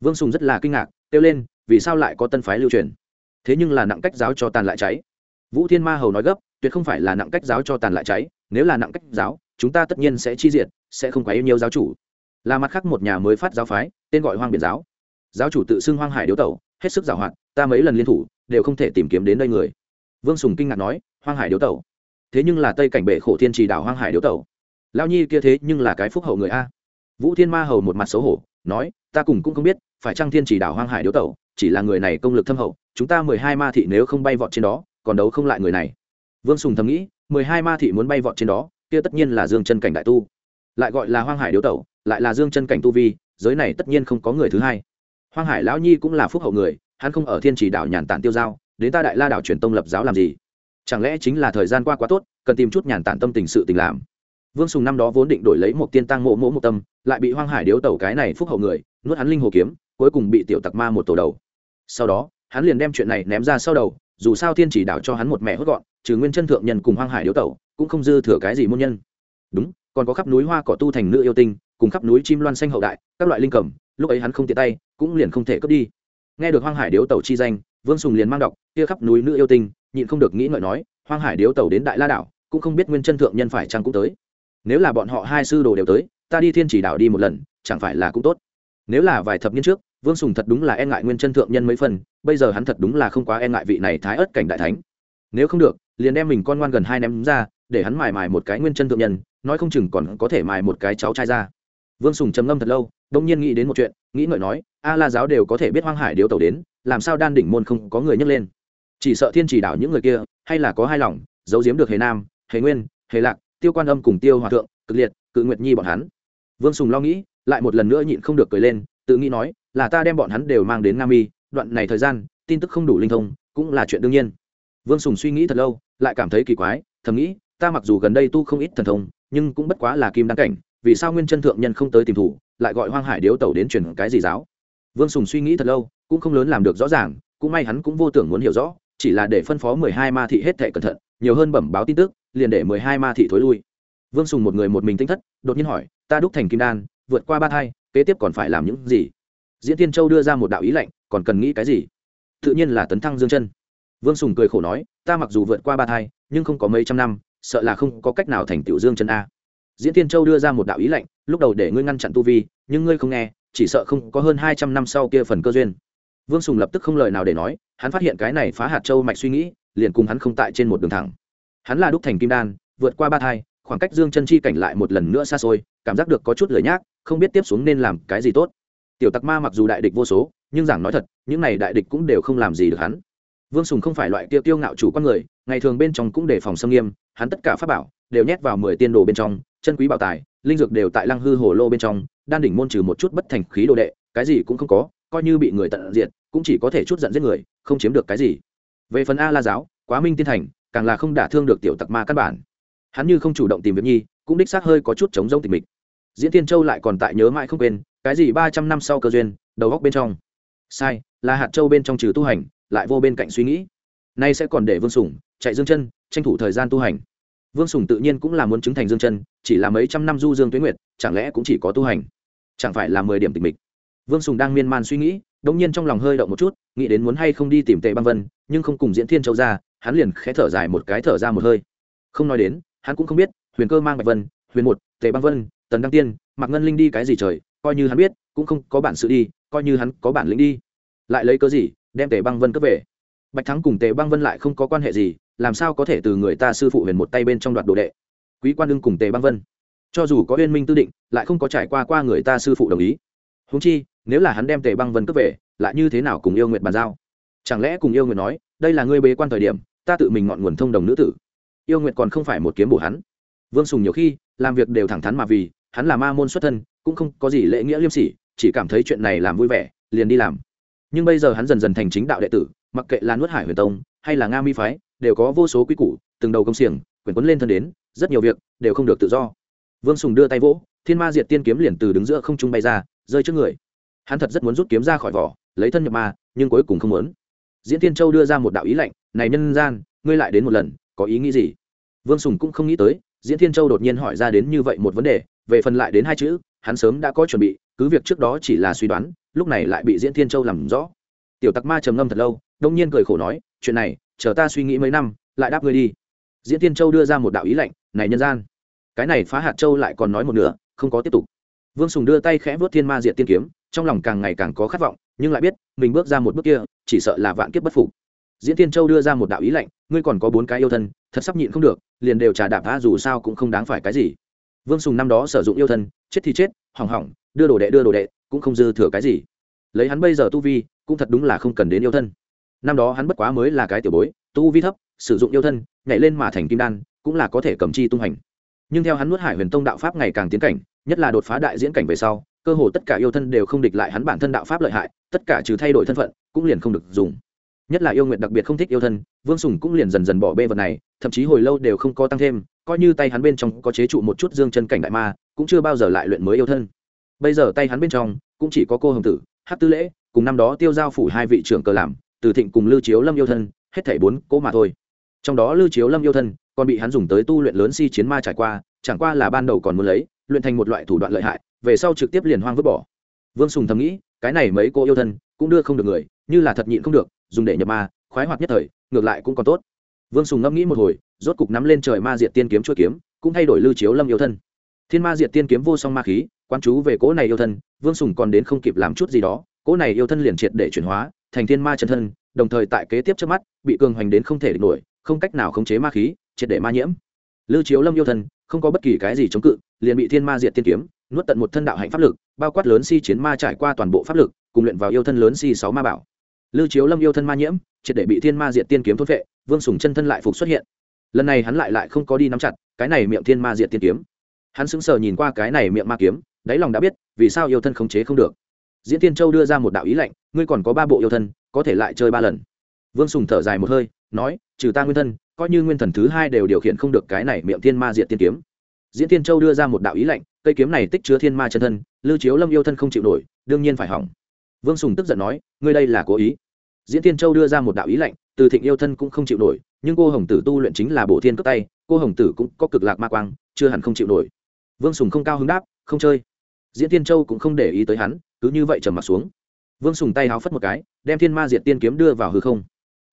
vương sùng rất là kinh ngạc, kêu lên, vì sao lại có tân phái lưu truyền? Thế nhưng là nặng cách giáo cho tàn lại cháy. Vũ thiên ma hầu nói gấp, tuyệt không phải là nặng cách giáo cho tàn lại cháy, nếu là nặng cách giáo, chúng ta tất nhiên sẽ chi diệt, sẽ không quá yêu nhiều giáo chủ. Là mặt khác một nhà mới phát giáo phái, tên gọi hoang biển giáo. Giáo chủ tự xưng hoang hải điếu tẩu, hết sức giảo hoạt, ta mấy lần liên thủ, đều không thể tìm kiếm đến đây người. Vương sùng kinh ngạc nói, hoang hải điếu tẩu? Thế nhưng là tây cảnh bệ khổ thiên trì đảo hoang hải điếu tẩu? Lao nhi kia thế nhưng là cái phúc hậu người a. Vũ thiên ma hầu một mặt xấu hổ, nói ta cùng cũng không biết, phải chăng thiên chỉ đảo hoang hải điếu tẩu chỉ là người này công lực thâm hậu, chúng ta mười hai ma thị nếu không bay vọt trên đó, còn đấu không lại người này. Vương sùng thầm nghĩ, mười hai ma thị muốn bay vọt trên đó, kia tất nhiên là dương chân cảnh đại tu. Lại gọi là hoang hải điếu tẩu, lại là dương chân cảnh tu vi, giới này tất nhiên không có người thứ hai. Hoang hải lão nhi cũng là phúc hậu người, hắn không ở thiên chỉ đảo nhàn tản tiêu giao, đến ta đại la đảo truyền tông lập giáo làm gì? Chẳng lẽ chính là thời gian qua quá tốt, cần tìm chút nhàn tản tâm tình sự tình làm? Vương sùng năm đó vốn định đổi lấy một tiên tăng mộ mỗ một tâm, lại bị hoang hải điếu tẩu cái này phúc hậu người, nuốt hắn linh hồ kiếm, cuối cùng bị tiểu tặc ma một tổ đầu. Sau đó, hắn liền đem chuyện này ném ra sau đầu, dù sao thiên chỉ đạo cho hắn một mẹ hốt gọn, trừ nguyên chân thượng nhân cùng hoang hải điếu tẩu, cũng không dư thừa cái gì môn nhân. Đúng, còn có khắp núi hoa cỏ tu thành nữ yêu tinh, cùng khắp núi chim loan xanh hậu đại, các loại linh cầm, lúc ấy hắn không tiện tay, cũng liền không thể cướp đi. Nghe được hoang hải điếu tẩu chi danh, vương sùng liền mang đọc, kia khắp núi nữ yêu tinh, nhịn không được nghĩ ngợi nói, hoang hải điếu tẩu đến đại la đảo, cũng không biết nguyên chân thượng nhân phải chăng cũng tới nếu là bọn họ hai sư đồ đều tới, ta đi thiên chỉ đảo đi một lần, chẳng phải là cũng tốt. Nếu là vài thập niên trước, vương sùng thật đúng là e ngại nguyên chân thượng nhân mấy phần, bây giờ hắn thật đúng là không quá e ngại vị này thái ớt cảnh đại thánh. Nếu không được, liền đem mình con ngoan gần hai ném ra, để hắn mài mài một cái nguyên chân thượng nhân, nói không chừng còn có thể mài một cái cháu trai ra. Vương sùng trầm ngâm thật lâu đông nhiên nghĩ đến một chuyện, nghĩ ngợi nói, a la giáo đều có thể biết hoang hải điếu tàu đến, làm sao đan đỉnh môn không có người nhấc lên? Chỉ sợ thiên chỉ đảo những người kia, hay là có hai lòng, giấu giếm được hề nam, hề nguyên, hề lạc tiêu quan âm cùng tiêu hòa thượng, cực liệt, cự nguyệt nhi bọn hắn. Vương sùng lo nghĩ, lại một lần nữa nhịn không được cười lên, tự nghĩ nói, là ta đem bọn hắn đều mang đến nam y đoạn này thời gian, tin tức không đủ linh thông, cũng là chuyện đương nhiên. Vương sùng suy nghĩ thật lâu, lại cảm thấy kỳ quái, thầm nghĩ, ta mặc dù gần đây tu không ít thần thông, nhưng cũng bất quá là kim đăng cảnh, vì sao nguyên chân thượng nhân không tới tìm thủ, lại gọi hoang hải điếu tẩu đến truyền cái gì giáo? Vương sùng suy nghĩ thật lâu, cũng không lớn làm được rõ ràng, cũng may hắn cũng vô tưởng muốn hiểu rõ, chỉ là để phân phó mười hai ma thị hết thệ cẩn thận, nhiều hơn bẩm báo tin tức liền để mười hai ma thị thối lui. Vương sùng một người một mình tinh thất, đột nhiên hỏi, ta đúc thành kim đan, vượt qua ba thai, kế tiếp còn phải làm những gì? Diễn tiên châu đưa ra một đạo ý lệnh, còn cần nghĩ cái gì? Tự nhiên là tấn thăng dương chân. Vương sùng cười khổ nói, ta mặc dù vượt qua ba thai, nhưng không có mấy trăm năm, sợ là không có cách nào thành tiểu dương chân a. Diễn tiên châu đưa ra một đạo ý lệnh, lúc đầu để ngươi ngăn chặn tu vi, nhưng ngươi không nghe, chỉ sợ không có hơn hai trăm năm sau kia phần cơ duyên. Vương sùng lập tức không lời nào để nói, hắn phát hiện cái này phá hạt châu mạch suy nghĩ, liền cùng hắn không tại trên một đường thẳng hắn là đúc thành kim đan, vượt qua ba thai, khoảng cách dương chân chi cảnh lại một lần nữa xa xôi, cảm giác được có chút lười nhác, không biết tiếp xuống nên làm cái gì tốt. Tiểu tặc ma mặc dù đại địch vô số, nhưng giảng nói thật, những này đại địch cũng đều không làm gì được hắn. Vương sùng không phải loại tiêu tiêu ngạo chủ con người, ngày thường bên trong cũng đề phòng xâm nghiêm, hắn tất cả pháp bảo đều nhét vào mười tiên đồ bên trong, chân quý bảo tài, linh dược đều tại lăng hư hồ lô bên trong, đan đỉnh môn trừ một chút bất thành khí đồ đệ, cái gì cũng không có, coi như bị người tận diệt, cũng chỉ có thể chút giận giết người, không chiếm được cái gì. Về phần a la giáo, quá minh tiên thành càng là không đả thương được tiểu tặc ma căn bản. Hắn như không chủ động tìm việc nhi, cũng đích xác hơi có chút chống rông tình mịch. Diễn tiên châu lại còn tại nhớ mãi không quên, cái gì ba trăm năm sau cơ duyên, đầu góc bên trong. Sai, là hạt châu bên trong trừ tu hành, lại vô bên cạnh suy nghĩ. Nay sẽ còn để vương sủng chạy dương chân, tranh thủ thời gian tu hành. Vương sủng tự nhiên cũng là muốn chứng thành dương chân, chỉ là mấy trăm năm du dương tuyến nguyệt, chẳng lẽ cũng chỉ có tu hành? Chẳng phải là mười điểm tình mịch? Vương sùng đang miên man suy nghĩ đông nhiên trong lòng hơi động một chút, nghĩ đến muốn hay không đi tìm tề băng vân nhưng không cùng diễn thiên châu ra, hắn liền khẽ thở dài một cái thở ra một hơi. Không nói đến, hắn cũng không biết, huyền cơ mang bạch vân, huyền một, tề băng vân, tần đăng tiên mặc ngân linh đi cái gì trời, coi như hắn biết, cũng không có bản sự đi, coi như hắn có bản lĩnh đi. Lại lấy cớ gì, đem tề băng vân cướp về? Bạch thắng cùng tề băng vân lại không có quan hệ gì, làm sao có thể từ người ta sư phụ huyền một tay bên trong đoạt đồ đệ? Quý quan đương cùng tề băng vân. Cho dù có uyên minh tư định, lại không có trải qua qua người ta sư phụ đồng ý. Húng chi, nếu là hắn đem tề băng vân cướp về, lại như thế nào cùng yêu nguyệt bàn giao? Chẳng lẽ cùng yêu nguyệt nói, đây là ngươi bế quan thời điểm, ta tự mình ngọn nguồn thông đồng nữ tử. Yêu nguyệt còn không phải một kiếm bổ hắn. Vương sùng nhiều khi, làm việc đều thẳng thắn mà vì, hắn là ma môn xuất thân, cũng không có gì lễ nghĩa liêm sỉ, chỉ cảm thấy chuyện này làm vui vẻ, liền đi làm. Nhưng bây giờ hắn dần dần thành chính đạo đệ tử, mặc kệ là nuốt hải huyền tông, hay là nga mi phái, đều có vô số quy củ, từng đầu công xiềng, quyền quấn lên thân đến, rất nhiều việc, đều không được tự do. Vương sùng đưa tay vỗ, thiên ma diệt tiên kiếm liền từ đứng giữa không trung bay ra, rơi trước người. Hắn thật rất muốn rút kiếm ra khỏi vỏ, lấy thân nhập ma, nhưng cuối cùng không muốn diễn tiên châu đưa ra một đạo ý lệnh này nhân gian, ngươi lại đến một lần, có ý nghĩ gì? Vương sùng cũng không nghĩ tới, diễn tiên châu đột nhiên hỏi ra đến như vậy một vấn đề, về phần lại đến hai chữ, hắn sớm đã có chuẩn bị, cứ việc trước đó chỉ là suy đoán, lúc này lại bị diễn thiên châu làm rõ. Tiểu tặc ma trầm ngâm thật lâu, đông nhiên cười khổ nói, chuyện này, chờ ta suy nghĩ mấy năm, lại đáp ngươi đi. Diễn thiên châu đưa ra một đạo ý lệnh này nhân gian, cái này phá hạt châu lại còn nói một nửa, không có tiếp tục. Vương sùng đưa tay khẽ vớt thiên ma Diện tiên kiếm, trong lòng càng ngày càng có khát vọng, nhưng lại biết, mình bước ra một bước kia chỉ sợ là vạn kiếp bất phục. Diễn tiên châu đưa ra một đạo ý lệnh, ngươi còn có bốn cái yêu thân, thật sắp nhịn không được, liền đều trả đạp tha dù sao cũng không đáng phải cái gì. Vương sùng năm đó sử dụng yêu thân, chết thì chết, hỏng hỏng, đưa đồ đệ, đưa đồ đệ, cũng không dư thừa cái gì. Lấy hắn bây giờ tu vi, cũng thật đúng là không cần đến yêu thân. Năm đó hắn bất quá mới là cái tiểu bối, tu vi thấp, sử dụng yêu thân, nhảy lên mà thành kim đan, cũng là có thể cầm chi tung hành. Nhưng theo hắn nuốt hải huyền tông đạo pháp ngày càng tiến cảnh, nhất là đột phá đại diễn cảnh về sau cơ hồ tất cả yêu thân đều không địch lại hắn bản thân đạo pháp lợi hại, tất cả trừ thay đổi thân phận, cũng liền không được dùng. Nhất là yêu nguyện đặc biệt không thích yêu thân, vương sùng cũng liền dần dần bỏ bê vật này, thậm chí hồi lâu đều không có tăng thêm, coi như tay hắn bên trong có chế trụ một chút dương chân cảnh đại ma, cũng chưa bao giờ lại luyện mới yêu thân. Bây giờ tay hắn bên trong cũng chỉ có cô hồng tử hát tư lễ, cùng năm đó tiêu giao phủ hai vị trưởng cờ làm, từ thịnh cùng lưu chiếu lâm yêu thân, hết thảy bốn cỗ mà thôi. Trong đó lưu chiếu lâm yêu thân còn bị hắn dùng tới tu luyện lớn si chiến ma trải qua, chẳng qua là ban đầu còn muốn lấy, luyện thành một loại thủ đoạn lợi hại về sau trực tiếp liền hoang vứt bỏ. Vương sùng thầm nghĩ, cái này mấy cô yêu thân cũng đưa không được người, như là thật nhịn không được, dùng để nhập ma, khoái hoạt nhất thời, ngược lại cũng còn tốt. Vương sùng ngẫm nghĩ một hồi, rốt cục nắm lên trời ma diệt tiên kiếm chuỗi kiếm, cũng thay đổi lưu chiếu lâm yêu thân. Thiên ma diệt tiên kiếm vô song ma khí, quan chú về cỗ này yêu thân, vương sùng còn đến không kịp làm chút gì đó, cỗ này yêu thân liền triệt để chuyển hóa, thành thiên ma chân thân, đồng thời tại kế tiếp trước mắt, bị cường hoành đến không thể địch nổi, không cách nào khống chế ma khí, triệt để ma nhiễm. Lưu chiếu lâm yêu thân, không có bất kỳ cái gì chống cự, liền bị thiên ma diệt tiên kiếm nuốt tận một thân đạo hạnh pháp lực, bao quát lớn si chiến ma trải qua toàn bộ pháp lực, cùng luyện vào yêu thân lớn si sáu ma bảo. Lưu chiếu lâm yêu thân ma nhiễm, triệt để bị thiên ma diệt tiên kiếm thốt vệ vương sùng chân thân lại phục xuất hiện. Lần này hắn lại lại không có đi nắm chặt cái này miệng thiên ma diệt tiên kiếm. Hắn sững sờ nhìn qua cái này miệng ma kiếm, đáy lòng đã biết vì sao yêu thân khống chế không được. Diễn tiên châu đưa ra một đạo ý lệnh, ngươi còn có ba bộ yêu thân, có thể lại chơi ba lần. Vương sùng thở dài một hơi, nói, trừ ta nguyên thân, coi như nguyên thần thứ hai đều điều khiển không được cái này miệng thiên ma diệt tiên kiếm. Diễn tiên châu đưa ra một đạo ý lệnh cây kiếm này tích chứa thiên ma chân thân, lưu chiếu lâm yêu thân không chịu nổi, đương nhiên phải hỏng. Vương sùng tức giận nói, ngươi đây là cố ý. Diễn tiên châu đưa ra một đạo ý lệnh từ thịnh yêu thân cũng không chịu nổi, nhưng cô hồng tử tu luyện chính là bổ thiên cấp tay, cô hồng tử cũng có cực lạc ma quang, chưa hẳn không chịu nổi. Vương sùng không cao hứng đáp, không chơi. Diễn tiên châu cũng không để ý tới hắn, cứ như vậy trầm mặt xuống. Vương sùng tay háo phất một cái, đem thiên ma diệt tiên kiếm đưa vào hư không.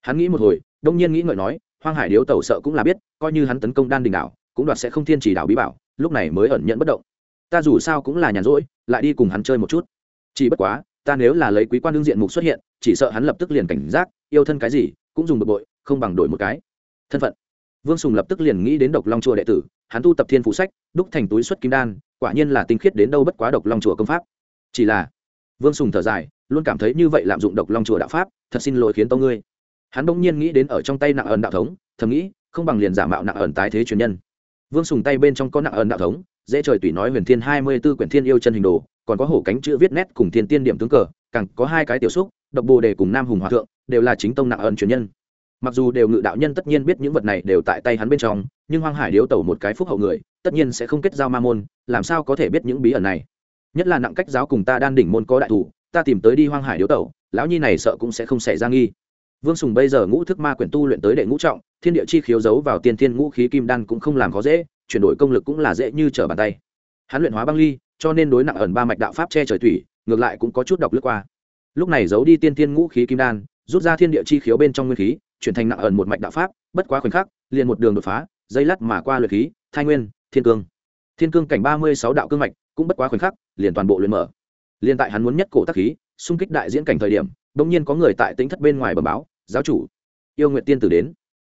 Hắn nghĩ một hồi, đông nhiên nghĩ ngợi nói, hoang hải điếu tẩu sợ cũng là biết, coi như hắn tấn công đan đình đảo, cũng đoạt sẽ không thiên chỉ đảo bí bảo, lúc này mới ẩn nhận bất động ta dù sao cũng là nhàn rỗi, lại đi cùng hắn chơi một chút. Chỉ bất quá, ta nếu là lấy quý quan đương diện mục xuất hiện, chỉ sợ hắn lập tức liền cảnh giác, yêu thân cái gì, cũng dùng bực bội, không bằng đổi một cái. Thân phận. Vương sùng lập tức liền nghĩ đến độc long chùa đệ tử, hắn tu tập thiên phú sách, đúc thành túi xuất kim đan, quả nhiên là tinh khiết đến đâu bất quá độc long chùa công pháp. Chỉ là, vương sùng thở dài, luôn cảm thấy như vậy lạm dụng độc long chùa đạo pháp, thật xin lỗi khiến tâu ngươi. Hắn bỗng nhiên nghĩ đến ở trong tay nặng ẩn đạo thống, thầm nghĩ, không bằng liền giả mạo nặng ẩn tái thế truyền nhân. Vương sùng tay bên trong có nặng ẩn đạo thống dễ trời tùy nói huyền thiên hai mươi b ố quyển thiên yêu chân hình đồ, còn có hổ cánh chữ viết nét cùng thiên tiên điểm tướng cờ, càng có hai cái tiểu xúc, độc bồ đề cùng nam hùng hòa thượng, đều là chính tông nặng ẩn truyền nhân. Mặc dù đều ngự đạo nhân tất nhiên biết những vật này đều tại tay hắn bên trong, nhưng hoang hải điếu tẩu một cái phúc hậu người, tất nhiên sẽ không kết giao ma môn, làm sao có thể biết những bí ẩn này? Nhất là nặng cách giáo cùng ta đan đỉnh môn có đại thủ, ta tìm tới đi hoang hải điếu tẩu, lão nhi này sợ cũng sẽ không xảy ra nghi. Vương sùng bây giờ ngũ thức ma quyển tu luyện tới đệ ngũ trọng, thiên địa chi khiếu giấu vào tiên thiên ngũ khí kim đan cũng không làm khó dễ chuyển đổi công lực cũng là dễ như trở bàn tay. Hắn luyện hóa băng ly, cho nên đối nặng ẩn ba mạch đạo pháp che trời thủy ngược lại cũng có chút độc lướt qua. Lúc này giấu đi tiên thiên ngũ khí kim đan, rút ra thiên địa chi khiếu bên trong nguyên khí, chuyển thành nặng ẩn một mạch đạo pháp, bất quá khoảnh khắc, liền một đường đột phá, dây lắt mà qua luyện khí, thai nguyên, thiên cương. Thiên cương cảnh ba mươi sáu đạo cương mạch, cũng bất quá khoảnh khắc, liền toàn bộ luyện mở. Liền tại hắn muốn nhất cổ tác khí, xung kích đại diễn cảnh thời điểm đông nhiên có người tại tính thất bên ngoài bờ báo, giáo chủ, yêu nguyện tiên tử đến.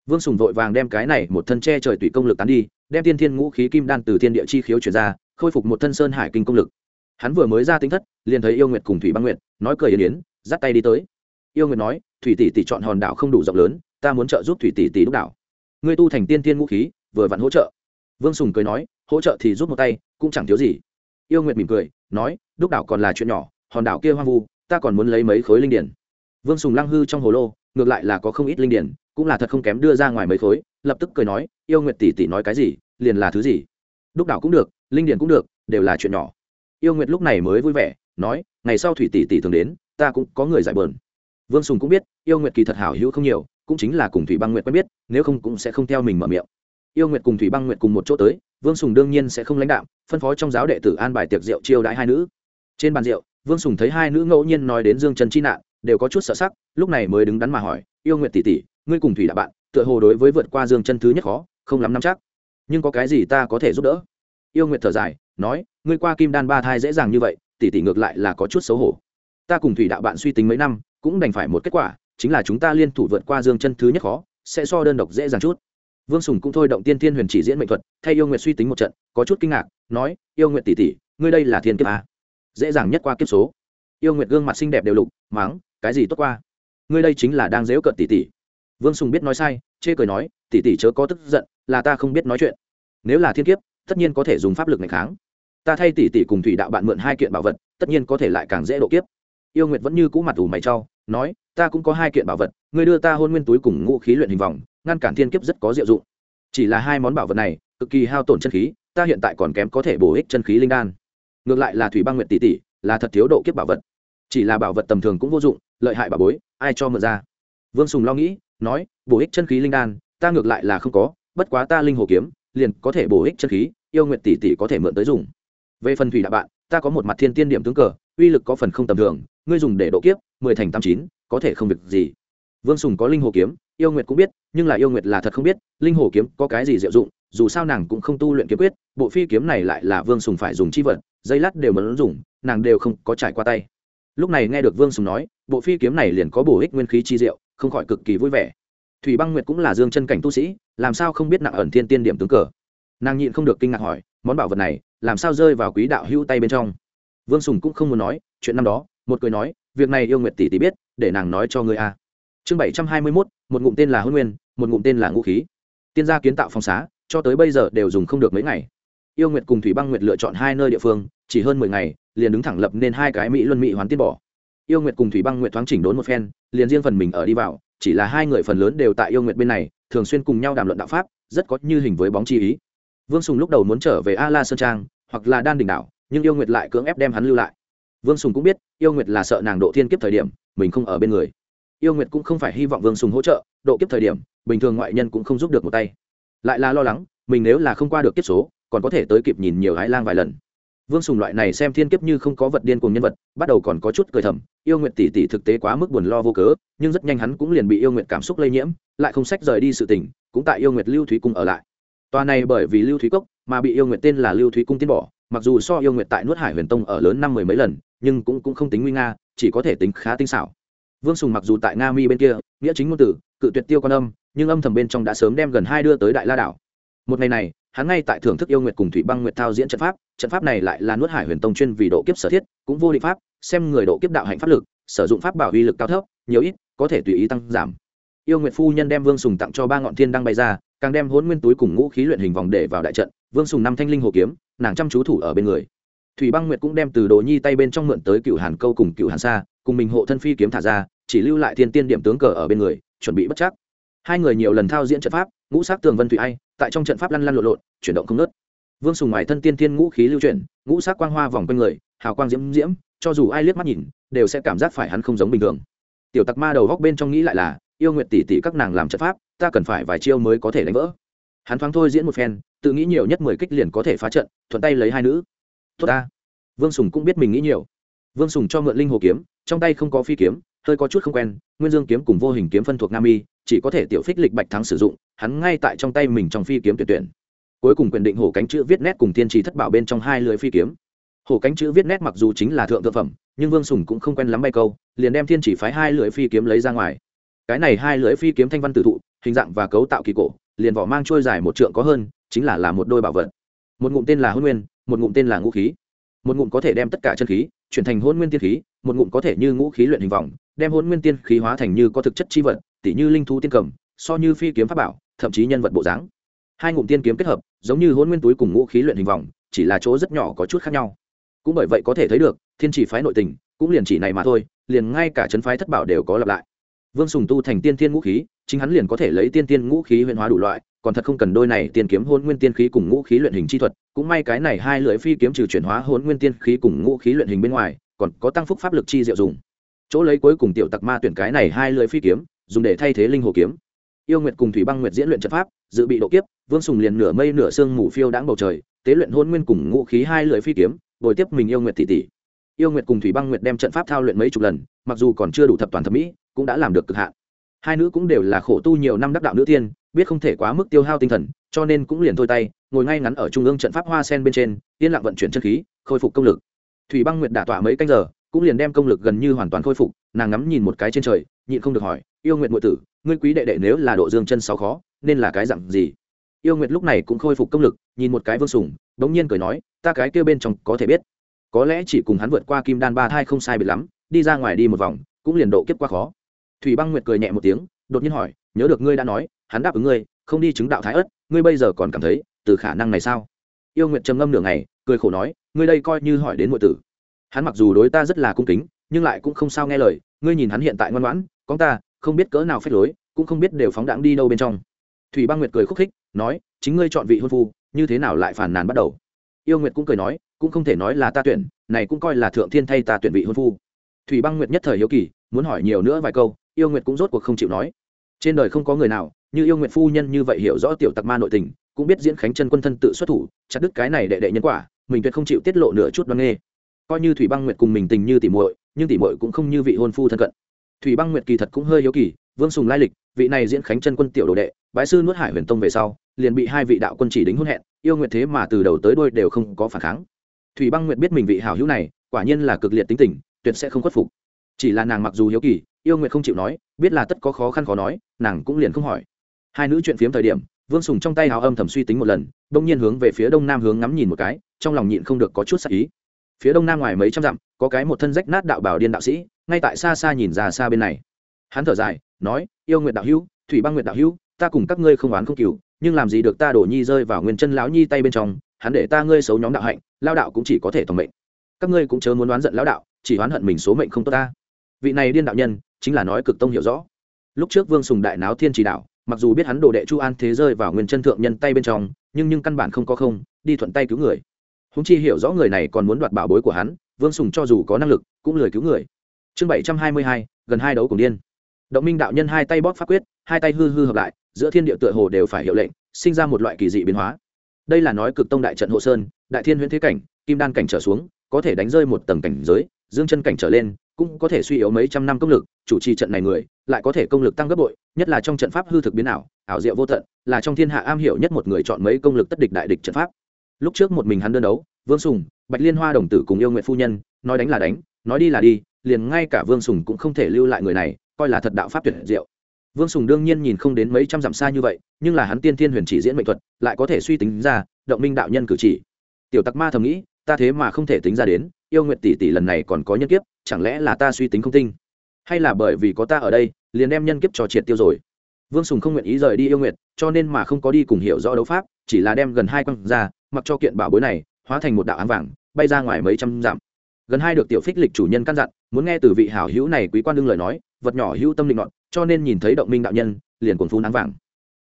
Vương sùng vội vàng đem cái này một thân che trời tùy công lực tán đi đem tiên thiên ngũ khí kim đan từ thiên địa chi khiếu chuyển ra, khôi phục một thân sơn hải kinh công lực. Hắn vừa mới ra tính thất, liền thấy yêu nguyệt cùng thủy băng nguyệt, nói cười yến yến, dắt tay đi tới. Yêu nguyệt nói, thủy tỷ tỷ chọn hòn đảo không đủ rộng lớn, ta muốn trợ giúp thủy tỷ tỷ đúc đảo. Ngươi tu thành tiên thiên ngũ khí, vừa vặn hỗ trợ. Vương sùng cười nói, hỗ trợ thì giúp một tay, cũng chẳng thiếu gì. Yêu nguyệt mỉm cười, nói, đúc đảo còn là chuyện nhỏ, hòn đảo kia hoang vu, ta còn muốn lấy mấy khối linh điển. Vương sùng lăng hư trong hồ lô, ngược lại là có không ít linh điển cũng là thật không kém đưa ra ngoài mấy khối, lập tức cười nói, yêu nguyệt tỷ tỷ nói cái gì, liền là thứ gì? Đúc đảo cũng được, linh điển cũng được, đều là chuyện nhỏ. Yêu nguyệt lúc này mới vui vẻ, nói, ngày sau thủy tỷ tỷ thường đến, ta cũng có người giải bờn vương sùng cũng biết, yêu nguyệt kỳ thật hảo hữu không nhiều, cũng chính là cùng thủy băng nguyệt quen biết, nếu không cũng sẽ không theo mình mở miệng. Yêu nguyệt cùng thủy băng nguyệt cùng một chỗ tới, vương sùng đương nhiên sẽ không lãnh đạo phân phó trong giáo đệ tử an bài tiệc rượu chiêu đãi hai nữ. Trên bàn rượu, vương sùng thấy hai nữ ngẫu nhiên nói đến dương trần chi nạn, đều có chút sợ sắc, lúc này mới đứng đắn mà hỏi, yêu nguyệt tỷ tỷ ngươi cùng thủy đạo bạn, tựa hồ đối với vượt qua dương chân thứ nhất khó, không lắm nắm chắc. Nhưng có cái gì ta có thể giúp đỡ? Yêu Nguyệt thở dài, nói, ngươi qua kim đan ba thai dễ dàng như vậy, tỷ tỷ ngược lại là có chút xấu hổ. Ta cùng thủy đạo bạn suy tính mấy năm, cũng đành phải một kết quả, chính là chúng ta liên thủ vượt qua dương chân thứ nhất khó, sẽ so đơn độc dễ dàng chút. Vương sùng cũng thôi động tiên thiên huyền chỉ diễn mệnh thuật, thay yêu Nguyệt suy tính một trận, có chút kinh ngạc, nói, yêu Nguyệt tỷ tỷ, ngươi đây là thiên kiếp à? dễ dàng nhất qua kiếp số. Yêu nguyệt gương mặt xinh đẹp đều lục máng cái gì tốt qua? Ngươi đây chính là đang dễu cận tỷ tỷ vương sùng biết nói sai, chê cười nói, tỷ tỷ chớ có tức giận, là ta không biết nói chuyện. Nếu là thiên kiếp, tất nhiên có thể dùng pháp lực này kháng. Ta thay tỷ tỷ cùng thủy đạo bạn mượn hai kiện bảo vật, tất nhiên có thể lại càng dễ độ kiếp. Yêu nguyệt vẫn như cũ mặt ủ mày cho, nói, ta cũng có hai kiện bảo vật, ngươi đưa ta hôn nguyên túi cùng ngũ khí luyện hình vòng, ngăn cản thiên kiếp rất có diệu dụng. Chỉ là hai món bảo vật này, cực kỳ hao tổn chân khí, ta hiện tại còn kém có thể bổ ích chân khí linh đan. Ngược lại là thủy băng nguyện tỷ tỷ, là thật thiếu độ kiếp bảo vật. Chỉ là bảo vật tầm thường cũng vô dụng, lợi hại bà bối, ai cho mượn ra? Vương sùng lo nghĩ nói, bổ ích chân khí linh đan, ta ngược lại là không có, bất quá ta linh hồ kiếm, liền có thể bổ ích chân khí, yêu nguyện tỷ tỷ có thể mượn tới dùng. Về phần thủy đạo bạn, ta có một mặt thiên tiên điểm tướng cờ, uy lực có phần không tầm thường, ngươi dùng để độ kiếp, mười thành tám chín, có thể không việc gì. Vương sùng có linh hồ kiếm, yêu nguyệt cũng biết, nhưng là yêu nguyệt là thật không biết, linh hồ kiếm có cái gì diệu dụng, dù sao nàng cũng không tu luyện kiếm quyết, bộ phi kiếm này lại là vương sùng phải dùng chi vật, dây lát đều muốn dùng, nàng đều không có trải qua tay. Lúc này nghe được vương sùng nói bộ phi kiếm này liền có bổ ích nguyên khí chi diệu, không khỏi cực kỳ vui vẻ. Thủy băng nguyệt cũng là dương chân cảnh tu sĩ, làm sao không biết nặng ẩn thiên tiên điểm tướng cờ? Nàng nhịn không được kinh ngạc hỏi, món bảo vật này, làm sao rơi vào quý đạo hưu tay bên trong? Vương sùng cũng không muốn nói, chuyện năm đó, một cười nói, việc này yêu nguyệt tỷ tỷ biết, để nàng nói cho ngươi a. Chương bảy trăm hai mươi mốt, một ngụm tên là hôn nguyên, một ngụm tên là ngũ khí. Tiên gia kiến tạo phong xá, cho tới bây giờ đều dùng không được mấy ngày. Yêu nguyệt cùng thủy băng nguyệt lựa chọn hai nơi địa phương, chỉ hơn mười ngày, liền đứng thẳng lập nên hai cái mỹ luân mỹ hoán tiên bỏ yêu nguyệt cùng thủy băng nguyệt thoáng chỉnh đốn một phen, liền riêng phần mình ở đi vào, chỉ là hai người phần lớn đều tại yêu nguyệt bên này, thường xuyên cùng nhau đàm luận đạo pháp, rất có như hình với bóng chi ý. Vương sùng lúc đầu muốn trở về a la sơn trang, hoặc là đan đình đảo, nhưng yêu nguyệt lại cưỡng ép đem hắn lưu lại. Vương sùng cũng biết, yêu nguyệt là sợ nàng độ thiên kiếp thời điểm, mình không ở bên người. Yêu nguyệt cũng không phải hy vọng vương sùng hỗ trợ, độ kiếp thời điểm, bình thường ngoại nhân cũng không giúp được một tay. Lại là lo lắng, mình nếu là không qua được kiếp số, còn có thể tới kịp nhìn nhiều hái lang vài lần vương sùng loại này xem thiên kiếp như không có vật điên cùng nhân vật bắt đầu còn có chút cười thầm yêu nguyện tỷ tỷ thực tế quá mức buồn lo vô cớ nhưng rất nhanh hắn cũng liền bị yêu nguyện cảm xúc lây nhiễm lại không sách rời đi sự tình cũng tại yêu nguyệt lưu thúy cung ở lại. Tòa này bởi vì lưu thúy cốc mà bị yêu nguyệt tên là lưu thúy cung tiến bỏ mặc dù so yêu nguyệt tại nuốt hải huyền tông ở lớn năm mười mấy lần nhưng cũng, cũng không tính nguy nga chỉ có thể tính khá tinh xảo. Vương sùng mặc dù tại nga mi bên kia nghĩa chính ngôn tử cự tuyệt tiêu quan âm nhưng âm thầm bên trong đã sớm đem gần hai đưa tới đại la đảo. Một ngày này hắn ngay tại thưởng thức yêu nguyệt cùng thủy băng nguyệt thao diễn trận pháp trận pháp này lại là nuốt hải huyền tông chuyên vì độ kiếp sở thiết, cũng vô định pháp, xem người độ kiếp đạo hạnh pháp lực, sử dụng pháp bảo uy lực cao thấp, nhiều ít có thể tùy ý tăng giảm. Yêu nguyệt phu nhân đem vương sùng tặng cho ba ngọn thiên đăng bay ra, càng đem hôn nguyên túi cùng ngũ khí luyện hình vòng để vào đại trận, vương sùng năm thanh linh hồ kiếm, nàng chăm chú thủ ở bên người. Thủy băng nguyệt cũng đem từ đồ nhi tay bên trong mượn tới cựu hàn câu cùng cựu hàn xa cùng mình hộ thân phi kiếm thả ra, chỉ lưu lại thiên tiên điểm tướng cờ ở bên người, chuẩn bị bất chắc. Hai người nhiều lần thao diễn trận pháp, ngũ sắc tường vân thủy ai tại trong trận pháp lăn lăn lộn lộn, chuyển động không nớt vương sùng ngoài thân tiên thiên ngũ khí lưu chuyển, ngũ sắc quang hoa vòng quanh người, hào quang diễm diễm, cho dù ai liếc mắt nhìn, đều sẽ cảm giác phải hắn không giống bình thường. Tiểu tặc ma đầu góc bên trong nghĩ lại là, yêu nguyện tỷ tỷ các nàng làm trận pháp, ta cần phải vài chiêu mới có thể đánh vỡ. Hắn thoáng thôi diễn một phen, tự nghĩ nhiều nhất mười kích liền có thể phá trận, thuận tay lấy hai nữ. Tốt ta. Vương sùng cũng biết mình nghĩ nhiều. Vương sùng cho mượn linh hồ kiếm, trong tay không có phi kiếm hơi có chút không quen, nguyên dương kiếm cùng vô hình kiếm phân thuộc nam y, chỉ có thể tiểu phích lịch bạch thắng sử dụng, hắn ngay tại trong tay mình trong phi kiếm tuyển tuyển. Cuối cùng quyền định hổ cánh chữ viết nét cùng tiên trì thất bảo bên trong hai lưới phi kiếm. Hổ cánh chữ viết nét mặc dù chính là thượng thượng phẩm, nhưng vương sùng cũng không quen lắm bay câu, liền đem thiên chỉ phái hai lưỡi phi kiếm lấy ra ngoài. Cái này hai lưỡi phi kiếm thanh văn tử thụ, hình dạng và cấu tạo kỳ cổ, liền vỏ mang trôi dài một trượng có hơn, chính là là một đôi bảo vật. Một ngụm tên là hôn nguyên, một ngụm tên là ngũ khí. Một ngụm có thể đem tất cả chân khí chuyển thành hôn nguyên tiên khí, một ngụm có thể như ngũ khí luyện hình vòng đem hôn nguyên tiên khí hóa thành như có thực chất chi vật, tỉ như linh thú tiên cầm, so như phi kiếm pháp bảo, thậm chí nhân vật bộ dáng. Hai ngụm tiên kiếm kết hợp, giống như hôn nguyên túi cùng ngũ khí luyện hình vòng, chỉ là chỗ rất nhỏ có chút khác nhau. Cũng bởi vậy có thể thấy được, thiên chỉ phái nội tình, cũng liền chỉ này mà thôi, liền ngay cả trấn phái thất bảo đều có lặp lại. Vương sùng tu thành tiên tiên ngũ khí, chính hắn liền có thể lấy tiên tiên ngũ khí huyền hóa đủ loại, còn thật không cần đôi này tiên kiếm hôn nguyên tiên khí cùng ngũ khí luyện hình chi thuật, cũng may cái này hai lưỡi phi kiếm trừ chuyển hóa hôn nguyên tiên khí cùng ngũ khí luyện hình bên ngoài, còn có tăng phúc pháp lực chi diệu dùng chỗ lấy cuối cùng tiểu tặc ma tuyển cái này hai lưỡi phi kiếm, dùng để thay thế linh hồ kiếm. Yêu nguyệt cùng thủy băng nguyệt diễn luyện trận pháp, dự bị độ kiếp, vương sùng liền nửa mây nửa sương mù phiêu đãng bầu trời, tế luyện hôn nguyên cùng ngũ khí hai lưỡi phi kiếm, bồi tiếp mình yêu nguyệt tỷ tỷ. Yêu nguyệt cùng thủy băng nguyệt đem trận pháp thao luyện mấy chục lần, mặc dù còn chưa đủ thập toàn thẩm mỹ, cũng đã làm được cực hạn. Hai nữ cũng đều là khổ tu nhiều năm đắc đạo nữ tiên, biết không thể quá mức tiêu hao tinh thần, cho nên cũng liền thôi tay, ngồi ngay ngắn ở trung ương trận pháp hoa sen bên trên, yên lặng vận chuyển chân khí, khôi phục công lực. Thủy băng nguyệt đả tỏa mấy canh giờ cũng liền đem công lực gần như hoàn toàn khôi phục, nàng ngắm nhìn một cái trên trời, nhịn không được hỏi, yêu nguyện ngụy tử, ngươi quý đệ đệ nếu là độ dương chân sáu khó, nên là cái dặn gì? Yêu nguyện lúc này cũng khôi phục công lực, nhìn một cái vương sùng, bỗng nhiên cười nói, ta cái kêu bên trong có thể biết. Có lẽ chỉ cùng hắn vượt qua kim đan ba thai không sai biệt lắm, đi ra ngoài đi một vòng, cũng liền độ kiếp qua khó. Thủy băng nguyệt cười nhẹ một tiếng, đột nhiên hỏi, nhớ được ngươi đã nói, hắn đáp ứng ngươi, không đi chứng đạo thái ất ngươi bây giờ còn cảm thấy, từ khả năng này sao? Yêu nguyệt trầm ngâm nửa ngày, cười khổ nói, ngươi đây coi như hỏi đến ngụy tử hắn mặc dù đối ta rất là cung kính, nhưng lại cũng không sao nghe lời, ngươi nhìn hắn hiện tại ngoan ngoãn, con ta, không biết cỡ nào phép lối, cũng không biết đều phóng đãng đi đâu bên trong. Thủy băng nguyệt cười khúc khích, nói, chính ngươi chọn vị hôn phu, như thế nào lại phản nàn bắt đầu? Yêu nguyệt cũng cười nói, cũng không thể nói là ta tuyển, này cũng coi là thượng thiên thay ta tuyển vị hôn phu. Thủy băng nguyệt nhất thời hiếu kỳ, muốn hỏi nhiều nữa vài câu, yêu nguyệt cũng rốt cuộc không chịu nói. Trên đời không có người nào, như yêu nguyệt phu nhân như vậy hiểu rõ tiểu tặc ma nội tình, cũng biết diễn khánh chân quân thân tự xuất thủ, chặt đứt cái này đệ đệ nhân quả, mình tuyệt không chịu tiết lộ nửa chút đoan nghê coi như thủy băng nguyệt cùng mình tình như tỉ muội, nhưng tỉ muội cũng không như vị hôn phu thân cận. Thủy băng nguyệt kỳ thật cũng hơi hiếu kỳ, vương sùng lai lịch, vị này diễn khánh chân quân tiểu đồ đệ, bái sư nuốt hải huyền tông về sau, liền bị hai vị đạo quân chỉ đính hôn hẹn, yêu nguyệt thế mà từ đầu tới đôi đều không có phản kháng. Thủy băng nguyệt biết mình vị hảo hữu này, quả nhiên là cực liệt tính tình, tuyệt sẽ không khuất phục. Chỉ là nàng mặc dù hiếu kỳ, yêu nguyệt không chịu nói, biết là tất có khó khăn khó nói, nàng cũng liền không hỏi. Hai nữ chuyện phiếm thời điểm, vương sùng trong tay hào âm thầm suy tính một lần đông nhiên hướng về phía đông nam hướng ngắm nhìn một cái, trong lòng nhịn không được có chút sắc ý phía đông nam ngoài mấy trăm dặm, có cái một thân rách nát đạo bảo điên đạo sĩ, ngay tại xa xa nhìn ra xa bên này. Hắn thở dài, nói, yêu nguyện đạo hữu, thủy băng nguyện đạo hữu, ta cùng các ngươi không oán không cừu, nhưng làm gì được ta đổ nhi rơi vào nguyên chân lão nhi tay bên trong, hắn để ta ngươi xấu nhóm đạo hạnh, lao đạo cũng chỉ có thể tổng mệnh. Các ngươi cũng chớ muốn oán giận lão đạo, chỉ oán hận mình số mệnh không tốt ta. Vị này điên đạo nhân, chính là nói cực tông hiểu rõ. Lúc trước vương sùng đại náo thiên chỉ đạo, mặc dù biết hắn đồ đệ chu an thế rơi vào nguyên chân thượng nhân tay bên trong, nhưng nhưng căn bản không có không, đi thuận tay cứu người húng chi hiểu rõ người này còn muốn đoạt bảo bối của hắn, vương sùng cho dù có năng lực, cũng lười cứu người. Chương bảy trăm hai mươi hai, gần hai đấu cùng điên. Động minh đạo nhân hai tay bóp pháp quyết, hai tay hư hư hợp lại, giữa thiên địa tựa hồ đều phải hiệu lệnh, sinh ra một loại kỳ dị biến hóa. Đây là nói cực tông đại trận hộ sơn, đại thiên huyễn thế cảnh, kim đan cảnh trở xuống, có thể đánh rơi một tầng cảnh giới, dương chân cảnh trở lên, cũng có thể suy yếu mấy trăm năm công lực, chủ trì trận này người, lại có thể công lực tăng gấp bội, nhất là trong trận pháp hư thực biến ảo ảo diệu vô tận, là trong thiên hạ am hiểu nhất một người chọn mấy công lực tất địch đại địch trận pháp lúc trước một mình hắn đơn đấu, vương sùng, bạch liên hoa đồng tử cùng yêu nguyện phu nhân, nói đánh là đánh, nói đi là đi, liền ngay cả vương sùng cũng không thể lưu lại người này, coi là thật đạo pháp tuyệt diệu. Vương sùng đương nhiên nhìn không đến mấy trăm dặm xa như vậy, nhưng là hắn tiên thiên huyền chỉ diễn mệnh thuật, lại có thể suy tính ra, động minh đạo nhân cử chỉ. Tiểu tặc ma thầm nghĩ, ta thế mà không thể tính ra đến, yêu nguyện tỷ tỷ lần này còn có nhân kiếp, chẳng lẽ là ta suy tính không tinh? Hay là bởi vì có ta ở đây, liền đem nhân kiếp cho triệt tiêu rồi? Vương sùng không nguyện ý rời đi yêu nguyện, cho nên mà không có đi cùng hiểu rõ đấu pháp, chỉ là đem gần hai quăng ra mặc cho kiện bảo bối này hóa thành một đạo áng vàng, bay ra ngoài mấy trăm dặm. Gần hai được tiểu phích lịch chủ nhân căn dặn, muốn nghe từ vị hảo hữu này quý quan đương lời nói, vật nhỏ hữu tâm định nọn cho nên nhìn thấy động minh đạo nhân, liền cuồng phun áng vàng.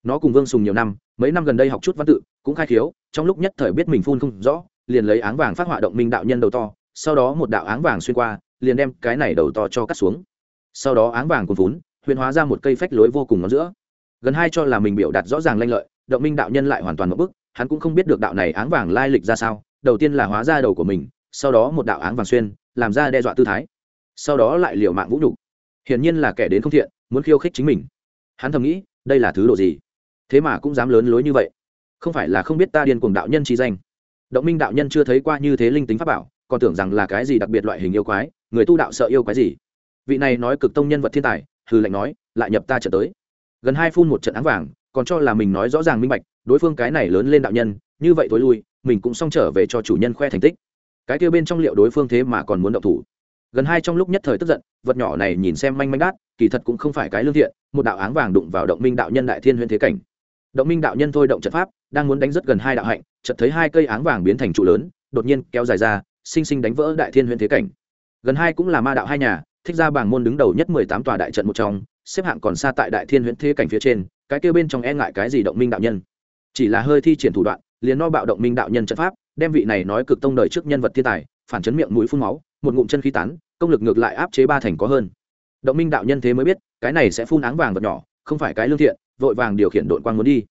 Nó cùng vương sùng nhiều năm, mấy năm gần đây học chút văn tự, cũng khai khiếu, trong lúc nhất thời biết mình phun không rõ, liền lấy áng vàng phát họa động minh đạo nhân đầu to, sau đó một đạo áng vàng xuyên qua, liền đem cái này đầu to cho cắt xuống. Sau đó áng vàng cuồn vốn huyền hóa ra một cây phách lối vô cùng ngón giữa. Gần hai cho là mình biểu đạt rõ ràng lanh lợi, động minh đạo nhân lại hoàn toàn một bức hắn cũng không biết được đạo này áng vàng lai lịch ra sao, đầu tiên là hóa ra đầu của mình, sau đó một đạo áng vàng xuyên, làm ra đe dọa tư thái. Sau đó lại liều mạng vũ nhục. Hiển nhiên là kẻ đến không thiện, muốn khiêu khích chính mình. Hắn thầm nghĩ, đây là thứ độ gì? Thế mà cũng dám lớn lối như vậy. Không phải là không biết ta điên cuồng đạo nhân trí danh. Động minh đạo nhân chưa thấy qua như thế linh tính pháp bảo, còn tưởng rằng là cái gì đặc biệt loại hình yêu quái, người tu đạo sợ yêu quái gì? Vị này nói cực tông nhân vật thiên tài, hừ lạnh nói, lại nhập ta trở tới. Gần hai phun một trận áng vàng còn cho là mình nói rõ ràng minh bạch, đối phương cái này lớn lên đạo nhân, như vậy tối lui, mình cũng xong trở về cho chủ nhân khoe thành tích. Cái kia bên trong liệu đối phương thế mà còn muốn động thủ. Gần hai trong lúc nhất thời tức giận, vật nhỏ này nhìn xem manh manh đát, kỳ thật cũng không phải cái lương thiện, một đạo áng vàng đụng vào động minh đạo nhân đại thiên huyễn thế cảnh. Động minh đạo nhân thôi động trận pháp, đang muốn đánh rất gần hai đạo hạnh, chợt thấy hai cây áng vàng biến thành trụ lớn, đột nhiên kéo dài ra, sinh sinh đánh vỡ đại thiên huyễn thế cảnh. Gần hai cũng là ma đạo hai nhà, thích ra bảng môn đứng đầu nhất mười tám tòa đại trận một trong, xếp hạng còn xa tại đại thiên huyễn thế cảnh phía trên cái kêu bên trong e ngại cái gì động minh đạo nhân. Chỉ là hơi thi triển thủ đoạn, liền no bạo động minh đạo nhân trận pháp, đem vị này nói cực tông đời trước nhân vật thiên tài, phản chấn miệng mũi phun máu, một ngụm chân khí tán, công lực ngược lại áp chế ba thành có hơn. Động minh đạo nhân thế mới biết, cái này sẽ phun áng vàng vật nhỏ, không phải cái lương thiện, vội vàng điều khiển đội quang muốn đi.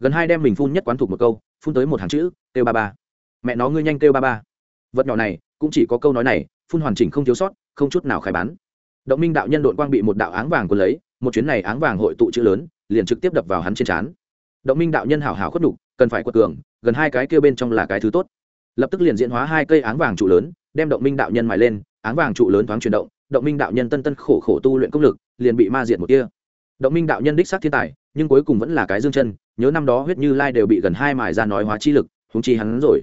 Gần hai đem mình phun nhất quán thuộc một câu, phun tới một hàng chữ têu ba ba. Mẹ nó ngươi nhanh têu ba ba. Vật nhỏ này, cũng chỉ có câu nói này, phun hoàn chỉnh không thiếu sót, không chút nào khai bán. Động minh đạo nhân đội quang bị một đạo áng vàng quân lấy, một chuyến này áng vàng hội tụ chữ lớn liền trực tiếp đập vào hắn trên trán. Động minh đạo nhân hảo hảo khuất đục cần phải quật cường, gần hai cái kia bên trong là cái thứ tốt. Lập tức liền diễn hóa hai cây áng vàng trụ lớn, đem động minh đạo nhân mài lên, áng vàng trụ lớn thoáng chuyển động động minh đạo nhân tân tân khổ khổ tu luyện công lực, liền bị ma diệt một kia. Động minh đạo nhân đích xác thiên tài, nhưng cuối cùng vẫn là cái dương chân, nhớ năm đó huyết như lai đều bị gần hai mài ra nói hóa chi lực húng chi hắn rồi.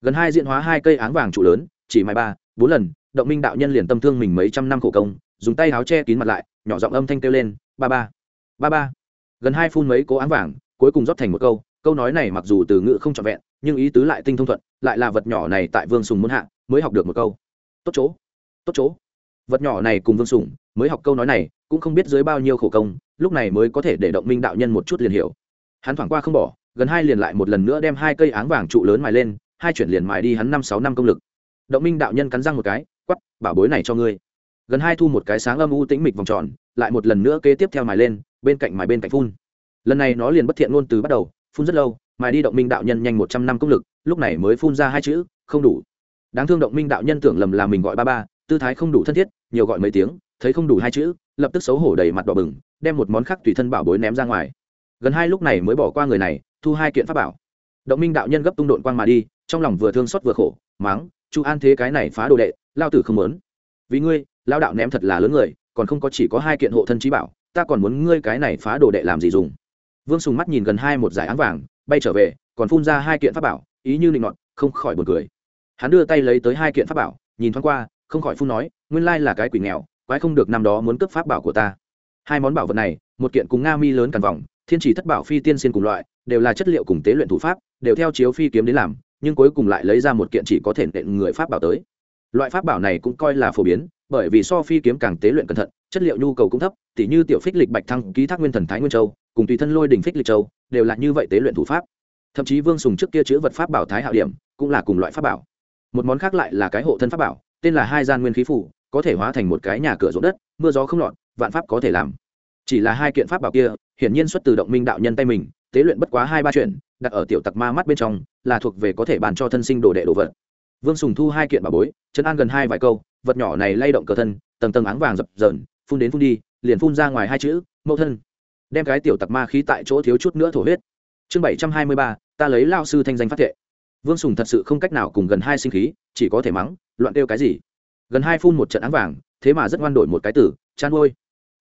Gần hai diễn hóa hai cây áng vàng trụ lớn, chỉ mài ba, bốn lần, động minh đạo nhân liền tâm thương mình mấy trăm năm khổ công, dùng tay áo che kín mặt lại, nhỏ giọng âm thanh kêu lên, ba ba ba ba gần hai phun mấy cố áng vàng, cuối cùng rót thành một câu câu nói này mặc dù từ ngữ không trọn vẹn, nhưng ý tứ lại tinh thông thuận, lại là vật nhỏ này tại vương sùng muốn hạ, mới học được một câu. Tốt chỗ tốt chỗ. Vật nhỏ này cùng vương sùng mới học câu nói này, cũng không biết dưới bao nhiêu khổ công, lúc này mới có thể để động minh đạo nhân một chút liền hiểu. Hắn thoảng qua không bỏ, gần hai liền lại một lần nữa đem hai cây áng vàng trụ lớn mài lên, hai chuyển liền mài đi hắn năm sáu năm công lực. Động minh đạo nhân cắn răng một cái quắp bảo bối này cho ngươi. Gần hai thu một cái sáng âm u tĩnh mịch vòng tròn, lại một lần nữa kế tiếp theo mài lên bên cạnh mài bên cạnh phun. Lần này nó liền bất thiện ngôn từ bắt đầu, phun rất lâu, mài đi động minh đạo nhân nhanh một trăm năm công lực, lúc này mới phun ra hai chữ, không đủ. Đáng thương động minh đạo nhân tưởng lầm là mình gọi ba ba, tư thái không đủ thân thiết, nhiều gọi mấy tiếng, thấy không đủ hai chữ, lập tức xấu hổ đầy mặt đỏ bừng, đem một món khác tùy thân bảo bối ném ra ngoài. Gần hai lúc này mới bỏ qua người này, thu hai kiện pháp bảo. Động minh đạo nhân gấp tung độn quang mà đi, trong lòng vừa thương xót vừa khổ máng chu an thế cái này phá đồ đệ, lao tử không muốn. Vì ngươi, lao đạo ném thật là lớn người, còn không có chỉ có hai kiện hộ thân trí bảo ta còn muốn ngươi cái này phá đồ đệ làm gì dùng? Vương sùng mắt nhìn gần hai một giải áng vàng, bay trở về, còn phun ra hai kiện pháp bảo, ý như định ngọn không khỏi buồn cười. Hắn đưa tay lấy tới hai kiện pháp bảo, nhìn thoáng qua, không khỏi phun nói, nguyên lai là cái quỷ nghèo, quái không được năm đó muốn cướp pháp bảo của ta. Hai món bảo vật này, một kiện cùng nga mi lớn cằn vòng, thiên chỉ thất bảo phi tiên xuyên cùng loại, đều là chất liệu cùng tế luyện thủ pháp, đều theo chiếu phi kiếm đến làm, nhưng cuối cùng lại lấy ra một kiện chỉ có thể nện người pháp bảo tới. Loại pháp bảo này cũng coi là phổ biến, bởi vì so phi kiếm càng tế luyện cẩn thận chất liệu nhu cầu cũng thấp, tỉ như tiểu phích lịch bạch thăng ký thác nguyên thần thái nguyên châu, cùng tùy thân lôi đình phích lịch châu, đều là như vậy tế luyện thủ pháp. Thậm chí vương sùng trước kia chữ vật pháp bảo thái hạo điểm, cũng là cùng loại pháp bảo. Một món khác lại là cái hộ thân pháp bảo, tên là hai gian nguyên khí phủ, có thể hóa thành một cái nhà cửa ruộng đất, mưa gió không lọt, vạn pháp có thể làm. Chỉ là hai kiện pháp bảo kia, hiển nhiên xuất từ động minh đạo nhân tay mình, tế luyện bất quá hai ba chuyện, đặt ở tiểu tặc ma mắt bên trong, là thuộc về có thể bàn cho thân sinh đồ đệ đồ vật. Vương sùng thu hai kiện bảo bối chân an gần hai vài câu, vật nhỏ này lay động cờ thân, tầng tầng áng vàng dập dờn phun đến phun đi, liền phun ra ngoài hai chữ, mẫu thân. Đem cái tiểu tặc ma khí tại chỗ thiếu chút nữa thổ huyết. Chương bảy trăm hai mươi ba, ta lấy lao sư thanh danh phát thệ. Vương sùng thật sự không cách nào cùng gần hai sinh khí, chỉ có thể mắng, loạn kêu cái gì? Gần hai phun một trận áng vàng, thế mà rất ngoan đổi một cái tử, chan ôi.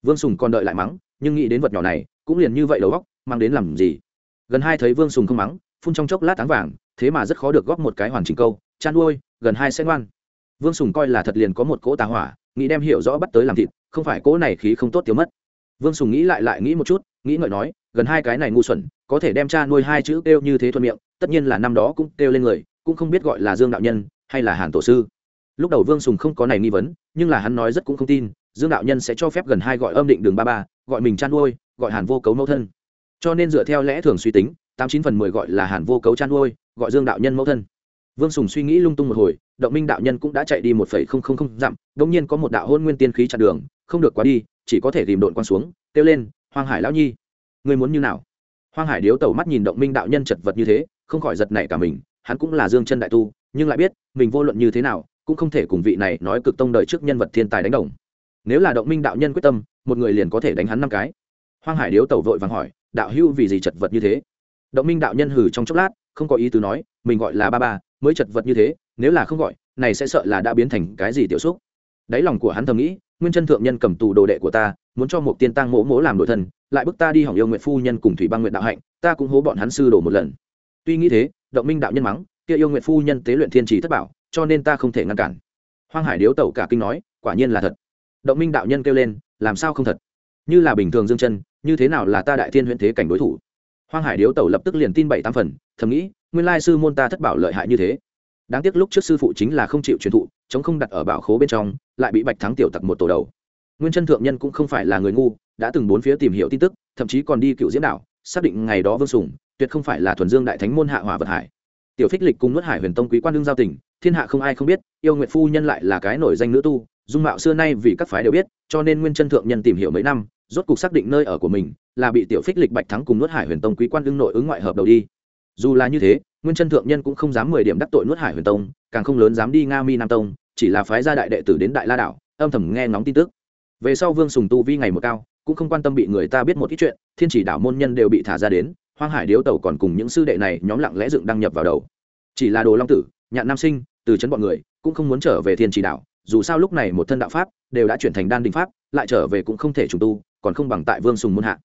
Vương sùng còn đợi lại mắng, nhưng nghĩ đến vật nhỏ này, cũng liền như vậy đầu góc mang đến làm gì? Gần hai thấy vương sùng không mắng, phun trong chốc lát áng vàng, thế mà rất khó được góp một cái hoàn chỉnh câu, chan ôi, gần hai sẽ ngoan. Vương sùng coi là thật liền có một cỗ tà hỏa, nghĩ đem hiểu rõ bắt tới làm thịt không phải cỗ này khí không tốt tiêu mất. Vương sùng nghĩ lại lại nghĩ một chút, nghĩ ngợi nói, gần hai cái này ngu xuẩn, có thể đem cha nuôi hai chữ kêu như thế thuận miệng, tất nhiên là năm đó cũng kêu lên người, cũng không biết gọi là dương đạo nhân, hay là hàn tổ sư. Lúc đầu vương sùng không có này nghi vấn, nhưng là hắn nói rất cũng không tin, dương đạo nhân sẽ cho phép gần hai gọi âm định đường ba ba, gọi mình chăn nuôi, gọi hàn vô cấu mẫu thân. Cho nên dựa theo lẽ thường suy tính, tám chín phần mười gọi là hàn vô cấu chăn nuôi, gọi dương đạo nhân mẫu thân. Vương sùng suy nghĩ lung tung một hồi, động minh đạo nhân cũng đã chạy đi một phẩy không không không dặm đ ỗ n g nhiên có một đạo hôn nguyên tiên khí chặn đường không được quá đi, chỉ có thể tìm đồn quan xuống, kêu lên, hoang hải lão nhi người muốn như nào? Hoang hải điếu tẩu mắt nhìn động minh đạo nhân chật vật như thế, không khỏi giật nảy cả mình, hắn cũng là dương chân đại tu, nhưng lại biết, mình vô luận như thế nào, cũng không thể cùng vị này nói cực tông đời trước nhân vật thiên tài đánh đồng. Nếu là động minh đạo nhân quyết tâm, một người liền có thể đánh hắn năm cái. Hoang hải điếu tẩu vội vàng hỏi, đạo hưu vì gì chật vật như thế? Động minh đạo nhân hử trong chốc lát, không có ý tứ nói, mình gọi là ba ba, mới chật vật như thế, nếu là không gọi, này sẽ sợ là đã biến thành cái gì tiểu xúc. Đáy lòng của hắn thầm nghĩ nguyên chân thượng nhân cầm tù đồ đệ của ta, muốn cho một tiên tăng mỗ mỗ làm đội thân, lại bức ta đi hỏng yêu nguyện phu nhân cùng thủy băng nguyện đạo hạnh, ta cũng hố bọn hắn sư đổ một lần. Tuy nghĩ thế, động minh đạo nhân mắng, kia yêu nguyện phu nhân tế luyện thiên trì thất bảo, cho nên ta không thể ngăn cản. Hoang hải điếu tẩu cả kinh nói, quả nhiên là thật. Động minh đạo nhân kêu lên, làm sao không thật? Như là bình thường dương chân, như thế nào là ta đại thiên huyện thế cảnh đối thủ? Hoang hải điếu tẩu lập tức liền tin bảy tam phần, thầm nghĩ, nguyên lai sư môn ta thất bảo lợi hại như thế đáng tiếc lúc trước sư phụ chính là không chịu truyền thụ, chống không đặt ở bảo khố bên trong, lại bị bạch thắng tiểu tặc một tổ đầu. Nguyên chân thượng nhân cũng không phải là người ngu, đã từng bốn phía tìm hiểu tin tức, thậm chí còn đi cựu diễn đảo, xác định ngày đó vương sùng, tuyệt không phải là thuần dương đại thánh môn hạ hỏa vật hải. Tiểu phích lịch cùng nuốt hải huyền tông quý quan đương giao tỉnh thiên hạ không ai không biết, yêu nguyện phu nhân lại là cái nổi danh nữ tu, dung mạo xưa nay vì các phái đều biết, cho nên nguyên chân thượng nhân tìm hiểu mấy năm, rốt cuộc xác định nơi ở của mình, là bị tiểu phích lịch bạch thắng cùng nuốt hải huyền tông quý quan đương nội ứng ngoại hợp đầu đi. Dù là như thế nguyên chân thượng nhân cũng không dám mười điểm đắc tội nuốt hải huyền tông, càng không lớn dám đi nga mi nam tông, chỉ là phái gia đại đệ tử đến đại la đảo, âm thầm nghe ngóng tin tức. Về sau vương sùng tu vi ngày một cao, cũng không quan tâm bị người ta biết một ít chuyện, thiên chỉ đảo môn nhân đều bị thả ra đến, hoang hải điếu tàu còn cùng những sư đệ này nhóm lặng lẽ dựng đăng nhập vào đầu. Chỉ là đồ long tử, nhạn nam sinh, từ chấn bọn người, cũng không muốn trở về thiên chỉ đảo, dù sao lúc này một thân đạo pháp, đều đã chuyển thành đan đình pháp, lại trở về cũng không thể trùng tu, còn không bằng tại vương sùng muôn hạ.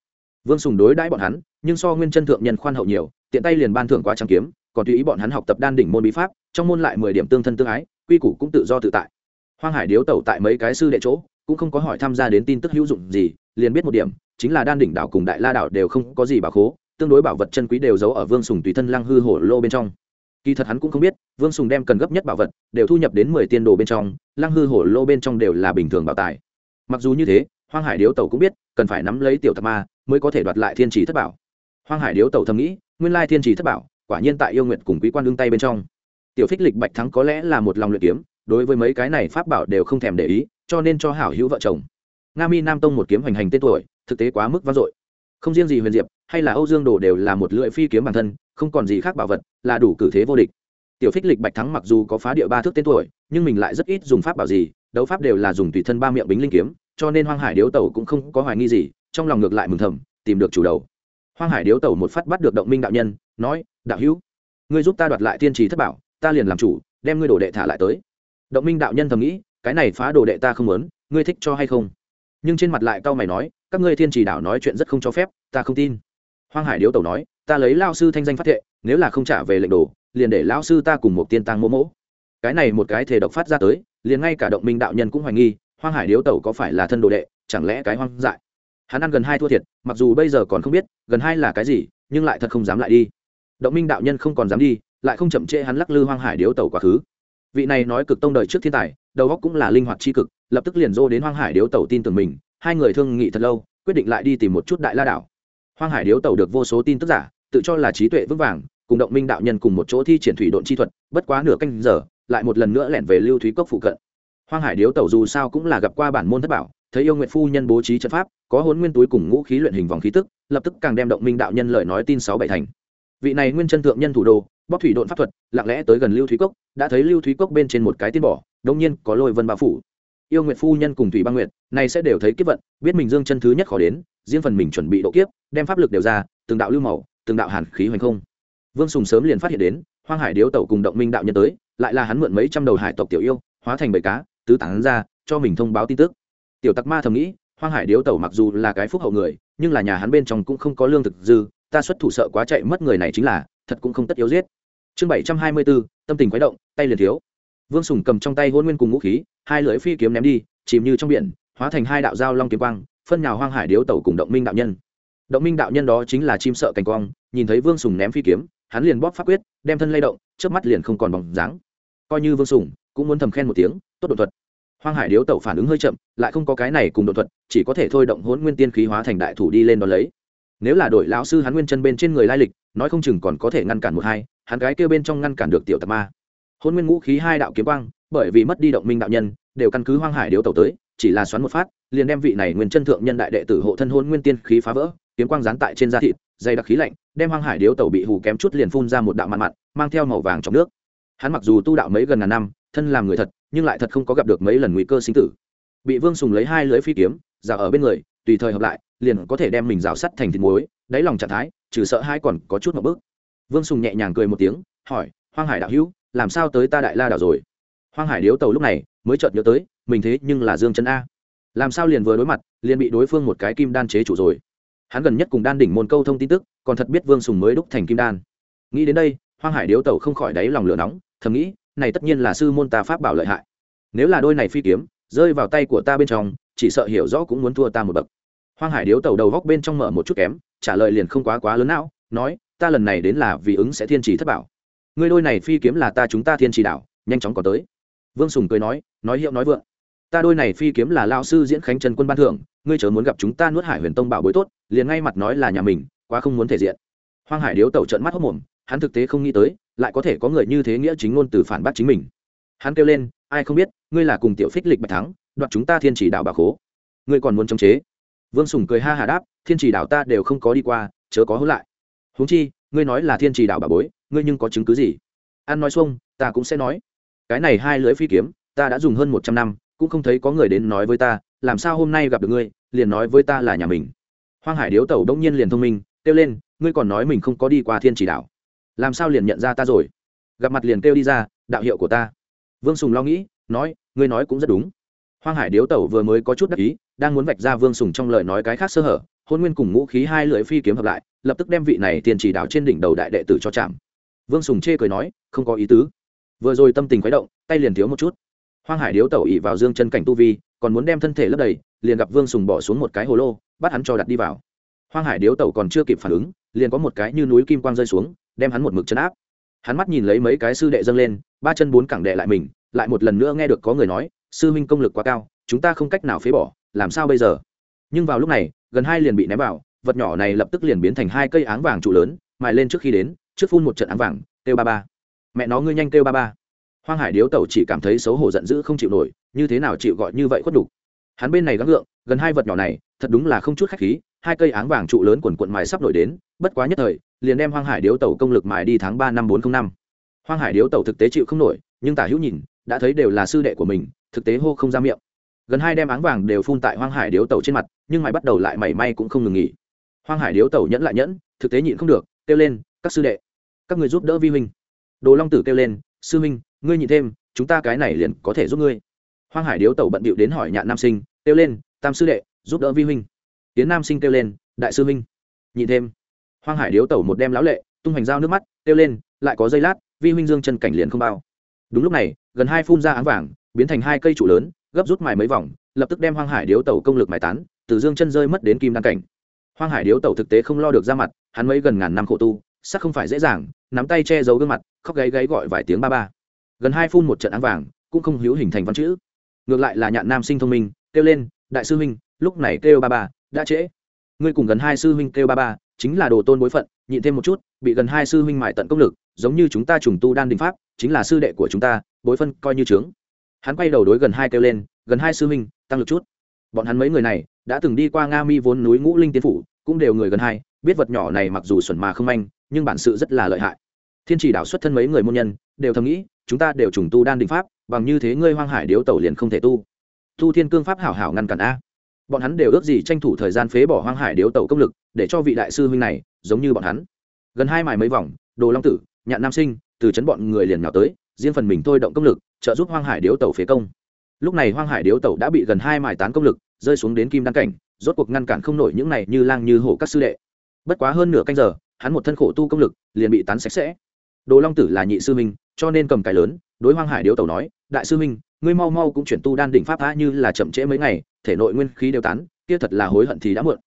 Vương sùng đối đãi bọn hắn, nhưng so nguyên chân thượng nhân khoan hậu nhiều, tiện tay liền ban thưởng qua trang kiếm còn tùy ý bọn hắn học tập đan đỉnh môn bí pháp, trong môn lại mười điểm tương thân tương ái, quy củ cũng tự do tự tại. Hoang hải điếu tẩu tại mấy cái sư đệ chỗ, cũng không có hỏi tham gia đến tin tức hữu dụng gì, liền biết một điểm, chính là đan đỉnh đảo cùng đại la đảo đều không có gì bảo khố, tương đối bảo vật chân quý đều giấu ở vương sùng tùy thân lăng hư hổ lô bên trong. Kỳ thật hắn cũng không biết, vương sùng đem cần gấp nhất bảo vật, đều thu nhập đến mười tiên đồ bên trong, lăng hư hổ lô bên trong đều là bình thường bảo tài. Mặc dù như thế, hoang hải điếu tẩu cũng biết, cần phải nắm lấy tiểu thập ma, mới có thể đoạt lại thiên trì thất bảo. Hoang hải điếu tẩu thầm nghĩ, nguyên lai thiên trì thất bảo quả nhiên tại yêu nguyệt cùng quý quan đương tay bên trong. Tiểu phích lịch bạch thắng có lẽ là một lòng luyện kiếm, đối với mấy cái này pháp bảo đều không thèm để ý, cho nên cho hảo hữu vợ chồng. Nga mi nam tông một kiếm hoành hành tên tuổi, thực tế quá mức vang dội. Không riêng gì huyền diệp, hay là âu dương đồ đều là một lưỡi phi kiếm bản thân, không còn gì khác bảo vật, là đủ cử thế vô địch. Tiểu phích lịch bạch thắng mặc dù có phá địa ba thước tên tuổi, nhưng mình lại rất ít dùng pháp bảo gì, đấu pháp đều là dùng tùy thân ba miệng bính linh kiếm, cho nên hoang hải điếu tẩu cũng không có hoài nghi gì, trong lòng ngược lại mừng thầm, tìm được chủ đầu hoang hải điếu tẩu một phát bắt được động minh đạo nhân, nói, đạo hữu, ngươi giúp ta đoạt lại thiên trì thất bảo, ta liền làm chủ, đem ngươi đồ đệ thả lại tới. Động minh đạo nhân thầm nghĩ, cái này phá đồ đệ ta không muốn, ngươi thích cho hay không? Nhưng trên mặt lại cau mày nói, các ngươi thiên trì đảo nói chuyện rất không cho phép, ta không tin. Hoang hải điếu tẩu nói, ta lấy lao sư thanh danh phát thệ, nếu là không trả về lệnh đồ, liền để lao sư ta cùng một tiên tăng mỗ mỗ. Cái này một cái thể độc phát ra tới, liền ngay cả động minh đạo nhân cũng hoài nghi, hoang hải điếu tẩu có phải là thân đồ đệ, chẳng lẽ cái hoang dại? Hắn ăn gần hai thua thiệt, mặc dù bây giờ còn không biết, gần hai là cái gì, nhưng lại thật không dám lại đi. Động minh đạo nhân không còn dám đi, lại không chậm trễ hắn lắc lư hoang hải điếu tẩu quá khứ. Vị này nói cực tông đời trước thiên tài, đầu óc cũng là linh hoạt tri cực, lập tức liền dô đến hoang hải điếu tẩu tin tưởng mình, hai người thương nghị thật lâu, quyết định lại đi tìm một chút đại la đảo. Hoang hải điếu tẩu được vô số tin tức giả, tự cho là trí tuệ vững vàng, cùng động minh đạo nhân cùng một chỗ thi triển thủy độn chi thuật, bất quá nửa canh giờ, lại một lần nữa lẻn về lưu thúy cốc phụ cận. Hoang hải điếu tẩu dù sao cũng là gặp qua bản môn thất bảo thấy yêu nguyện phu nhân bố trí trận pháp, có hôn nguyên túi cùng ngũ khí luyện hình vòng khí tức, lập tức càng đem động minh đạo nhân lời nói tin sáu bảy thành. Vị này nguyên chân thượng nhân thủ đô bóc thủy độn pháp thuật, lặng lẽ tới gần lưu thúy cốc, đã thấy lưu thúy cốc bên trên một cái tiên bỏ đông nhiên có lôi vân bao phủ. Yêu nguyệt phu nhân cùng thủy băng nguyện này sẽ đều thấy kiếp vận, biết mình dương chân thứ nhất khó đến, riêng phần mình chuẩn bị độ kiếp, đem pháp lực đều ra, từng đạo lưu màu, từng đạo hàn khí hoành không. Vương sùng sớm liền phát hiện đến, hoang hải điếu tẩu cùng động minh đạo nhân tới, lại là hắn mượn mấy trăm đầu hải tộc tiểu yêu, hóa thành bầy cá, tứ tán ra, cho mình thông báo tin tức tiểu tặc ma thầm nghĩ, hoang hải điếu tẩu mặc dù là cái phúc hậu người, nhưng là nhà hắn bên trong cũng không có lương thực dư, ta xuất thủ sợ quá chạy mất người này chính là, thật cũng không tất yếu giết. Chương bảy trăm hai mươi bốn tâm tình quái động, tay liền thiếu. Vương sùng cầm trong tay hôn nguyên cùng ngũ khí, hai lưỡi phi kiếm ném đi, chìm như trong biển, hóa thành hai đạo dao long kiếm quang, phân nhào hoang hải điếu tẩu cùng động minh đạo nhân. Động minh đạo nhân đó chính là chim sợ cành quang, nhìn thấy vương sùng ném phi kiếm, hắn liền bóp pháp quyết, đem thân lay động trước mắt liền không còn bóng dáng. Coi như vương sùng cũng muốn thầm khen một tiếng, tốt đột thuật hoang hải điếu tẩu phản ứng hơi chậm, lại không có cái này cùng đột thuật, chỉ có thể thôi động hôn nguyên tiên khí hóa thành đại thủ đi lên đón lấy. Nếu là đội lão sư hắn nguyên chân bên trên người lai lịch, nói không chừng còn có thể ngăn cản một hai, hắn gái kêu bên trong ngăn cản được tiểu tạc ma. Hôn nguyên ngũ khí hai đạo kiếm quang, bởi vì mất đi động minh đạo nhân, đều căn cứ hoang hải điếu tẩu tới, chỉ là xoắn một phát, liền đem vị này nguyên chân thượng nhân đại đệ tử hộ thân hôn nguyên tiên khí phá vỡ, kiếm quang gián tại trên da thịt, dày đặc khí lạnh, đem hoang hải điếu tẩu bị hù kém chút liền phun ra một đạo mặn mặn mang theo màu vàng trong nước. Hắn mặc dù tu đạo mấy gần ngàn năm thân làm người thật, nhưng lại thật không có gặp được mấy lần nguy cơ sinh tử. Bị vương sùng lấy hai lưỡi phi kiếm, rào ở bên người, tùy thời hợp lại, liền có thể đem mình rào sắt thành thịt muối, đáy lòng trạng thái, trừ sợ hai còn có chút một bước. Vương sùng nhẹ nhàng cười một tiếng, hỏi, hoang hải đạo hữu, làm sao tới ta đại la đảo rồi? Hoang hải điếu tàu lúc này mới chợt nhớ tới, mình thế nhưng là dương chân a. Làm sao liền vừa đối mặt, liền bị đối phương một cái kim đan chế chủ rồi? Hắn gần nhất cùng đan đỉnh môn câu thông tin tức, còn thật biết vương sùng mới đúc thành kim đan. Nghĩ đến đây, hoang hải điếu tàu không khỏi đáy lòng lửa nóng, thầm nghĩ này tất nhiên là sư môn ta pháp bảo lợi hại. Nếu là đôi này phi kiếm, rơi vào tay của ta bên trong, chỉ sợ hiểu rõ cũng muốn thua ta một bậc. Hoang hải điếu tàu đầu góc bên trong mở một chút kém, trả lời liền không quá quá lớn não, nói, ta lần này đến là vì ứng sẽ thiên trì thất bảo. Ngươi đôi này phi kiếm là ta chúng ta thiên trì đảo, nhanh chóng có tới. Vương sùng cười nói nói hiệu nói vượng. Ta đôi này phi kiếm là lao sư diễn khánh trần quân ban thưởng, ngươi chớ muốn gặp chúng ta nuốt hải huyền tông bảo bối tốt, liền ngay mặt nói là nhà mình, quá không muốn thể diện. Hoang hải điếu tẩu trận mắt hốc mồm hắn thực tế không nghĩ tới, lại có thể có người như thế nghĩa chính ngôn từ phản bác chính mình. Hắn kêu lên, ai không biết, ngươi là cùng tiểu phích lịch bạch thắng, đoạt chúng ta thiên chỉ đạo bà khố. Ngươi còn muốn chống chế? Vương sùng cười ha hà đáp, thiên chỉ đạo ta đều không có đi qua, chớ có hữu lại. Huống chi, ngươi nói là thiên chỉ đạo bà bối, ngươi nhưng có chứng cứ gì? Ăn nói xuông, ta cũng sẽ nói. Cái này hai lưỡi phi kiếm, ta đã dùng hơn một trăm năm, cũng không thấy có người đến nói với ta, làm sao hôm nay gặp được ngươi, liền nói với ta là nhà mình. Hoang hải điếu tẩu đông nhiên liền thông minh, kêu lên, ngươi còn nói mình không có đi qua thiên chỉ đạo làm sao liền nhận ra ta rồi? Gặp mặt liền kêu đi ra, đạo hiệu của ta. Vương sùng lo nghĩ, nói, ngươi nói cũng rất đúng. Hoang hải điếu tẩu vừa mới có chút đắc ý, đang muốn vạch ra vương sùng trong lời nói cái khác sơ hở, hôn nguyên cùng ngũ khí hai lưỡi phi kiếm hợp lại, lập tức đem vị này tiền chỉ đạo trên đỉnh đầu đại đệ tử cho chạm. Vương sùng chê cười nói, không có ý tứ. Vừa rồi tâm tình khuấy động, tay liền thiếu một chút. Hoang hải điếu tẩu ỉ vào dương chân cảnh tu vi, còn muốn đem thân thể lấp đầy, liền gặp vương sùng bỏ xuống một cái hồ lô, bắt hắn cho đặt đi vào. Hoang hải điếu tẩu còn chưa kịp phản ứng, liền có một cái như núi kim quang rơi xuống đem hắn một mực chân áp. Hắn mắt nhìn lấy mấy cái sư đệ dâng lên, ba chân bốn cẳng đệ lại mình, lại một lần nữa nghe được có người nói, sư minh công lực quá cao, chúng ta không cách nào phế bỏ, làm sao bây giờ? Nhưng vào lúc này, gần hai liền bị ném vào, vật nhỏ này lập tức liền biến thành hai cây áng vàng trụ lớn, mài lên trước khi đến, trước phun một trận áng vàng, kêu ba ba. Mẹ nó, ngươi nhanh kêu ba ba. Hoang hải điếu tẩu chỉ cảm thấy xấu hổ giận dữ không chịu nổi, như thế nào chịu gọi như vậy khuất đục hắn bên này gắng gượng, gần hai vật nhỏ này, thật đúng là không chút khách khí, hai cây áng vàng trụ lớn quần quận mài sắp nổi đến, bất quá nhất thời liền đem hoang hải điếu tẩu công lực mài đi tháng ba năm bốn t r ă n h năm. Hoang hải điếu tẩu thực tế chịu không nổi, nhưng tả hữu nhìn, đã thấy đều là sư đệ của mình, thực tế hô không ra miệng. Gần hai đem áng vàng đều phun tại hoang hải điếu tẩu trên mặt, nhưng mày bắt đầu lại mảy may cũng không ngừng nghỉ. Hoang hải điếu tẩu nhẫn lại nhẫn, thực tế nhịn không được, kêu lên, các sư đệ, các người giúp đỡ vi huynh. Đồ long tử kêu lên, sư huynh, ngươi nhịn thêm, chúng ta cái này liền có thể giúp ngươi. Hoang hải điếu tẩu bận bịu đến hỏi nhạn nam sinh, kêu lên, tam sư đệ, giúp đỡ vi huynh. Tiến nam sinh kêu lên, đại sư huynh, nhịn thêm hoang hải điếu tẩu một đem lão lệ, tung hoành dao nước mắt, kêu lên, lại có giây lát, vi huynh dương chân cảnh liền không bao. Đúng lúc này, gần hai phun ra áng vàng, biến thành hai cây trụ lớn, gấp rút mài mấy vòng, lập tức đem hoang hải điếu tẩu công lực mài tán, từ dương chân rơi mất đến kim đan cảnh. Hoang hải điếu tẩu thực tế không lo được ra mặt, hắn mấy gần ngàn năm khổ tu sắc không phải dễ dàng, nắm tay che giấu gương mặt, khóc gáy gáy gọi vài tiếng ba ba. Gần hai phun một trận áng vàng, cũng không hữu hình thành văn chữ. Ngược lại là nhạn nam sinh thông minh, kêu lên, đại sư huynh, lúc này kêu ba ba, đã trễ. Ngươi cùng gần hai sư huynh kêu ba ba chính là đồ tôn bối phận, nhịn thêm một chút, bị gần hai sư huynh mại tận công lực, giống như chúng ta trùng tu đan đình pháp, chính là sư đệ của chúng ta, bối phân coi như trướng hắn quay đầu đối gần hai kêu lên, gần hai sư huynh, tăng lực chút. Bọn hắn mấy người này, đã từng đi qua nga mi vốn núi ngũ linh tiên phủ, cũng đều người gần hai, biết vật nhỏ này mặc dù xuẩn mà không manh, nhưng bản sự rất là lợi hại. Thiên chỉ đảo xuất thân mấy người môn nhân, đều thầm nghĩ, chúng ta đều trùng tu đan đình pháp, bằng như thế ngươi hoang hải điếu tẩu liền không thể tu. Tu thiên cương pháp hảo hảo ngăn cản a. Bọn hắn đều ước gì tranh thủ thời gian phế bỏ hoang hải điếu tẩu công lực để cho vị đại sư huynh này giống như bọn hắn. Gần hai mài mấy vòng, đồ long tử, nhạn nam sinh từ chấn bọn người liền nhào tới, riêng phần mình thôi động công lực, trợ giúp hoang hải điếu tẩu phế công. Lúc này hoang hải điếu tẩu đã bị gần hai mài tán công lực, rơi xuống đến kim đăng cảnh, rốt cuộc ngăn cản không nổi những này như lang như hổ các sư đệ. Bất quá hơn nửa canh giờ, hắn một thân khổ tu công lực liền bị tán sạch sẽ. Đồ long tử là nhị sư minh cho nên cầm cái lớn, đối hoang hải điếu tẩu nói, đại sư minh ngươi mau mau cũng chuyển tu đan đỉnh pháp tha như là chậm trễ mấy ngày, thể nội nguyên khí đều tán, kia thật là hối hận thì đã muộn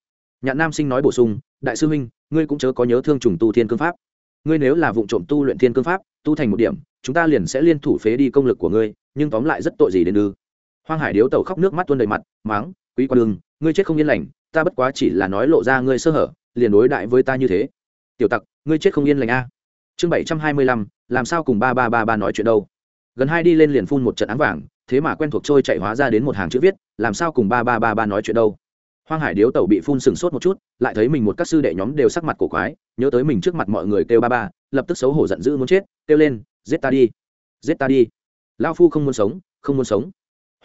nhạn nam sinh nói bổ sung, đại sư huynh, ngươi cũng chớ có nhớ thương trùng tu thiên cương pháp. Ngươi nếu là vụ trộm tu luyện thiên cương pháp, tu thành một điểm, chúng ta liền sẽ liên thủ phế đi công lực của ngươi, nhưng tóm lại rất tội gì đến ư? Hoang hải điếu tẩu khóc nước mắt tuôn đầy mặt, máng, quý quan đường ngươi chết không yên lành, ta bất quá chỉ là nói lộ ra ngươi sơ hở, liền đối đại với ta như thế. Tiểu tặc, ngươi chết không yên lành a. Chương bảy trăm hai mươi lăm, làm sao cùng ba ba ba ba nói chuyện đâu? Gần hai đi lên liền phun một trận áng vàng, thế mà quen thuộc trôi chạy hóa ra đến một hàng chữ viết, làm sao cùng ba ba ba ba nói chuyện đâu? Hoang hải điếu tẩu bị phun sừng sốt một chút, lại thấy mình một các sư đệ nhóm đều sắc mặt cổ quái, nhớ tới mình trước mặt mọi người kêu ba ba, lập tức xấu hổ giận dữ muốn chết, kêu lên, giết ta đi, giết ta đi. Lao phu không muốn sống, không muốn sống.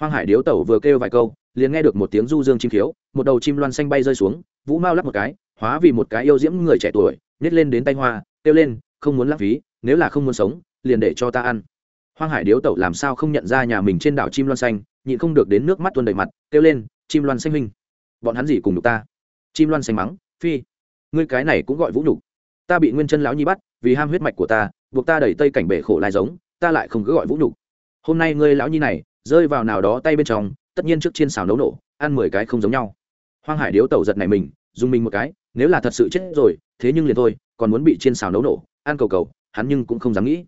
Hoang hải điếu tẩu vừa kêu vài câu, liền nghe được một tiếng du dương chim khiếu, một đầu chim loan xanh bay rơi xuống, vũ mao lắp một cái, hóa vì một cái yêu diễm người trẻ tuổi, nhét lên đến tay hoa, kêu lên, không muốn lãng phí, nếu là không muốn sống, liền để cho ta ăn. Hoang hải điếu tẩu làm sao không nhận ra nhà mình trên đảo chim loan xanh, nhịn không được đến nước mắt tuôn đầy mặt, kêu lên, chim loan xanh huynh bọn hắn gì cùng được ta? Chim loan xanh mắng, phi, ngươi cái này cũng gọi vũ nhục. Ta bị nguyên chân lão nhi bắt, vì ham huyết mạch của ta, buộc ta đẩy tây cảnh bể khổ lai giống, ta lại không cứ gọi vũ nhục. Hôm nay ngươi lão nhi này, rơi vào nào đó tay bên trong, tất nhiên trước chiên xào nấu nổ, ăn mười cái không giống nhau. Hoang hải điếu tẩu giật này mình, dùng mình một cái, nếu là thật sự chết rồi, thế nhưng liền thôi, còn muốn bị chiên xào nấu nổ, ăn cầu cầu, hắn nhưng cũng không dám nghĩ.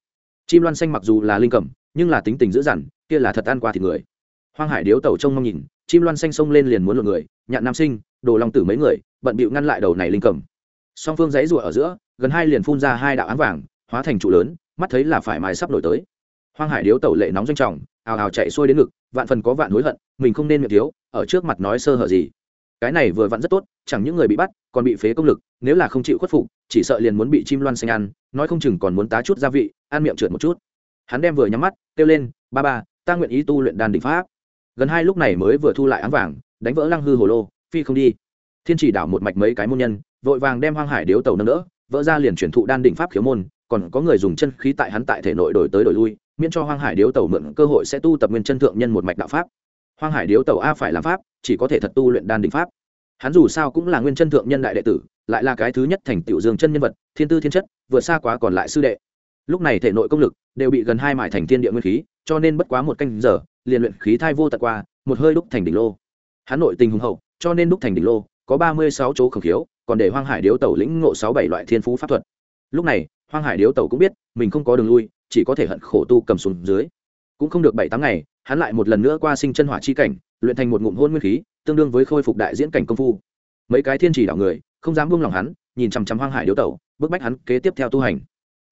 Chim loan xanh mặc dù là linh cẩm, nhưng là tính tình dữ dằn, kia là thật ăn qua thịt người hoang hải điếu tẩu trông mong nhìn, chim loan xanh xông lên liền muốn lột người, nhạn nam sinh, đồ long tử mấy người, bận bịu ngăn lại đầu này linh cẩm song phương giấy rụa ở giữa, gần hai liền phun ra hai đạo ánh vàng, hóa thành trụ lớn, mắt thấy là phải mài sắp nổi tới. Hoang hải điếu tẩu lệ nóng danh trọng, ào ào chạy xuôi đến ngực, vạn phần có vạn hối hận, mình không nên miệng thiếu, ở trước mặt nói sơ hở gì. Cái này vừa vặn rất tốt, chẳng những người bị bắt, còn bị phế công lực, nếu là không chịu khuất phục, chỉ sợ liền muốn bị chim loan xanh ăn, nói không chừng còn muốn tá chút gia vị, ăn miệng trượt một chút. Hắn đem vừa nhắm mắt, kêu lên, ba ba, ta nguyện ý tu luyện đan đỉnh pháp gần hai lúc này mới vừa thu lại áng vàng, đánh vỡ lăng hư hồ lô, phi không đi. Thiên chỉ đảo một mạch mấy cái môn nhân, vội vàng đem hoang hải điếu tàu nâng đỡ, vỡ ra liền chuyển thụ đan đỉnh pháp khiếu môn, còn có người dùng chân khí tại hắn tại thể nội đổi tới đổi lui, miễn cho hoang hải điếu tàu mượn cơ hội sẽ tu tập nguyên chân thượng nhân một mạch đạo pháp. Hoang hải điếu tàu a phải làm pháp, chỉ có thể thật tu luyện đan đỉnh pháp. Hắn dù sao cũng là nguyên chân thượng nhân đại đệ tử, lại là cái thứ nhất thành tiểu dương chân nhân vật, thiên tư thiên chất vượt xa quá còn lại sư đệ. Lúc này thể nội công lực đều bị gần hai mải thành thiên địa nguyên khí, cho nên bất quá một canh giờ liền luyện khí thai vô tận qua, một hơi đúc thành đỉnh lô. Hắn nội tình hùng hậu, cho nên đúc thành đỉnh lô, có ba mươi sáu chỗ khổng khiếu, còn để hoang hải điếu tẩu lĩnh ngộ sáu bảy loại thiên phú pháp thuật. Lúc này, hoang hải điếu tẩu cũng biết, mình không có đường lui, chỉ có thể hận khổ tu cầm xuống dưới. Cũng không được bảy tám ngày, hắn lại một lần nữa qua sinh chân hỏa chi cảnh, luyện thành một ngụm hôn nguyên khí, tương đương với khôi phục đại diễn cảnh công phu. Mấy cái thiên chỉ đảo người, không dám buông lòng hắn, nhìn chằm chằm hoang hải điếu tẩu, bức bách hắn kế tiếp theo tu hành.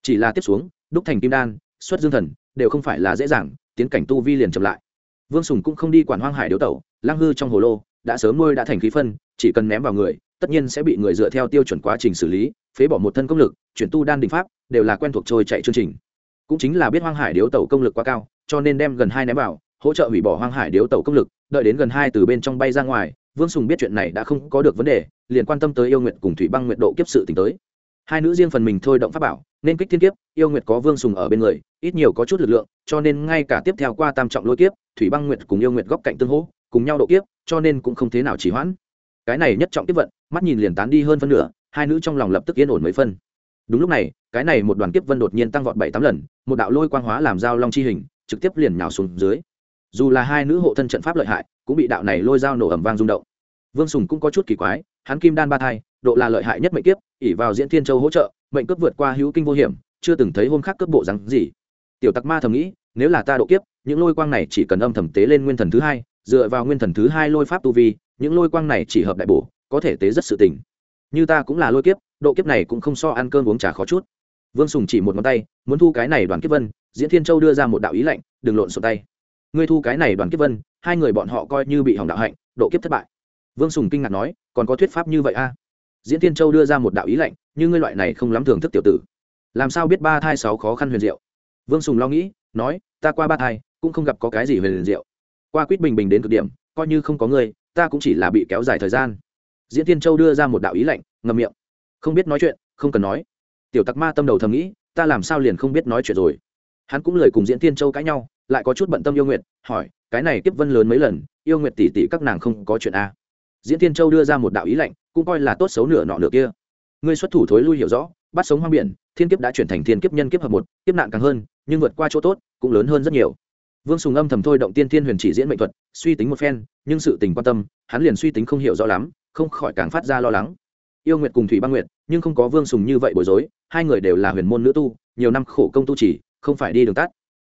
Chỉ là tiếp xuống, đúc thành kim đan, xuất dương thần, đều không phải là dễ dàng tiến cảnh tu vi liền chậm lại. Vương sùng cũng không đi quản hoang hải điếu tẩu, lang hư trong hồ lô, đã sớm nuôi đã thành khí phân, chỉ cần ném vào người, tất nhiên sẽ bị người dựa theo tiêu chuẩn quá trình xử lý, phế bỏ một thân công lực, chuyển tu đan đình pháp, đều là quen thuộc trôi chạy chương trình. Cũng chính là biết hoang hải điếu tẩu công lực quá cao, cho nên đem gần hai ném vào, hỗ trợ hủy bỏ hoang hải điếu tẩu công lực, đợi đến gần hai từ bên trong bay ra ngoài, vương sùng biết chuyện này đã không có được vấn đề, liền quan tâm tới yêu nguyện cùng thủy băng nguyện độ kiếp sự t tới hai nữ riêng phần mình thôi động pháp bảo, nên kích thiên kiếp, yêu nguyệt có vương sùng ở bên người, ít nhiều có chút lực lượng, cho nên ngay cả tiếp theo qua tam trọng lôi kiếp, thủy băng nguyệt cùng yêu nguyệt góc cạnh tương hỗ, cùng nhau độ kiếp, cho nên cũng không thế nào chỉ hoãn. Cái này nhất trọng tiếp vận, mắt nhìn liền tán đi hơn phân nửa, hai nữ trong lòng lập tức yên ổn mấy phân. Đúng lúc này, cái này một đoàn kiếp vân đột nhiên tăng vọt bảy tám lần, một đạo lôi quang hóa làm dao long chi hình, trực tiếp liền nhào xuống dưới. Dù là hai nữ hộ thân trận pháp lợi hại, cũng bị đạo này lôi dao nổ ẩm vang rung động. Vương sùng cũng có chút kỳ quái, hắn kim đan ba thai, độ là lợi hại nhất mệnh kiếp ỉ vào diễn thiên châu hỗ trợ, mệnh cướp vượt qua hữu kinh vô hiểm, chưa từng thấy hôm khác cướp bộ rắn gì. Tiểu tặc ma thầm nghĩ, nếu là ta độ kiếp, những lôi quang này chỉ cần âm thầm tế lên nguyên thần thứ hai, dựa vào nguyên thần thứ hai lôi pháp tu vi, những lôi quang này chỉ hợp đại bổ, có thể tế rất sự tình. Như ta cũng là lôi kiếp, độ kiếp này cũng không so ăn cơm uống trà khó chút. Vương sùng chỉ một ngón tay, muốn thu cái này đoàn kiếp vân, diễn thiên châu đưa ra một đạo ý lạnh, đừng lộn xộn tay. Ngươi thu cái này đoàn kiếp vân, hai người bọn họ coi như bị hỏng đạo hạnh, độ kiếp thất bại. Vương sùng kinh ngạc nói, còn có thuyết pháp như vậy a? Diễn thiên châu đưa ra một đạo ý lạnh như ngươi loại này không lắm thưởng thức tiểu tử. Làm sao biết ba thai sáu khó khăn huyền diệu? Vương sùng lo nghĩ, nói, ta qua ba thai, cũng không gặp có cái gì huyền diệu. Qua quýt bình bình đến cực điểm, coi như không có ngươi, ta cũng chỉ là bị kéo dài thời gian. Diễn tiên châu đưa ra một đạo ý lạnh ngầm miệng. Không biết nói chuyện, không cần nói. Tiểu tặc ma tâm đầu thầm nghĩ, ta làm sao liền không biết nói chuyện rồi? Hắn cũng lời cùng diễn tiên châu cãi nhau, lại có chút bận tâm yêu nguyện hỏi, cái này tiếp vân lớn mấy lần, yêu nguyện tỷ tỷ các nàng không có chuyện a. à diễn tiên châu đưa ra một đạo ý lạnh, cũng coi là tốt xấu nửa nọ nửa kia. Ngươi xuất thủ thối lui hiểu rõ, bắt sống hoang biển, thiên kiếp đã chuyển thành thiên kiếp nhân kiếp hợp một, kiếp nạn càng hơn, nhưng vượt qua chỗ tốt, cũng lớn hơn rất nhiều. Vương sùng âm thầm thôi động tiên thiên huyền chỉ diễn mệnh thuật, suy tính một phen, nhưng sự tình quan tâm, hắn liền suy tính không hiểu rõ lắm, không khỏi càng phát ra lo lắng. Yêu nguyệt cùng thủy băng nguyệt, nhưng không có vương sùng như vậy bối rối, hai người đều là huyền môn nữ tu, nhiều năm khổ công tu chỉ, không phải đi đường tắt.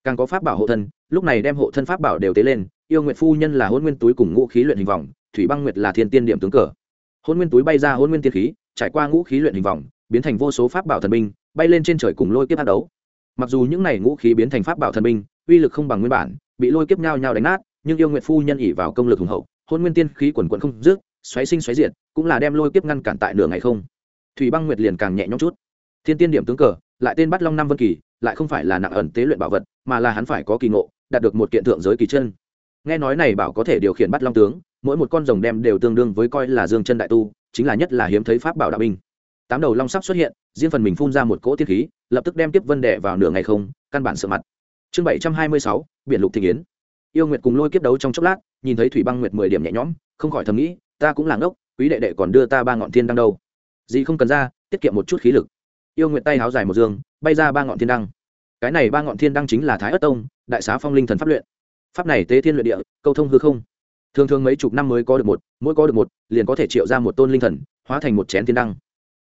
Càng có pháp bảo hộ thân, lúc này đem hộ thân pháp bảo đều tế lên, yêu nguyệt phu nhân là hôn nguyên túi cùng ngũ khí luyện hình vòng thủy băng nguyệt là thiên tiên điểm tướng cờ. Hôn nguyên túi bay ra hôn nguyên tiên khí, trải qua ngũ khí luyện hình vòng, biến thành vô số pháp bảo thần binh, bay lên trên trời cùng lôi kiếp hát đấu. Mặc dù những này ngũ khí biến thành pháp bảo thần binh, uy lực không bằng nguyên bản, bị lôi kiếp nhau nhau đánh nát, nhưng yêu nguyện phu nhân ỉ vào công lực hùng hậu, hôn nguyên tiên khí quần quận không dứt, xoáy sinh xoáy diệt, cũng là đem lôi kiếp ngăn cản tại nửa ngày không. Thủy băng nguyệt liền càng nhẹ nhõm chút. Thiên tiên điểm tướng cờ, lại tên bắt long năm vân kỳ, lại không phải là nặng ẩn tế luyện bảo vật, mà là hắn phải có kỳ ngộ, đạt được một kiện thượng giới kỳ chân. Nghe nói này bảo có thể điều khiển bắt long tướng mỗi một con rồng đem đều tương đương với coi là dương chân đại tu, chính là nhất là hiếm thấy pháp bảo đạo binh. Tám đầu long sắp xuất hiện, riêng phần mình phun ra một cỗ tiết khí, lập tức đem tiếp vân đệ vào nửa ngày không, căn bản sợ mặt. Chương bảy trăm hai mươi sáu, biển lục thị kiến yêu nguyệt cùng lôi kiếp đấu trong chốc lát, nhìn thấy thủy băng nguyệt mười điểm nhẹ nhõm, không khỏi thầm nghĩ, ta cũng là ngốc, quý đệ đệ còn đưa ta ba ngọn thiên đăng đâu. Gì không cần ra, tiết kiệm một chút khí lực. Yêu nguyệt tay háo dài một dương, bay ra ba ngọn thiên đăng. Cái này ba ngọn thiên đăng chính là thái ất tông, đại xá phong linh thần pháp luyện. Pháp này tế thiên luyện địa, câu thông hư không thường thường mấy chục năm mới có được một, mỗi có được một, liền có thể triệu ra một tôn linh thần, hóa thành một chén thiên đăng.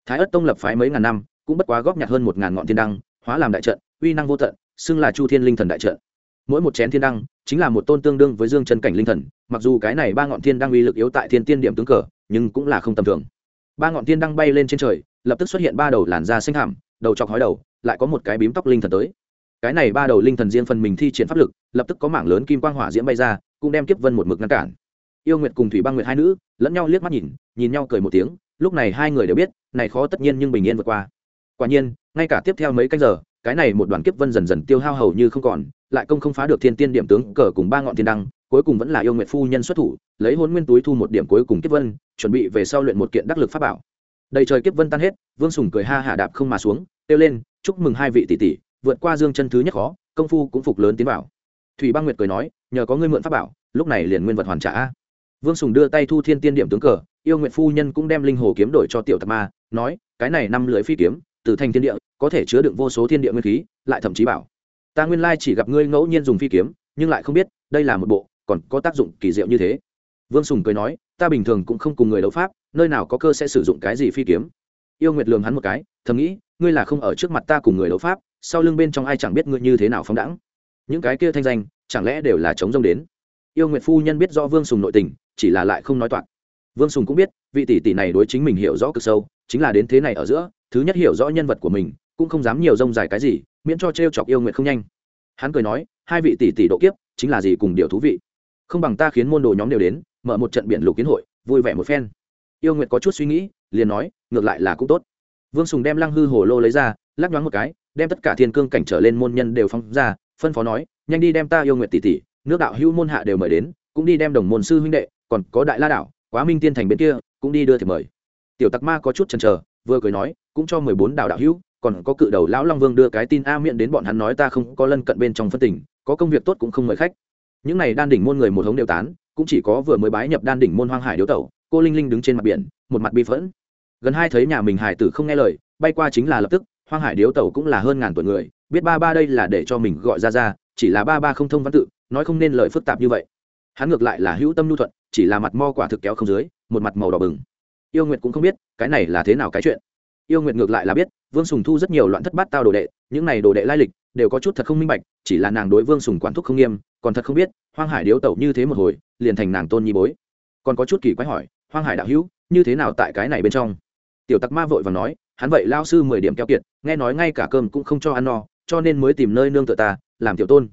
Thái ất tông lập phái mấy ngàn năm, cũng bất quá góp nhặt hơn một ngàn ngọn thiên đăng, hóa làm đại trận, uy năng vô tận, xưng là chu thiên linh thần đại trận. Mỗi một chén thiên đăng, chính là một tôn tương đương với dương chân cảnh linh thần, mặc dù cái này ba ngọn thiên đăng uy lực yếu tại thiên tiên điểm tướng cờ, nhưng cũng là không tầm thường. Ba ngọn thiên đăng bay lên trên trời, lập tức xuất hiện ba đầu làn da xanh hàm đầu chọc hói đầu, lại có một cái bím tóc linh thần tới. Cái này ba đầu linh thần riêng phần mình thi triển pháp lực, lập tức có mảng lớn kim quang hỏa diễm bay ra, cũng đem kiếp vân một mực ngăn cản yêu nguyệt cùng thủy băng nguyệt hai nữ, lẫn nhau liếc mắt nhìn nhìn nhau cười một tiếng, lúc này hai người đều biết, này khó tất nhiên nhưng bình yên vượt qua. Quả nhiên, ngay cả tiếp theo mấy canh giờ, cái này một đoàn kiếp vân dần dần tiêu hao hầu như không còn, lại công không phá được thiên tiên điểm tướng cờ cùng ba ngọn thiên đăng, cuối cùng vẫn là yêu nguyệt phu nhân xuất thủ, lấy hôn nguyên túi thu một điểm cuối cùng kiếp vân, chuẩn bị về sau luyện một kiện đắc lực pháp bảo. Đầy trời kiếp vân tan hết, vương sùng cười ha hạ đạp không mà xuống, kêu lên, chúc mừng hai vị tỷ tỷ, vượt qua dương chân thứ nhất khó, công phu cũng phục lớn tiến bảo. thủy băng nguyệt cười nói, nhờ có ngươi mượn pháp bảo, lúc này liền nguyên vật hoàn trả vương sùng đưa tay thu thiên tiên điểm tướng cờ, yêu nguyện phu nhân cũng đem linh hồ kiếm đổi cho tiểu tạc ma, nói, cái này năm lưỡi phi kiếm, từ thành thiên địa, có thể chứa đựng vô số thiên địa nguyên khí, lại thậm chí bảo. Ta nguyên lai chỉ gặp ngươi ngẫu nhiên dùng phi kiếm, nhưng lại không biết, đây là một bộ, còn có tác dụng kỳ diệu như thế. Vương sùng cười nói, ta bình thường cũng không cùng người đấu pháp, nơi nào có cơ sẽ sử dụng cái gì phi kiếm. Yêu nguyệt lường hắn một cái, thầm nghĩ, ngươi là không ở trước mặt ta cùng người đấu pháp, sau lưng bên trong ai chẳng biết ngươi như thế nào phóng đẳng những cái kia thanh danh, chẳng lẽ đều là chống rông đến? Yêu nguyệt phu nhân biết rõ vương sùng nội tình chỉ là lại không nói toạc. Vương sùng cũng biết, vị tỷ tỷ này đối chính mình hiểu rõ cực sâu, chính là đến thế này ở giữa, thứ nhất hiểu rõ nhân vật của mình, cũng không dám nhiều rông dài cái gì, miễn cho t chọc yêu nguyện không nhanh. Hắn cười nói, hai vị tỷ tỷ độ kiếp, chính là gì cùng điều thú vị. Không bằng ta khiến môn đồ nhóm đều đến, mở một trận biển lục kiến hội, vui vẻ một phen. Yêu nguyệt có chút suy nghĩ, liền nói, ngược lại là cũng tốt. Vương sùng đem lăng hư hồ lô lấy ra, lắc nhoáng một cái, đem tất cả thiên cương cảnh trở lên môn nhân đều phong ra, phân phó nói, nhanh đi đem ta yêu nguyệt tỷ tỷ, nước đạo hữu môn hạ đều mời đến cũng đi đem đồng môn sư huynh đệ, còn có đại la đảo, quá minh tiên thành bên kia, cũng đi đưa thiệp mời. Tiểu tặc ma có chút chần chờ, vừa cười nói, cũng cho mười bốn đạo đạo hữu, còn có cự đầu lão long vương đưa cái tin a miệng đến bọn hắn nói ta không có lân cận bên trong phân tỉnh có công việc tốt cũng không mời khách. Những này đan đỉnh môn người một hống đều tán, cũng chỉ có vừa mới bái nhập đan đỉnh môn hoang hải điếu tẩu, cô linh linh đứng trên mặt biển, một mặt bi phẫn. Gần hai thấy nhà mình hải tử không nghe lời, bay qua chính là lập tức, hoang hải điếu tẩu cũng là hơn ngàn tuổi người, biết ba ba đây là để cho mình gọi ra ra, chỉ là ba ba không thông văn tự, nói không nên lời phức tạp như vậy hắn ngược lại là hữu tâm lưu thuận, chỉ là mặt mo quả thực kéo không dưới, một mặt màu đỏ bừng. Yêu nguyệt cũng không biết, cái này là thế nào cái chuyện. Yêu nguyệt ngược lại là biết, vương sùng thu rất nhiều loạn thất bát tao đồ đệ, những này đồ đệ lai lịch, đều có chút thật không minh bạch, chỉ là nàng đối vương sùng quản thúc không nghiêm, còn thật không biết, hoang hải điếu tẩu như thế một hồi, liền thành nàng tôn nhi bối. Còn có chút kỳ quái hỏi, hoang hải đạo hữu, như thế nào tại cái này bên trong? Tiểu tặc ma vội và nói, hắn vậy lao sư mười điểm keo kiệt, nghe nói ngay cả cơm cũng không cho ăn no, cho nên mới tìm nơi nương tựa ta, làm tiểu tôn.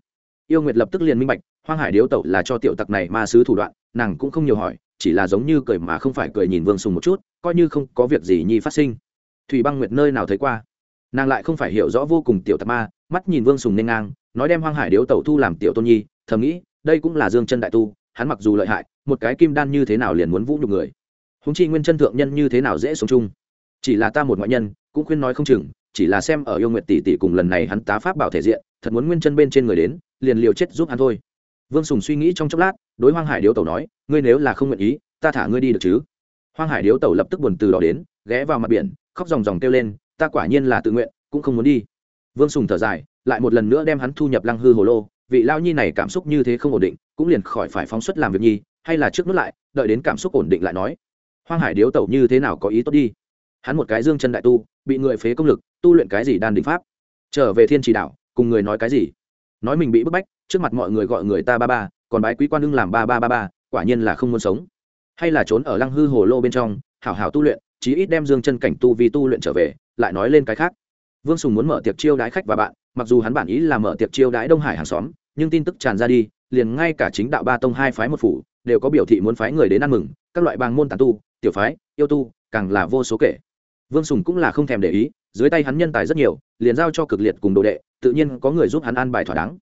Yêu nguyệt lập tức liền minh bạch hoang hải điếu tẩu là cho tiểu tặc này ma sứ thủ đoạn, nàng cũng không nhiều hỏi, chỉ là giống như cười mà không phải cười nhìn vương sùng một chút, coi như không có việc gì nhi phát sinh. Thủy băng nguyệt nơi nào thấy qua? Nàng lại không phải hiểu rõ vô cùng tiểu tặc ma, mắt nhìn vương sùng nên ngang, nói đem hoang hải điếu tẩu thu làm tiểu tôn nhi, thầm nghĩ, đây cũng là dương chân đại tu, hắn mặc dù lợi hại, một cái kim đan như thế nào liền muốn vũ nhục người. Húng chi nguyên chân thượng nhân như thế nào dễ sống chung. Chỉ là ta một ngoại nhân, cũng khuyên nói không chừng, chỉ là xem ở yêu nguyện tỷ tỷ cùng lần này hắn tá pháp bảo thể diện, thật muốn nguyên chân bên trên người đến, liền liều chết giúp hắn thôi vương sùng suy nghĩ trong chốc lát, đối hoang hải điếu tẩu nói, ngươi nếu là không nguyện ý, ta thả ngươi đi được chứ? Hoang hải điếu tẩu lập tức buồn từ đó đến, ghé vào mặt biển, khóc ròng ròng kêu lên, ta quả nhiên là tự nguyện, cũng không muốn đi. Vương sùng thở dài, lại một lần nữa đem hắn thu nhập lăng hư hồ lô, vị lao nhi này cảm xúc như thế không ổn định, cũng liền khỏi phải phóng xuất làm việc nhi, hay là trước nút lại, đợi đến cảm xúc ổn định lại nói, hoang hải điếu tẩu như thế nào có ý tốt đi? Hắn một cái dương chân đại tu, bị người phế công lực, tu luyện cái gì đan định pháp? Trở về thiên trì đạo, cùng người nói cái gì? Nói mình bị bức bách trước mặt mọi người gọi người ta ba ba, còn bái quý quan ưng làm ba ba ba ba, quả nhiên là không muốn sống. Hay là trốn ở lăng hư hồ lô bên trong, hảo hảo tu luyện, chí ít đem dương chân cảnh tu vì tu luyện trở về, lại nói lên cái khác. Vương sùng muốn mở tiệc chiêu đái khách và bạn, mặc dù hắn bản ý là mở tiệc chiêu đái đông hải hàng xóm, nhưng tin tức tràn ra đi, liền ngay cả chính đạo ba tông hai phái một phủ, đều có biểu thị muốn phái người đến ăn mừng, các loại bang môn tàn tu, tiểu phái, yêu tu, càng là vô số kể. Vương sùng cũng là không thèm để ý, dưới tay hắn nhân tài rất nhiều, liền giao cho cực liệt cùng đồ đệ, tự nhiên có người giúp hắn an bài thỏa đáng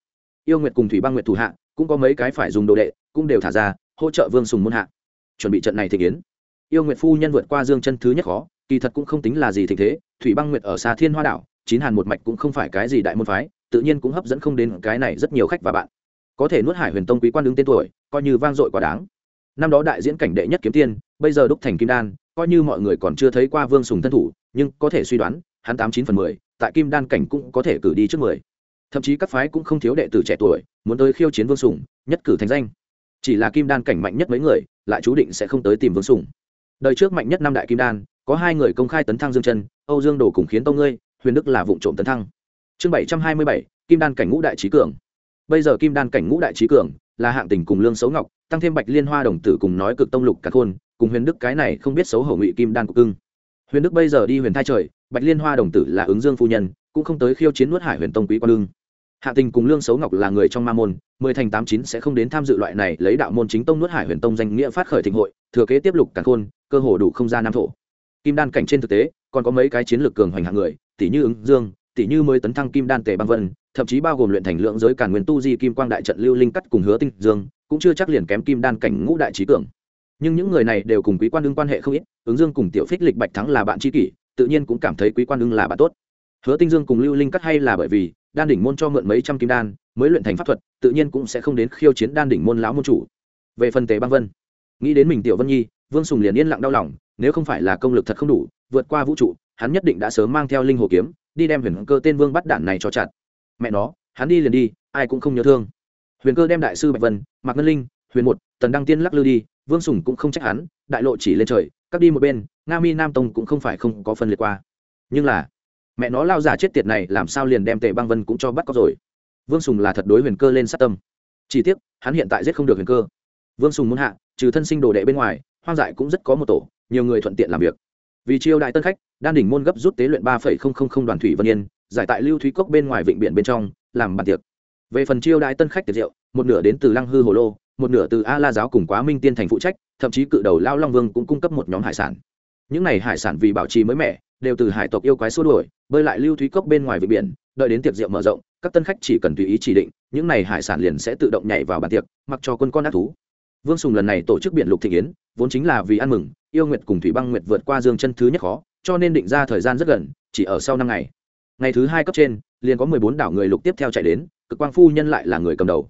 yêu nguyệt cùng thủy băng nguyệt thủ hạ, cũng có mấy cái phải dùng đồ đệ, cũng đều thả ra, hỗ trợ vương sùng môn hạ. Chuẩn bị trận này thị kiến yêu nguyệt phu nhân vượt qua dương chân thứ nhất khó, kỳ thật cũng không tính là gì thịnh thế, thủy băng nguyệt ở xa thiên hoa đảo, chín hàn một mạch cũng không phải cái gì đại môn phái, tự nhiên cũng hấp dẫn không đến cái này rất nhiều khách và bạn. Có thể nuốt hải huyền tông quý quan đứng tên tuổi, coi như vang dội quá đáng. Năm đó đại diễn cảnh đệ nhất kiếm tiên, bây giờ đúc thành kim đan, coi như mọi người còn chưa thấy qua vương sùng thân thủ, nhưng có thể suy đoán, hắn tám chín phần mười, tại kim đan cảnh cũng có thể cử đi trước mười thậm chí các phái cũng không thiếu đệ tử trẻ tuổi, muốn tới khiêu chiến vương sùng, nhất cử thành danh. Chỉ là kim đan cảnh mạnh nhất mấy người, lại chú định sẽ không tới tìm vương sùng. Đời trước mạnh nhất năm đại kim đan, có hai người công khai tấn thăng dương chân, âu dương đồ cùng khiến tông ngươi, huyền đức là vụ trộm tấn thăng. Chương bảy trăm hai mươi bảy, kim đan cảnh ngũ đại trí cường. Bây giờ kim đan cảnh ngũ đại trí cường là hạng tình cùng lương xấu ngọc, tăng thêm bạch liên hoa đồng tử cùng nói cực tông lục cả khôn, cùng huyền đức cái này không biết xấu hổ ngụy kim đan của cưng. Huyền đức bây giờ đi huyền thai trời, bạch liên hoa đồng tử là ứng dương phu nhân, cũng không tới khiêu chiến nuốt hải huyền tông quý quan lương hạ tình cùng lương xấu ngọc là người trong ma môn, mười thành tám chín sẽ không đến tham dự loại này lấy đạo môn chính tông nuốt hải huyền tông danh nghĩa phát khởi thịnh hội, thừa kế tiếp lục cả khôn, cơ hồ đủ không gian nam thổ. Kim đan cảnh trên thực tế, còn có mấy cái chiến lược cường hoành hạng người, tỷ như ứng dương, tỷ như mới tấn thăng kim đan tề băng vân, thậm chí bao gồm luyện thành lượng giới cản nguyên tu di kim quang đại trận lưu linh cắt cùng hứa tinh dương, cũng chưa chắc liền kém kim đan cảnh ngũ đại trí cường. Nhưng những người này đều cùng quý quan đương quan hệ không ít, ứng dương cùng tiểu phích lịch bạch thắng là bạn tri kỷ, tự nhiên cũng cảm thấy quý quan đương là bạn tốt. Hứa tinh dương cùng lưu linh cắt hay là bởi vì đan đỉnh môn cho mượn mấy trăm kim đan, mới luyện thành pháp thuật, tự nhiên cũng sẽ không đến khiêu chiến đan đỉnh môn lão môn chủ. Về phần tế băng vân, nghĩ đến mình tiểu vân nhi, vương sùng liền yên lặng đau lòng, nếu không phải là công lực thật không đủ, vượt qua vũ trụ, hắn nhất định đã sớm mang theo linh hồ kiếm, đi đem huyền cơ tên vương bắt đản này cho chặt. Mẹ nó, hắn đi liền đi, ai cũng không nhớ thương. Huyền cơ đem đại sư bạch vân, mạc ngân linh, huyền một, tần đăng tiên lắc lư đi, vương sùng cũng không trách hắn, đại lộ chỉ lên trời cắt đi một bên, nga mi nam tông cũng không phải không có phân liệt qua. Nhưng là mẹ nó lao giả chết tiệt này, làm sao liền đem tề băng vân cũng cho bắt có rồi? Vương sùng là thật đối huyền cơ lên sát tâm. Chỉ tiếc, hắn hiện tại giết không được huyền cơ. Vương sùng muốn hạ, trừ thân sinh đồ đệ bên ngoài, hoang dại cũng rất có một tổ, nhiều người thuận tiện làm việc. Vì chiêu đại tân khách, đan đỉnh môn gấp rút tế luyện ba đoàn thủy vân yên, giải tại lưu thúy cốc bên ngoài vịnh biển bên trong, làm bàn tiệc. Về phần chiêu đại tân khách tiệc rượu, một nửa đến từ lăng hư hồ lô, một nửa từ a la giáo cùng quá minh tiên thành phụ trách, thậm chí cự đầu lao long vương cũng cung cấp một nhóm hải sản. Những này hải sản vì bảo trì mới mẻ đều từ hải tộc yêu quái xua đuổi, bơi lại lưu thúy cốc bên ngoài vịnh biển, đợi đến tiệc rượu mở rộng, các tân khách chỉ cần tùy ý chỉ định, những này hải sản liền sẽ tự động nhảy vào bàn tiệc, mặc cho quân con ác thú. Vương sùng lần này tổ chức biển lục thị yến, vốn chính là vì ăn mừng, yêu nguyệt cùng thủy băng nguyệt vượt qua dương chân thứ nhất khó, cho nên định ra thời gian rất gần, chỉ ở sau năm ngày. Ngày thứ hai cấp trên, liền có mười bốn đảo người lục tiếp theo chạy đến, cực quang phu nhân lại là người cầm đầu.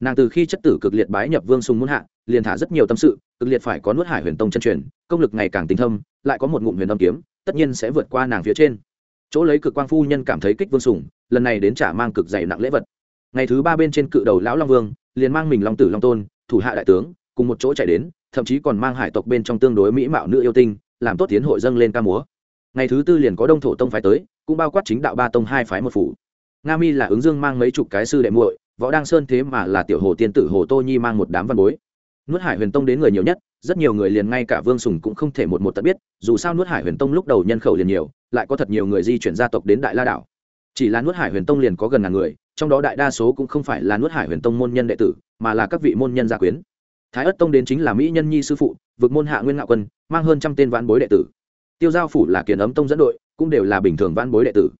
Nàng từ khi chất tử cực liệt bái nhập vương sùng muốn hạ, liền thả rất nhiều tâm sự, cực liệt phải có nuốt hải huyền tông chân truyền, công lực ngày càng tinh thâm, lại có một ngụm huyền âm kiếm tất nhiên sẽ vượt qua nàng phía trên. Chỗ lấy cực quang phu nhân cảm thấy kích vương sùng lần này đến trả mang cực dày nặng lễ vật. Ngày thứ ba bên trên cự đầu lão long vương, liền mang mình long tử long tôn, thủ hạ đại tướng, cùng một chỗ chạy đến, thậm chí còn mang hải tộc bên trong tương đối mỹ mạo nữ yêu tinh, làm tốt tiến hội dâng lên ca múa. Ngày thứ tư liền có đông thổ tông phái tới, cũng bao quát chính đạo ba tông hai phái một phủ. Nga mi là ứng dương mang mấy chục cái sư đệ muội, võ đăng sơn thế mà là tiểu hồ tiên tử hồ tô nhi mang một đám văn bối. Nuốt hải huyền tông đến người nhiều nhất rất nhiều người liền ngay cả vương sùng cũng không thể một một tận biết, dù sao nuốt hải huyền tông lúc đầu nhân khẩu liền nhiều, lại có thật nhiều người di chuyển gia tộc đến đại la đảo. Chỉ là nuốt hải huyền tông liền có gần ngàn người, trong đó đại đa số cũng không phải là nuốt hải huyền tông môn nhân đệ tử, mà là các vị môn nhân gia quyến. Thái ất tông đến chính là mỹ nhân nhi sư phụ, vực môn hạ nguyên ngạo quân, mang hơn trăm tên vãn bối đệ tử. Tiêu giao phủ là kiền ấm tông dẫn đội, cũng đều là bình thường vãn bối đệ tử.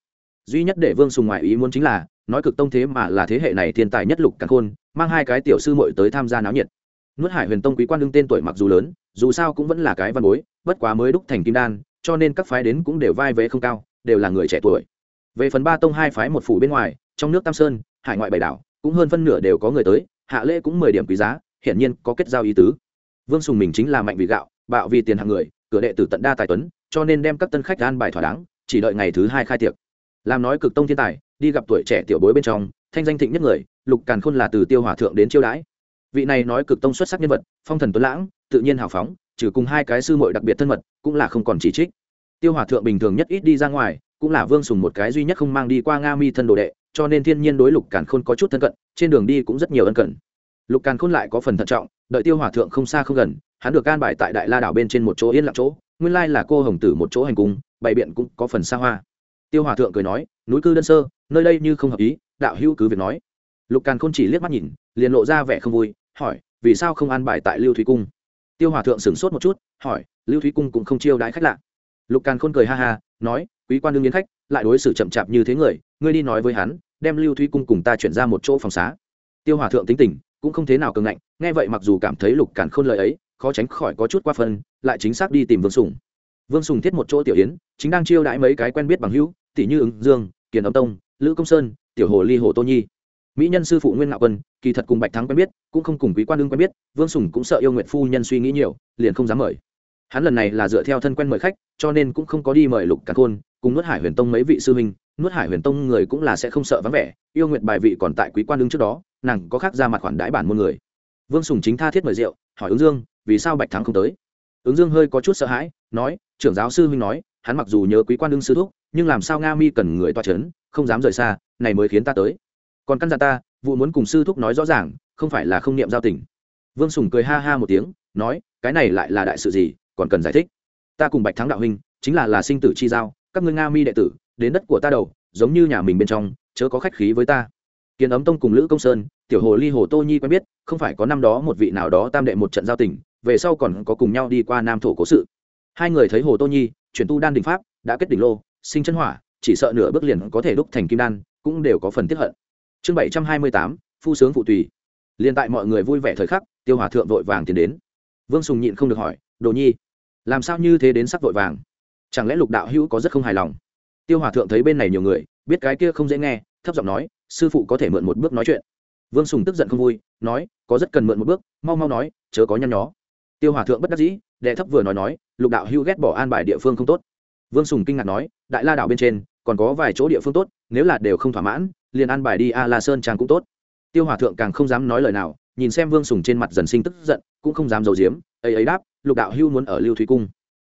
Duy nhất để vương sùng ngoại ý muốn chính là, nói cực tông thế mà là thế hệ này thiên tài nhất lục càn khôn, mang hai cái tiểu sư muội tới tham gia náo nhiệt nuốt hải huyền tông quý quan đương tên tuổi mặc dù lớn, dù sao cũng vẫn là cái văn bối, bất quá mới đúc thành kim đan, cho nên các phái đến cũng đều vai vế không cao, đều là người trẻ tuổi. Về phần ba tông hai phái một phủ bên ngoài, trong nước tam sơn, hải ngoại bảy đảo, cũng hơn phân nửa đều có người tới, hạ lễ cũng mười điểm quý giá, hiển nhiên có kết giao ý tứ. Vương sùng mình chính là mạnh vì gạo, bạo vì tiền hàng người, cửa đệ tử tận đa tài tuấn, cho nên đem các tân khách an bài thỏa đáng, chỉ đợi ngày thứ hai khai tiệc. Làm nói cực tông thiên tài, đi gặp tuổi trẻ tiểu bối bên trong, thanh danh thịnh nhất người, lục càn khôn là từ tiêu hòa thượng đến chiêu đãi vị này nói cực tông xuất sắc nhân vật, phong thần tuấn lãng, tự nhiên hào phóng, trừ cùng hai cái sư muội đặc biệt thân mật, cũng là không còn chỉ trích. Tiêu hòa thượng bình thường nhất ít đi ra ngoài, cũng là vương sùng một cái duy nhất không mang đi qua nga mi thân đồ đệ, cho nên thiên nhiên đối lục càn khôn có chút thân cận, trên đường đi cũng rất nhiều ân cận lục càn khôn lại có phần thận trọng, đợi tiêu hòa thượng không xa không gần, hắn được can bài tại đại la đảo bên trên một chỗ yên lặng chỗ, nguyên lai là cô hồng tử một chỗ hành cung, bày biện cũng có phần xa hoa. Tiêu hòa thượng cười nói, núi cư đơn sơ, nơi đây như không hợp ý, đạo hữu cứ việc nói. Lục càn khôn chỉ liếc mắt nhìn, liền lộ ra vẻ không vui hỏi, vì sao không an bài tại lưu thúy cung? Tiêu hòa thượng sửng sốt một chút, hỏi, lưu thúy cung cũng không chiêu đãi khách lạ. Lục càn khôn cười ha ha, nói, quý quan đương biến khách, lại đối xử chậm chạp như thế người, ngươi đi nói với hắn, đem lưu thúy cung cùng ta chuyển ra một chỗ phòng xá. Tiêu hòa thượng tính tình, cũng không thế nào cường ngạnh, nghe vậy mặc dù cảm thấy lục càn khôn lời ấy, khó tránh khỏi có chút qua phân, lại chính xác đi tìm vương sùng. Vương sùng thiết một chỗ tiểu yến, chính đang chiêu đãi mấy cái quen biết bằng hữu, tỷ như ứng dương, kiền âm tông, lữ công sơn, tiểu hồ ly hồ tô nhi mỹ nhân sư phụ nguyên ngạo quân, kỳ thật cùng bạch thắng quen biết, cũng không cùng quý quan đương quen biết, vương sùng cũng sợ yêu nguyện phu nhân suy nghĩ nhiều, liền không dám mời. Hắn lần này là dựa theo thân quen mời khách, cho nên cũng không có đi mời lục cả khôn, cùng nuốt hải huyền tông mấy vị sư huynh. Nuốt hải huyền tông người cũng là sẽ không sợ vắng vẻ, yêu nguyện bài vị còn tại quý quan đương trước đó, nàng có khác ra mặt khoản đãi bản môn người. Vương sùng chính tha thiết mời rượu, hỏi ứng dương, vì sao bạch thắng không tới? Ứng dương hơi có chút sợ hãi, nói, trưởng giáo sư huynh nói, hắn mặc dù nhớ quý quan đương sư thúc, nhưng làm sao nga mi cần người toa c không dám rời xa, này mới khiến ta tới còn căn dặn ta, vụ muốn cùng sư thúc nói rõ ràng, không phải là không niệm giao tình. Vương sùng cười ha ha một tiếng, nói, cái này lại là đại sự gì, còn cần giải thích. Ta cùng bạch thắng đạo huynh, chính là là sinh tử chi giao, các ngươi nga mi đệ tử, đến đất của ta đầu, giống như nhà mình bên trong, chớ có khách khí với ta. Kiến ấm tông cùng lữ công sơn, tiểu hồ ly hồ tô nhi quen biết, không phải có năm đó một vị nào đó tam đệ một trận giao tình, về sau còn có cùng nhau đi qua nam thổ cố sự. Hai người thấy hồ tô nhi, chuyển tu đan đình pháp, đã kết đỉnh lô, sinh chân hỏa, chỉ sợ nửa bước liền có thể đúc thành kim đan, cũng đều có phần tiếp hận chương bảy trăm hai mươi tám, phu sướng phụ tùy. Liền tại mọi người vui vẻ thời khắc, tiêu hòa thượng vội vàng tiến đến. Vương sùng nhịn không được hỏi, đồ nhi, làm sao như thế đến sắc vội vàng? Chẳng lẽ lục đạo hữu có rất không hài lòng? Tiêu hòa thượng thấy bên này nhiều người, biết cái kia không dễ nghe, thấp giọng nói, sư phụ có thể mượn một bước nói chuyện. Vương sùng tức giận không vui, nói, có rất cần mượn một bước, mau mau nói, chớ có nhăn nhó. Tiêu hòa thượng bất đắc dĩ, đệ thấp vừa nói nói, lục đạo hữu ghét bỏ an bài địa phương không tốt. Vương sùng kinh ngạc nói, đại la đảo bên trên còn có vài chỗ địa phương tốt, nếu là đều không thỏa mãn, liền an bài đi a la sơn trang cũng tốt. Tiêu hòa thượng càng không dám nói lời nào, nhìn xem vương sùng trên mặt dần sinh tức giận, cũng không dám giấu giếm, ấy ấy đáp, lục đạo hưu muốn ở lưu thủy cung.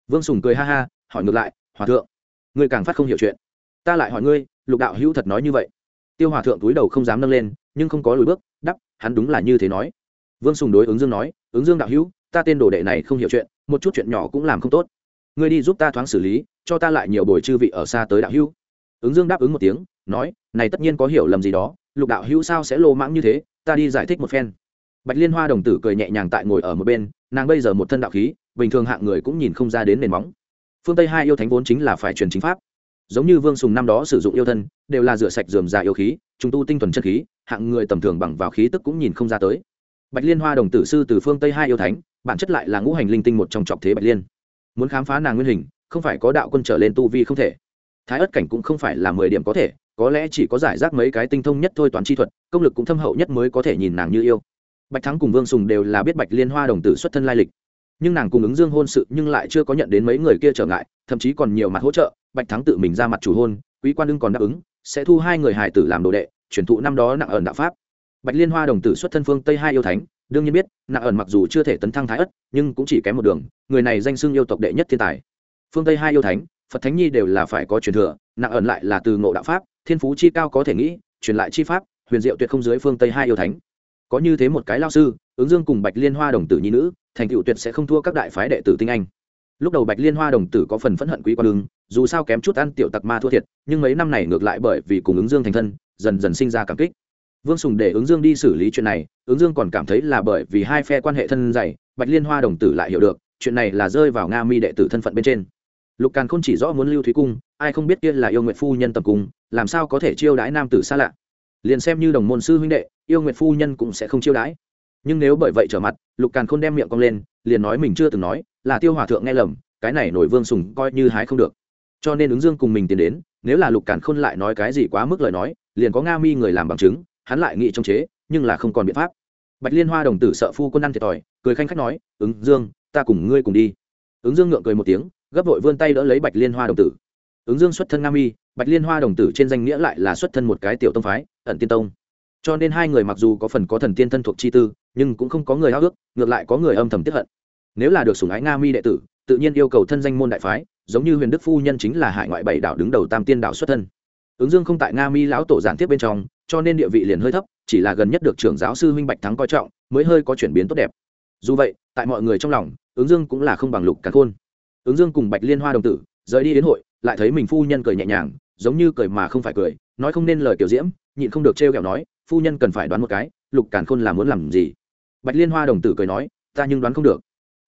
Vương sùng cười ha ha, hỏi ngược lại, hòa thượng, ngươi càng phát không hiểu chuyện. Ta lại hỏi ngươi, lục đạo hưu thật nói như vậy? Tiêu hòa thượng túi đầu không dám nâng lên, nhưng không có lùi bước đắp hắn đúng là như thế nói. Vương sùng đối ứng dương nói, ứng dương đạo hữu ta tên đồ đệ này không hiểu chuyện, một chút chuyện nhỏ cũng làm không tốt. Ngươi đi giúp ta thoáng xử lý, cho ta lại nhiều bồi chư vị ở xa tới đạo hữu ứng dương đáp ứng một tiếng, nói, này tất nhiên có hiểu lầm gì đó, lục đạo hữu sao sẽ lô mãng như thế, ta đi giải thích một phen. Bạch liên hoa đồng tử cười nhẹ nhàng tại ngồi ở một bên, nàng bây giờ một thân đạo khí, bình thường hạng người cũng nhìn không ra đến nền móng. Phương tây hai yêu thánh vốn chính là phải truyền chính pháp. Giống như vương sùng năm đó sử dụng yêu thân, đều là rửa sạch dườm già yêu khí trung tu tinh thuần chân khí, hạng người tầm thường bằng vào khí tức cũng nhìn không ra tới. Bạch liên hoa đồng tử sư từ phương tây hai yêu thánh, bản chất lại là ngũ hành linh tinh một trong trọc thế bạch liên. Muốn khám phá nàng nguyên hình, không phải có đạo quân trở lên tu vi không thể thái ất cảnh cũng không phải là mười điểm có thể, có lẽ chỉ có giải rác mấy cái tinh thông nhất thôi toán chi thuật, công lực cũng thâm hậu nhất mới có thể nhìn nàng như yêu. Bạch thắng cùng vương sùng đều là biết bạch liên hoa đồng tử xuất thân lai lịch. Nhưng nàng cùng ứng dương hôn sự nhưng lại chưa có nhận đến mấy người kia trở ngại, thậm chí còn nhiều mặt hỗ trợ, bạch thắng tự mình ra mặt chủ hôn, quý quan đương còn đáp ứng, sẽ thu hai người hải tử làm đồ đệ, chuyển thụ năm đó nặng ẩn đạo pháp. Bạch liên hoa đồng tử xuất thân phương tây hai yêu thánh, đương nhiên biết, nặng ẩn mặc dù chưa thể tấn thăng thái ất nhưng cũng chỉ kém một đường, người này danh xưng yêu tộc đệ nhất thiên tài. Phương tây hai yêu thánh phật thánh nhi đều là phải có truyền thừa, nặng ẩn lại là từ ngộ đạo pháp, thiên phú chi cao có thể nghĩ, truyền lại chi pháp, huyền diệu tuyệt không dưới phương tây hai yêu thánh. Có như thế một cái lao sư, ứng dương cùng bạch liên hoa đồng tử nhi nữ, thành tựu tuyệt sẽ không thua các đại phái đệ tử tinh anh. Lúc đầu bạch liên hoa đồng tử có phần phẫn hận quý quan ứng, dù sao kém chút ăn tiểu tặc ma thua thiệt, nhưng mấy năm này ngược lại bởi vì cùng ứng dương thành thân, dần dần sinh ra cảm kích. Vương sùng để ứng dương đi xử lý chuyện này, ứng dương còn cảm thấy là bởi vì hai phe quan hệ thân dày, bạch liên hoa đồng tử lại hiểu được, chuyện này là rơi vào nga mi đệ tử thân phận bên trên lục càn không chỉ rõ muốn lưu thúy cung, ai không biết kia là yêu nguyện phu nhân tầm cung làm sao có thể chiêu đãi nam tử xa lạ. Liền xem như đồng môn sư huynh đệ, yêu nguyện phu nhân cũng sẽ không chiêu đãi. Nhưng nếu bởi vậy trở mặt, lục càn khôn đem miệng cong lên, liền nói mình chưa từng nói, là tiêu hòa thượng nghe lầm, cái này nổi vương sùng coi như hái không được. Cho nên ứng dương cùng mình tiến đến, nếu là lục càn khôn lại nói cái gì quá mức lời nói, liền có nga mi người làm bằng chứng, hắn lại nghĩ trong chế, nhưng là không còn biện pháp. Bạch liên hoa đồng tử sợ phu quân ăn thiệt thòi, cười khanh khách nói, ứng dương, ta cùng ngươi cùng đi. Ứng dương ngượng cười một tiếng gấp vội vươn tay đỡ lấy bạch liên hoa đồng tử. Ứng dương xuất thân nam y bạch liên hoa đồng tử trên danh nghĩa lại là xuất thân một cái tiểu tông phái, ẩn tiên tông. Cho nên hai người mặc dù có phần có thần tiên thân thuộc chi tư, nhưng cũng không có người háo ước, ngược lại có người âm thầm tiếp hận. Nếu là được sủng ái nga mi đệ tử, tự nhiên yêu cầu thân danh môn đại phái, giống như huyền đức phu nhân chính là hải ngoại bảy đảo đứng đầu tam tiên đảo xuất thân. Ứng dương không tại nga mi lão tổ giản tiếp bên trong, cho nên địa vị liền hơi thấp, chỉ là gần nhất được trưởng giáo sư huynh bạch thắng coi trọng, mới hơi có chuyển biến tốt đẹp. Dù vậy, tại mọi người trong lòng, ứng dương cũng là không bằng lục cả khôn ứng dương cùng bạch liên hoa đồng tử, rời đi đến hội, lại thấy mình phu nhân cười nhẹ nhàng, giống như cười mà không phải cười, nói không nên lời kiểu diễm, nhịn không được trêu ghẹo nói, phu nhân cần phải đoán một cái, lục càn khôn là muốn làm gì? Bạch liên hoa đồng tử cười nói, ta nhưng đoán không được.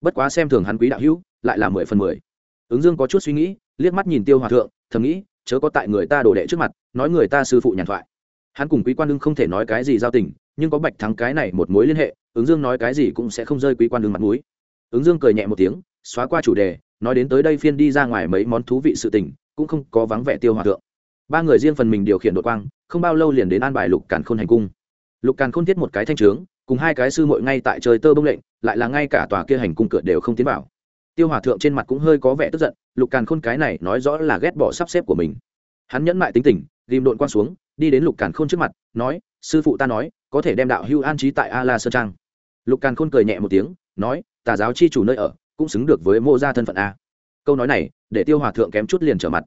Bất quá xem thường hắn quý đạo hữu, lại là mười phần mười. Ứng dương có chút suy nghĩ, liếc mắt nhìn tiêu hòa thượng, thầm nghĩ, chớ có tại người ta đổ đệ trước mặt, nói người ta sư phụ nhàn thoại. Hắn cùng quý quan đương không thể nói cái gì giao tình, nhưng có bạch thắng cái này một mối liên hệ, ứng dương nói cái gì cũng sẽ không rơi quý quan đương mặt mũi. Ứng dương cười nhẹ một tiếng, xóa qua chủ đề nói đến tới đây phiên đi ra ngoài mấy món thú vị sự tình, cũng không có vắng vẻ tiêu hòa thượng. Ba người riêng phần mình điều khiển đội quang, không bao lâu liền đến an bài lục càn khôn hành cung. Lục càn khôn thiết một cái thanh trướng, cùng hai cái sư muội ngay tại trời tơ bông lệnh, lại là ngay cả tòa kia hành cung cửa đều không tiến vào. Tiêu hòa thượng trên mặt cũng hơi có vẻ tức giận, lục càn khôn cái này nói rõ là ghét bỏ sắp xếp của mình. Hắn nhẫn mại tính tình, ghim đội quang xuống, đi đến lục càn khôn trước mặt, nói, sư phụ ta nói, có thể đem đạo hưu an trí tại a la sơn trang. Lục càn khôn cười nhẹ một tiếng, nói, tà giáo chi chủ nơi ở cũng xứng được với mô gia thân phận a. Câu nói này, để tiêu hòa thượng kém chút liền trở mặt.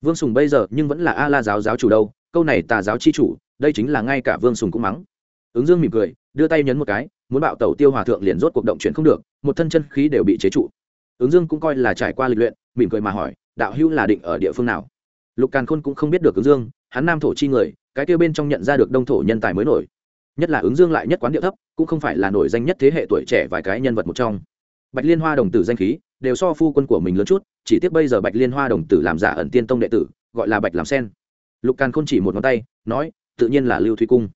Vương sùng bây giờ nhưng vẫn là a la giáo giáo chủ đâu, câu này tà giáo chi chủ, đây chính là ngay cả vương sùng cũng mắng. Ứng dương mỉm cười, đưa tay nhấn một cái, muốn bạo tẩu tiêu hòa thượng liền rốt cuộc động chuyển không được, một thân chân khí đều bị chế trụ. Ứng dương cũng coi là trải qua lịch luyện, mỉm cười mà hỏi, đạo hữu là định ở địa phương nào? Lục càn khôn cũng không biết được ứng dương, hắn nam thổ chi người, cái kêu bên trong nhận ra được đông thổ nhân tài mới nổi. Nhất là ứng dương lại nhất quán địa thấp, cũng không phải là nổi danh nhất thế hệ tuổi trẻ vài cái nhân vật một trong bạch liên hoa đồng tử danh khí đều so phu quân của mình lớn chút, chỉ tiếc bây giờ bạch liên hoa đồng tử làm giả ẩn tiên tông đệ tử, gọi là bạch làm sen. Lục càn khôn chỉ một ngón tay, nói, tự nhiên là lưu thủy cung.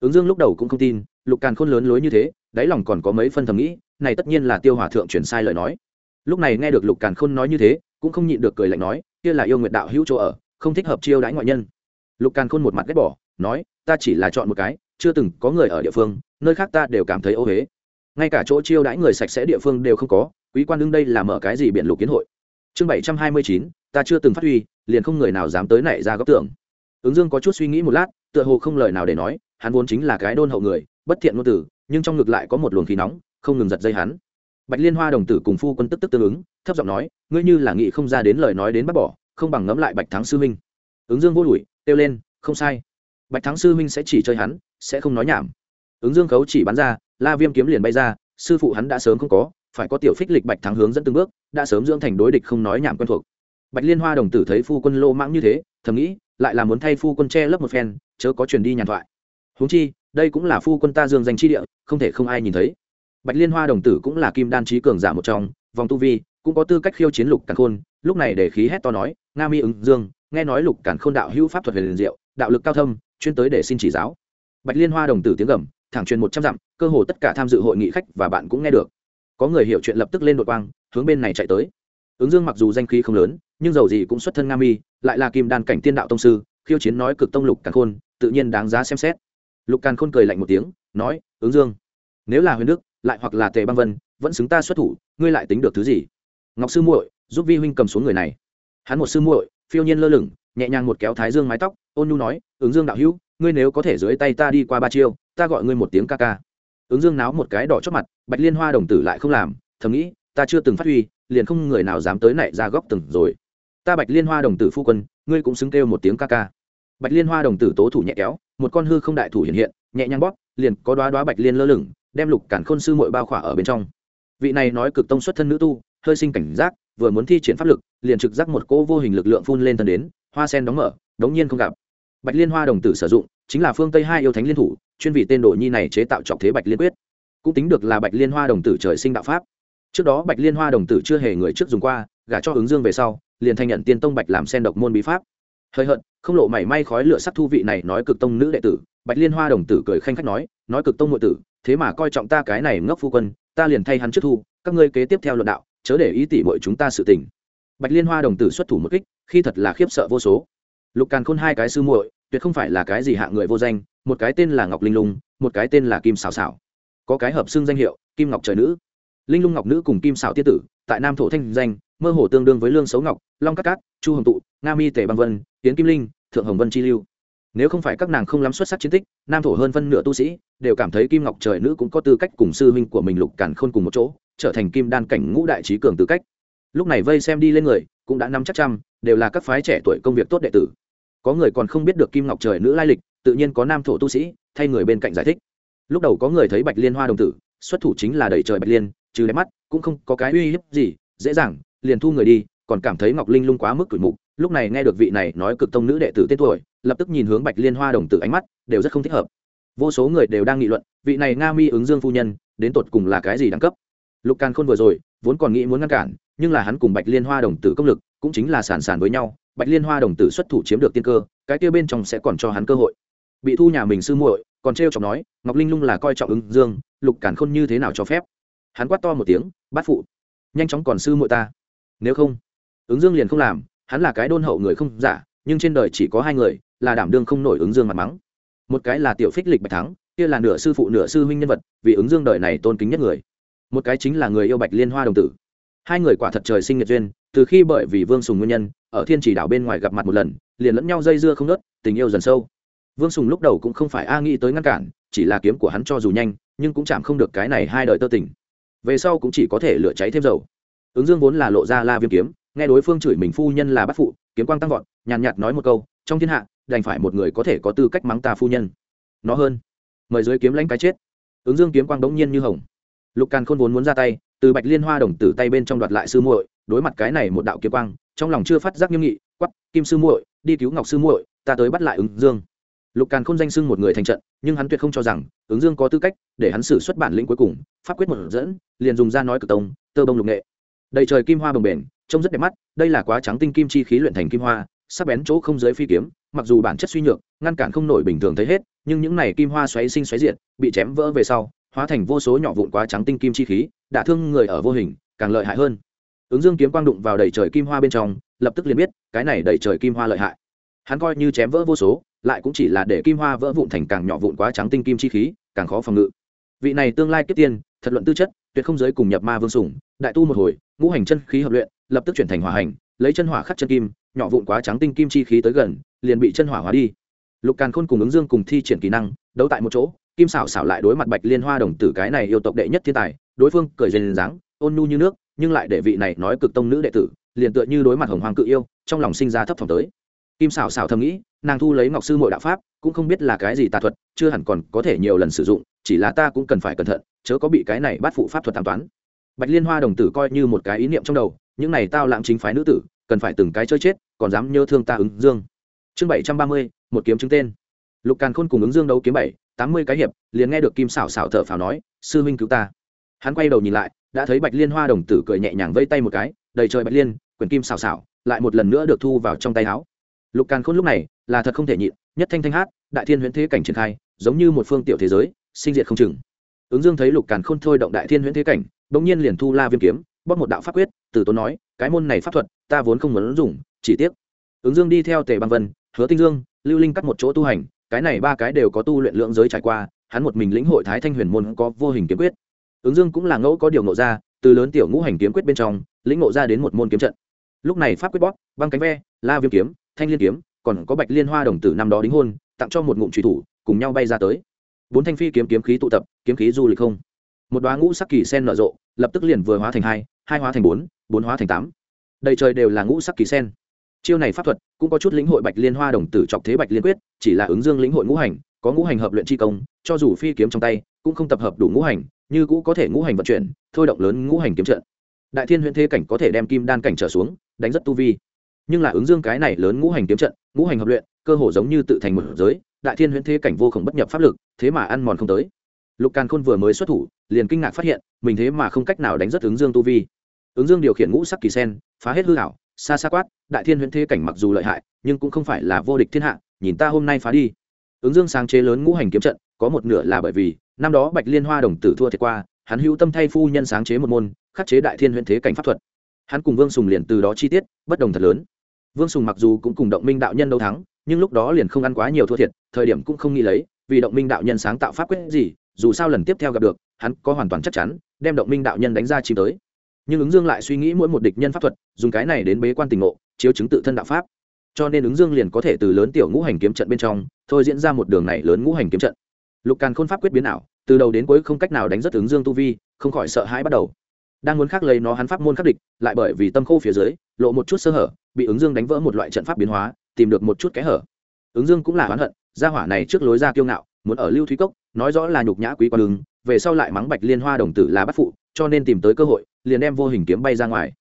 Ứng dương lúc đầu cũng không tin, lục càn khôn lớn lối như thế, đáy lòng còn có mấy phân thầm nghĩ, này tất nhiên là tiêu hòa thượng chuyển sai lời nói. Lúc này nghe được lục càn khôn nói như thế, cũng không nhịn được cười lạnh nói, kia là yêu nguyệt đạo hữu chỗ ở, không thích hợp chiêu đãi ngoại nhân. Lục càn khôn một mặt ghét bỏ, nói, ta chỉ là chọn một cái, chưa từng có người ở địa phương, nơi khác ta đều cảm thấy ô huế ngay cả chỗ chiêu đãi người sạch sẽ địa phương đều không có, quý quan đương đây là mở cái gì biện lục kiến hội? Chương bảy trăm hai mươi chín, ta chưa từng phát huy, liền không người nào dám tới nảy ra góc tưởng. Ứng dương có chút suy nghĩ một lát, tựa hồ không lời nào để nói, hắn vốn chính là cái đôn hậu người, bất thiện ngôn tử nhưng trong ngực lại có một luồng khí nóng, không ngừng giật dây hắn. Bạch liên hoa đồng tử cùng phu quân tức tức tương ứng, thấp giọng nói, ngươi như là nghị không ra đến lời nói đến bắt bỏ, không bằng ngẫm lại bạch thắng sư huynh ứng dương vô lùi, kêu lên, không sai. Bạch thắng sư huynh sẽ chỉ chơi hắn, sẽ không nói nhảm. Ứng dương khấu chỉ bắn ra la viêm kiếm liền bay ra, sư phụ hắn đã sớm không có, phải có tiểu phích lịch bạch thắng hướng dẫn từng bước, đã sớm dưỡng thành đối địch không nói nhảm quen thuộc. Bạch liên hoa đồng tử thấy phu quân lô mãng như thế, thầm nghĩ, lại là muốn thay phu quân che lấp một phen, chớ có truyền đi nhàn thoại. Huống chi, đây cũng là phu quân ta dương danh chi địa, không thể không ai nhìn thấy. Bạch liên hoa đồng tử cũng là kim đan trí cường giả một trong, vòng tu vi cũng có tư cách khiêu chiến lục càn khôn, lúc này để khí hét to nói, nga mi ứng dương, nghe nói lục càn khôn đạo hữu pháp thuật về liền diệu, đạo lực cao thâm, chuyên tới để xin chỉ giáo. Bạch liên hoa đồng tử tiếng gầm thẳng truyền một trăm dặm, cơ hồ tất cả tham dự hội nghị khách và bạn cũng nghe được. Có người hiểu chuyện lập tức lên đội quang, hướng bên này chạy tới. Ứng dương mặc dù danh khí không lớn, nhưng dầu gì cũng xuất thân nga mi, lại là kim đan cảnh tiên đạo tông sư, khiêu chiến nói cực tông lục càn khôn, tự nhiên đáng giá xem xét. Lục càn khôn cười lạnh một tiếng, nói, ứng dương, nếu là huyền đức, lại hoặc là tề băng vân, vẫn xứng ta xuất thủ, ngươi lại tính được thứ gì? Ngọc sư muội, giúp vi huynh cầm xuống người này. Hắn một sư muội, phiêu nhiên lơ lửng, nhẹ nhàng một kéo thái dương mái tóc, ôn nhu nói, ứng dương đạo hữu ngươi nếu có thể dưới tay ta đi qua ba chiêu, ta gọi ngươi một tiếng ca ca. Ứng dương náo một cái đỏ chót mặt, bạch liên hoa đồng tử lại không làm, thầm nghĩ, ta chưa từng phát huy, liền không người nào dám tới nảy ra góc từng rồi. Ta bạch liên hoa đồng tử phu quân, ngươi cũng xứng kêu một tiếng ca ca. Bạch liên hoa đồng tử tố thủ nhẹ kéo, một con hư không đại thủ hiện hiện, nhẹ nhàng bóp, liền có đoá đoá bạch liên lơ lửng, đem lục cản khôn sư mội bao khỏa ở bên trong. Vị này nói cực tông xuất thân nữ tu, hơi sinh cảnh giác, vừa muốn thi triển pháp lực, liền trực giác một cỗ vô hình lực lượng phun lên thân đến, hoa sen đóng mở, đống nhiên không gặp bạch liên hoa đồng tử sử dụng, chính là phương tây hai yêu thánh liên thủ, chuyên vị tên đồ nhi này chế tạo trọng thế bạch liên quyết. Cũng tính được là bạch liên hoa đồng tử trời sinh đạo pháp. Trước đó bạch liên hoa đồng tử chưa hề người trước dùng qua, gả cho ứng dương về sau, liền thành nhận tiên tông bạch làm sen độc môn bí pháp. Hơi hận, không lộ mảy may khói lửa sắc thu vị này nói cực tông nữ đệ tử, bạch liên hoa đồng tử cười khanh khách nói nói cực tông nội tử, thế mà coi trọng ta cái này ngốc phu quân, ta liền thay hắn trước thu, các ngươi kế tiếp theo luận đạo, chớ để ý tỉ mọi chúng ta sự tình. Bạch liên hoa đồng tử xuất thủ một kích, khi thật là khiếp sợ vô số. Lục càn khôn hai cái sư muội tuyệt không phải là cái gì hạ người vô danh, một cái tên là ngọc linh lung, một cái tên là kim xảo xảo có cái hợp xưng danh hiệu, kim ngọc trời nữ. Linh lung ngọc nữ cùng kim xảo tiết tử, tại nam thổ thanh danh, mơ hồ tương đương với lương xấu ngọc, long cát cát, chu hồng tụ, nga mi tề băng vân, tiến kim linh, thượng hồng vân chi lưu. Nếu không phải các nàng không lắm xuất sắc chiến tích, nam thổ hơn phân nửa tu sĩ đều cảm thấy kim ngọc trời nữ cũng có tư cách cùng sư huynh của mình lục cản khôn cùng một chỗ, trở thành kim đan cảnh ngũ đại trí cường tư cách. Lúc này vây xem đi lên người, cũng đã năm chắc trăm, đều là các phái trẻ tuổi công việc tốt đệ tử có người còn không biết được kim ngọc trời nữ lai lịch, tự nhiên có nam thổ tu sĩ, thay người bên cạnh giải thích. Lúc đầu có người thấy bạch liên hoa đồng tử, xuất thủ chính là đẩy trời bạch liên, trừ đẹp mắt, cũng không có cái uy hiếp gì, dễ dàng, liền thu người đi, còn cảm thấy ngọc linh lung quá mức cửi mục, lúc này nghe được vị này nói cực tông nữ đệ tử tên tuổi, lập tức nhìn hướng bạch liên hoa đồng tử ánh mắt, đều rất không thích hợp. Vô số người đều đang nghị luận, vị này nga mi ứng dương phu nhân, đến tột cùng là cái gì đẳng cấp? Lục càn khôn vừa rồi, vốn còn nghĩ muốn ngăn cản, nhưng là hắn cùng bạch liên hoa đồng tử công lực, cũng chính là sàn sàn với nhau bạch liên hoa đồng tử xuất thủ chiếm được tiên cơ, cái kia bên trong sẽ còn cho hắn cơ hội. Bị thu nhà mình sư muội, còn t r chọc nói, ngọc linh lung là coi trọng ứng dương, lục càn khôn như thế nào cho phép? Hắn quát to một tiếng bắt phụ, nhanh chóng còn sư muội ta. Nếu không, ứng dương liền không làm, hắn là cái đôn hậu người không giả, nhưng trên đời chỉ có hai người, là đảm đương không nổi ứng dương mặt mắng. Một cái là tiểu phích lịch bạch thắng, kia là nửa sư phụ nửa sư huynh nhân vật, vì ứng dương đời này tôn kính nhất người. Một cái chính là người yêu bạch liên hoa đồng tử. Hai người quả thật trời sinh nhật duyên, từ khi bởi vì vương sùng nguyên nhân ở thiên chỉ đảo bên ngoài gặp mặt một lần, liền lẫn nhau dây dưa không nớt tình yêu dần sâu. Vương sùng lúc đầu cũng không phải a nghĩ tới ngăn cản, chỉ là kiếm của hắn cho dù nhanh, nhưng cũng chạm không được cái này hai đời tơ tình. Về sau cũng chỉ có thể lửa cháy thêm dầu. Ứng dương vốn là lộ ra la viêm kiếm, nghe đối phương chửi mình phu nhân là bắt phụ, kiếm quang tăng vọt, nhàn nhạt nói một câu, trong thiên hạ, đành phải một người có thể có tư cách mắng ta phu nhân. Nó hơn, mời dưới kiếm lãnh cái chết. Ứng dương kiếm quang đống nhiên như hồng. Lục càn khôn vốn muốn ra tay, từ bạch liên hoa đồng tử tay bên trong đoạt lại sư muội đối mặt cái này một đạo kiếm quang, trong lòng chưa phát giác nghiêm nghị quắp kim sư muội, đi cứu ngọc sư muội, ta tới bắt lại ứng dương. Lục càn khôn danh sưng một người thành trận, nhưng hắn tuyệt không cho rằng ứng dương có tư cách để hắn xử xuất bản lĩnh cuối cùng, pháp quyết một dẫn, liền dùng ra nói cực tông, tơ bông lục nghệ. Đầy trời kim hoa bồng bềnh, trông rất đẹp mắt, đây là quá trắng tinh kim chi khí luyện thành kim hoa, sắc bén chỗ không giới phi kiếm, mặc dù bản chất suy nhược, ngăn cản không nổi bình thường thấy hết, nhưng những này kim hoa xoáy sinh xoáy diện bị chém vỡ về sau, hóa thành vô số nhỏ vụn quá trắng tinh kim chi khí, đả thương người ở vô hình, càng lợi hại hơn ứng dương kiếm quang đụng vào đầy trời kim hoa bên trong, lập tức liền biết, cái này đầy trời kim hoa lợi hại. Hắn coi như chém vỡ vô số, lại cũng chỉ là để kim hoa vỡ vụn thành càng nhỏ vụn quá trắng tinh kim chi khí, càng khó phòng ngự. Vị này tương lai kiếp tiên, thật luận tư chất, tuyệt không giới cùng nhập ma vương sủng, đại tu một hồi, ngũ hành chân khí hợp luyện, lập tức chuyển thành hỏa hành, lấy chân hỏa khắc chân kim, nhỏ vụn quá trắng tinh kim chi khí tới gần, liền bị chân hỏa hóa đi. Lục càn khôn cùng ứng dương cùng thi triển kỹ năng, đấu tại một chỗ, kim xảo xảo lại đối mặt bạch liên hoa đồng tử cái này yêu tộc đệ nhất thiên tài, đối phương cười dền dáng ôn nhu như nước nhưng lại để vị này nói cực tông nữ đệ tử, liền tựa như đối mặt hồng hoàng cự yêu, trong lòng sinh ra thấp phòng tới. Kim xảo xảo thầm nghĩ, nàng thu lấy ngọc sư mội đạo pháp, cũng không biết là cái gì tà thuật, chưa hẳn còn có thể nhiều lần sử dụng, chỉ là ta cũng cần phải cẩn thận, chớ có bị cái này bắt phụ pháp thuật tam toán. Bạch liên hoa đồng tử coi như một cái ý niệm trong đầu, những này tao lãng chính phái nữ tử, cần phải từng cái chơi chết, còn dám nhớ thương ta ứng dương. Chương bảy trăm ba mươi, một kiếm chứng tên. Lục càn khôn cùng ứng dương đấu kiếm bảy, tám mươi cái hiệp, liền nghe được kim xảo xảo thở phào nói, sư huynh cứu ta. Hắn quay đầu nhìn lại đã thấy bạch liên hoa đồng tử cười nhẹ nhàng vây tay một cái đầy trời bạch liên quyền kim xào xào, lại một lần nữa được thu vào trong tay áo. Lục càn khôn lúc này là thật không thể nhịn nhất thanh thanh hát đại thiên huyễn thế cảnh triển khai giống như một phương tiểu thế giới sinh diệt không chừng. Ứng dương thấy lục càn khôn thôi động đại thiên huyễn thế cảnh bỗng nhiên liền thu la viêm kiếm bóp một đạo pháp quyết từ tốn nói cái môn này pháp thuật ta vốn không muốn dùng chỉ tiếc. Ứng dương đi theo tề băng vân hứa tinh dương lưu linh cắt một chỗ tu hành cái này ba cái đều có tu luyện lượng giới trải qua hắn một mình lĩnh hội thái thanh huyền môn có vô hình kiếm quyết ứng dương cũng là ngẫu có điều ngộ ra, từ lớn tiểu ngũ hành kiếm quyết bên trong, lĩnh ngộ ra đến một môn kiếm trận. Lúc này pháp quyết bóp, băng cánh ve, la viêm kiếm, thanh liên kiếm, còn có bạch liên hoa đồng tử năm đó đính hôn, tặng cho một ngụm trùy thủ, cùng nhau bay ra tới. Bốn thanh phi kiếm kiếm khí tụ tập, kiếm khí du lịch không. Một đoá ngũ sắc kỳ sen nở rộ, lập tức liền vừa hóa thành hai hai hóa thành bốn bốn hóa thành tám. Đầy trời đều là ngũ sắc kỳ sen. Chiêu này pháp thuật cũng có chút lĩnh hội bạch liên hoa đồng tử chọc thế bạch liên quyết, chỉ là ứng dương lĩnh hội ngũ hành có ngũ hành hợp luyện chi công, cho dù phi kiếm trong tay, cũng không tập hợp đủ ngũ hành, như cũ có thể ngũ hành vận chuyển, thôi động lớn ngũ hành kiếm trận. Đại thiên huyễn thế cảnh có thể đem kim đan cảnh trở xuống, đánh rất tu vi. Nhưng là ứng dương cái này lớn ngũ hành kiếm trận, ngũ hành hợp luyện, cơ hồ giống như tự thành một giới, đại thiên huyễn thế cảnh vô cùng bất nhập pháp lực, thế mà ăn mòn không tới. Lục càn khôn vừa mới xuất thủ, liền kinh ngạc phát hiện, mình thế mà không cách nào đánh rất ứng dương tu vi. Ứng dương điều khiển ngũ sắc kỳ sen, phá hết hư hảo xa xa quát, đại thiên huyễn thế cảnh mặc dù lợi hại, nhưng cũng không phải là vô địch thiên hạ, nhìn ta hôm nay phá đi ứng dương sáng chế lớn ngũ hành kiếm trận, có một nửa là bởi vì, năm đó bạch liên hoa đồng tử thua thiệt qua, hắn hữu tâm thay phu nhân sáng chế một môn, khắc chế đại thiên huyện thế cảnh pháp thuật. Hắn cùng vương sùng liền từ đó chi tiết, bất đồng thật lớn. Vương sùng mặc dù cũng cùng động minh đạo nhân đấu thắng, nhưng lúc đó liền không ăn quá nhiều thua thiệt, thời điểm cũng không nghĩ lấy, vì động minh đạo nhân sáng tạo pháp quyết gì, dù sao lần tiếp theo gặp được, hắn có hoàn toàn chắc chắn, đem động minh đạo nhân đánh ra chìm tới. Nhưng ứng dương lại suy nghĩ mỗi một địch nhân pháp thuật, dùng cái này đến bế quan tình ngộ, chiếu chứng tự thân đạo pháp cho nên ứng dương liền có thể từ lớn tiểu ngũ hành kiếm trận bên trong thôi diễn ra một đường này lớn ngũ hành kiếm trận. Lục càn khôn pháp quyết biến ảo từ đầu đến cuối không cách nào đánh rất ứng dương tu vi không khỏi sợ hãi bắt đầu. Đang muốn khắc lấy nó hắn pháp môn khắc địch lại bởi vì tâm khô phía dưới lộ một chút sơ hở bị ứng dương đánh vỡ một loại trận pháp biến hóa tìm được một chút kẽ hở. Ứng dương cũng là oán hận gia hỏa này trước lối ra kiêu ngạo muốn ở lưu thúy cốc nói rõ là nhục nhã quý quan đường, về sau lại mắng bạch liên hoa đồng tử là bắt phụ cho nên tìm tới cơ hội liền đem vô hình kiếm bay ra ngoài.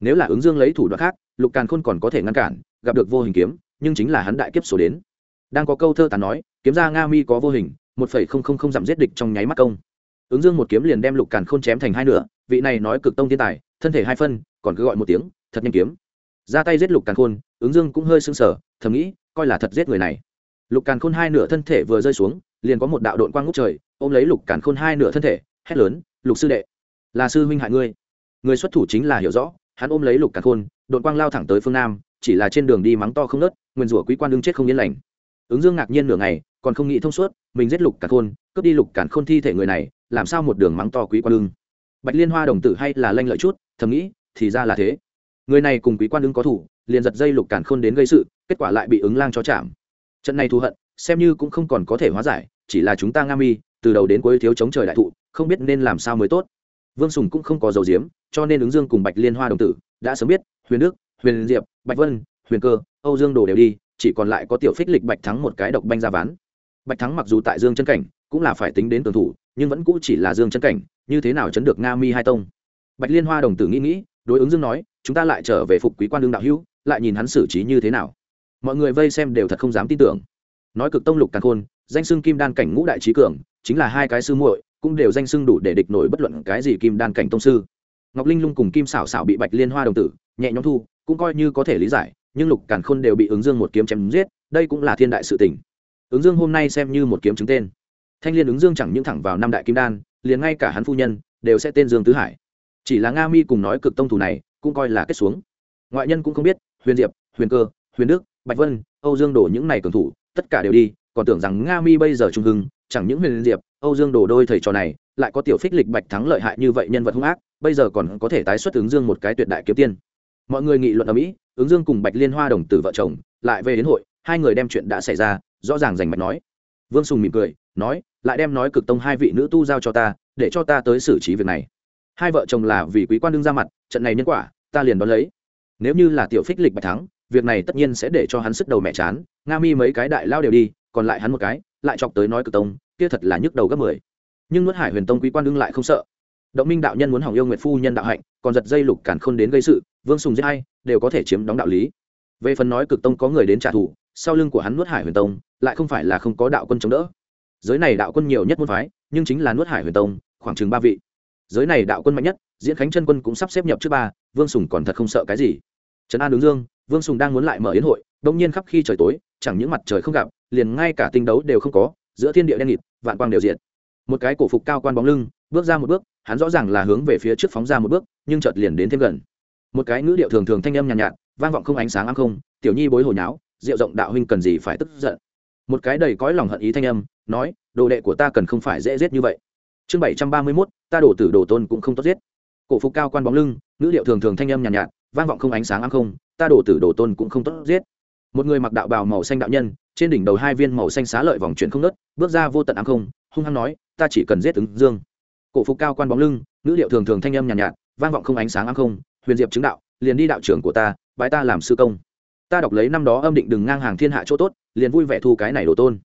Nếu là ứng dương lấy thủ đoạn khác lục càn khôn còn có thể ngăn cản gặp được vô hình kiếm, nhưng chính là hắn đại kiếp số đến. Đang có câu thơ tàn nói, kiếm ra nga mi có vô hình, một phẩy không không không giảm giết địch trong nháy mắt công. Ứng dương một kiếm liền đem lục càn khôn chém thành hai nửa, vị này nói cực tông thiên tài, thân thể hai phân, còn cứ gọi một tiếng, thật nhanh kiếm. Ra tay giết lục càn khôn, ứng dương cũng hơi sưng sở thầm nghĩ, coi là thật giết người này. Lục càn khôn hai nửa thân thể vừa rơi xuống, liền có một đạo đội quang ngút trời, ôm lấy lục càn khôn hai nửa thân thể, hét lớn, lục sư đệ, là sư huynh hại ngươi. Người xuất thủ chính là hiểu rõ, hắn ôm lấy lục càn khôn đội quang lao thẳng tới phương nam chỉ là trên đường đi mắng to không nớt, nguyên rủa quý quan đương chết không yên lành. Ứng dương ngạc nhiên nửa ngày, còn không nghĩ thông suốt, mình giết lục cả khôn, cướp đi lục cản khôn thi thể người này, làm sao một đường mắng to quý quan đương bạch liên hoa đồng tử hay là lanh lợi chút, thầm nghĩ, thì ra là thế. Người này cùng quý quan đương có thủ, liền giật dây lục cản khôn đến gây sự, kết quả lại bị ứng lang cho chạm. Trận này thù hận, xem như cũng không còn có thể hóa giải, chỉ là chúng ta nga mi, từ đầu đến cuối thiếu chống trời đại thụ, không biết nên làm sao mới tốt. Vương sùng cũng không có dầu diếm, cho nên ứng dương cùng bạch liên hoa đồng tử, đã sớm biết, huyền đức huyền diệp, bạch vân, huyền cơ, âu dương đồ đều đi, chỉ còn lại có tiểu phích lịch bạch thắng một cái độc banh ra ván. Bạch thắng mặc dù tại dương chân cảnh, cũng là phải tính đến tường thủ, nhưng vẫn cũ chỉ là dương chân cảnh, như thế nào chấn được nga mi hai tông? Bạch liên hoa đồng tử nghĩ nghĩ, đối ứng dương nói, chúng ta lại trở về phục quý quan đương đạo hữu, lại nhìn hắn xử trí như thế nào. Mọi người vây xem đều thật không dám tin tưởng. Nói cực tông lục càng khôn, danh xưng kim đan cảnh ngũ đại trí cường, chính là hai cái sư muội, cũng đều danh xưng đủ để địch nổi bất luận cái gì kim đan cảnh tông sư. Ngọc linh lung cùng kim xảo xảo bị bạch liên hoa đồng tử, nhẹ nhõm thu cũng coi như có thể lý giải, nhưng lục càn khôn đều bị ứng dương một kiếm chém giết, đây cũng là thiên đại sự tình. Ứng dương hôm nay xem như một kiếm chứng tên. Thanh liên ứng dương chẳng những thẳng vào năm đại kim đan, liền ngay cả hắn phu nhân đều sẽ tên dương tứ hải. Chỉ là nga mi cùng nói cực tông thủ này cũng coi là kết xuống. Ngoại nhân cũng không biết, huyền diệp, huyền cơ, huyền đức, bạch vân, âu dương đổ những này cường thủ, tất cả đều đi, còn tưởng rằng nga mi bây giờ trung hưng, chẳng những huyền diệp, âu dương đổ đôi thầy trò này lại có tiểu phích lịch bạch thắng lợi hại như vậy nhân vật hung ác, bây giờ còn có thể tái xuất ứng dương một cái tuyệt đại kiếm tiên mọi người nghị luận ở mỹ ứng dương cùng bạch liên hoa đồng tử vợ chồng lại về đến hội hai người đem chuyện đã xảy ra rõ ràng giành mạch nói vương sùng mỉm cười nói lại đem nói cực tông hai vị nữ tu giao cho ta để cho ta tới xử trí việc này hai vợ chồng là vì quý quan đương ra mặt trận này nhân quả ta liền đón lấy nếu như là tiểu phích lịch bạch thắng việc này tất nhiên sẽ để cho hắn sức đầu mẹ chán nga mi mấy cái đại lao đều đi còn lại hắn một cái lại chọc tới nói cực tông kia thật là nhức đầu gấp mười nhưng nuốt hải huyền tông quý quan đương lại không sợ động minh đạo nhân muốn hỏng yêu nguyệt phu nhân đạo hạnh còn giật dây lục cản khôn đến gây sự vương sùng giết hay đều có thể chiếm đóng đạo lý. Về phần nói cực tông có người đến trả thù, sau lưng của hắn nuốt hải huyền tông, lại không phải là không có đạo quân chống đỡ. Giới này đạo quân nhiều nhất môn phái, nhưng chính là nuốt hải huyền tông, khoảng chừng ba vị. Giới này đạo quân mạnh nhất, diễn khánh chân quân cũng sắp xếp nhập trước ba, vương sùng còn thật không sợ cái gì. Trấn an đứng dương, vương sùng đang muốn lại mở yến hội đông nhiên khắp khi trời tối, chẳng những mặt trời không gặp, liền ngay cả tinh đấu đều không có, giữa thiên địa đen nghịt, vạn quang đều diện một cái cổ phục cao quan bóng lưng, bước ra một bước, hắn rõ ràng là hướng về phía trước phóng ra một bước, nhưng chợt liền đến thêm gần một cái ngữ điệu thường thường thanh âm nhàn nhạt, nhạt vang vọng không ánh sáng ám không tiểu nhi bối hồi nháo diệu rộng đạo huynh cần gì phải tức giận. Một cái đầy cõi lòng hận ý thanh âm nói đồ đệ của ta cần không phải dễ giết như vậy. Chương bảy trăm ba mươi mốt ta đổ tử đồ tôn cũng không tốt giết. Cổ phục cao quan bóng lưng ngữ điệu thường thường thanh âm nhàn nhạt, nhạt vang vọng không ánh sáng ám không ta đổ tử đồ tôn cũng không tốt giết. Một người mặc đạo bào màu xanh đạo nhân trên đỉnh đầu hai viên màu xanh xá lợi vòng chuyển không nớt bước ra vô tận ám không hung hăng nói ta chỉ cần giết ứng dương. Cổ phục cao quan bóng lưng ngữ điệu thường thường thanh âm nhàn nhạt, nhạt vang vọng không ánh sáng ám không huyền diệp chứng đạo, liền đi đạo trưởng của ta, bái ta làm sư công. Ta đọc lấy năm đó âm định đừng ngang hàng thiên hạ chỗ tốt, liền vui vẻ thu cái này đồ tôn.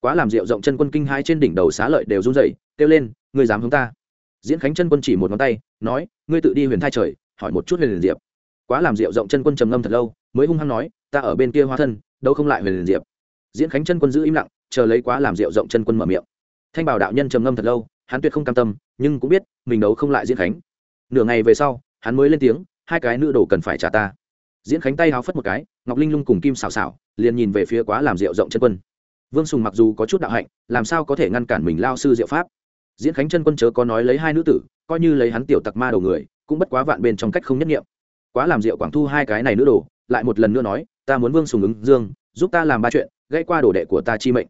Quá làm rượu rộng chân quân kinh hai trên đỉnh đầu xá lợi đều run rẩy, kêu lên, ngươi dám hướng ta? Diễn khánh chân quân chỉ một ngón tay, nói, ngươi tự đi huyền thai trời, hỏi một chút huyền liền diệp. Quá làm rượu rộng chân quân trầm ngâm thật lâu, mới hung hăng nói, ta ở bên kia hóa thân, đâu không lại huyền liền diệp. Diễn khánh chân quân giữ im lặng, chờ lấy quá làm rượu rộng chân quân mở miệng. Thanh bảo đạo nhân trầm ngâm thật lâu, hắn tuyệt không cam tâm, nhưng cũng biết, mình đấu không lại diễn khánh. Nửa ngày về sau hắn mới lên tiếng, hai cái nữ đồ cần phải trả ta. Diễn khánh tay háo phất một cái, ngọc linh lung cùng kim xào xào liền nhìn về phía quá làm rượu rộng chân quân. Vương sùng mặc dù có chút đạo hạnh, làm sao có thể ngăn cản mình lao sư diệu pháp? Diễn khánh chân quân chớ có nói lấy hai nữ tử, coi như lấy hắn tiểu tặc ma đầu người, cũng bất quá vạn bên trong cách không nhất nghiệm. Quá làm rượu quảng thu hai cái này nữ đồ, lại một lần nữa nói, ta muốn vương sùng ứng dương, giúp ta làm ba chuyện gây qua đồ đệ của ta chi mệnh.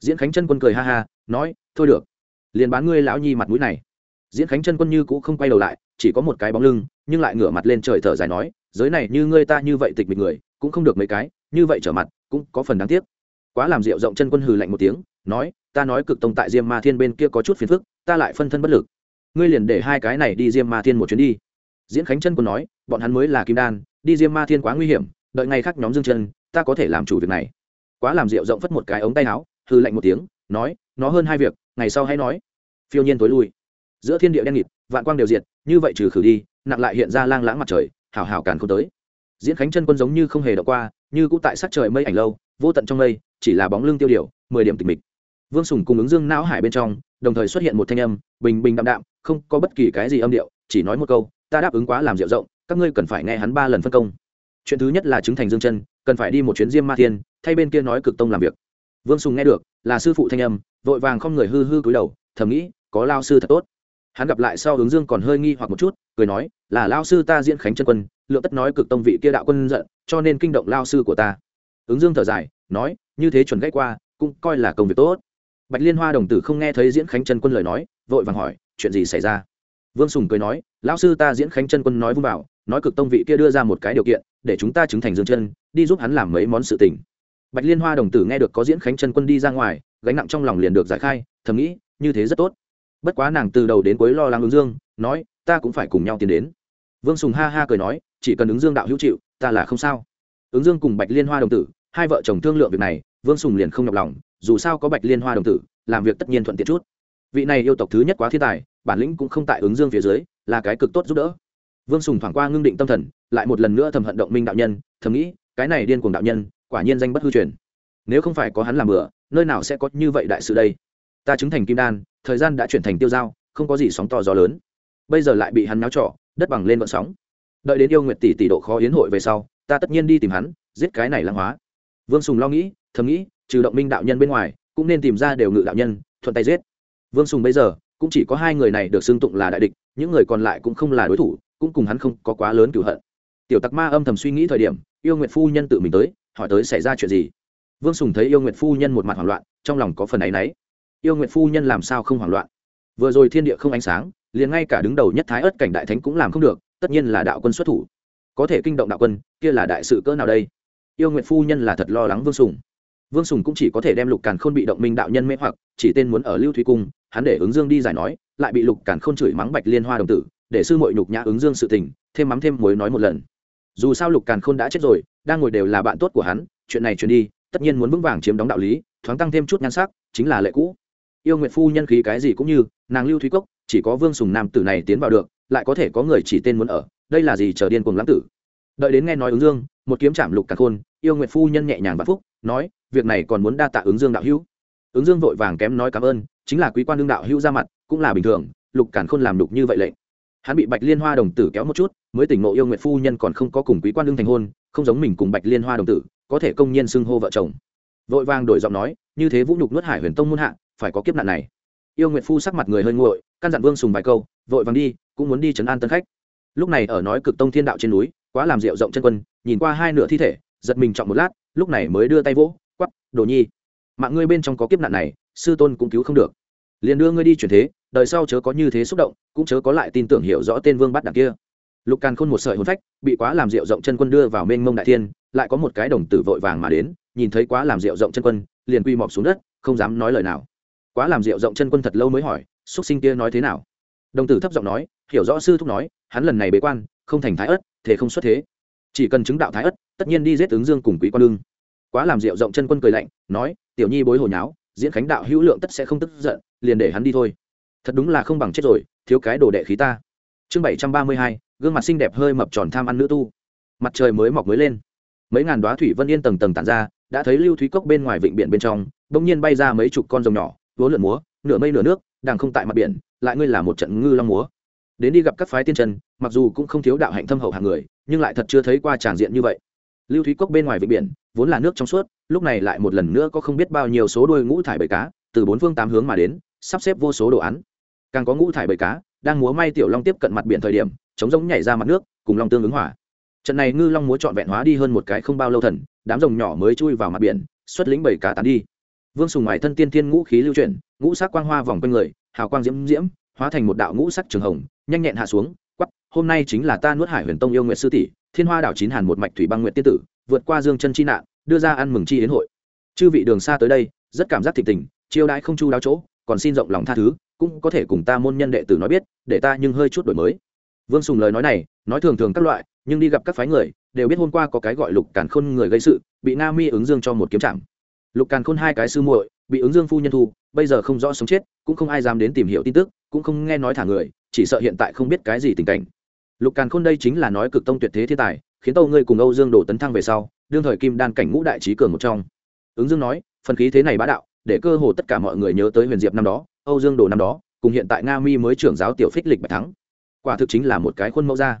Diễn khánh chân quân cười ha ha, nói, thôi được, liền bán ngươi lão nhi mặt mũi này diễn khánh chân quân như cũng không quay đầu lại, chỉ có một cái bóng lưng, nhưng lại ngửa mặt lên trời thở dài nói, giới này như ngươi ta như vậy tịch mịch người, cũng không được mấy cái, như vậy trở mặt, cũng có phần đáng tiếc. Quá làm rượu rộng chân quân hừ lạnh một tiếng, nói, ta nói cực tông tại diêm ma thiên bên kia có chút phiền phức, ta lại phân thân bất lực. Ngươi liền để hai cái này đi diêm ma thiên một chuyến đi. Diễn khánh chân quân nói, bọn hắn mới là kim đan, đi diêm ma thiên quá nguy hiểm, đợi ngày khác nhóm dương chân, ta có thể làm chủ việc này. Quá làm rượu rộng phất một cái ống tay áo hư lạnh một tiếng, nói, nó hơn hai việc, ngày sau hãy nói. Phiêu nhiên tối lui giữa thiên địa đen nghịt, vạn quang đều diệt, như vậy trừ khử đi, nặng lại hiện ra lang lãng mặt trời hào hào càn không tới. Diễn khánh chân quân giống như không hề đọc qua, như cũng tại sắc trời mây ảnh lâu, vô tận trong mây, chỉ là bóng lưng tiêu điều, mười điểm tịch mịch. Vương sùng cùng ứng dương não hải bên trong, đồng thời xuất hiện một thanh âm, bình bình đạm đạm, không có bất kỳ cái gì âm điệu, chỉ nói một câu, ta đáp ứng quá làm rượu rộng, các ngươi cần phải nghe hắn ba lần phân công. Chuyện thứ nhất là chứng thành dương chân, cần phải đi một chuyến diêm ma thiên, thay bên kia nói cực tông làm việc. Vương sùng nghe được, là sư phụ thanh âm, vội vàng không người hư hư cúi đầu, thầm nghĩ, có lao sư thật tốt hắn gặp lại sau hướng dương còn hơi nghi hoặc một chút, cười nói, là lao sư ta diễn khánh chân quân, lượng tất nói cực tông vị kia đạo quân giận, cho nên kinh động lao sư của ta. Ứng dương thở dài, nói, như thế chuẩn gãy qua, cũng coi là công việc tốt. Bạch liên hoa đồng tử không nghe thấy diễn khánh chân quân lời nói, vội vàng hỏi, chuyện gì xảy ra? Vương sùng cười nói, lão sư ta diễn khánh chân quân nói vung vào, nói cực tông vị kia đưa ra một cái điều kiện, để chúng ta chứng thành dương chân, đi giúp hắn làm mấy món sự tình. Bạch liên hoa đồng tử nghe được có diễn khánh chân quân đi ra ngoài, gánh nặng trong lòng liền được giải khai, thầm nghĩ, như thế rất tốt bất quá nàng từ đầu đến cuối lo lắng ứng dương, nói, ta cũng phải cùng nhau tiến đến. Vương sùng ha ha cười nói, chỉ cần ứng dương đạo hữu chịu, ta là không sao. Ứng dương cùng bạch liên hoa đồng tử, hai vợ chồng thương lượng việc này, vương sùng liền không nhọc lòng, dù sao có bạch liên hoa đồng tử, làm việc tất nhiên thuận tiện chút. Vị này yêu tộc thứ nhất quá thiên tài, bản lĩnh cũng không tại ứng dương phía dưới, là cái cực tốt giúp đỡ. Vương sùng thoảng qua ngưng định tâm thần, lại một lần nữa thầm hận động minh đạo nhân, thầm nghĩ, cái này điên cuồng đạo nhân, quả nhiên danh bất hư truyền. Nếu không phải có hắn làm bừa, nơi nào sẽ có như vậy đại sự đây? Ta chứng thành kim đan, thời gian đã chuyển thành tiêu dao, không có gì sóng to gió lớn. Bây giờ lại bị hắn náo trọ, đất bằng lên vận sóng. Đợi đến yêu nguyệt tỷ tỷ độ khó yến hội về sau, ta tất nhiên đi tìm hắn, giết cái này lãng hóa. Vương sùng lo nghĩ, thầm nghĩ, trừ động minh đạo nhân bên ngoài, cũng nên tìm ra đều ngự đạo nhân, thuận tay giết. Vương sùng bây giờ, cũng chỉ có hai người này được xưng tụng là đại địch, những người còn lại cũng không là đối thủ, cũng cùng hắn không có quá lớn cửu hận. Tiểu tặc ma âm thầm suy nghĩ thời điểm, yêu nguyệt phu nhân tự mình tới, hỏi tới xảy ra chuyện gì. Vương sùng thấy yêu nguyệt phu nhân một mặt hoảng loạn, trong lòng có phần áy náy yêu nguyệt phu nhân làm sao không hoảng loạn? Vừa rồi thiên địa không ánh sáng, liền ngay cả đứng đầu nhất thái ớt cảnh đại thánh cũng làm không được, tất nhiên là đạo quân xuất thủ. Có thể kinh động đạo quân, kia là đại sự cỡ nào đây? Yêu nguyệt phu nhân là thật lo lắng vương sùng. Vương sùng cũng chỉ có thể đem lục càn khôn bị động minh đạo nhân mê hoặc, chỉ tên muốn ở lưu thủy cung, hắn để ứng dương đi giải nói, lại bị lục càn khôn chửi mắng bạch liên hoa đồng tử, để sư mội nhục nhã ứng dương sự tình, thêm mắm thêm muối nói một lần. Dù sao lục càn khôn đã chết rồi, đang ngồi đều là bạn tốt của hắn, chuyện này truyền đi, tất nhiên muốn vững vàng chiếm đóng đạo lý, thoáng tăng thêm chút nhan sắc, chính là lệ cũ yêu nguyệt phu nhân khí cái gì cũng như, nàng lưu thúy cốc, chỉ có vương sùng nam tử này tiến vào được, lại có thể có người chỉ tên muốn ở, đây là gì chờ điên cuồng lãng tử. Đợi đến nghe nói ứng dương, một kiếm chạm lục cả khôn, yêu nguyệt phu nhân nhẹ nhàng và phúc, nói, việc này còn muốn đa tạ ứng dương đạo hữu. Ứng dương vội vàng kém nói cảm ơn, chính là quý quan đương đạo hữu ra mặt, cũng là bình thường, lục cản khôn làm lục như vậy lệnh. Hắn bị bạch liên hoa đồng tử kéo một chút, mới tỉnh ngộ yêu nguyệt phu nhân còn không có cùng quý quan đương thành hôn, không giống mình cùng bạch liên hoa đồng tử, có thể công nhiên xưng hô vợ chồng. Vội vàng đổi giọng nói như thế vũ nhục nuốt hải huyền tông muôn hạ, phải có kiếp nạn này. Yêu nguyệt phu sắc mặt người hơi nguội, căn dặn vương sùng vài câu, vội vàng đi, cũng muốn đi chấn an tân khách. Lúc này ở nói cực tông thiên đạo trên núi, quá làm rượu rộng chân quân, nhìn qua hai nửa thi thể, giật mình trọng một lát, lúc này mới đưa tay vỗ, quắp, đồ nhi, mạng ngươi bên trong có kiếp nạn này, sư tôn cũng cứu không được. Liền đưa ngươi đi chuyển thế, đời sau chớ có như thế xúc động, cũng chớ có lại tin tưởng hiểu rõ tên vương bắt đằng kia. Lục càn khôn một sợi hồn phách, bị quá làm rượu rộng chân quân đưa vào mênh mông đại thiên, lại có một cái đồng tử vội vàng mà đến, nhìn thấy quá làm rượu rộng chân quân liền quy mọp xuống đất, không dám nói lời nào. Quá làm rượu rộng chân quân thật lâu mới hỏi xúc sinh kia nói thế nào? Đồng tử thấp giọng nói, hiểu rõ sư thúc nói, hắn lần này bế quan, không thành thái ất thế không xuất thế. Chỉ cần chứng đạo thái ất tất nhiên đi giết ứng dương cùng quý quan lương. Quá làm rượu rộng chân quân cười lạnh, nói, tiểu nhi bối hồi nháo, diễn khánh đạo hữu lượng tất sẽ không tức giận, liền để hắn đi thôi. Thật đúng là không bằng chết rồi, thiếu cái đồ đệ khí ta. Chương bảy trăm ba mươi hai, gương mặt xinh đẹp hơi mập tròn tham ăn nữ tu. Mặt trời mới mọc mới lên. Mấy ngàn đoá thủy vân yên tầng tầng tản ra đã thấy lưu thúy cốc bên ngoài vịnh biển bên trong, bỗng nhiên bay ra mấy chục con rồng nhỏ vố lượn múa, nửa mây nửa nước, đang không tại mặt biển, lại ngươi là một trận ngư long múa. Đến đi gặp các phái tiên trần mặc dù cũng không thiếu đạo hạnh thâm hậu hàng người, nhưng lại thật chưa thấy qua tràng diện như vậy. Lưu thúy cốc bên ngoài vịnh biển, vốn là nước trong suốt, lúc này lại một lần nữa có không biết bao nhiêu số đuôi ngũ thải bầy cá, từ bốn phương tám hướng mà đến, sắp xếp vô số đồ án càng có ngũ thải bầy cá, đang múa may tiểu long tiếp cận mặt biển thời điểm chống giống nhảy ra mặt nước, cùng long tương ứng hỏa trận này ngư long múa trọn vẹn hóa đi hơn một cái không bao lâu thần, đám rồng nhỏ mới chui vào mặt biển, xuất lĩnh bảy cá tán đi. Vương sùng ngoài thân tiên thiên ngũ khí lưu chuyển, ngũ sắc quang hoa vòng quanh người, hào quang diễm diễm, hóa thành một đạo ngũ sắc trường hồng, nhanh nhẹn hạ xuống quắp hôm nay chính là ta nuốt hải huyền tông yêu nguyện sư tỷ, thiên hoa đảo chín hàn một mạch thủy băng nguyện tiên tử, vượt qua dương chân chi nạn, đưa ra ăn mừng chi đến hội. Chư vị đường xa tới đây, rất cảm giác thịnh tình, chiêu đãi không chu đáo chỗ, còn xin rộng lòng tha thứ, cũng có thể cùng ta môn nhân đệ tử nói biết, để ta nhưng hơi chút đổi mới. Vương sùng lời nói này, nói thường thường các loại nhưng đi gặp các phái người, đều biết hôm qua có cái gọi lục càn khôn người gây sự, bị na mi ứng dương cho một kiếm chạm lục càn khôn hai cái sư muội, bị ứng dương phu nhân thu, bây giờ không rõ sống chết, cũng không ai dám đến tìm hiểu tin tức, cũng không nghe nói thả người, chỉ sợ hiện tại không biết cái gì tình cảnh. Lục càn khôn đây chính là nói cực tông tuyệt thế thiên tài, khiến tâu ngươi cùng âu dương đổ tấn thăng về sau, đương thời kim đan cảnh ngũ đại trí cường một trong. Ứng dương nói, phần khí thế này bá đạo, để cơ hồ tất cả mọi người nhớ tới huyền diệp năm đó, âu dương đồ năm đó, cùng hiện tại nga mi mới trưởng giáo tiểu phích lịch bạch thắng. Quả thực chính là một cái khuôn mẫu ra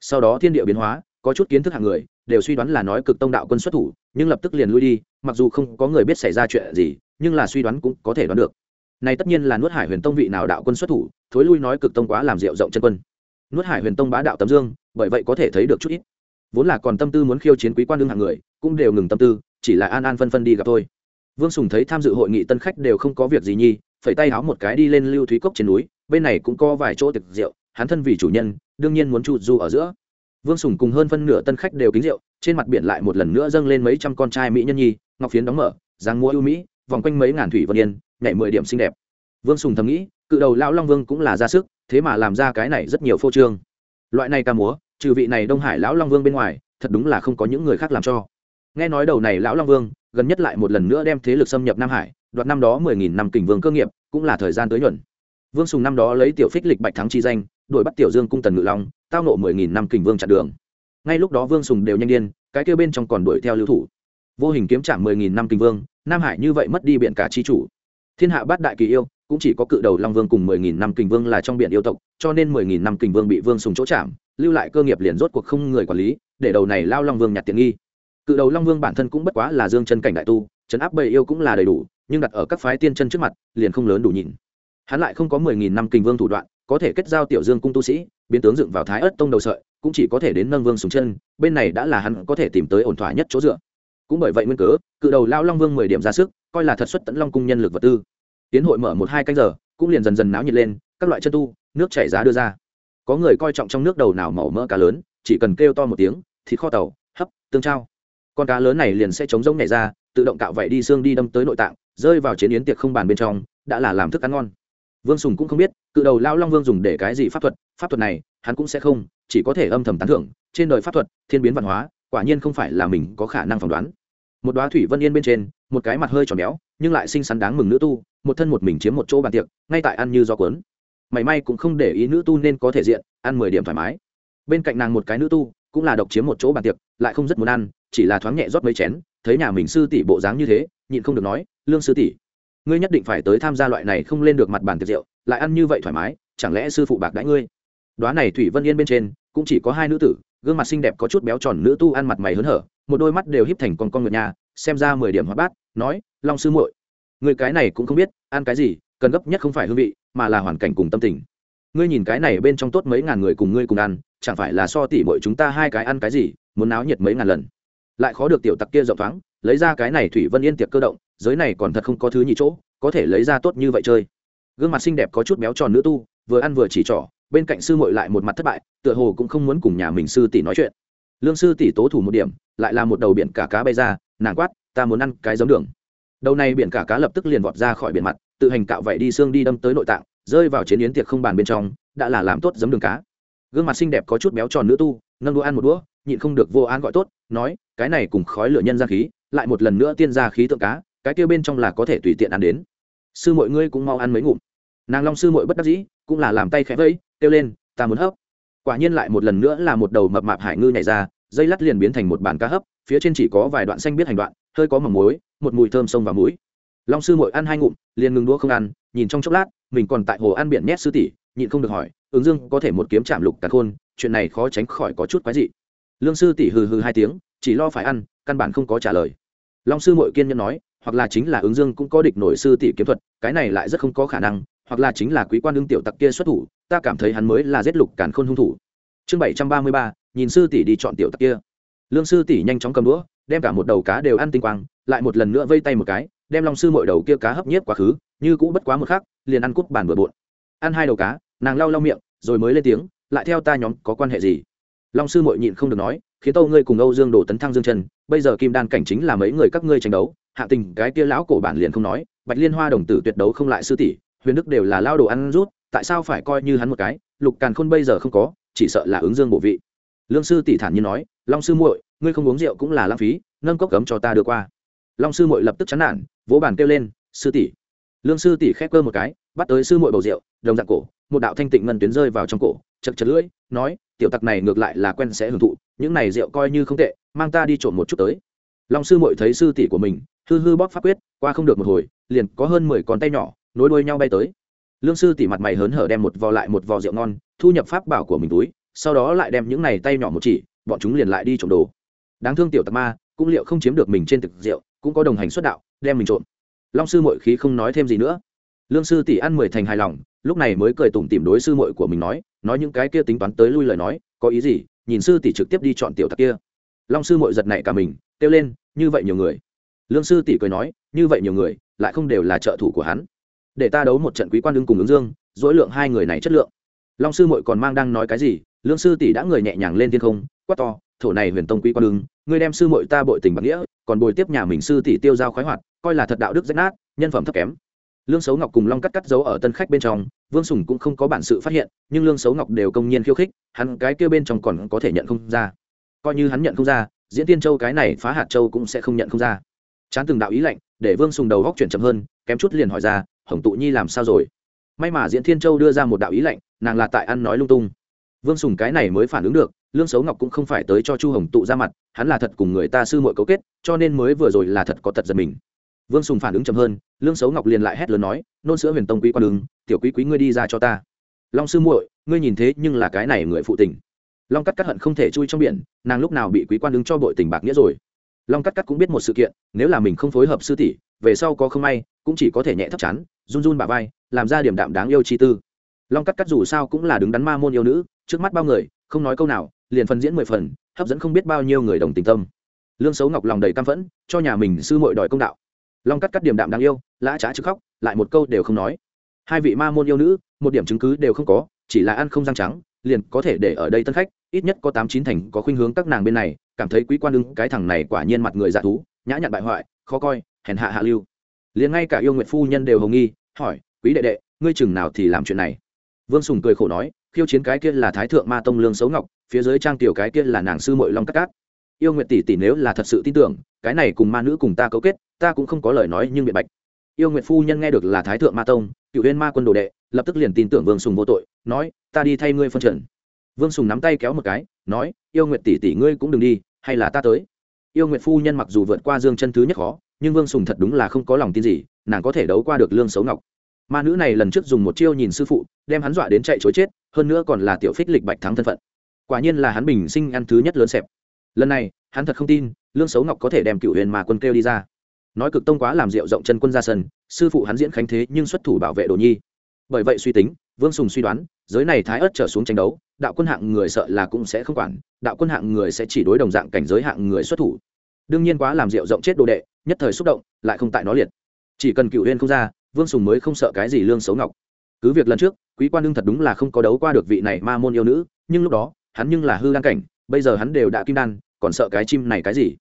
sau đó thiên địa biến hóa, có chút kiến thức hạng người, đều suy đoán là nói cực tông đạo quân xuất thủ, nhưng lập tức liền lui đi, mặc dù không có người biết xảy ra chuyện gì, nhưng là suy đoán cũng có thể đoán được. Này tất nhiên là nuốt hải huyền tông vị nào đạo quân xuất thủ, thối lui nói cực tông quá làm rượu rộng chân quân. Nuốt hải huyền tông bá đạo tấm dương, bởi vậy có thể thấy được chút ít. Vốn là còn tâm tư muốn khiêu chiến quý quan đương hạng người, cũng đều ngừng tâm tư, chỉ là an an phân phân đi gặp thôi. Vương sùng thấy tham dự hội nghị tân khách đều không có việc gì nhi, phẩy tay háo một cái đi lên lưu thúy cốc trên núi, bên này cũng có vài chỗ tiệc rượu, hắn thân vì chủ nhân đương nhiên muốn chu du ở giữa. Vương sùng cùng hơn phân nửa tân khách đều kính rượu, trên mặt biển lại một lần nữa dâng lên mấy trăm con trai mỹ nhân nhi, ngọc phiến đóng mở, giang múa ưu mỹ, vòng quanh mấy ngàn thủy vân yên, nhảy mười điểm xinh đẹp. Vương sùng thầm nghĩ, cự đầu lão long vương cũng là ra sức, thế mà làm ra cái này rất nhiều phô trương. Loại này ca múa, trừ vị này đông hải lão long vương bên ngoài, thật đúng là không có những người khác làm cho. Nghe nói đầu này lão long vương, gần nhất lại một lần nữa đem thế lực xâm nhập nam hải, đoạt năm đó mười nghìn năm kình vương cơ nghiệp, cũng là thời gian tới nhuận. Vương sùng năm đó lấy tiểu phích lịch bạch thắng chi danh đuổi bắt tiểu dương cung tần ngự long, tao nộ mười nghìn năm kình vương chặn đường. Ngay lúc đó vương sùng đều nhanh điên, cái kêu bên trong còn đuổi theo lưu thủ. Vô hình kiếm trả mười nghìn năm kình vương, nam hải như vậy mất đi biện cả chi chủ. Thiên hạ bát đại kỳ yêu, cũng chỉ có cự đầu long vương cùng mười nghìn năm kình vương là trong biển yêu tộc, cho nên mười nghìn năm kình vương bị vương sùng chỗ chạm, lưu lại cơ nghiệp liền rốt cuộc không người quản lý, để đầu này lao long vương nhặt tiện nghi. Cự đầu long vương bản thân cũng bất quá là dương chân cảnh đại tu chấn áp bầy yêu cũng là đầy đủ, nhưng đặt ở các phái tiên chân trước mặt, liền không lớn đủ nhìn. Hắn lại không có mười nghìn năm kình vương thủ đoạn có thể kết giao tiểu dương cung tu sĩ, biến tướng dựng vào thái ớt tông đầu sợi, cũng chỉ có thể đến nâng vương sùng chân, bên này đã là hắn có thể tìm tới ổn thỏa nhất chỗ dựa. Cũng bởi vậy nguyên cớ, cự đầu lao long vương mười điểm ra sức, coi là thật xuất tẫn long cung nhân lực vật tư. Tiến hội mở một hai canh giờ, cũng liền dần dần náo nhiệt lên, các loại chân tu, nước chảy giá đưa ra. Có người coi trọng trong nước đầu nào màu mỡ cá lớn, chỉ cần kêu to một tiếng thịt kho tàu, hấp, tương trao. Con cá lớn này liền sẽ chống rỗng nhảy ra, tự động cạo vậy đi xương đi đâm tới nội tạng, rơi vào chế yến tiệc không bàn bên trong, đã là làm thức ăn ngon. Vương sùng cũng không biết cự đầu lao long vương dùng để cái gì pháp thuật? Pháp thuật này, hắn cũng sẽ không, chỉ có thể âm thầm tán thưởng. Trên đời pháp thuật, thiên biến văn hóa, quả nhiên không phải là mình có khả năng phỏng đoán. Một đoá thủy vân yên bên trên, một cái mặt hơi tròn béo, nhưng lại xinh xắn đáng mừng nữ tu, một thân một mình chiếm một chỗ bàn tiệc, ngay tại ăn như do cuốn. Mảy may cũng không để ý nữ tu nên có thể diện, ăn mười điểm thoải mái. Bên cạnh nàng một cái nữ tu, cũng là độc chiếm một chỗ bàn tiệc, lại không rất muốn ăn, chỉ là thoáng nhẹ rót mấy chén, thấy nhà mình sư tỷ bộ dáng như thế, nhịn không được nói, lương sư tỷ ngươi nhất định phải tới tham gia loại này không lên được mặt bàn tiệc rượu, lại ăn như vậy thoải mái, chẳng lẽ sư phụ bạc đãi ngươi? Đoá này thủy vân yên bên trên, cũng chỉ có hai nữ tử, gương mặt xinh đẹp có chút béo tròn nữ tu ăn mặt mày hớn hở, một đôi mắt đều híp thành con con ngựa nhà, xem ra mười điểm hóa bát, nói, long sư muội người cái này cũng không biết, ăn cái gì, cần gấp nhất không phải hương vị, mà là hoàn cảnh cùng tâm tình. Ngươi nhìn cái này bên trong tốt mấy ngàn người cùng ngươi cùng ăn, chẳng phải là so tỉ mọi chúng ta hai cái ăn cái gì, muốn náo nhiệt mấy ngàn lần. Lại khó được tiểu tặc kia rộng thoáng lấy ra cái này thủy vân yên tiệc cơ động, giới này còn thật không có thứ nhị chỗ, có thể lấy ra tốt như vậy chơi. Gương mặt xinh đẹp có chút béo tròn nữ tu, vừa ăn vừa chỉ trỏ, bên cạnh sư muội lại một mặt thất bại, tựa hồ cũng không muốn cùng nhà mình sư tỷ nói chuyện. Lương sư tỷ tố thủ một điểm, lại là một đầu biển cả cá bay ra, nàng quát, ta muốn ăn cái giống đường. Đầu này biển cả cá lập tức liền vọt ra khỏi biển mặt, tự hành cạo vậy đi xương đi đâm tới nội tạng, rơi vào chiến yến tiệc không bàn bên trong, đã là làm tốt giấm đường cá. Gương mặt xinh đẹp có chút béo tròn nữ tu, nâng đũa ăn một đũa, nhịn không được vô án gọi tốt, nói, cái này cùng khói lửa nhân ra khí lại một lần nữa tiên ra khí tượng cá, cái kia bên trong là có thể tùy tiện ăn đến. Sư mọi ngươi cũng mau ăn mấy ngụm. Nàng long sư mội bất đắc dĩ, cũng là làm tay khẽ vẫy, kêu lên, ta muốn hấp. Quả nhiên lại một lần nữa là một đầu mập mạp hải ngư nhảy ra, dây lắt liền biến thành một bàn cá hấp, phía trên chỉ có vài đoạn xanh biết hành đoạn, hơi có mỏng muối, một mùi thơm sông vào mũi. Long sư mội ăn hai ngụm, liền ngừng đũa không ăn, nhìn trong chốc lát, mình còn tại hồ ăn biển nhét sư tỷ, nhịn không được hỏi, ứng dương, có thể một kiếm chạm lục cả khôn, chuyện này khó tránh khỏi có chút quái dị. Lương sư tỷ hừ hừ hai tiếng, chỉ lo phải ăn căn bản không có trả lời. Long sư mội kiên nhân nói, hoặc là chính là ứng dương cũng có địch nổi sư tỷ kiếm thuật, cái này lại rất không có khả năng, hoặc là chính là quý quan đương tiểu tặc kia xuất thủ, ta cảm thấy hắn mới là giết lục cản khôn hung thủ. Chương bảy trăm ba mươi ba, nhìn sư tỷ đi chọn tiểu tặc kia. Lương sư tỷ nhanh chóng cầm đũa, đem cả một đầu cá đều ăn tinh quang, lại một lần nữa vây tay một cái, đem long sư mội đầu kia cá hấp nhiếp quá khứ, như cũ bất quá một khắc, liền ăn cút bàn bừa bộn. Ăn hai đầu cá, nàng lau lau miệng, rồi mới lên tiếng, lại theo ta nhóm có quan hệ gì? Long sư mội nhịn không được nói, khiến tâu ngươi cùng âu dương đổ tấn thăng dương chân, bây giờ kim đan cảnh chính là mấy người các ngươi tranh đấu. Hạ tình, cái tia lão cổ bản liền không nói, bạch liên hoa đồng tử tuyệt đấu không lại sư tỷ, huyền đức đều là lao đồ ăn rút, tại sao phải coi như hắn một cái? Lục càn khôn bây giờ không có, chỉ sợ là ứng dương bổ vị. Lương sư tỷ thản nhiên nói, long sư muội, ngươi không uống rượu cũng là lãng phí, nâng cốc cấm cho ta đưa qua. Long sư muội lập tức chán nản, vỗ bàn kêu lên, sư tỷ. Lương sư tỷ khép cơ một cái, bắt tới sư muội bầu rượu, đồng dạng cổ, một đạo thanh tịnh ngân tuyến rơi vào trong cổ chật chật lưỡi, nói, tiểu tặc này ngược lại là quen sẽ hưởng thụ, những này rượu coi như không tệ, mang ta đi trộm một chút tới. Long sư muội thấy sư tỷ của mình, hư hư bóp pháp quyết, qua không được một hồi, liền có hơn mười con tay nhỏ, nối đuôi nhau bay tới. Lương sư tỉ mặt mày hớn hở đem một vò lại một vò rượu ngon, thu nhập pháp bảo của mình túi, sau đó lại đem những này tay nhỏ một chỉ, bọn chúng liền lại đi trộm đồ. Đáng thương tiểu tặc ma, cũng liệu không chiếm được mình trên thực rượu, cũng có đồng hành xuất đạo, đem mình trộm. Long sư mội khí không nói thêm gì nữa lương sư tỷ ăn mười thành hài lòng, lúc này mới cười tủm tìm đối sư mội của mình nói nói những cái kia tính toán tới lui lời nói, có ý gì? Nhìn sư tỷ trực tiếp đi chọn tiểu tặc kia. Long sư mội giật nảy cả mình, kêu lên, như vậy nhiều người. Lương sư tỷ cười nói, như vậy nhiều người, lại không đều là trợ thủ của hắn. Để ta đấu một trận quý quan đương cùng ứng dương, dối lượng hai người này chất lượng. Long sư mội còn mang đang nói cái gì? Lương sư tỷ đã người nhẹ nhàng lên thiên không, quát to, thổ này huyền tông quý quan đương ngươi đem sư mội ta bội tình bạc nghĩa, còn bồi tiếp nhà mình sư tỷ tiêu giao khoái hoạt, coi là thật đạo đức rách nát, nhân phẩm thấp kém lương xấu ngọc cùng long cắt cắt giấu ở tân khách bên trong, vương sùng cũng không có bản sự phát hiện, nhưng lương xấu ngọc đều công nhiên khiêu khích, hắn cái kêu bên trong còn có thể nhận không ra. Coi như hắn nhận không ra, diễn tiên châu cái này phá hạt châu cũng sẽ không nhận không ra. Chán từng đạo ý lạnh, để vương sùng đầu góc chuyển chậm hơn, kém chút liền hỏi ra, hồng tụ nhi làm sao rồi? May mà diễn thiên châu đưa ra một đạo ý lạnh, nàng là tại ăn nói lung tung. Vương sùng cái này mới phản ứng được, lương xấu ngọc cũng không phải tới cho chu hồng tụ ra mặt, hắn là thật cùng người ta sư mội cấu kết, cho nên mới vừa rồi là thật có tật giật mình vương sùng phản ứng chậm hơn, lương xấu ngọc liền lại hét lớn nói, nôn sữa huyền tông quý quan ứng tiểu quý quý ngươi đi ra cho ta. Long sư muội, ngươi nhìn thế nhưng là cái này người phụ tình. Long cắt cắt hận không thể chui trong biển, nàng lúc nào bị quý quan đứng cho bội tình bạc nghĩa rồi. Long cắt cắt cũng biết một sự kiện, nếu là mình không phối hợp sư tỷ, về sau có không may, cũng chỉ có thể nhẹ thấp chán, run run bà vai, làm ra điểm đạm đáng yêu chi tư. Long cắt cắt dù sao cũng là đứng đắn ma môn yêu nữ, trước mắt bao người, không nói câu nào, liền phân diễn mười phần, hấp dẫn không biết bao nhiêu người đồng tình tâm. Lương xấu ngọc lòng đầy cam phẫn, cho nhà mình sư mội đòi công đạo long cắt cắt điểm đạm đáng yêu, lã trá chứ khóc, lại một câu đều không nói. Hai vị ma môn yêu nữ, một điểm chứng cứ đều không có, chỉ là ăn không răng trắng, liền có thể để ở đây tân khách, ít nhất có tám chín thành có khuynh hướng các nàng bên này, cảm thấy quý quan ưng cái thằng này quả nhiên mặt người dạ thú, nhã nhặn bại hoại, khó coi, hèn hạ hạ lưu. Liền ngay cả yêu nguyện phu nhân đều hồng nghi, hỏi, quý đệ đệ, ngươi chừng nào thì làm chuyện này? Vương sùng cười khổ nói, khiêu chiến cái kia là thái thượng ma tông lương xấu ngọc, phía dưới trang tiểu cái kia là nàng sư mội long cắt cát yêu Nguyệt tỷ tỷ nếu là thật sự tin tưởng, cái này cùng ma nữ cùng ta cấu kết, ta cũng không có lời nói nhưng biện bạch. Yêu Nguyệt phu nhân nghe được là thái thượng ma tông cựu huyên ma quân đồ đệ, lập tức liền tin tưởng vương sùng vô tội, nói, ta đi thay ngươi phân trần. Vương sùng nắm tay kéo một cái, nói, yêu Nguyệt tỷ tỷ ngươi cũng đừng đi, hay là ta tới? Yêu Nguyệt phu nhân mặc dù vượt qua dương chân thứ nhất khó, nhưng vương sùng thật đúng là không có lòng tin gì, nàng có thể đấu qua được lương xấu ngọc. Ma nữ này lần trước dùng một chiêu nhìn sư phụ, đem hắn dọa đến chạy chối chết, hơn nữa còn là tiểu phích lịch bạch thắng thân phận. Quả nhiên là hắn bình sinh ăn thứ nhất lớn xẹp lần này, hắn thật không tin, lương xấu ngọc có thể đem cựu huyền mà quân kêu đi ra. Nói cực tông quá làm rượu rộng chân quân ra sân, sư phụ hắn diễn khánh thế nhưng xuất thủ bảo vệ đồ nhi. Bởi vậy suy tính, vương sùng suy đoán, giới này thái ớt trở xuống tranh đấu, đạo quân hạng người sợ là cũng sẽ không quản, đạo quân hạng người sẽ chỉ đối đồng dạng cảnh giới hạng người xuất thủ. Đương nhiên quá làm rượu rộng chết đồ đệ, nhất thời xúc động, lại không tại nó liệt. Chỉ cần cựu huyên không ra, vương sùng mới không sợ cái gì lương xấu ngọc. Cứ việc lần trước, quý quan đương thật đúng là không có đấu qua được vị này ma môn yêu nữ, nhưng lúc đó, hắn nhưng là hư đan cảnh, bây giờ hắn đều đã kim đan còn sợ cái chim này cái gì?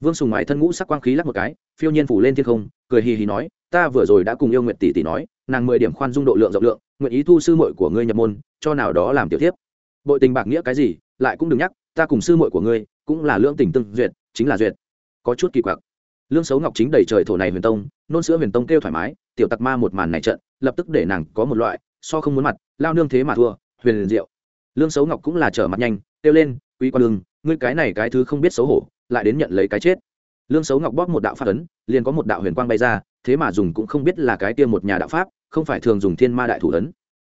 Vương sùng ngoại thân ngũ sắc quang khí lắc một cái, phiêu nhiên phủ lên thiên không, cười hì hì nói, ta vừa rồi đã cùng yêu nguyện tỷ tỷ nói, nàng mười điểm khoan dung độ lượng rộng lượng, nguyện ý thu sư muội của ngươi nhập môn, cho nào đó làm tiểu tiếp bội tình bạc nghĩa cái gì, lại cũng đừng nhắc, ta cùng sư muội của ngươi, cũng là lương tình tương duyệt, chính là duyệt. Có chút kỳ quặc. Lương xấu ngọc chính đầy trời thổ này huyền tông, nôn sữa huyền tông kêu thoải mái, tiểu tặc ma một màn này trận, lập tức để nàng có một loại, so không muốn mặt, lao nương thế mà thua, huyền liền diệu. Lương xấu ngọc cũng là trở mặt nhanh, kêu lên, quý quan lương ngươi cái này cái thứ không biết xấu hổ, lại đến nhận lấy cái chết. Lương xấu ngọc bóp một đạo pháp ấn, liền có một đạo huyền quang bay ra, thế mà dùng cũng không biết là cái tiêm một nhà đạo pháp, không phải thường dùng thiên ma đại thủ ấn.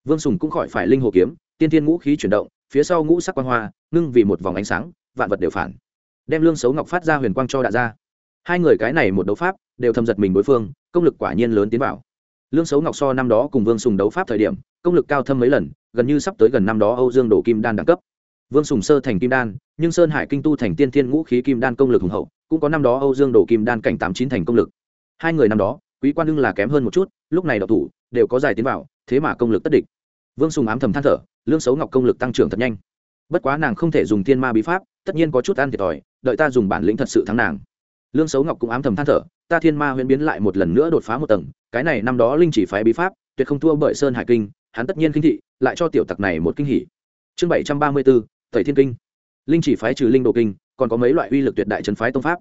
Vương sùng cũng khỏi phải linh hồ kiếm, tiên thiên ngũ khí chuyển động, phía sau ngũ sắc quang hoa, ngưng vì một vòng ánh sáng, vạn vật đều phản. Đem lương xấu ngọc phát ra huyền quang cho đạn ra. Hai người cái này một đấu pháp, đều thâm giật mình đối phương, công lực quả nhiên lớn tiến vào. Lương xấu ngọc so năm đó cùng vương sùng đấu pháp thời điểm, công lực cao thâm mấy lần, gần như sắp tới gần năm đó âu dương đổ kim đan đẳng cấp vương sùng sơ thành kim đan, nhưng sơn hải kinh tu thành tiên thiên ngũ khí kim đan công lực hùng hậu, cũng có năm đó âu dương đổ kim đan cảnh tám chín thành công lực. Hai người năm đó, quý quan đương là kém hơn một chút, lúc này đậu thủ, đều có giải tiến vào, thế mà công lực tất địch. Vương sùng ám thầm than thở, lương xấu ngọc công lực tăng trưởng thật nhanh. Bất quá nàng không thể dùng thiên ma bí pháp, tất nhiên có chút ăn thiệt thòi, đợi ta dùng bản lĩnh thật sự thắng nàng. Lương xấu ngọc cũng ám thầm than thở, ta thiên ma huyễn biến lại một lần nữa đột phá một tầng, cái này năm đó linh chỉ phái bí pháp, tuyệt không thua bởi sơn hải kinh, hắn tất nhiên kinh thị, lại cho tiểu tặc này một kinh hỉ. Chương bảy trăm ba mươi bốn tẩy thiên kinh. Linh chỉ phái trừ linh đồ kinh, còn có mấy loại uy lực tuyệt đại trấn phái tông pháp.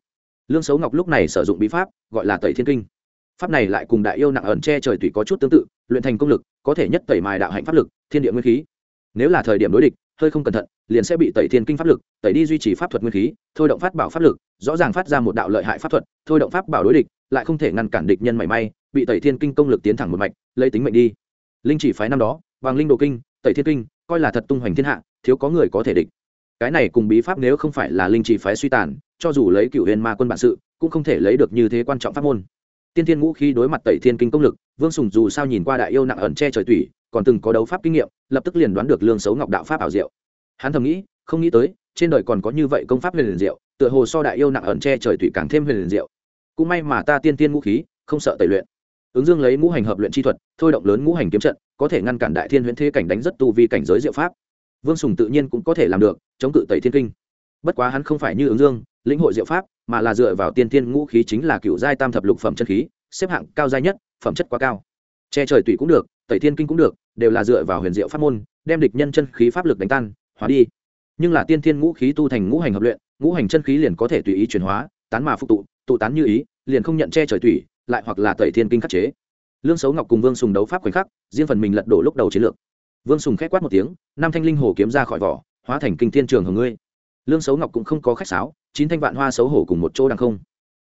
Lương xấu ngọc lúc này sử dụng bí pháp, gọi là tẩy thiên kinh. Pháp này lại cùng đại yêu nặng ẩn che trời tùy có chút tương tự, luyện thành công lực, có thể nhất tẩy mài đạo hạnh pháp lực, thiên địa nguyên khí. Nếu là thời điểm đối địch, hơi không cẩn thận, liền sẽ bị tẩy thiên kinh pháp lực, tẩy đi duy trì pháp thuật nguyên khí, thôi động phát bảo pháp lực, rõ ràng phát ra một đạo lợi hại pháp thuật, thôi động pháp bảo đối địch, lại không thể ngăn cản địch nhân mảy may, bị tẩy thiên kinh công lực tiến thẳng một mạch, lấy tính mệnh đi. Linh chỉ phái năm đó, vàng linh đồ kinh, tẩy thiên kinh coi là thật tung hoành thiên hạ, thiếu có người có thể địch. Cái này cùng bí pháp nếu không phải là linh trì phái suy tàn, cho dù lấy cựu huyền ma quân bản sự, cũng không thể lấy được như thế quan trọng pháp môn. Tiên thiên ngũ khi đối mặt tẩy thiên kinh công lực, vương sùng dù sao nhìn qua đại yêu nặng ẩn che trời tủy, còn từng có đấu pháp kinh nghiệm, lập tức liền đoán được lương xấu ngọc đạo pháp ảo diệu. Hắn thầm nghĩ, không nghĩ tới, trên đời còn có như vậy công pháp huyền liền diệu, tựa hồ so đại yêu nặng ẩn che trời tủy càng thêm huyền liền diệu. Cũng may mà ta tiên tiên ngũ khí, không sợ tẩy luyện ứng dương lấy ngũ hành hợp luyện chi thuật, thôi động lớn ngũ hành kiếm trận, có thể ngăn cản đại thiên huyễn thế cảnh đánh rất tu vi cảnh giới diệu pháp. Vương sùng tự nhiên cũng có thể làm được, chống cự tẩy thiên kinh. Bất quá hắn không phải như ứng dương, lĩnh hội diệu pháp, mà là dựa vào tiên Thiên ngũ khí chính là cựu giai tam thập lục phẩm chân khí, xếp hạng cao giai nhất, phẩm chất quá cao. Che trời tùy cũng được, tẩy thiên kinh cũng được, đều là dựa vào huyền diệu pháp môn, đem địch nhân chân khí pháp lực đánh tan, hóa đi. Nhưng là tiên thiên ngũ khí tu thành ngũ hành hợp luyện, ngũ hành chân khí liền có thể tùy ý chuyển hóa, tán mà phục tụ tụ tán như ý, liền không nhận che trời tùy lại hoặc là tẩy thiên kinh khắc chế. Lương xấu ngọc cùng vương sùng đấu pháp khoảnh khắc, riêng phần mình lật đổ lúc đầu chiến lược. Vương sùng k h é quát một tiếng, năm thanh linh hồ kiếm ra khỏi vỏ, hóa thành kinh thiên trường hồng ngươi. Lương xấu ngọc cũng không có khách sáo, chín thanh vạn hoa xấu hổ cùng một chỗ đằng không.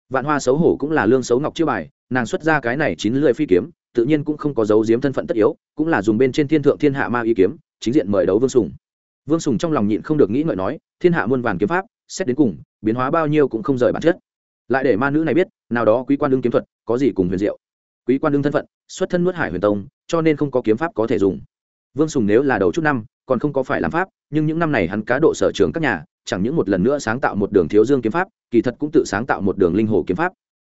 Vạn hoa xấu hổ cũng là lương xấu ngọc chưa bài, nàng xuất ra cái này chín lưỡi phi kiếm, tự nhiên cũng không có dấu diếm thân phận tất yếu, cũng là dùng bên trên thiên thượng thiên hạ ma y kiếm, chính diện mời đấu vương sùng. Vương sùng trong lòng nhịn không được nghĩ ngợi nói, thiên hạ muôn vàn kiếm pháp, xét đến cùng, biến hóa bao nhiêu cũng không rời bản chất lại để ma nữ này biết, nào đó quý quan đương kiếm thuật, có gì cùng huyền diệu. Quý quan đương thân phận, xuất thân nuốt hải huyền tông, cho nên không có kiếm pháp có thể dùng. Vương sùng nếu là đầu chút năm, còn không có phải làm pháp, nhưng những năm này hắn cá độ sở trường các nhà, chẳng những một lần nữa sáng tạo một đường thiếu dương kiếm pháp, kỳ thật cũng tự sáng tạo một đường linh hồ kiếm pháp.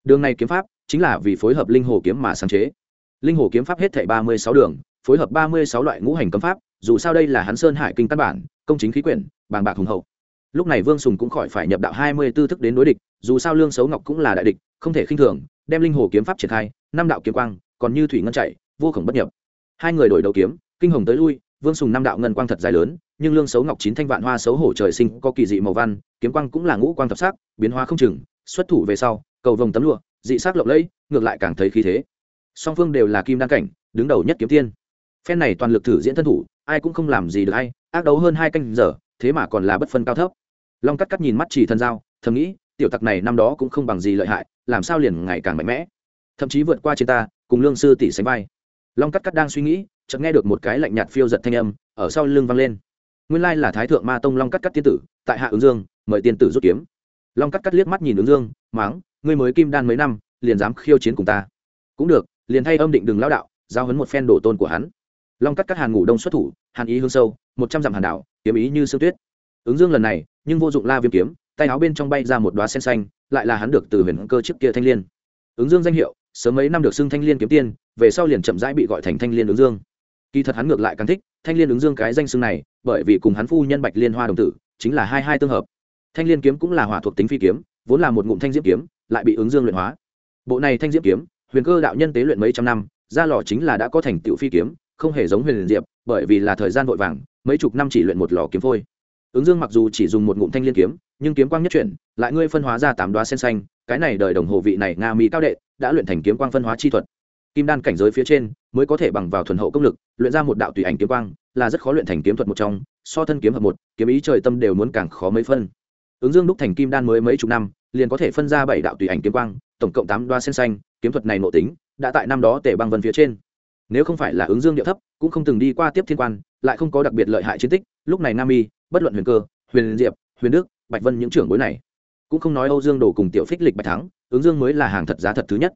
Đường này kiếm pháp, chính là vì phối hợp linh hồ kiếm mà sáng chế. Linh hồ kiếm pháp hết thảy ba mươi sáu đường, phối hợp ba mươi sáu loại ngũ hành cấm pháp, dù sao đây là hắn sơn hải kinh căn bản, công chính khí quyển, bàng bạc hùng hậu. Lúc này vương sùng cũng khỏi phải nhập đạo hai mươi tư thức đến đối địch dù sao lương xấu ngọc cũng là đại địch không thể khinh thường đem linh hồ kiếm pháp triển khai năm đạo kiếm quang còn như thủy ngân chạy vô khổng bất nhập. Hai người đổi đầu kiếm kinh hồng tới lui vương sùng năm đạo ngân quang thật dài lớn nhưng lương xấu ngọc chín thanh vạn hoa xấu hổ trời sinh có kỳ dị màu văn kiếm quang cũng là ngũ quang thập sắc biến hóa không chừng xuất thủ về sau cầu vồng tấm lụa dị sắc lộng lẫy ngược lại càng thấy khí thế. Song phương đều là kim đan cảnh đứng đầu nhất kiếm tiên. Phen này toàn lực thử diễn thân thủ ai cũng không làm gì được hay ác đấu hơn hai canh giờ thế mà còn là bất phân cao thấp. Long cắt cắt nhìn mắt chỉ thân giao, thầm nghĩ tiểu tặc này năm đó cũng không bằng gì lợi hại, làm sao liền ngày càng mạnh mẽ. Thậm chí vượt qua trên ta, cùng lương sư tỷ sánh vai. Long cắt cắt đang suy nghĩ, chợt nghe được một cái lạnh nhạt phiêu giật thanh âm, ở sau lưng vang lên. Nguyên lai là thái thượng ma tông long cắt cắt tiên tử, tại hạ ứng dương, mời tiên tử rút kiếm. Long cắt cắt liếc mắt nhìn ứng dương, máng, ngươi mới kim đan mấy năm, liền dám khiêu chiến cùng ta. Cũng được, liền thay âm định đừng lao đạo, giao hấn một phen đổ tôn của hắn. Long cắt cắt hàn ngủ đông xuất thủ, hàn ý hương sâu, một trăm dặm hàn đảo, kiếm ý như sương tuyết. Ứng dương lần này, nhưng vô dụng la viêm kiếm tay áo bên trong bay ra một đoá sen xanh, lại là hắn được từ huyền cơ trước kia thanh liên. Ứng dương danh hiệu, sớm mấy năm được xưng thanh liên kiếm tiên, về sau liền chậm rãi bị gọi thành thanh liên ứng dương. Kỳ thật hắn ngược lại càng thích thanh liên ứng dương cái danh xưng này, bởi vì cùng hắn phu nhân bạch liên hoa đồng tử, chính là hai hai tương hợp. Thanh liên kiếm cũng là hỏa thuộc tính phi kiếm, vốn là một ngụm thanh diễm kiếm, lại bị ứng dương luyện hóa. Bộ này thanh diễm kiếm, huyền cơ đạo nhân tế luyện mấy trăm năm, ra lò chính là đã có thành tựu phi kiếm, không hề giống huyền diệp, bởi vì là thời gian vội vàng, mấy chục năm chỉ luyện một lò kiếm phôi. Ứng dương mặc dù chỉ dùng một ngụm thanh liên kiếm nhưng kiếm quang nhất chuyển, lại ngươi phân hóa ra tám đoá sen xanh, cái này đời đồng hồ vị này nga mỹ cao đệ, đã luyện thành kiếm quang phân hóa chi thuật. Kim đan cảnh giới phía trên, mới có thể bằng vào thuần hậu công lực, luyện ra một đạo tùy ảnh kiếm quang, là rất khó luyện thành kiếm thuật một trong, so thân kiếm hợp một, kiếm ý trời tâm đều muốn càng khó mấy phân. Ứng dương đúc thành kim đan mới mấy chục năm, liền có thể phân ra bảy đạo tùy ảnh kiếm quang, tổng cộng tám đoa sen xanh, kiếm thuật này nội tính, đã tại năm đó tể băng vân phía trên. Nếu không phải là ứng dương địa thấp, cũng không từng đi qua tiếp thiên quan, lại không có đặc biệt lợi hại chiến tích, lúc này nam y bất luận huyền cơ, huyền diệp, huyền đức bạch vân những trưởng bối này cũng không nói âu dương đổ cùng tiểu phích lịch bạch thắng, ứng dương mới là hàng thật giá thật thứ nhất.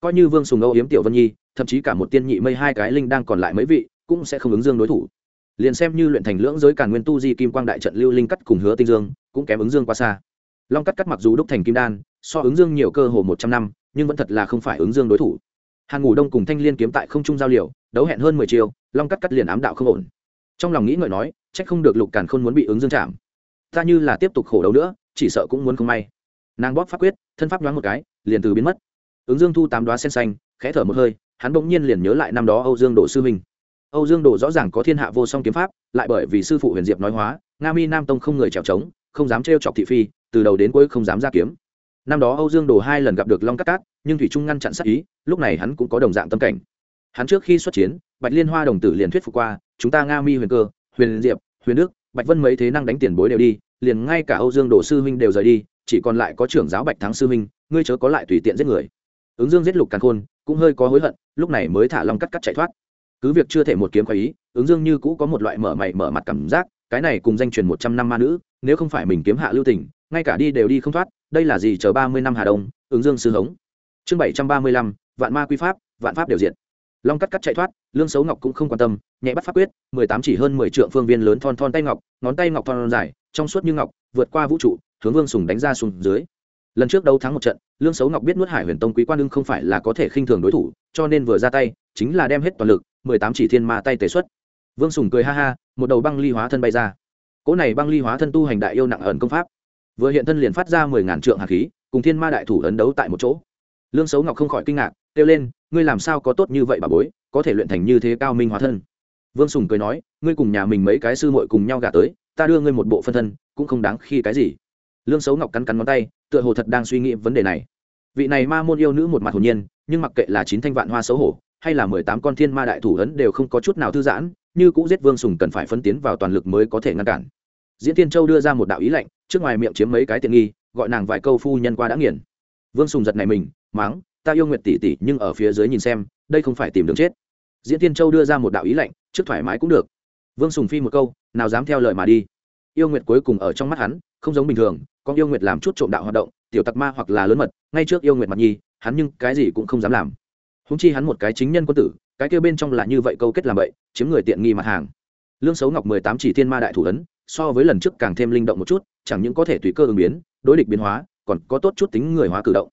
Coi như vương sùng âu yếm tiểu vân nhi, thậm chí cả một tiên nhị mây hai cái linh đang còn lại mấy vị, cũng sẽ không ứng dương đối thủ. Liền xem như luyện thành lưỡng giới càn nguyên tu di kim quang đại trận lưu linh cắt cùng hứa tinh dương, cũng kém ứng dương quá xa. Long cắt cắt mặc dù đúc thành kim đan, so ứng dương nhiều cơ hồ một trăm năm, nhưng vẫn thật là không phải ứng dương đối thủ. Hàng ngủ đông cùng thanh liên kiếm tại không trung giao liều, đấu hẹn hơn mười chiều long cắt cắt liền ám đạo không ổn. Trong lòng nghĩ ngợi nói trách không được lục càn khôn muốn bị ứng dương chạm ta như là tiếp tục khổ đấu nữa, chỉ sợ cũng muốn không may. Nàng bóp pháp quyết, thân pháp nhoáng một cái, liền từ biến mất. Ứng dương thu tám đoá sen xanh, khẽ thở một hơi, hắn bỗng nhiên liền nhớ lại năm đó âu dương đổ sư minh. Âu dương đổ rõ ràng có thiên hạ vô song kiếm pháp, lại bởi vì sư phụ huyền diệp nói hóa, nga mi nam tông không người trèo trống không dám trêu chọc thị phi, từ đầu đến cuối không dám ra kiếm. Năm đó âu dương đổ hai lần gặp được long cát cát, nhưng thủy trung ngăn chặn sát ý, lúc này hắn cũng có đồng dạng tâm cảnh. Hắn trước khi xuất chiến, bạch liên hoa đồng tử liền thuyết phục qua, chúng ta nga mi huyền cơ, huyền diệp, huyền đức bạch vân mấy thế năng đánh tiền bối đều đi, liền ngay cả âu dương đổ sư huynh đều rời đi, chỉ còn lại có trưởng giáo bạch thắng sư huynh, ngươi chớ có lại tùy tiện giết người. Ứng dương giết lục càn khôn, cũng hơi có hối hận, lúc này mới thả long cắt cắt chạy thoát. Cứ việc chưa thể một kiếm khoái ý ứng dương như cũ có một loại mở mày, mở mặt cảm giác, cái này cùng danh truyền một trăm năm ma nữ, nếu không phải mình kiếm hạ lưu tình, ngay cả đi đều đi không thoát, đây là gì chờ ba mươi năm hà đông, ứng dương sư hống. Chương bảy trăm ba mươi lăm, vạn ma quy pháp, vạn pháp đều diện long cắt cắt chạy thoát, lương xấu ngọc cũng không quan tâm, nhẹ bắt pháp quyết, mười tám chỉ hơn mười trượng phương viên lớn thon thon tay ngọc, ngón tay ngọc thon dài, trong suốt như ngọc, vượt qua vũ trụ, hướng vương sùng đánh ra xuống dưới. Lần trước đấu thắng một trận, lương xấu ngọc biết nuốt hải huyền tông quý quan đương không phải là có thể khinh thường đối thủ, cho nên vừa ra tay, chính là đem hết toàn lực, mười tám chỉ thiên ma tay tề xuất. Vương sùng cười ha ha, một đầu băng ly hóa thân bay ra. Cỗ này băng ly hóa thân tu hành đại yêu nặng ẩn công pháp. Vừa hiện thân liền phát ra mười ngàn trượng hạt khí, cùng thiên ma đại thủ ấn đấu tại một chỗ. Lương xấu ngọc không khỏi kinh ngạc, kêu lên ngươi làm sao có tốt như vậy bà bối, có thể luyện thành như thế cao minh hóa thân. Vương sùng cười nói, ngươi cùng nhà mình mấy cái sư muội cùng nhau gả tới, ta đưa ngươi một bộ phân thân, cũng không đáng khi cái gì. Lương xấu ngọc cắn cắn ngón tay, tựa hồ thật đang suy nghĩ vấn đề này. Vị này ma môn yêu nữ một mặt hồn nhiên, nhưng mặc kệ là chín thanh vạn hoa xấu hổ, hay là mười tám con thiên ma đại thủ ấn đều không có chút nào thư giãn, như cũ giết vương sùng cần phải phân tiến vào toàn lực mới có thể ngăn cản. Diễn tiên châu đưa ra một đạo ý lệnh trước ngoài miệng chiếm mấy cái tiện nghi, gọi nàng vài câu phu nhân qua đã nghiền. Vương sùng giật này mình máng ta yêu nguyệt tỷ tỷ, nhưng ở phía dưới nhìn xem, đây không phải tìm đường chết. Diễn tiên châu đưa ra một đạo ý lệnh trước thoải mái cũng được. Vương sùng phi một câu, nào dám theo lời mà đi. Yêu nguyệt cuối cùng ở trong mắt hắn, không giống bình thường con yêu nguyệt làm chút trộm đạo hoạt động, tiểu tặc ma hoặc là lớn mật, ngay trước yêu nguyệt mặt nhi, hắn nhưng cái gì cũng không dám làm. Húng chi hắn một cái chính nhân quân tử, cái kêu bên trong là như vậy câu kết làm vậy, chiếm người tiện nghi mặt hàng. Lương xấu ngọc mười tám chỉ thiên ma đại thủ ấn, so với lần trước càng thêm linh động một chút, chẳng những có thể tùy cơ ứng biến, đối địch biến hóa, còn có tốt chút tính người hóa cử động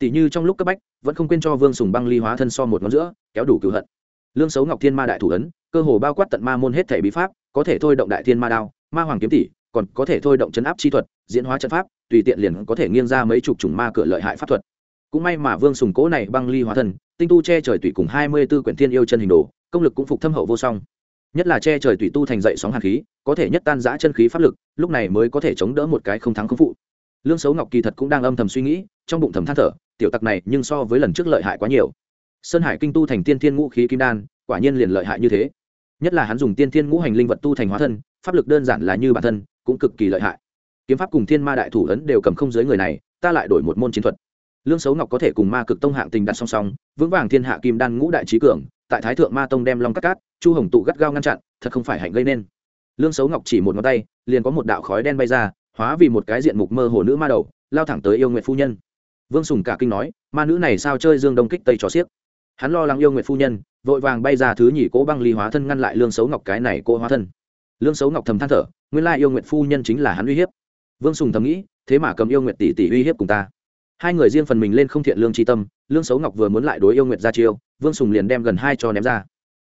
tỷ như trong lúc cấp bách, vẫn không quên cho vương sùng băng ly hóa thân so một ngón giữa, kéo đủ cựu hận. Lương xấu ngọc thiên ma đại thủ ấn, cơ hồ bao quát tận ma môn hết thể bí pháp, có thể thôi động đại thiên ma đao, ma hoàng kiếm tỷ, còn có thể thôi động chấn áp chi thuật, diễn hóa trận pháp, tùy tiện liền có thể nghiêng ra mấy chục chủng ma cửa lợi hại pháp thuật. Cũng may mà vương sùng cố này băng ly hóa thân, tinh tu che trời tùy cùng hai mươi b ố quyển thiên yêu chân hình đồ, công lực cũng phục thâm hậu vô song. Nhất là che trời tùy tu thành dậy sóng hạt khí, có thể nhất tan giã chân khí pháp lực, lúc này mới có thể chống đỡ một cái không thắng không phụ. Lương xấu ngọc kỳ thật cũng đang âm thầm suy nghĩ, trong bụng thầm than thở tiểu tặc này nhưng so với lần trước lợi hại quá nhiều. Sơn hải kinh tu thành tiên thiên ngũ khí kim đan, quả nhiên liền lợi hại như thế. Nhất là hắn dùng tiên thiên ngũ hành linh vật tu thành hóa thân, pháp lực đơn giản là như bản thân, cũng cực kỳ lợi hại. Kiếm pháp cùng thiên ma đại thủ ấn đều cầm không dưới người này, ta lại đổi một môn chiến thuật. Lương xấu ngọc có thể cùng ma cực tông hạng tình đặt song song, vững vàng thiên hạ kim đan ngũ đại trí cường, tại thái thượng ma tông đem long cắt cát, chu hồng tụ gắt gao ngăn chặn, thật không phải hạnh gây nên. Lương xấu ngọc chỉ một ngón tay, liền có một đạo khói đen bay ra, hóa vì một cái diện mục mơ hồ nữ ma đầu, lao thẳng tới yêu nguyện phu nhân vương sùng cả kinh nói, ma nữ này sao chơi dương đông kích tây cho xiếc? Hắn lo lắng yêu Nguyệt phu nhân, vội vàng bay ra thứ nhì cố băng ly hóa thân ngăn lại lương xấu ngọc cái này cô hóa thân. Lương xấu ngọc thầm than thở, nguyên lai yêu Nguyệt phu nhân chính là hắn uy hiếp. Vương sùng thầm nghĩ, thế mà cầm yêu Nguyệt tỷ tỷ uy hiếp cùng ta. Hai người riêng phần mình lên không thiện lương tri tâm, lương xấu ngọc vừa muốn lại đối yêu Nguyệt ra chiêu, vương sùng liền đem gần hai cho ném ra.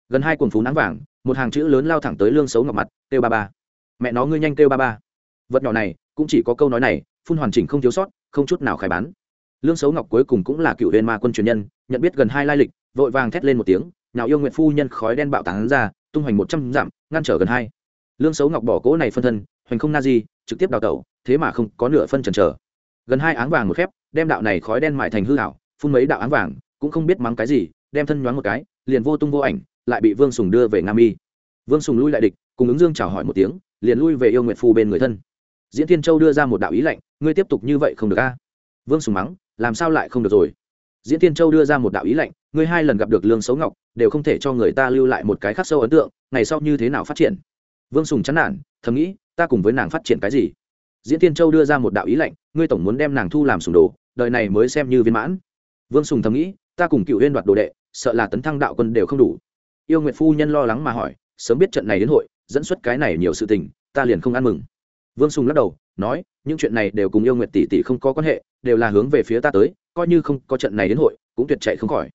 Gần hai quần phú nắng vàng, một hàng chữ lớn lao thẳng tới lương xấu ngọc mặt kêu ba ba. Mẹ nó ngươi nhanh kêu ba ba. Vật nhỏ này, cũng chỉ có câu nói này, phun hoàn chỉnh không thiếu sót, không chút nào khai bán lương xấu ngọc cuối cùng cũng là cựu huyền ma quân truyền nhân, nhận biết gần hai lai lịch, vội vàng thét lên một tiếng, nào yêu nguyện phu nhân khói đen bạo tán ra, tung hoành một trăm dặm, ngăn trở gần hai. Lương xấu ngọc bỏ cỗ này phân thân, hoành không na di, trực tiếp đào tẩu, thế mà không có nửa phân trần trở gần hai áng vàng một khép, đem đạo này khói đen mại thành hư hảo phun mấy đạo áng vàng, cũng không biết mắng cái gì, đem thân nhoáng một cái, liền vô tung vô ảnh, lại bị vương sùng đưa về Nam Y. vương sùng lui lại địch, cùng ứng dương chào hỏi một tiếng, liền lui về yêu nguyện phu bên người thân. Diễn thiên châu đưa ra một đạo ý lệnh ngươi tiếp tục như vậy không được a? Vương sùng mắng làm sao lại không được rồi? Diễn thiên châu đưa ra một đạo ý lệnh ngươi hai lần gặp được lương xấu ngọc, đều không thể cho người ta lưu lại một cái khắc sâu ấn tượng, ngày sau như thế nào phát triển? Vương sùng chán nản, thầm nghĩ, ta cùng với nàng phát triển cái gì? Diễn thiên châu đưa ra một đạo ý lệnh ngươi tổng muốn đem nàng thu làm sùng đồ, đời này mới xem như viên mãn. Vương sùng thầm nghĩ, ta cùng cựu huyên đoạt đồ đệ, sợ là tấn thăng đạo quân đều không đủ. Yêu nguyệt phu nhân lo lắng mà hỏi, sớm biết trận này đến hội, dẫn xuất cái này nhiều sự tình, ta liền không ăn mừng vương sùng lắc đầu, nói, những chuyện này đều cùng yêu nguyệt tỷ tỷ không có quan hệ, đều là hướng về phía ta tới, coi như không có trận này đến hội, cũng tuyệt chạy không khỏi.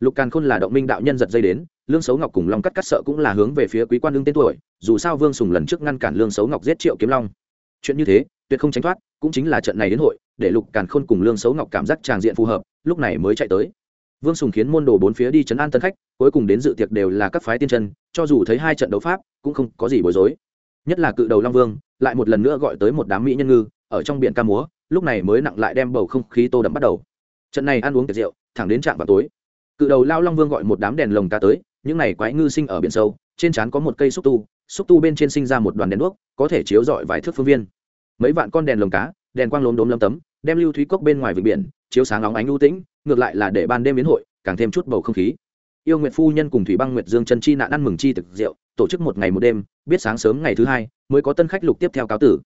Lục càn khôn là động minh đạo nhân giật dây đến, lương xấu ngọc cùng long cắt cắt sợ cũng là hướng về phía quý quan lương tên tuổi, dù sao vương sùng lần trước ngăn cản lương xấu ngọc giết triệu kiếm long. Chuyện như thế, tuyệt không tránh thoát, cũng chính là trận này đến hội, để lục càn khôn cùng lương xấu ngọc cảm giác tràng diện phù hợp, lúc này mới chạy tới. Vương sùng khiến môn đồ bốn phía đi chấn an tân khách, cuối cùng đến dự tiệc đều là các phái tiên chân, cho dù thấy hai trận đấu pháp, cũng không có gì bối rối nhất là cự đầu long vương, lại một lần nữa gọi tới một đám mỹ nhân ngư, ở trong biển ca múa, lúc này mới nặng lại đem bầu không khí tô đậm bắt đầu. Trận này ăn uống tiệc rượu thẳng đến trạm vào tối. Cự đầu lao long vương gọi một đám đèn lồng cá tới, những này quái ngư sinh ở biển sâu, trên trán có một cây xúc tu xúc tu bên trên sinh ra một đoàn đèn đuốc, có thể chiếu rọi vài thước phương viên. Mấy vạn con đèn lồng cá, đèn quang lốm đốm lâm tấm, đem lưu thúy cốc bên ngoài vịnh biển, chiếu sáng óng ánh ưu tĩnh, ngược lại là để ban đêm biến hội, càng thêm chút bầu không khí yêu nguyệt phu nhân cùng thủy băng nguyệt dương chân chi nạn ăn mừng chi thực rượu, tổ chức một ngày một đêm, biết sáng sớm ngày thứ hai mới có tân khách lục tiếp theo cáo tử.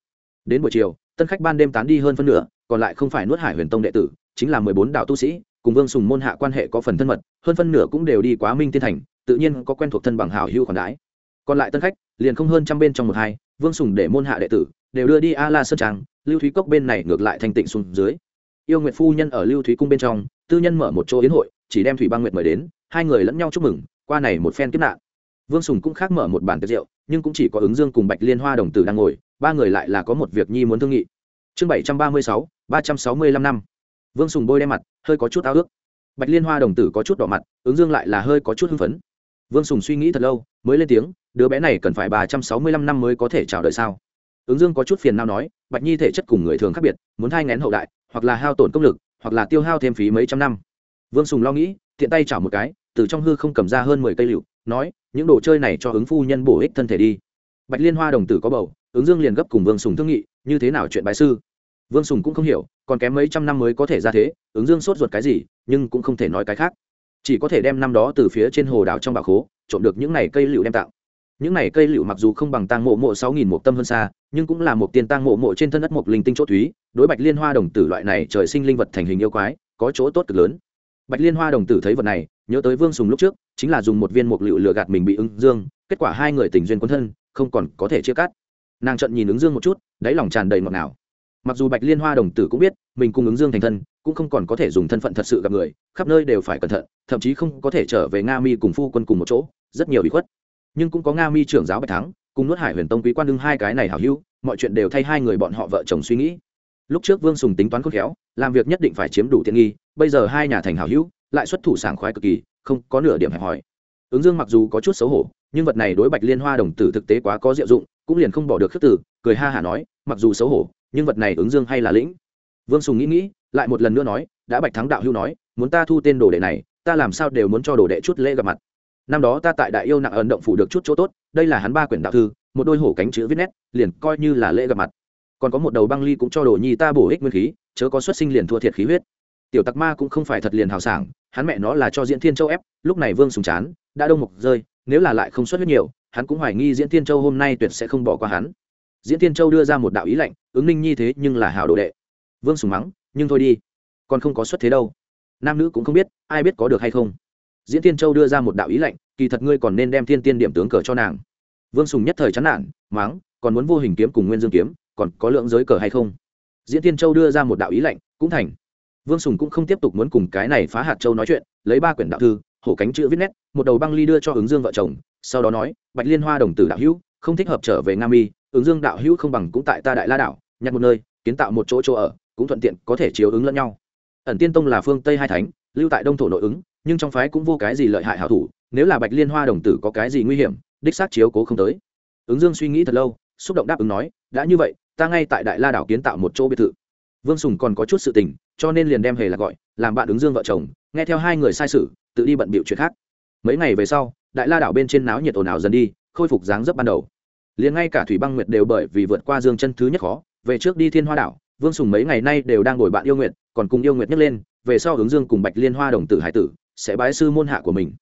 Đến buổi chiều, tân khách ban đêm tán đi hơn phân nửa, còn lại không phải nuốt hải huyền tông đệ tử, chính là mười bốn đạo tu sĩ, cùng vương sùng môn hạ quan hệ có phần thân mật, hơn phân nửa cũng đều đi quá minh tiên thành, tự nhiên có quen thuộc thân bằng hảo hưu khoản đái còn lại tân khách, liền không hơn trăm bên trong một hai, vương sùng để môn hạ đệ tử, đều đưa đi a la sơn trang, lưu thúy cốc bên này ngược lại thành tịnh xuống dưới. Yêu nguyệt phu nhân ở lưu thúy cung bên trong, tư nhân mở một chỗ yến hội, chỉ đem thủy băng nguyệt mời đến hai người lẫn nhau chúc mừng, qua này một phen kiếp nạn. Vương sùng cũng khác mở một bàn tiệc rượu, nhưng cũng chỉ có ứng dương cùng bạch liên hoa đồng tử đang ngồi, ba người lại là có một việc nhi muốn thương nghị. Chương bảy trăm ba mươi sáu, ba trăm sáu mươi lăm năm. Vương sùng bôi đe mặt, hơi có chút ao ước. Bạch liên hoa đồng tử có chút đỏ mặt, ứng dương lại là hơi có chút hưng phấn. Vương sùng suy nghĩ thật lâu, mới lên tiếng, đứa bé này cần phải ba trăm sáu mươi lăm năm mới có thể chào đời sao? Ứng dương có chút phiền nào nói, bạch nhi thể chất cùng người thường khác biệt, muốn thai ngén hậu đại, hoặc là hao tổn công lực, hoặc là tiêu hao thêm phí mấy trăm năm vương sùng lo nghĩ, tiện tay chảo một cái, từ trong hư không cầm ra hơn mười cây lựu, nói, những đồ chơi này cho ứng phu nhân bổ ích thân thể đi. Bạch liên hoa đồng tử có bầu, ứng dương liền gấp cùng vương sùng thương nghị, như thế nào chuyện bái sư? Vương sùng cũng không hiểu, còn kém mấy trăm năm mới có thể ra thế, ứng dương sốt ruột cái gì, nhưng cũng không thể nói cái khác. Chỉ có thể đem năm đó từ phía trên hồ đảo trong bà khố trộm được những này cây lựu đem tạo những này cây lựu mặc dù không bằng tang mộ mộ sáu nghìn một tâm hơn xa, nhưng cũng là một tiền tang mộ mộ trên thân đất một linh tinh chỗ thúy, đối bạch liên hoa đồng tử loại này trời sinh linh vật thành hình yêu quái, có chỗ tốt cực lớn bạch liên hoa đồng tử thấy vật này, nhớ tới vương sùng lúc trước, chính là dùng một viên mục liệu lừa gạt mình bị ứng dương, kết quả hai người tình duyên quân thân, không còn có thể chia cắt. Nàng trận nhìn ứng dương một chút, đáy lòng tràn đầy ngọt ngào. Mặc dù bạch liên hoa đồng tử cũng biết, mình cùng ứng dương thành thân, cũng không còn có thể dùng thân phận thật sự gặp người, khắp nơi đều phải cẩn thận, thậm chí không có thể trở về nga mi cùng phu quân cùng một chỗ, rất nhiều bị khuất. Nhưng cũng có nga mi trưởng giáo bạch thắng, cùng nuốt hải huyền tông quý quan đương hai cái này hảo hữu, mọi chuyện đều thay hai người bọn họ vợ chồng suy nghĩ lúc trước vương sùng tính toán khôn khéo, làm việc nhất định phải chiếm đủ tiện nghi, bây giờ hai nhà thành hảo hữu, lại xuất thủ sảng khoái cực kỳ, không có nửa điểm hẹp hòi. Ứng dương mặc dù có chút xấu hổ, nhưng vật này đối bạch liên hoa đồng tử thực tế quá có diệu dụng, cũng liền không bỏ được khước tử cười ha hả nói, mặc dù xấu hổ, nhưng vật này ứng dương hay là lĩnh. Vương sùng nghĩ nghĩ, lại một lần nữa nói, đã bạch thắng đạo hưu nói, muốn ta thu tên đồ đệ này, ta làm sao đều muốn cho đồ đệ chút lễ gặp mặt. Năm đó ta tại đại yêu nặng ấn động phủ được chút chỗ tốt, đây là hắn ba quyển đạo thư, một đôi hổ cánh chữ viết nét, liền coi như là lễ gặp mặt còn có một đầu băng ly cũng cho đồ nhi ta bổ ích nguyên khí, chớ có xuất sinh liền thua thiệt khí huyết. Tiểu tặc ma cũng không phải thật liền hào sảng, hắn mẹ nó là cho diễn thiên châu ép, lúc này vương sùng chán đã đông mục rơi, nếu là lại không xuất huyết nhiều, hắn cũng hoài nghi diễn thiên châu hôm nay tuyệt sẽ không bỏ qua hắn. Diễn thiên châu đưa ra một đạo ý lệnh ứng ninh nhi thế nhưng là hảo đồ đệ. Vương sùng mắng, nhưng thôi đi, còn không có xuất thế đâu. Nam nữ cũng không biết, ai biết có được hay không. Diễn thiên châu đưa ra một đạo ý lệnh kỳ thật ngươi còn nên đem thiên tiên điểm tướng cờ cho nàng. Vương sùng nhất thời chán nản, mắng, còn muốn vô hình kiếm cùng nguyên dương kiếm còn có lượng giới cờ hay không? Diễn Tiên châu đưa ra một đạo ý lệnh, cũng thành. Vương sùng cũng không tiếp tục muốn cùng cái này phá hạt châu nói chuyện, lấy ba quyển đạo thư, hổ cánh chữ viết nét, một đầu băng ly đưa cho ứng dương vợ chồng, sau đó nói, bạch liên hoa đồng tử đạo hữu, không thích hợp trở về nga mi, ứng dương đạo hữu không bằng cũng tại ta đại la đảo, nhặt một nơi, kiến tạo một chỗ chỗ ở, cũng thuận tiện có thể chiếu ứng lẫn nhau. Ẩn tiên tông là phương tây hai thánh, lưu tại đông thổ nội ứng, nhưng trong phái cũng vô cái gì lợi hại hảo thủ, nếu là bạch liên hoa đồng tử có cái gì nguy hiểm, đích xác chiếu cố không tới. Ứng dương suy nghĩ thật lâu, xúc động đáp ứng nói, đã như vậy ta ngay tại đại la đảo kiến tạo một chỗ biệt thự. Vương sùng còn có chút sự tình, cho nên liền đem hề là gọi, làm bạn ứng dương vợ chồng, nghe theo hai người sai sự, tự đi bận bịu chuyện khác. Mấy ngày về sau, đại la đảo bên trên náo nhiệt ồn ào dần đi, khôi phục dáng dấp ban đầu. Liền ngay cả thủy băng nguyệt đều bởi vì vượt qua dương chân thứ nhất khó, về trước đi thiên hoa đảo, vương sùng mấy ngày nay đều đang ngồi bạn yêu nguyệt, còn cùng yêu nguyệt nhấc lên, về sau hướng dương cùng bạch liên hoa đồng tử hải tử, sẽ bái sư môn hạ của mình.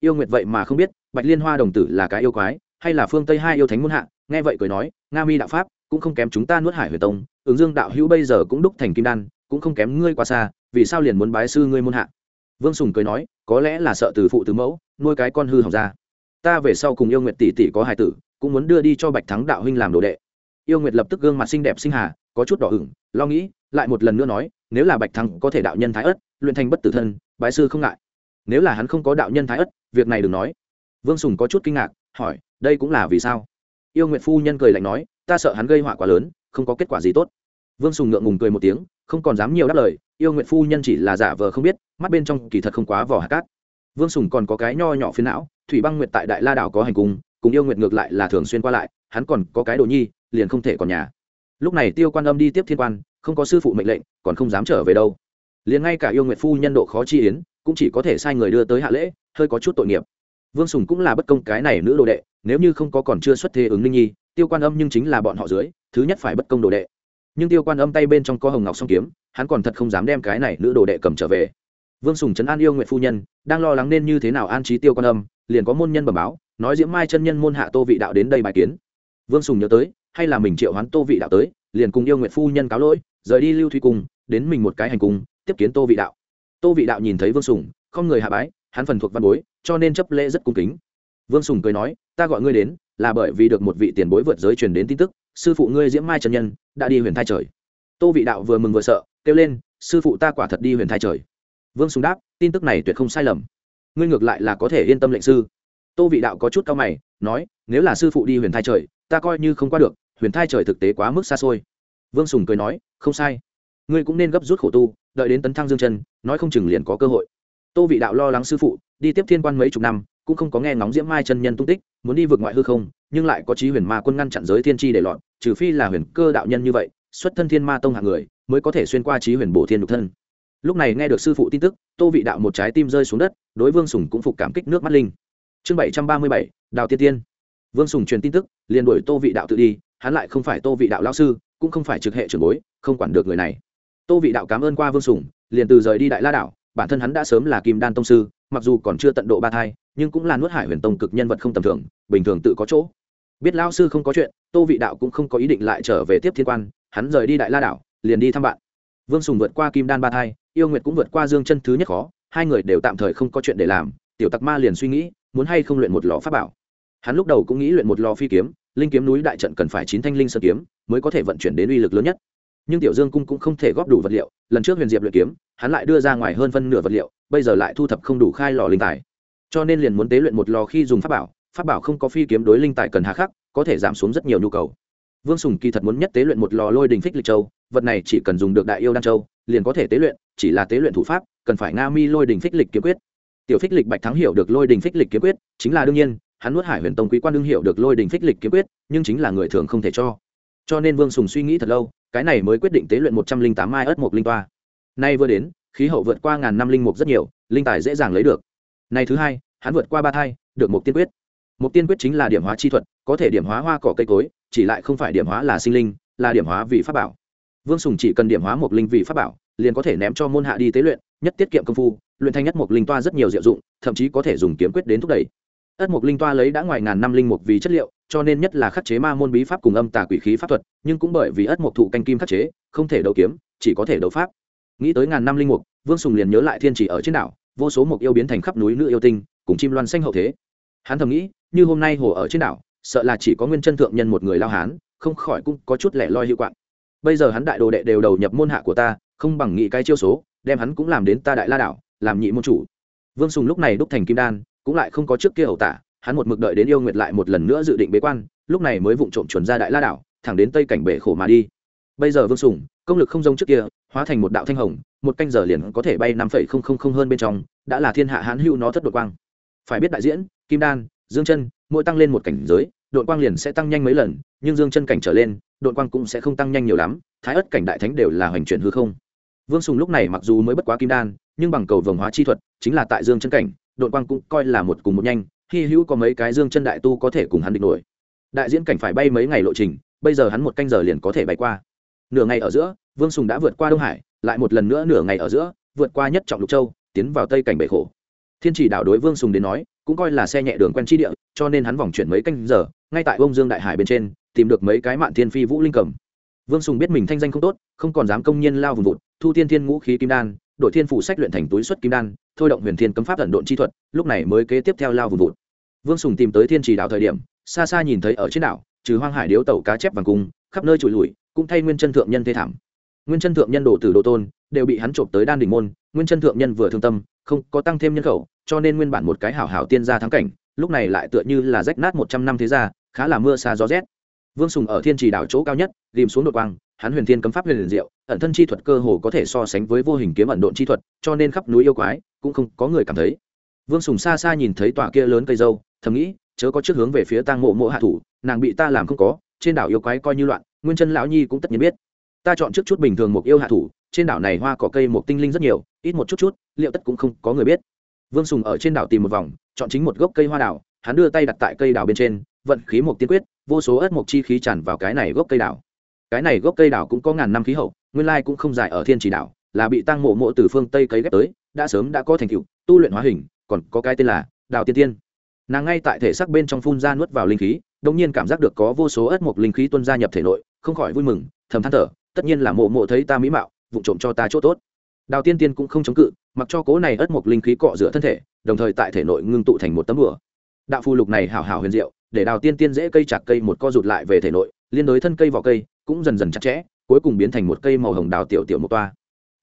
Yêu nguyệt vậy mà không biết, bạch liên hoa đồng tử là cái yêu quái, hay là phương tây hai yêu thánh môn hạ, nghe vậy cười nói, nga mi đạo pháp cũng không kém chúng ta nuốt hải huyền tông, ứng dương đạo hữu bây giờ cũng đúc thành kim đan, cũng không kém ngươi quá xa, vì sao liền muốn bái sư ngươi môn hạ? Vương sùng cười nói, có lẽ là sợ từ phụ từ mẫu, nuôi cái con hư hỏng ra. Ta về sau cùng yêu nguyệt tỷ tỷ có hài tử, cũng muốn đưa đi cho bạch thắng đạo huynh làm đồ đệ. Yêu nguyệt lập tức gương mặt xinh đẹp sinh hà, có chút đỏ ửng, lo nghĩ, lại một lần nữa nói, nếu là bạch thắng có thể đạo nhân thái ất, luyện thành bất tử thân, bái sư không ngại. Nếu là hắn không có đạo nhân thái ất, việc này đừng nói. Vương sùng có chút kinh ngạc, hỏi, đây cũng là vì sao? Yêu nguyệt phu nhân cười lạnh nói ta sợ hắn gây họa quá lớn không có kết quả gì tốt. Vương sùng ngượng ngùng cười một tiếng không còn dám nhiều đáp lời yêu nguyện phu nhân chỉ là giả vờ không biết mắt bên trong kỳ thật không quá vỏ hạt cát. Vương sùng còn có cái nho nhỏ phiến não thủy băng nguyệt tại đại la đảo có hành cùng, cùng yêu nguyện ngược lại là thường xuyên qua lại hắn còn có cái đồ nhi liền không thể còn nhà. Lúc này tiêu quan âm đi tiếp thiên quan không có sư phụ mệnh lệnh còn không dám trở về đâu. Liền ngay cả yêu nguyện phu nhân độ khó chi yến cũng chỉ có thể sai người đưa tới hạ lễ hơi có chút tội nghiệp vương sùng cũng là bất công cái này nữ đồ đệ, nếu như không có còn chưa xuất thế ứng ninh nhi, tiêu quan âm nhưng chính là bọn họ dưới, thứ nhất phải bất công đồ đệ. Nhưng tiêu quan âm tay bên trong có hồng ngọc song kiếm, hắn còn thật không dám đem cái này nữ đồ đệ cầm trở về. Vương sùng trấn an yêu nguyện phu nhân, đang lo lắng nên như thế nào an trí tiêu quan âm, liền có môn nhân bẩm báo, nói diễm mai chân nhân môn hạ tô vị đạo đến đây bài kiến. Vương sùng nhớ tới, hay là mình triệu hoán tô vị đạo tới, liền cùng yêu nguyện phu nhân cáo lỗi, rời đi lưu thủy cung, đến mình một cái hành cung, tiếp kiến tô vị đạo. Tô vị đạo nhìn thấy vương sùng, không người hạ bái, hắn phần thuộc văn bối cho nên chấp lễ rất cung kính. Vương sùng cười nói, ta gọi ngươi đến là bởi vì được một vị tiền bối vượt giới truyền đến tin tức, sư phụ ngươi diễm mai trần nhân đã đi huyền thai trời. Tô vị đạo vừa mừng vừa sợ, kêu lên, sư phụ ta quả thật đi huyền thai trời. Vương sùng đáp, tin tức này tuyệt không sai lầm. Ngươi ngược lại là có thể yên tâm lệnh sư. Tô vị đạo có chút cao mày, nói, nếu là sư phụ đi huyền thai trời, ta coi như không qua được, huyền thai trời thực tế quá mức xa xôi. Vương sùng cười nói, không sai. Ngươi cũng nên gấp rút khổ tu, đợi đến tấn thăng dương chân, nói không chừng liền có cơ hội tô vị đạo lo lắng sư phụ, đi tiếp thiên quan mấy chục năm, cũng không có nghe ngóng diễm mai chân nhân tung tích, muốn đi vượt ngoại hư không, nhưng lại có chí huyền ma quân ngăn chặn giới thiên tri để lọt, trừ phi là huyền cơ đạo nhân như vậy, xuất thân thiên ma tông hạng người, mới có thể xuyên qua chí huyền bổ thiên đục thân. Lúc này nghe được sư phụ tin tức, tô vị đạo một trái tim rơi xuống đất, đối vương sùng cũng phục cảm kích nước mắt linh. Chương bảy trăm ba mươi bảy, đào tiên tiên. Vương sùng truyền tin tức, liền đuổi tô vị đạo tự đi, hắn lại không phải tô vị đạo lao sư, cũng không phải trực hệ trưởng bối, không quản được người này. Tô vị đạo cảm ơn qua vương sùng, liền từ rời đi đại la đạo bản thân hắn đã sớm là kim đan tông sư, mặc dù còn chưa tận độ ba thai, nhưng cũng là nuốt hải huyền tông cực nhân vật không tầm thường, bình thường tự có chỗ. Biết lao sư không có chuyện, tô vị đạo cũng không có ý định lại trở về tiếp thiên quan, hắn rời đi đại la đảo, liền đi thăm bạn. Vương sùng vượt qua kim đan ba thai, yêu nguyệt cũng vượt qua dương chân thứ nhất khó, hai người đều tạm thời không có chuyện để làm, tiểu tặc ma liền suy nghĩ, muốn hay không luyện một lò pháp bảo. Hắn lúc đầu cũng nghĩ luyện một lò phi kiếm, linh kiếm núi đại trận cần phải chín thanh linh sơ kiếm, mới có thể vận chuyển đến uy lực lớn nhất nhưng tiểu dương cung cũng không thể góp đủ vật liệu, lần trước huyền diệp luyện kiếm, hắn lại đưa ra ngoài hơn phân nửa vật liệu, bây giờ lại thu thập không đủ khai lò linh tài. Cho nên liền muốn tế luyện một lò khi dùng pháp bảo pháp bảo không có phi kiếm đối linh tài cần hà khắc, có thể giảm xuống rất nhiều nhu cầu. Vương sùng kỳ thật muốn nhất tế luyện một lò lôi đình phích lịch châu, vật này chỉ cần dùng được đại yêu đan châu, liền có thể tế luyện, chỉ là tế luyện thủ pháp, cần phải nga mi lôi đình phích lịch kiếm quyết. Tiểu phích lịch bạch thắng hiểu được lôi đình phích lịch kiếm quyết, chính là đương nhiên, hắn nuốt hải huyền tông quý quan đương hiểu được lôi đình phích lịch kiếm quyết, nhưng chính là người thường không thể cho. Cho nên vương sùng suy nghĩ thật lâu cái này mới quyết định tế luyện một trăm linh tám mai ớt mộc linh toa. Nay vừa đến, khí hậu vượt qua ngàn năm linh mục rất nhiều, linh tài dễ dàng lấy được. Nay thứ hai, hắn vượt qua ba thai, được một tiên quyết. Một tiên quyết chính là điểm hóa chi thuật, có thể điểm hóa hoa cỏ cây cối, chỉ lại không phải điểm hóa là sinh linh, là điểm hóa vị pháp bảo. Vương sùng chỉ cần điểm hóa một linh vị pháp bảo, liền có thể ném cho môn hạ đi tế luyện, nhất tiết kiệm công phu, luyện thanh nhất một linh toa rất nhiều diệu dụng, thậm chí có thể dùng kiếm quyết đến thúc đẩy ất mục linh toa lấy đã ngoài ngàn năm linh mục vì chất liệu, cho nên nhất là khắc chế ma môn bí pháp cùng âm tà quỷ khí pháp thuật, nhưng cũng bởi vì ất mục thụ canh kim khắc chế, không thể đấu kiếm, chỉ có thể đấu pháp. Nghĩ tới ngàn năm linh mục, vương sùng liền nhớ lại thiên chỉ ở trên đảo, vô số mục yêu biến thành khắp núi nữ yêu tinh, cùng chim loan xanh hậu thế. Hắn thầm nghĩ, như hôm nay hồ ở trên đảo, sợ là chỉ có nguyên chân thượng nhân một người lao hán, không khỏi cũng có chút lẻ loi hiệu quạng. Bây giờ hắn đại đồ đệ đều đầu nhập môn hạ của ta, không bằng nghị cái chiêu số, đem hắn cũng làm đến ta đại la đảo, làm nhị môn chủ. Vương sùng lúc này đúc thành kim đan cũng lại không có trước kia ẩu tả, hắn một mực đợi đến yêu nguyệt lại một lần nữa dự định bế quan, lúc này mới vụng trộm chuẩn ra đại la đảo, thẳng đến tây cảnh bể khổ mà đi. Bây giờ vương sùng, công lực không giống trước kia, hóa thành một đạo thanh hồng, một canh giờ liền có thể bay năm phẩy không không không hơn bên trong, đã là thiên hạ hãn hữu nó thất đội quang. Phải biết đại diễn, kim đan, dương chân, mỗi tăng lên một cảnh giới đội quang liền sẽ tăng nhanh mấy lần, nhưng dương chân cảnh trở lên đội quang cũng sẽ không tăng nhanh nhiều lắm, thái ất cảnh đại thánh đều là hoành chuyển hư không. Vương sùng lúc này mặc dù mới bất quá kim đan, nhưng bằng cầu vồng hóa chi thuật, chính là tại dương chân cảnh đội quang cũng coi là một cùng một nhanh, hy hữu có mấy cái dương chân đại tu có thể cùng hắn địch nổi. Đại diễn cảnh phải bay mấy ngày lộ trình, bây giờ hắn một canh giờ liền có thể bay qua. Nửa ngày ở giữa, vương sùng đã vượt qua đông hải, lại một lần nữa nửa ngày ở giữa, vượt qua nhất trọng lục châu, tiến vào tây cảnh bể khổ. Thiên chỉ đảo đối vương sùng đến nói, cũng coi là xe nhẹ đường quen chi địa, cho nên hắn vòng chuyển mấy canh giờ, ngay tại ông dương đại hải bên trên, tìm được mấy cái mạn thiên phi vũ linh cầm. Vương sùng biết mình thanh danh không tốt, không còn dám công nhiên lao vùng vụt, thu tiên thiên ngũ khí kim đan đội thiên phủ sách luyện thành túi xuất kim đan thôi động huyền thiên cấm pháp ẩn độn chi thuật, lúc này mới kế tiếp theo lao vùng vụt. Vương sùng tìm tới thiên trì đảo thời điểm, xa xa nhìn thấy ở trên đảo, trừ hoang hải điếu tàu cá chép vàng cung, khắp nơi trụi lùi cũng thay nguyên chân thượng nhân thê thảm. Nguyên chân thượng nhân đổ từ đồ tôn, đều bị hắn trộm tới đan đỉnh môn, nguyên chân thượng nhân vừa thương tâm, không có tăng thêm nhân khẩu, cho nên nguyên bản một cái hảo hảo tiên gia thắng cảnh, lúc này lại tựa như là rách nát một trăm năm thế gia, khá là mưa xa gió rét. Vương sùng ở thiên trì đảo chỗ cao nhất, tìm xuống đột quang, hắn huyền thiên cấm pháp huyền liền diệu, ẩn thân chi thuật cơ hồ có thể so sánh với vô hình kiếm ẩn độn chi thuật, cho nên khắp núi yêu quái cũng không có người cảm thấy. Vương sùng xa xa nhìn thấy tòa kia lớn cây dâu, thầm nghĩ, chớ có trước hướng về phía tang mộ mộ hạ thủ, nàng bị ta làm không có, trên đảo yêu quái coi như loạn, nguyên chân lão nhi cũng tất nhiên biết. Ta chọn trước chút bình thường một yêu hạ thủ, trên đảo này hoa cỏ cây một tinh linh rất nhiều, ít một chút chút, liệu tất cũng không có người biết. Vương sùng ở trên đảo tìm một vòng, chọn chính một gốc cây hoa đảo hắn đưa tay đặt tại cây đảo bên trên, vận khí một tiên quyết, vô số ớt mộc chi khí tràn vào cái này gốc cây đảo cái này gốc cây đảo cũng có ngàn năm khí hậu, nguyên lai cũng không dài ở thiên chỉ đảo, là bị tăng mộ mộ từ phương tây cấy ghép tới đã sớm đã có thành tựu, tu luyện hóa hình, còn có cái tên là đào tiên tiên. Nàng ngay tại thể xác bên trong phun ra nuốt vào linh khí đông nhiên cảm giác được có vô số ớt mộc linh khí tuân gia nhập thể nội, không khỏi vui mừng, thầm than thở, tất nhiên là mộ mộ thấy ta mỹ mạo, vụ trộm cho ta chỗ tốt. Đào tiên tiên cũng không chống cự, mặc cho cố này ớt mộc linh khí cọ rửa thân thể, đồng thời tại thể nội ngưng tụ thành một tấm bửa đạo phù lục này hảo hảo huyền diệu, để đào tiên tiên dễ cây chặt cây một co rụt lại về thể nội, liên đối thân cây vào cây, cũng dần dần chặt chẽ, cuối cùng biến thành một cây màu hồng đào tiểu tiểu một toa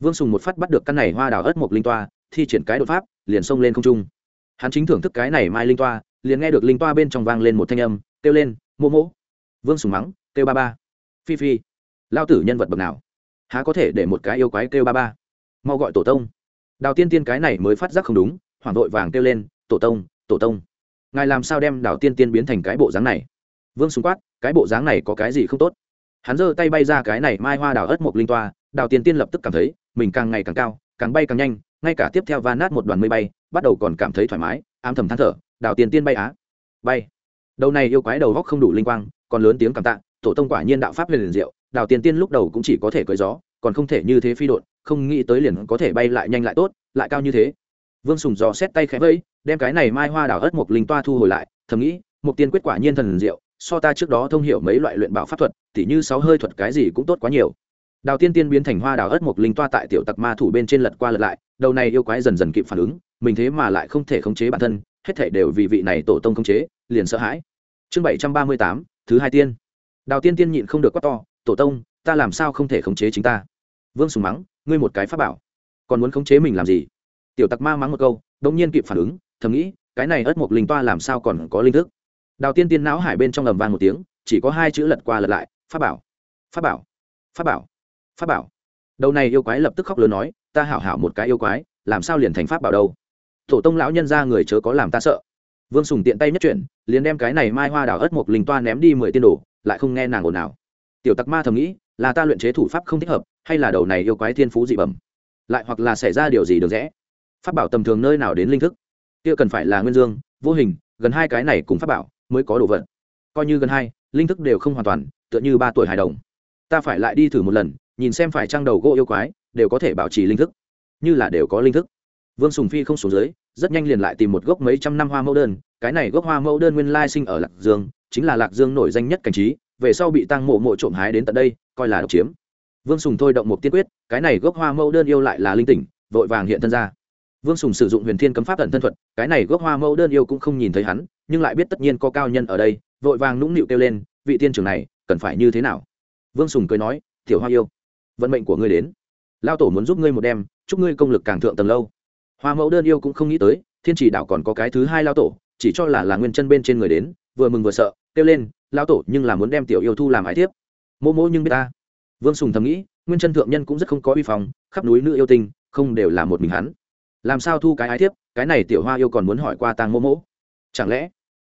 vương sùng một phát bắt được căn này hoa đào ớt một linh toa, thi triển cái đột pháp, liền xông lên không trung. Hắn chính thưởng thức cái này mai linh toa, liền nghe được linh toa bên trong vang lên một thanh âm, kêu lên, mô mỗ vương sùng mắng, kêu ba ba. Phi phi. Lao tử nhân vật bậc nào? Há có thể để một cái yêu quái kêu ba ba? Mau gọi tổ tông. Đào tiên tiên cái này mới phát giác không đúng, hoảng vội vàng kêu lên, tổ tông tổ tông. Ngài làm sao đem đào tiên tiên biến thành cái bộ dáng này? Vương sùng quát, cái bộ dáng này có cái gì không tốt? Hắn giơ tay bay ra cái này mai hoa đào ớt một linh toa, đào tiên tiên lập tức cảm thấy mình càng ngày càng cao, càng bay càng nhanh, ngay cả tiếp theo va nát một đoàn mây bay, bắt đầu còn cảm thấy thoải mái, ám thầm than thở, đào tiền tiên bay á, bay. Đầu này yêu quái đầu góc không đủ linh quang, còn lớn tiếng cảm tạ, tổ tông quả nhiên đạo pháp huyền liền diệu, đào tiền tiên lúc đầu cũng chỉ có thể cưỡi gió, còn không thể như thế phi đột không nghĩ tới liền có thể bay lại nhanh lại tốt, lại cao như thế. Vương sùng gió xét tay khẽ vẫy đem cái này mai hoa đào ớt một linh toa thu hồi lại, thầm nghĩ một tiên quyết quả nhiên thần diệu, so ta trước đó thông hiểu mấy loại luyện bảo pháp thuật, tỉ như sáu hơi thuật cái gì cũng tốt quá nhiều đào tiên tiên biến thành hoa đào ớt một linh toa tại tiểu tặc ma thủ bên trên lật qua lật lại, đầu này yêu quái dần dần kịp phản ứng, mình thế mà lại không thể khống chế bản thân, hết thể đều vì vị này tổ tông khống chế, liền sợ hãi. Chương bảy trăm ba mươi tám, thứ hai tiên. Đào tiên tiên nhịn không được quát to, tổ tông, ta làm sao không thể khống chế chính ta? Vương sùng mắng, ngươi một cái pháp bảo, còn muốn khống chế mình làm gì? Tiểu tặc ma mắng một câu đông nhiên kịp phản ứng, thầm nghĩ, cái này ớt một linh toa làm sao còn có linh thức? Đào tiên tiên não hải bên trong ầm vang một tiếng, chỉ có hai chữ lật qua lật lại, pháp bảo pháp bảo pháp bảo pháp bảo. Đầu này yêu quái lập tức khóc lớn nói, ta hảo hảo một cái yêu quái, làm sao liền thành pháp bảo đâu? Tổ tông lão nhân ra người chớ có làm ta sợ. Vương sùng tiện tay nhất chuyển, liền đem cái này mai hoa đào ớt một linh toa ném đi mười tiên đồ, lại không nghe nàng ồn nào tiểu tặc ma thầm nghĩ, là ta luyện chế thủ pháp không thích hợp, hay là đầu này yêu quái thiên phú dị bẩm? Lại hoặc là xảy ra điều gì được rẽ? Pháp bảo tầm thường nơi nào đến linh thức? Kia cần phải là nguyên dương, vô hình, gần hai cái này cùng pháp bảo mới có đồ vật. Coi như gần hai, linh thức đều không hoàn toàn, tựa như ba tuổi hài đồng. Ta phải lại đi thử một lần nhìn xem phải trang đầu gỗ yêu quái, đều có thể bảo trì linh thức. Như là đều có linh thức. Vương sùng phi không xuống dưới, rất nhanh liền lại tìm một gốc mấy trăm năm hoa mẫu đơn, cái này gốc hoa mẫu đơn nguyên lai sinh ở lạc dương, chính là lạc dương nổi danh nhất cảnh trí, về sau bị tăng mộ mộ trộm hái đến tận đây, coi là độc chiếm. Vương sùng thôi động một tiên quyết, cái này gốc hoa mẫu đơn yêu lại là linh tỉnh, vội vàng hiện thân ra. Vương sùng sử dụng huyền thiên cấm pháp tận thân thuật, cái này gốc hoa mẫu đơn yêu cũng không nhìn thấy hắn, nhưng lại biết tất nhiên có cao nhân ở đây, vội vàng nũng nịu kêu lên, vị tiên trưởng này, cần phải như thế nào? Vương sùng cười nói, tiểu hoa yêu vận mệnh của ngươi đến. Lao tổ muốn giúp ngươi một đêm, chúc ngươi công lực càng thượng tầng lâu. Hoa mẫu đơn yêu cũng không nghĩ tới, thiên chỉ đạo còn có cái thứ hai lao tổ, chỉ cho là là nguyên chân bên trên người đến, vừa mừng vừa sợ, kêu lên, lao tổ, nhưng là muốn đem tiểu yêu thu làm ái tiếp mô mô nhưng biết ta. Vương sùng thầm nghĩ, nguyên chân thượng nhân cũng rất không có uy phong, khắp núi nữ yêu tinh, không đều là một mình hắn. Làm sao thu cái ái tiếp cái này tiểu hoa yêu còn muốn hỏi qua tàng mô mô chẳng lẽ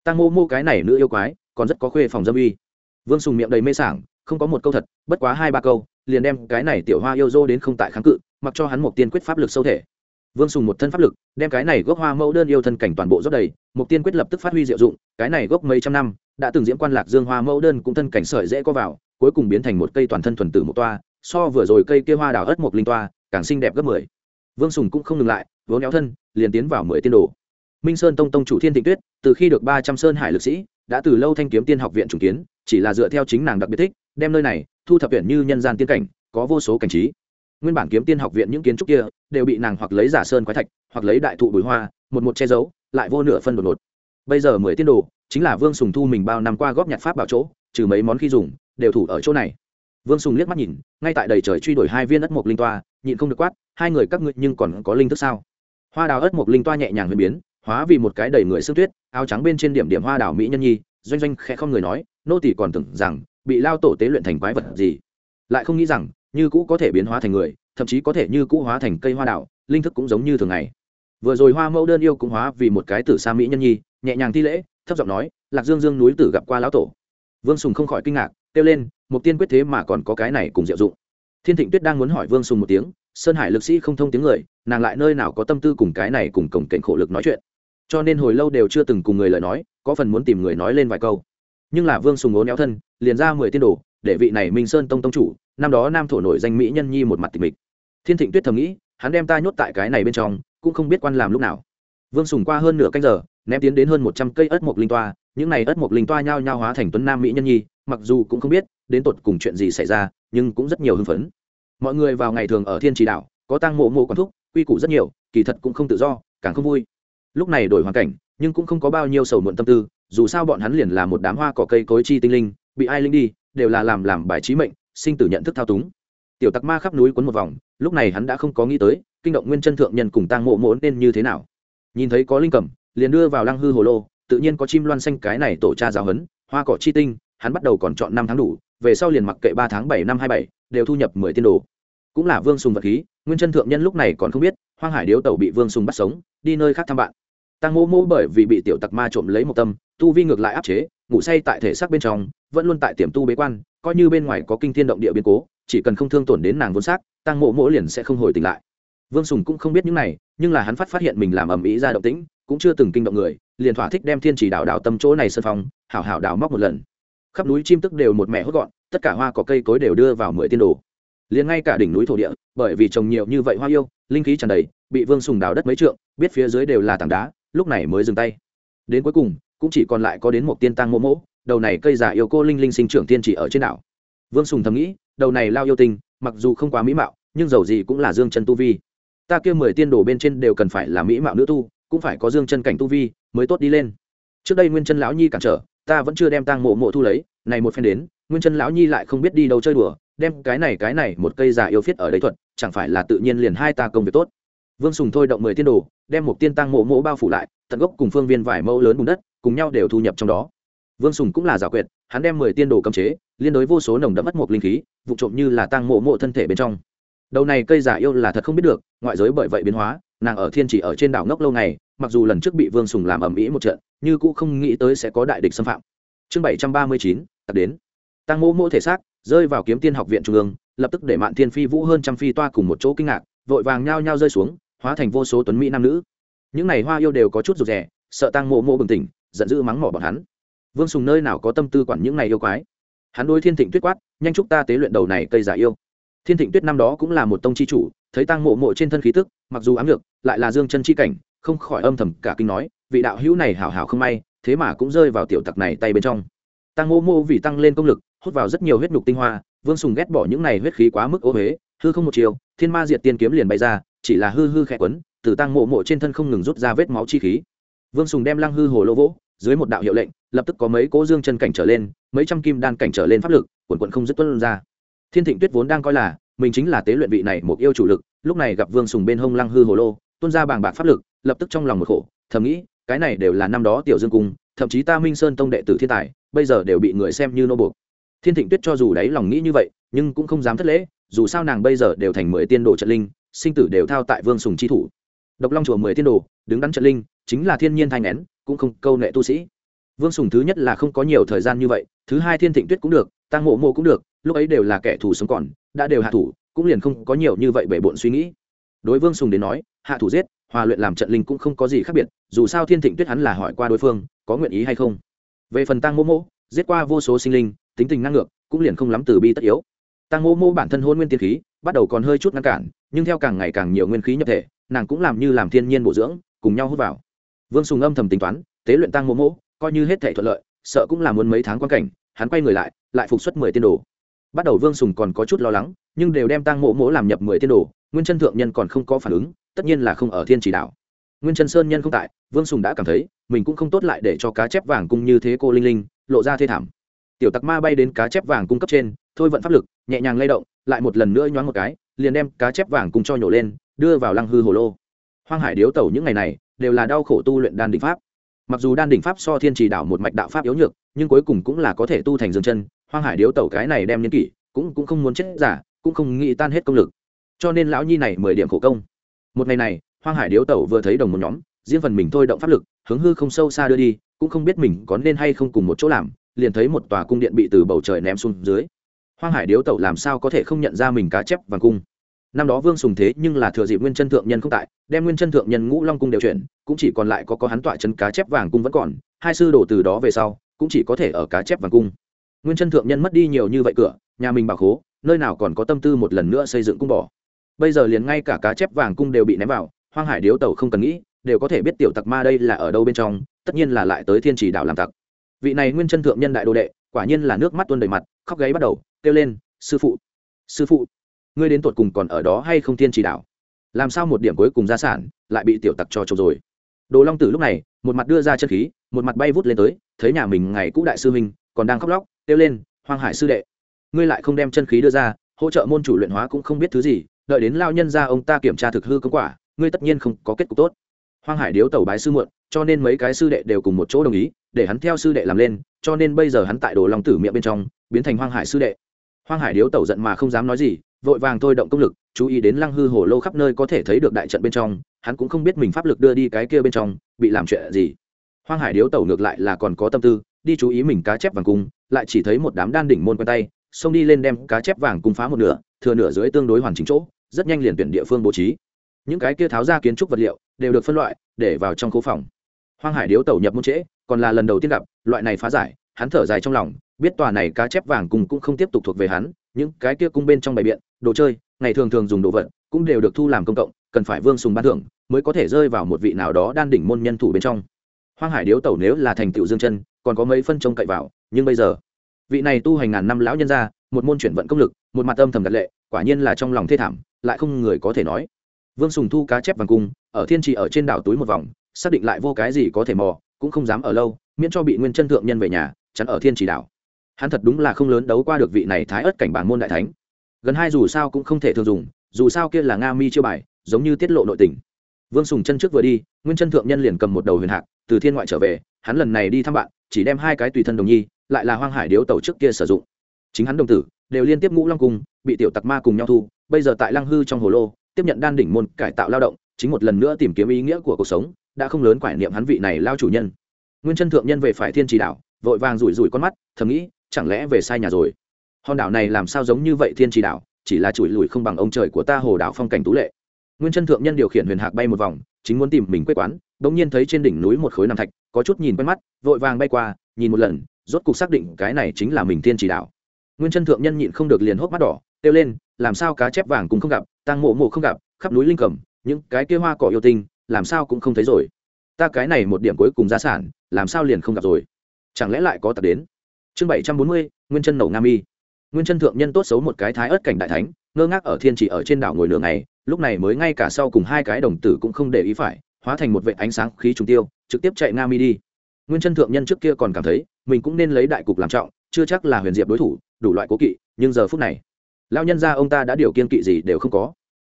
tàng mô mô cái này nữ yêu quái, còn rất có khuê phòng dâm uy? Vương sùng miệng đầy mê sảng, không có một câu thật, bất quá hai ba câu liền đem cái này tiểu hoa yêu dô đến không tại kháng cự, mặc cho hắn một tiên quyết pháp lực sâu thể. Vương sùng một thân pháp lực, đem cái này gốc hoa mẫu đơn yêu thân cảnh toàn bộ rót đầy, một tiên quyết lập tức phát huy diệu dụng, cái này gốc mấy trăm năm, đã từng diễn quan lạc dương hoa mẫu đơn cũng thân cảnh sợi dễ có vào, cuối cùng biến thành một cây toàn thân thuần tử một toa, so vừa rồi cây kia hoa đào ớt một linh toa, càng xinh đẹp gấp mười. Vương sùng cũng không ngừng lại, vốn éo thân, liền tiến vào mười tiên đồ. Minh sơn tông tông chủ thiên thịnh tuyết, từ khi được ba trăm sơn hải lực sĩ, đã từ lâu thanh kiếm tiên học viện trùng kiến, chỉ là dựa theo chính nàng đặc biệt thích, đem nơi này thu thập viện như nhân gian tiên cảnh, có vô số cảnh trí. Nguyên bản kiếm tiên học viện những kiến trúc kia đều bị nàng hoặc lấy giả sơn quái thạch, hoặc lấy đại thụ bùi hoa, một một che giấu, lại vô nửa phân đột ngột. Bây giờ mười tiên đồ, chính là vương sùng thu mình bao năm qua góp nhặt pháp bảo chỗ, trừ mấy món khi dùng, đều thủ ở chỗ này. Vương sùng liếc mắt nhìn, ngay tại đầy trời truy đuổi hai viên ất mộc linh toa, nhịn không được quát, hai người các ngươi nhưng còn có linh thức sao? Hoa đào ất mộc linh toa nhẹ nhàng huyền biến, hóa vì một cái đầy người sương tuyết, áo trắng bên trên điểm điểm hoa đào mỹ nhân nhi, doanh doanh khẽ không người nói, nô tỷ còn tưởng rằng bị lao tổ tế luyện thành quái vật gì? Lại không nghĩ rằng như cũ có thể biến hóa thành người thậm chí có thể như cũ hóa thành cây hoa đạo, linh thức cũng giống như thường ngày. Vừa rồi hoa mẫu đơn yêu cũng hóa vì một cái tử sa mỹ nhân nhi nhẹ nhàng thi lễ thấp giọng nói lạc dương dương núi tử gặp qua lão tổ. Vương sùng không khỏi kinh ngạc kêu lên một tiên quyết thế mà còn có cái này cùng diệu dụng. Thiên thịnh tuyết đang muốn hỏi vương sùng một tiếng sơn hải lực sĩ không thông tiếng người nàng lại nơi nào có tâm tư cùng cái này cùng cổng cảnh khổ lực nói chuyện. Cho nên hồi lâu đều chưa từng cùng người lời nói có phần muốn tìm người nói lên vài câu. Nhưng là vương sùng ố néo thân liền ra mười tiên đồ, để vị này minh sơn tông tông chủ, năm đó nam thổ nổi danh mỹ nhân nhi một mặt tịch mịch. Thiên thịnh tuyết thầm nghĩ, hắn đem ta nhốt tại cái này bên trong, cũng không biết quan làm lúc nào. Vương sùng qua hơn nửa canh giờ, ném tiến đến hơn một trăm cây ớt mộc linh toa, những này ớt mộc linh toa nhao nhao hóa thành tuấn nam mỹ nhân nhi, mặc dù cũng không biết đến tột cùng chuyện gì xảy ra, nhưng cũng rất nhiều hưng phấn. Mọi người vào ngày thường ở thiên trì Đảo có tăng mộ mộ quán thúc, quy củ rất nhiều, kỳ thật cũng không tự do, càng không vui. Lúc này đổi hoàn cảnh, nhưng cũng không có bao nhiêu sầu muộn tâm tư, dù sao bọn hắn liền là một đám hoa cỏ cây cối chi tinh linh bị ai linh đi, đều là làm làm bài trí mệnh, sinh tử nhận thức thao túng. Tiểu tặc ma khắp núi quấn một vòng, lúc này hắn đã không có nghĩ tới, kinh động nguyên chân thượng nhân cùng tang mộ mộ nên như thế nào. Nhìn thấy có linh cầm, liền đưa vào lăng hư hồ lô, tự nhiên có chim loan xanh cái này tổ cha giáo hấn hoa cỏ chi tinh, hắn bắt đầu còn chọn năm tháng đủ, về sau liền mặc kệ ba tháng bảy năm hai bảy, đều thu nhập mười tiên đồ. Cũng là vương sùng vật khí, nguyên chân thượng nhân lúc này còn không biết, hoang hải điếu tẩu bị vương sùng bắt sống, đi nơi khác thăm bạn. Tăng mô mô bởi vì bị tiểu tặc ma trộm lấy một tâm, tu vi ngược lại áp chế, ngủ say tại thể xác bên trong vẫn luôn tại tiềm tu bế quan, coi như bên ngoài có kinh thiên động địa biến cố, chỉ cần không thương tổn đến nàng vốn xác, tăng mộ mỗ liền sẽ không hồi tỉnh lại. Vương sùng cũng không biết những này, nhưng là hắn phát phát hiện mình làm ầm ĩ ra động tĩnh, cũng chưa từng kinh động người, liền thỏa thích đem thiên chỉ đảo đảo tâm chỗ này sân phong, hảo hảo đảo móc một lần. Khắp núi chim tức đều một mẻ hốt gọn, tất cả hoa có cây cối đều đưa vào mười tiên đồ. Liền ngay cả đỉnh núi thổ địa, bởi vì trồng nhiều như vậy hoa yêu, linh khí tràn đầy, bị vương sùng đào đất mấy trượng, biết phía dưới đều là tảng đá, lúc này mới dừng tay. Đến cuối cùng, cũng chỉ còn lại có đến một tiên tăng mộ mỗ đầu này cây giả yêu cô linh linh sinh trưởng tiên chỉ ở trên đảo. Vương sùng thầm nghĩ, đầu này lao yêu tinh, mặc dù không quá mỹ mạo, nhưng dầu gì cũng là dương chân tu vi. Ta kia mười tiên đồ bên trên đều cần phải là mỹ mạo nữ tu, cũng phải có dương chân cảnh tu vi mới tốt đi lên. Trước đây nguyên chân lão nhi cản trở, ta vẫn chưa đem tang mộ mộ thu lấy, này một phen đến, nguyên chân lão nhi lại không biết đi đâu chơi đùa, đem cái này cái này một cây giả yêu phiết ở đấy thuật, chẳng phải là tự nhiên liền hai ta công việc tốt. Vương sùng thôi động mười tiên đồ, đem một tiên tăng mộ mộ bao phủ lại, tận gốc cùng phương viên vài mẫu lớn bùn đất, cùng nhau đều thu nhập trong đó vương sùng cũng là giả quyệt, hắn đem mười tiên đồ cấm chế, liên đối vô số nồng đậm mất một linh khí vụ trộm như là tăng mộ mộ thân thể bên trong. Đầu này cây giả yêu là thật không biết được, ngoại giới bởi vậy biến hóa, nàng ở thiên chỉ ở trên đảo ngốc lâu ngày mặc dù lần trước bị vương sùng làm ầm ĩ một trận nhưng cũng không nghĩ tới sẽ có đại địch xâm phạm. Chương bảy trăm ba mươi chín, tập đến. Tăng mộ mộ thể xác, rơi vào kiếm tiên học viện trung ương, lập tức để mạn thiên phi vũ hơn trăm phi toa cùng một chỗ kinh ngạc, vội vàng nhao nhao rơi xuống, hóa thành vô số tuấn mỹ nam nữ. Những n à y hoa yêu đều có chút rụt rè, sợ tăng mộ mộ bừng tỉnh, giận dữ mắng mỏ bọn hắn vương sùng nơi nào có tâm tư quản những này yêu quái? Hắn đôi thiên thịnh tuyết quát nhanh chúc ta tế luyện đầu này cây giả yêu. Thiên thịnh tuyết năm đó cũng là một tông c h i chủ thấy tăng mộ mộ trên thân khí tức mặc dù ám lược, lại là dương chân c h i cảnh không khỏi âm thầm cả kinh nói vị đạo hữu này hảo hảo không may thế mà cũng rơi vào tiểu tặc này tay bên trong. Tăng mộ mộ vì tăng lên công lực hút vào rất nhiều huyết nhục tinh hoa vương sùng ghét bỏ những này huyết khí quá mức ô huế hư không một chiều thiên ma diệt tiên kiếm liền bay ra chỉ là hư hư khẽ quấn từ tăng mộ mộ trên thân không ngừng rút ra vết máu chi khí. Vương sùng đem lăng hư hồ lô vỗ dưới một đạo hiệu lệnh, lập tức có mấy cỗ dương chân cảnh trở lên, mấy trăm kim đan cảnh trở lên pháp lực, quần quận không dứt tuân ra. Thiên thịnh tuyết vốn đang coi là, mình chính là tế luyện vị này một yêu chủ lực, lúc này gặp vương sùng bên hông lăng hư hồ lô, tuôn ra bàng bạc pháp lực, lập tức trong lòng một khổ, thầm nghĩ, cái này đều là năm đó tiểu dương cung, thậm chí ta minh sơn tông đệ tử thiên tài, bây giờ đều bị người xem như nô buộc. Thiên thịnh tuyết cho dù đáy lòng nghĩ như vậy, nhưng cũng không dám thất lễ, dù sao nàng bây giờ đều thành mười tiên đồ trận linh, sinh tử đều thao tại vương sùng chi thủ. Độc long chùa mười tiên đồ, đứng đắn trận linh, chính là thiên nhiên thanh nén cũng không câu nệ tu sĩ. Vương sùng thứ nhất là không có nhiều thời gian như vậy, thứ hai thiên thịnh tuyết cũng được, tăng mộ mộ cũng được, lúc ấy đều là kẻ thù sống còn, đã đều hạ thủ, cũng liền không có nhiều như vậy bể bộn suy nghĩ. Đối vương sùng đến nói, hạ thủ giết, hòa luyện làm trận linh cũng không có gì khác biệt, dù sao thiên thịnh tuyết hắn là hỏi qua đối phương, có nguyện ý hay không. Về phần tăng mô mô giết qua vô số sinh linh, tính tình năng ngược, cũng liền không lắm từ bi tất yếu. Tăng mô mô bản thân hôn nguyên tiên khí, bắt đầu còn hơi chút ngăn cản, nhưng theo càng ngày càng nhiều nguyên khí nhập thể, nàng cũng làm như làm thiên nhiên bổ dưỡng, cùng nhau hút vào vương sùng âm thầm tính toán, tế luyện tăng mô mô, coi như hết thể thuận lợi, sợ cũng là muốn mấy tháng quan cảnh, hắn quay người lại lại phục xuất mười tiên đồ. Bắt đầu vương sùng còn có chút lo lắng, nhưng đều đem tăng mộ mỗ làm nhập mười tiên đồ, nguyên chân thượng nhân còn không có phản ứng, tất nhiên là không ở thiên chỉ đạo. Nguyên chân sơn nhân không tại, vương sùng đã cảm thấy, mình cũng không tốt lại để cho cá chép vàng cung như thế cô linh linh, lộ ra thê thảm. Tiểu tặc ma bay đến cá chép vàng cung cấp trên, thôi vận pháp lực, nhẹ nhàng lay động, lại một lần nữa nhoáng một cái, liền đem cá chép vàng cung cho nhổ lên, đưa vào lăng hư hồ lô. Hoang hải điếu tẩu những ngày này đều là đau khổ tu luyện đan đỉnh pháp. Mặc dù đan đỉnh pháp so thiên trì đảo một mạch đạo pháp yếu nhược, nhưng cuối cùng cũng là có thể tu thành dương chân, hoang hải điếu tẩu cái này đem nhân kỷ, cũng cũng không muốn chết giả, cũng không nghĩ tan hết công lực. Cho nên lão nhi này mười điểm khổ công. Một ngày này, hoang hải điếu tẩu vừa thấy đồng một nhóm, riêng phần mình thôi động pháp lực, hướng hư không sâu xa đưa đi, cũng không biết mình có nên hay không cùng một chỗ làm, liền thấy một tòa cung điện bị từ bầu trời ném xuống dưới. Hoang hải điếu tẩu làm sao có thể không nhận ra mình cá chép vàng cung? Năm đó vương sùng thế nhưng là thừa dịp nguyên chân thượng nhân không tại, đem nguyên chân thượng nhân ngũ long cung đều chuyển, cũng chỉ còn lại có có hắn tọa chân cá chép vàng cung vẫn còn, hai sư đổ từ đó về sau, cũng chỉ có thể ở cá chép vàng cung. Nguyên chân thượng nhân mất đi nhiều như vậy cửa, nhà mình bảo khố, nơi nào còn có tâm tư một lần nữa xây dựng cung bỏ bây giờ liền ngay cả cá chép vàng cung đều bị ném vào, hoang hải điếu tàu không cần nghĩ, đều có thể biết tiểu tặc ma đây là ở đâu bên trong, tất nhiên là lại tới thiên chỉ đảo làm tặc. Vị này nguyên chân thượng nhân đại đồ đệ, quả nhiên là nước mắt tuôn đầy mặt, khóc gáy bắt đầu, kêu lên, sư phụ sư phụ ngươi đến tột cùng còn ở đó hay không thiên chỉ đạo? làm sao một điểm cuối cùng gia sản lại bị tiểu tặc cho trộm rồi? Đồ long tử lúc này, một mặt đưa ra chân khí, một mặt bay vút lên tới, thấy nhà mình ngày cũ đại sư huynh còn đang khóc lóc, kêu lên, hoang hải sư đệ, ngươi lại không đem chân khí đưa ra, hỗ trợ môn chủ luyện hóa cũng không biết thứ gì, đợi đến lao nhân ra ông ta kiểm tra thực hư công quả, ngươi tất nhiên không có kết cục tốt. Hoang hải điếu tàu bái sư muộn, cho nên mấy cái sư đệ đều cùng một chỗ đồng ý, để hắn theo sư đệ làm lên, cho nên bây giờ hắn tại đồ long tử miệng bên trong biến thành hoang hải sư đệ. Hoang hải điếu tàu giận mà không dám nói gì vội vàng thôi động công lực, chú ý đến lăng hư hồ lô khắp nơi có thể thấy được đại trận bên trong, hắn cũng không biết mình pháp lực đưa đi cái kia bên trong, bị làm chuyện gì. Hoang hải điếu tẩu ngược lại là còn có tâm tư, đi chú ý mình cá chép vàng cung, lại chỉ thấy một đám đan đỉnh môn quen tay, xông đi lên đem cá chép vàng cung phá một nửa, thừa nửa dưới tương đối hoàn chỉnh chỗ, rất nhanh liền tuyển địa phương bố trí. Những cái kia tháo ra kiến trúc vật liệu, đều được phân loại, để vào trong khu phòng. Hoang hải điếu tẩu nhập môn trễ, còn là lần đầu tiên gặp, loại này phá giải, hắn thở dài trong lòng, biết tòa này cá chép vàng cung cũng không tiếp tục thuộc về hắn, những cái kia cung bên trong bài biện đồ chơi, ngày thường thường dùng đồ vật cũng đều được thu làm công cộng, cần phải vương sùng ban thưởng mới có thể rơi vào một vị nào đó đan đỉnh môn nhân thủ bên trong. Hoang hải điếu tẩu nếu là thành tựu dương chân, còn có mấy phân trông cậy vào, nhưng bây giờ, vị này tu hành ngàn năm lão nhân ra một môn chuyển vận công lực, một mặt âm thầm đặt lệ, quả nhiên là trong lòng thê thảm, lại không người có thể nói. Vương sùng thu cá chép vàng cung, ở thiên trì ở trên đảo túi một vòng, xác định lại vô cái gì có thể mò, cũng không dám ở lâu, miễn cho bị nguyên chân thượng nhân về nhà, chắn ở thiên trì đảo. Hắn thật đúng là không lớn đấu qua được vị này thái ớt cảnh bản môn đại thánh gần hai dù sao cũng không thể thường dùng, dù sao kia là nga mi chiêu bài, giống như tiết lộ nội tình. Vương sùng chân trước vừa đi, nguyên chân thượng nhân liền cầm một đầu huyền hạc, từ thiên ngoại trở về, hắn lần này đi thăm bạn, chỉ đem hai cái tùy thân đồng nhi, lại là hoang hải điếu tàu trước kia sử dụng. Chính hắn đồng tử, đều liên tiếp ngũ long cung bị tiểu tặc ma cùng nhau thu, bây giờ tại lăng hư trong hồ lô, tiếp nhận đan đỉnh môn cải tạo lao động, chính một lần nữa tìm kiếm ý nghĩa của cuộc sống, đã không lớn quải niệm hắn vị này lao chủ nhân. Nguyên chân thượng nhân về phải thiên trì đảo vội vàng rủi rủi con mắt, thầm nghĩ, chẳng lẽ về sai nhà rồi? Hòn đảo này làm sao giống như vậy thiên trì đảo, chỉ là chùi lùi không bằng ông trời của ta hồ đảo phong cảnh tú lệ. Nguyên chân thượng nhân điều khiển huyền hạc bay một vòng, chính muốn tìm mình quê quán, bỗng nhiên thấy trên đỉnh núi một khối nam thạch, có chút nhìn quen mắt, vội vàng bay qua, nhìn một lần, rốt cục xác định cái này chính là mình thiên trì đảo. Nguyên chân thượng nhân nhịn không được liền hốc mắt đỏ, kêu lên, làm sao cá chép vàng cũng không gặp tăng mộ mộ không gặp, khắp núi linh cẩm những cái kia hoa cỏ yêu tinh, làm sao cũng không thấy rồi. Ta cái này một điểm cuối cùng gia sản, làm sao liền không gặp rồi. Chẳng lẽ lại có tập đến? Chương bảy trăm bốn mươi, nguyên chân nổ nga mi nguyên chân thượng nhân tốt xấu một cái thái ớt cảnh đại thánh, ngơ ngác ở thiên chỉ ở trên đảo ngồi lửa này lúc này mới ngay cả sau cùng hai cái đồng tử cũng không để ý phải, hóa thành một vệ ánh sáng khí trùng tiêu, trực tiếp chạy nga mi đi. Nguyên chân thượng nhân trước kia còn cảm thấy, mình cũng nên lấy đại cục làm trọng, chưa chắc là huyền diệp đối thủ, đủ loại cố kỵ, nhưng giờ phút này lao nhân ra ông ta đã điều kiên kỵ gì đều không có.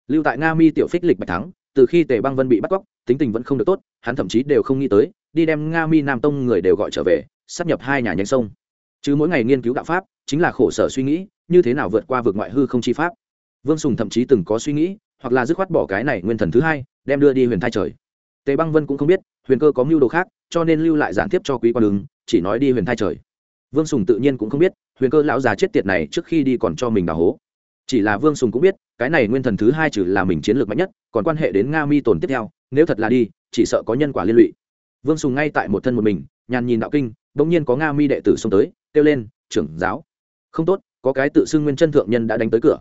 Lưu tại nga mi tiểu phích lịch bạch thắng, từ khi tề băng vân bị bắt cóc, tính tình vẫn không được tốt, hắn thậm chí đều không nghĩ tới, đi đem nga mi nam tông người đều gọi trở về sắp nhập hai nhà nhánh sông chứ mỗi ngày nghiên cứu đạo pháp, chính là khổ sở suy nghĩ, như thế nào vượt qua vượt ngoại hư không chi pháp. Vương sùng thậm chí từng có suy nghĩ, hoặc là dứt khoát bỏ cái này nguyên thần thứ hai, đem đưa đi huyền thai trời. Tề băng vân cũng không biết, huyền cơ có mưu đồ khác, cho nên lưu lại giản tiếp cho quý quan đường chỉ nói đi huyền thai trời. Vương sùng tự nhiên cũng không biết, huyền cơ lão già chết tiệt này trước khi đi còn cho mình đào hố. Chỉ là vương sùng cũng biết, cái này nguyên thần thứ hai trừ là mình chiến lược mạnh nhất, còn quan hệ đến nga mi tồn tiếp theo, nếu thật là đi, chỉ sợ có nhân quả liên lụy. Vương sùng ngay tại một thân một mình, nhàn nhìn đạo kinh, bỗng nhiên có nga mi đệ tử xông tới kêu lên, trưởng giáo, không tốt, có cái tự xưng nguyên chân thượng nhân đã đánh tới cửa.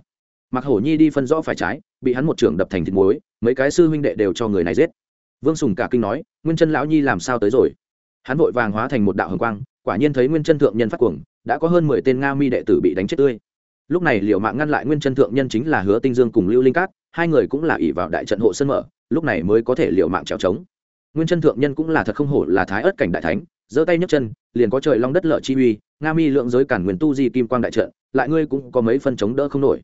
Mặc hổ nhi đi phân rõ phải trái, bị hắn một trưởng đập thành thịt muối, mấy cái sư huynh đệ đều cho người này giết. Vương sùng cả kinh nói, nguyên chân lão nhi làm sao tới rồi? Hắn vội vàng hóa thành một đạo hồng quang, quả nhiên thấy nguyên chân thượng nhân phát cuồng, đã có hơn mười tên nga mi đệ tử bị đánh chết tươi. Lúc này liệu mạng ngăn lại nguyên chân thượng nhân chính là hứa tinh dương cùng lưu linh cát, hai người cũng là ỷ vào đại trận hộ sân mở, lúc này mới có thể liệu mạng trèo trống. Nguyên chân thượng nhân cũng là thật không hổ là thái ớt cảnh đại thánh giơ tay nhấc chân, liền có trời long đất lợ chi uy, nga mi lượng giới cản nguyên tu di kim quang đại trận, lại ngươi cũng có mấy phân chống đỡ không nổi.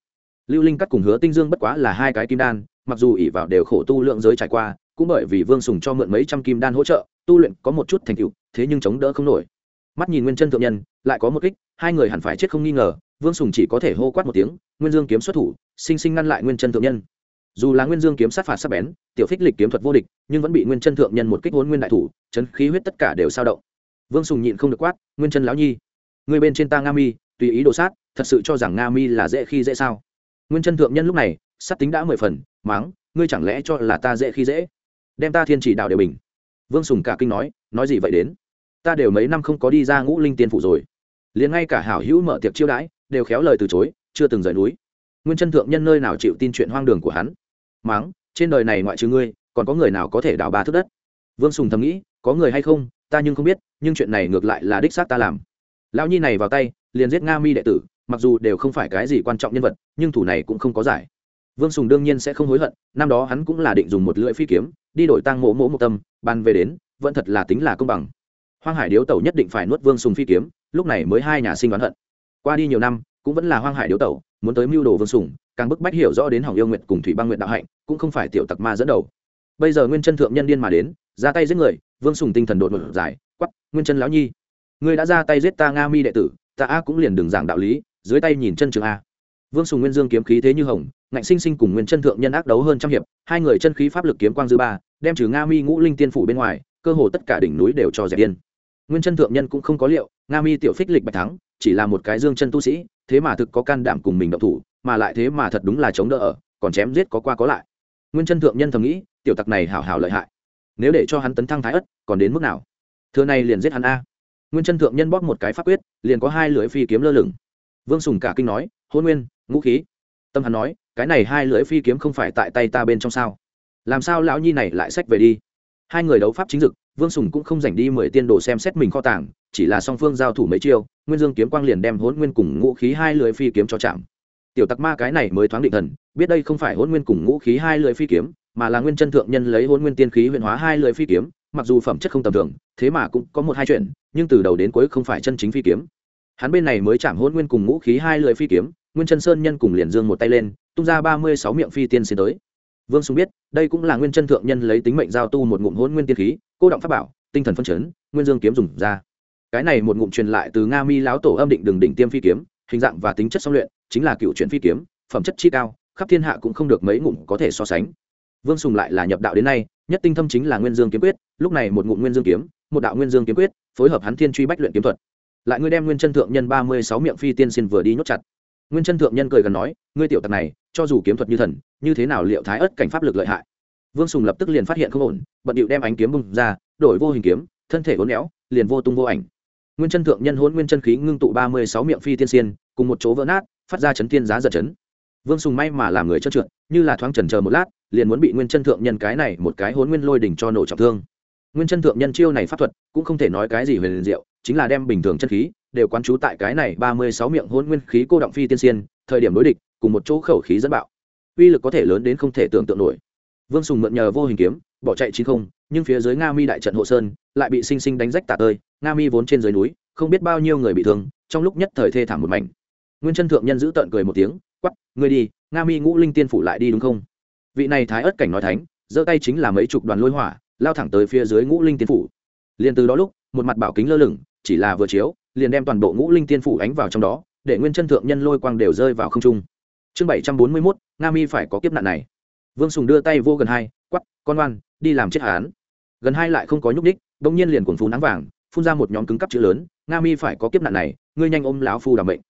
Lưu linh cắt cùng hứa tinh dương bất quá là hai cái kim đan, mặc dù ỷ vào đều khổ tu lượng giới trải qua, cũng bởi vì vương sùng cho mượn mấy trăm kim đan hỗ trợ, tu luyện có một chút thành tựu, thế nhưng chống đỡ không nổi. Mắt nhìn nguyên chân thượng nhân, lại có một kích, hai người hẳn phải chết không nghi ngờ, vương sùng chỉ có thể hô quát một tiếng, nguyên dương kiếm xuất thủ, sinh sinh ngăn lại nguyên chân thượng nhân. Dù là nguyên dương kiếm sát phạt sắc bén, tiểu phích lịch kiếm thuật vô địch, nhưng vẫn bị nguyên chân thượng nhân một kích hôn nguyên đại thủ, chấn khí huyết tất cả đều sao động vương sùng nhịn không được quát, nguyên chân lão nhi người bên trên ta nga mi, tùy ý đồ sát, thật sự cho rằng nga mi là dễ khi dễ sao? Nguyên chân thượng nhân lúc này, sát tính đã mười phần, máng, ngươi chẳng lẽ cho là ta dễ khi dễ? Đem ta thiên chỉ đạo đều bình. Vương sùng cả kinh nói nói gì vậy đến? Ta đều mấy năm không có đi ra ngũ linh tiên phủ rồi. Liền ngay cả hảo hữu mở tiệc chiêu đãi, đều khéo lời từ chối, chưa từng rời núi. Nguyên chân thượng nhân nơi nào chịu tin chuyện hoang đường của hắn? Máng, trên đời này ngoại trừ ngươi, còn có người nào có thể đào ba thước đất? Vương sùng thầm nghĩ, có người hay không ta nhưng không biết, nhưng chuyện này ngược lại là đích xác ta làm. Lão nhi này vào tay, liền giết nga mi đệ tử, mặc dù đều không phải cái gì quan trọng nhân vật, nhưng thủ này cũng không có giải. Vương sùng đương nhiên sẽ không hối hận, năm đó hắn cũng là định dùng một lưỡi phi kiếm, đi đổi tăng mộ mỗ một tâm ban về đến, vẫn thật là tính là công bằng. Hoang hải điếu tẩu nhất định phải nuốt vương sùng phi kiếm, lúc này mới hai nhà sinh đoán hận. Qua đi nhiều năm, cũng vẫn là hoang hải điếu tẩu, muốn tới mưu đồ vương sùng, càng bức bách hiểu rõ đến hỏng yêu nguyện cùng thủy băng nguyện đạo hạnh, cũng không phải tiểu tặc ma dẫn đầu. Bây giờ nguyên chân thượng nhân điên mà đến, ra tay giết người vương sùng tinh thần đột ngột giải quắp nguyên chân lão nhi. Ngươi đã ra tay giết ta nga mi đệ tử, ta a cũng liền đừng giảng đạo lý, dưới tay nhìn chân trường a. Vương sùng nguyên dương kiếm khí thế như hồng, ngạnh sinh sinh cùng nguyên chân thượng nhân ác đấu hơn trăm hiệp, hai người chân khí pháp lực kiếm quang dư ba, đem trừ nga mi ngũ linh tiên phủ bên ngoài, cơ hồ tất cả đỉnh núi đều cho dẹp điên. Nguyên chân thượng nhân cũng không có liệu, nga mi tiểu phích lịch bạch thắng, chỉ là một cái dương chân tu sĩ, thế mà thực có can đảm cùng mình động thủ, mà lại thế mà thật đúng là chống đỡ ở, còn chém giết có qua có lại. Nguyên chân thượng nhân thầm nghĩ, tiểu tặc này hảo hảo lợi hại nếu để cho hắn tấn thăng thái ất còn đến mức nào? Thưa này liền giết hắn a. Nguyên chân thượng nhân bóp một cái pháp quyết, liền có hai lưỡi phi kiếm lơ lửng. Vương sùng cả kinh nói, hôn nguyên, ngũ khí. Tâm hắn nói, cái này hai lưỡi phi kiếm không phải tại tay ta bên trong sao? Làm sao lão nhi này lại sách về đi? Hai người đấu pháp chính dực, vương sùng cũng không dành đi mười tiên đồ xem xét mình kho tàng, chỉ là song phương giao thủ mấy chiêu, nguyên dương kiếm quang liền đem hôn nguyên cùng ngũ khí hai lưỡi phi kiếm cho chạm. Tiểu tặc ma cái này mới thoáng định thần, biết đây không phải hôn nguyên cùng ngũ khí hai lưỡi phi kiếm mà là nguyên chân thượng nhân lấy hôn nguyên tiên khí huyện hóa hai lưỡi phi kiếm, mặc dù phẩm chất không tầm thường, thế mà cũng có một hai chuyện, nhưng từ đầu đến cuối không phải chân chính phi kiếm. Hắn bên này mới chạm hôn nguyên cùng ngũ khí hai lưỡi phi kiếm, nguyên chân sơn nhân cùng liền dương một tay lên, tung ra ba mươi sáu miệng phi tiên xin tới. Vương sùng biết, đây cũng là nguyên chân thượng nhân lấy tính mệnh giao tu một ngụm hôn nguyên tiên khí, cô động pháp bảo, tinh thần phân chấn, nguyên dương kiếm dùng ra. Cái này một ngụm truyền lại từ nga mi lão tổ âm định đường đỉnh tiêm phi kiếm, hình dạng và tính chất song luyện, chính là cựu chuyển phi kiếm, phẩm chất chi cao, khắp thiên hạ cũng không được mấy ngụm có thể so sánh vương sùng lại là nhập đạo đến nay, nhất tinh thâm chính là nguyên dương kiếm quyết, lúc này một ngụm nguyên dương kiếm, một đạo nguyên dương kiếm quyết, phối hợp hắn thiên truy bách luyện kiếm thuật. Lại ngươi đem nguyên chân thượng nhân ba mươi sáu miệng phi tiên xin vừa đi nhốt chặt. Nguyên chân thượng nhân cười gần nói, ngươi tiểu tặc này, cho dù kiếm thuật như thần, như thế nào liệu thái ất cảnh pháp lực lợi hại? Vương sùng lập tức liền phát hiện không ổn, bận điệu đem ánh kiếm bung ra, đổi vô hình kiếm, thân thể uốn éo, liền vô tung vô ảnh. Nguyên chân thượng nhân hôn nguyên chân khí ngưng tụ ba mươi sáu miệng phi tiên xiên cùng một chỗ vỡ nát, phát ra chấn tiên giá giật chấn. Vương sùng may mà làm người trơn trượt, như là thoáng trần chờ một lát liền muốn bị nguyên chân thượng nhân cái này một cái hôn nguyên lôi đỉnh cho nổ trọng thương. Nguyên chân thượng nhân chiêu này pháp thuật, cũng không thể nói cái gì huyền liền diệu, chính là đem bình thường chân khí đều quán trú tại cái này ba mươi sáu miệng hôn nguyên khí cô động phi tiên xiên, thời điểm đối địch, cùng một chỗ khẩu khí dẫn bạo. Uy lực có thể lớn đến không thể tưởng tượng nổi. Vương sùng mượn nhờ vô hình kiếm, bỏ chạy chín không, nhưng phía dưới nga mi đại trận hộ sơn, lại bị sinh sinh đánh rách tả tơi, nga mi vốn trên dưới núi, không biết bao nhiêu người bị thương, trong lúc nhất thời thê thảm một mảnh. Nguyên chân thượng nhân giữ tợn cười một tiếng quắp ngươi đi, nga mi ngũ linh tiên phủ lại đi đúng không? Vị này thái ớt cảnh nói thánh, giơ tay chính là mấy chục đoàn lôi hỏa, lao thẳng tới phía dưới ngũ linh tiên phủ. Liền từ đó lúc, một mặt bảo kính lơ lửng, chỉ là vừa chiếu, liền đem toàn bộ ngũ linh tiên phủ ánh vào trong đó, để nguyên chân thượng nhân lôi quang đều rơi vào không trung. Chương bảy trăm bốn mươi mốt, nga mi phải có kiếp nạn này. Vương sùng đưa tay vô gần hai quắp con oan, đi làm chết hán gần hai lại không có nhúc ních bỗng nhiên liền cuồng phú nắng vàng, phun ra một nhóm cứng cắp chữ lớn, nga mi phải có kiếp nạn này, ngươi nhanh ôm lão phu đảm bệnh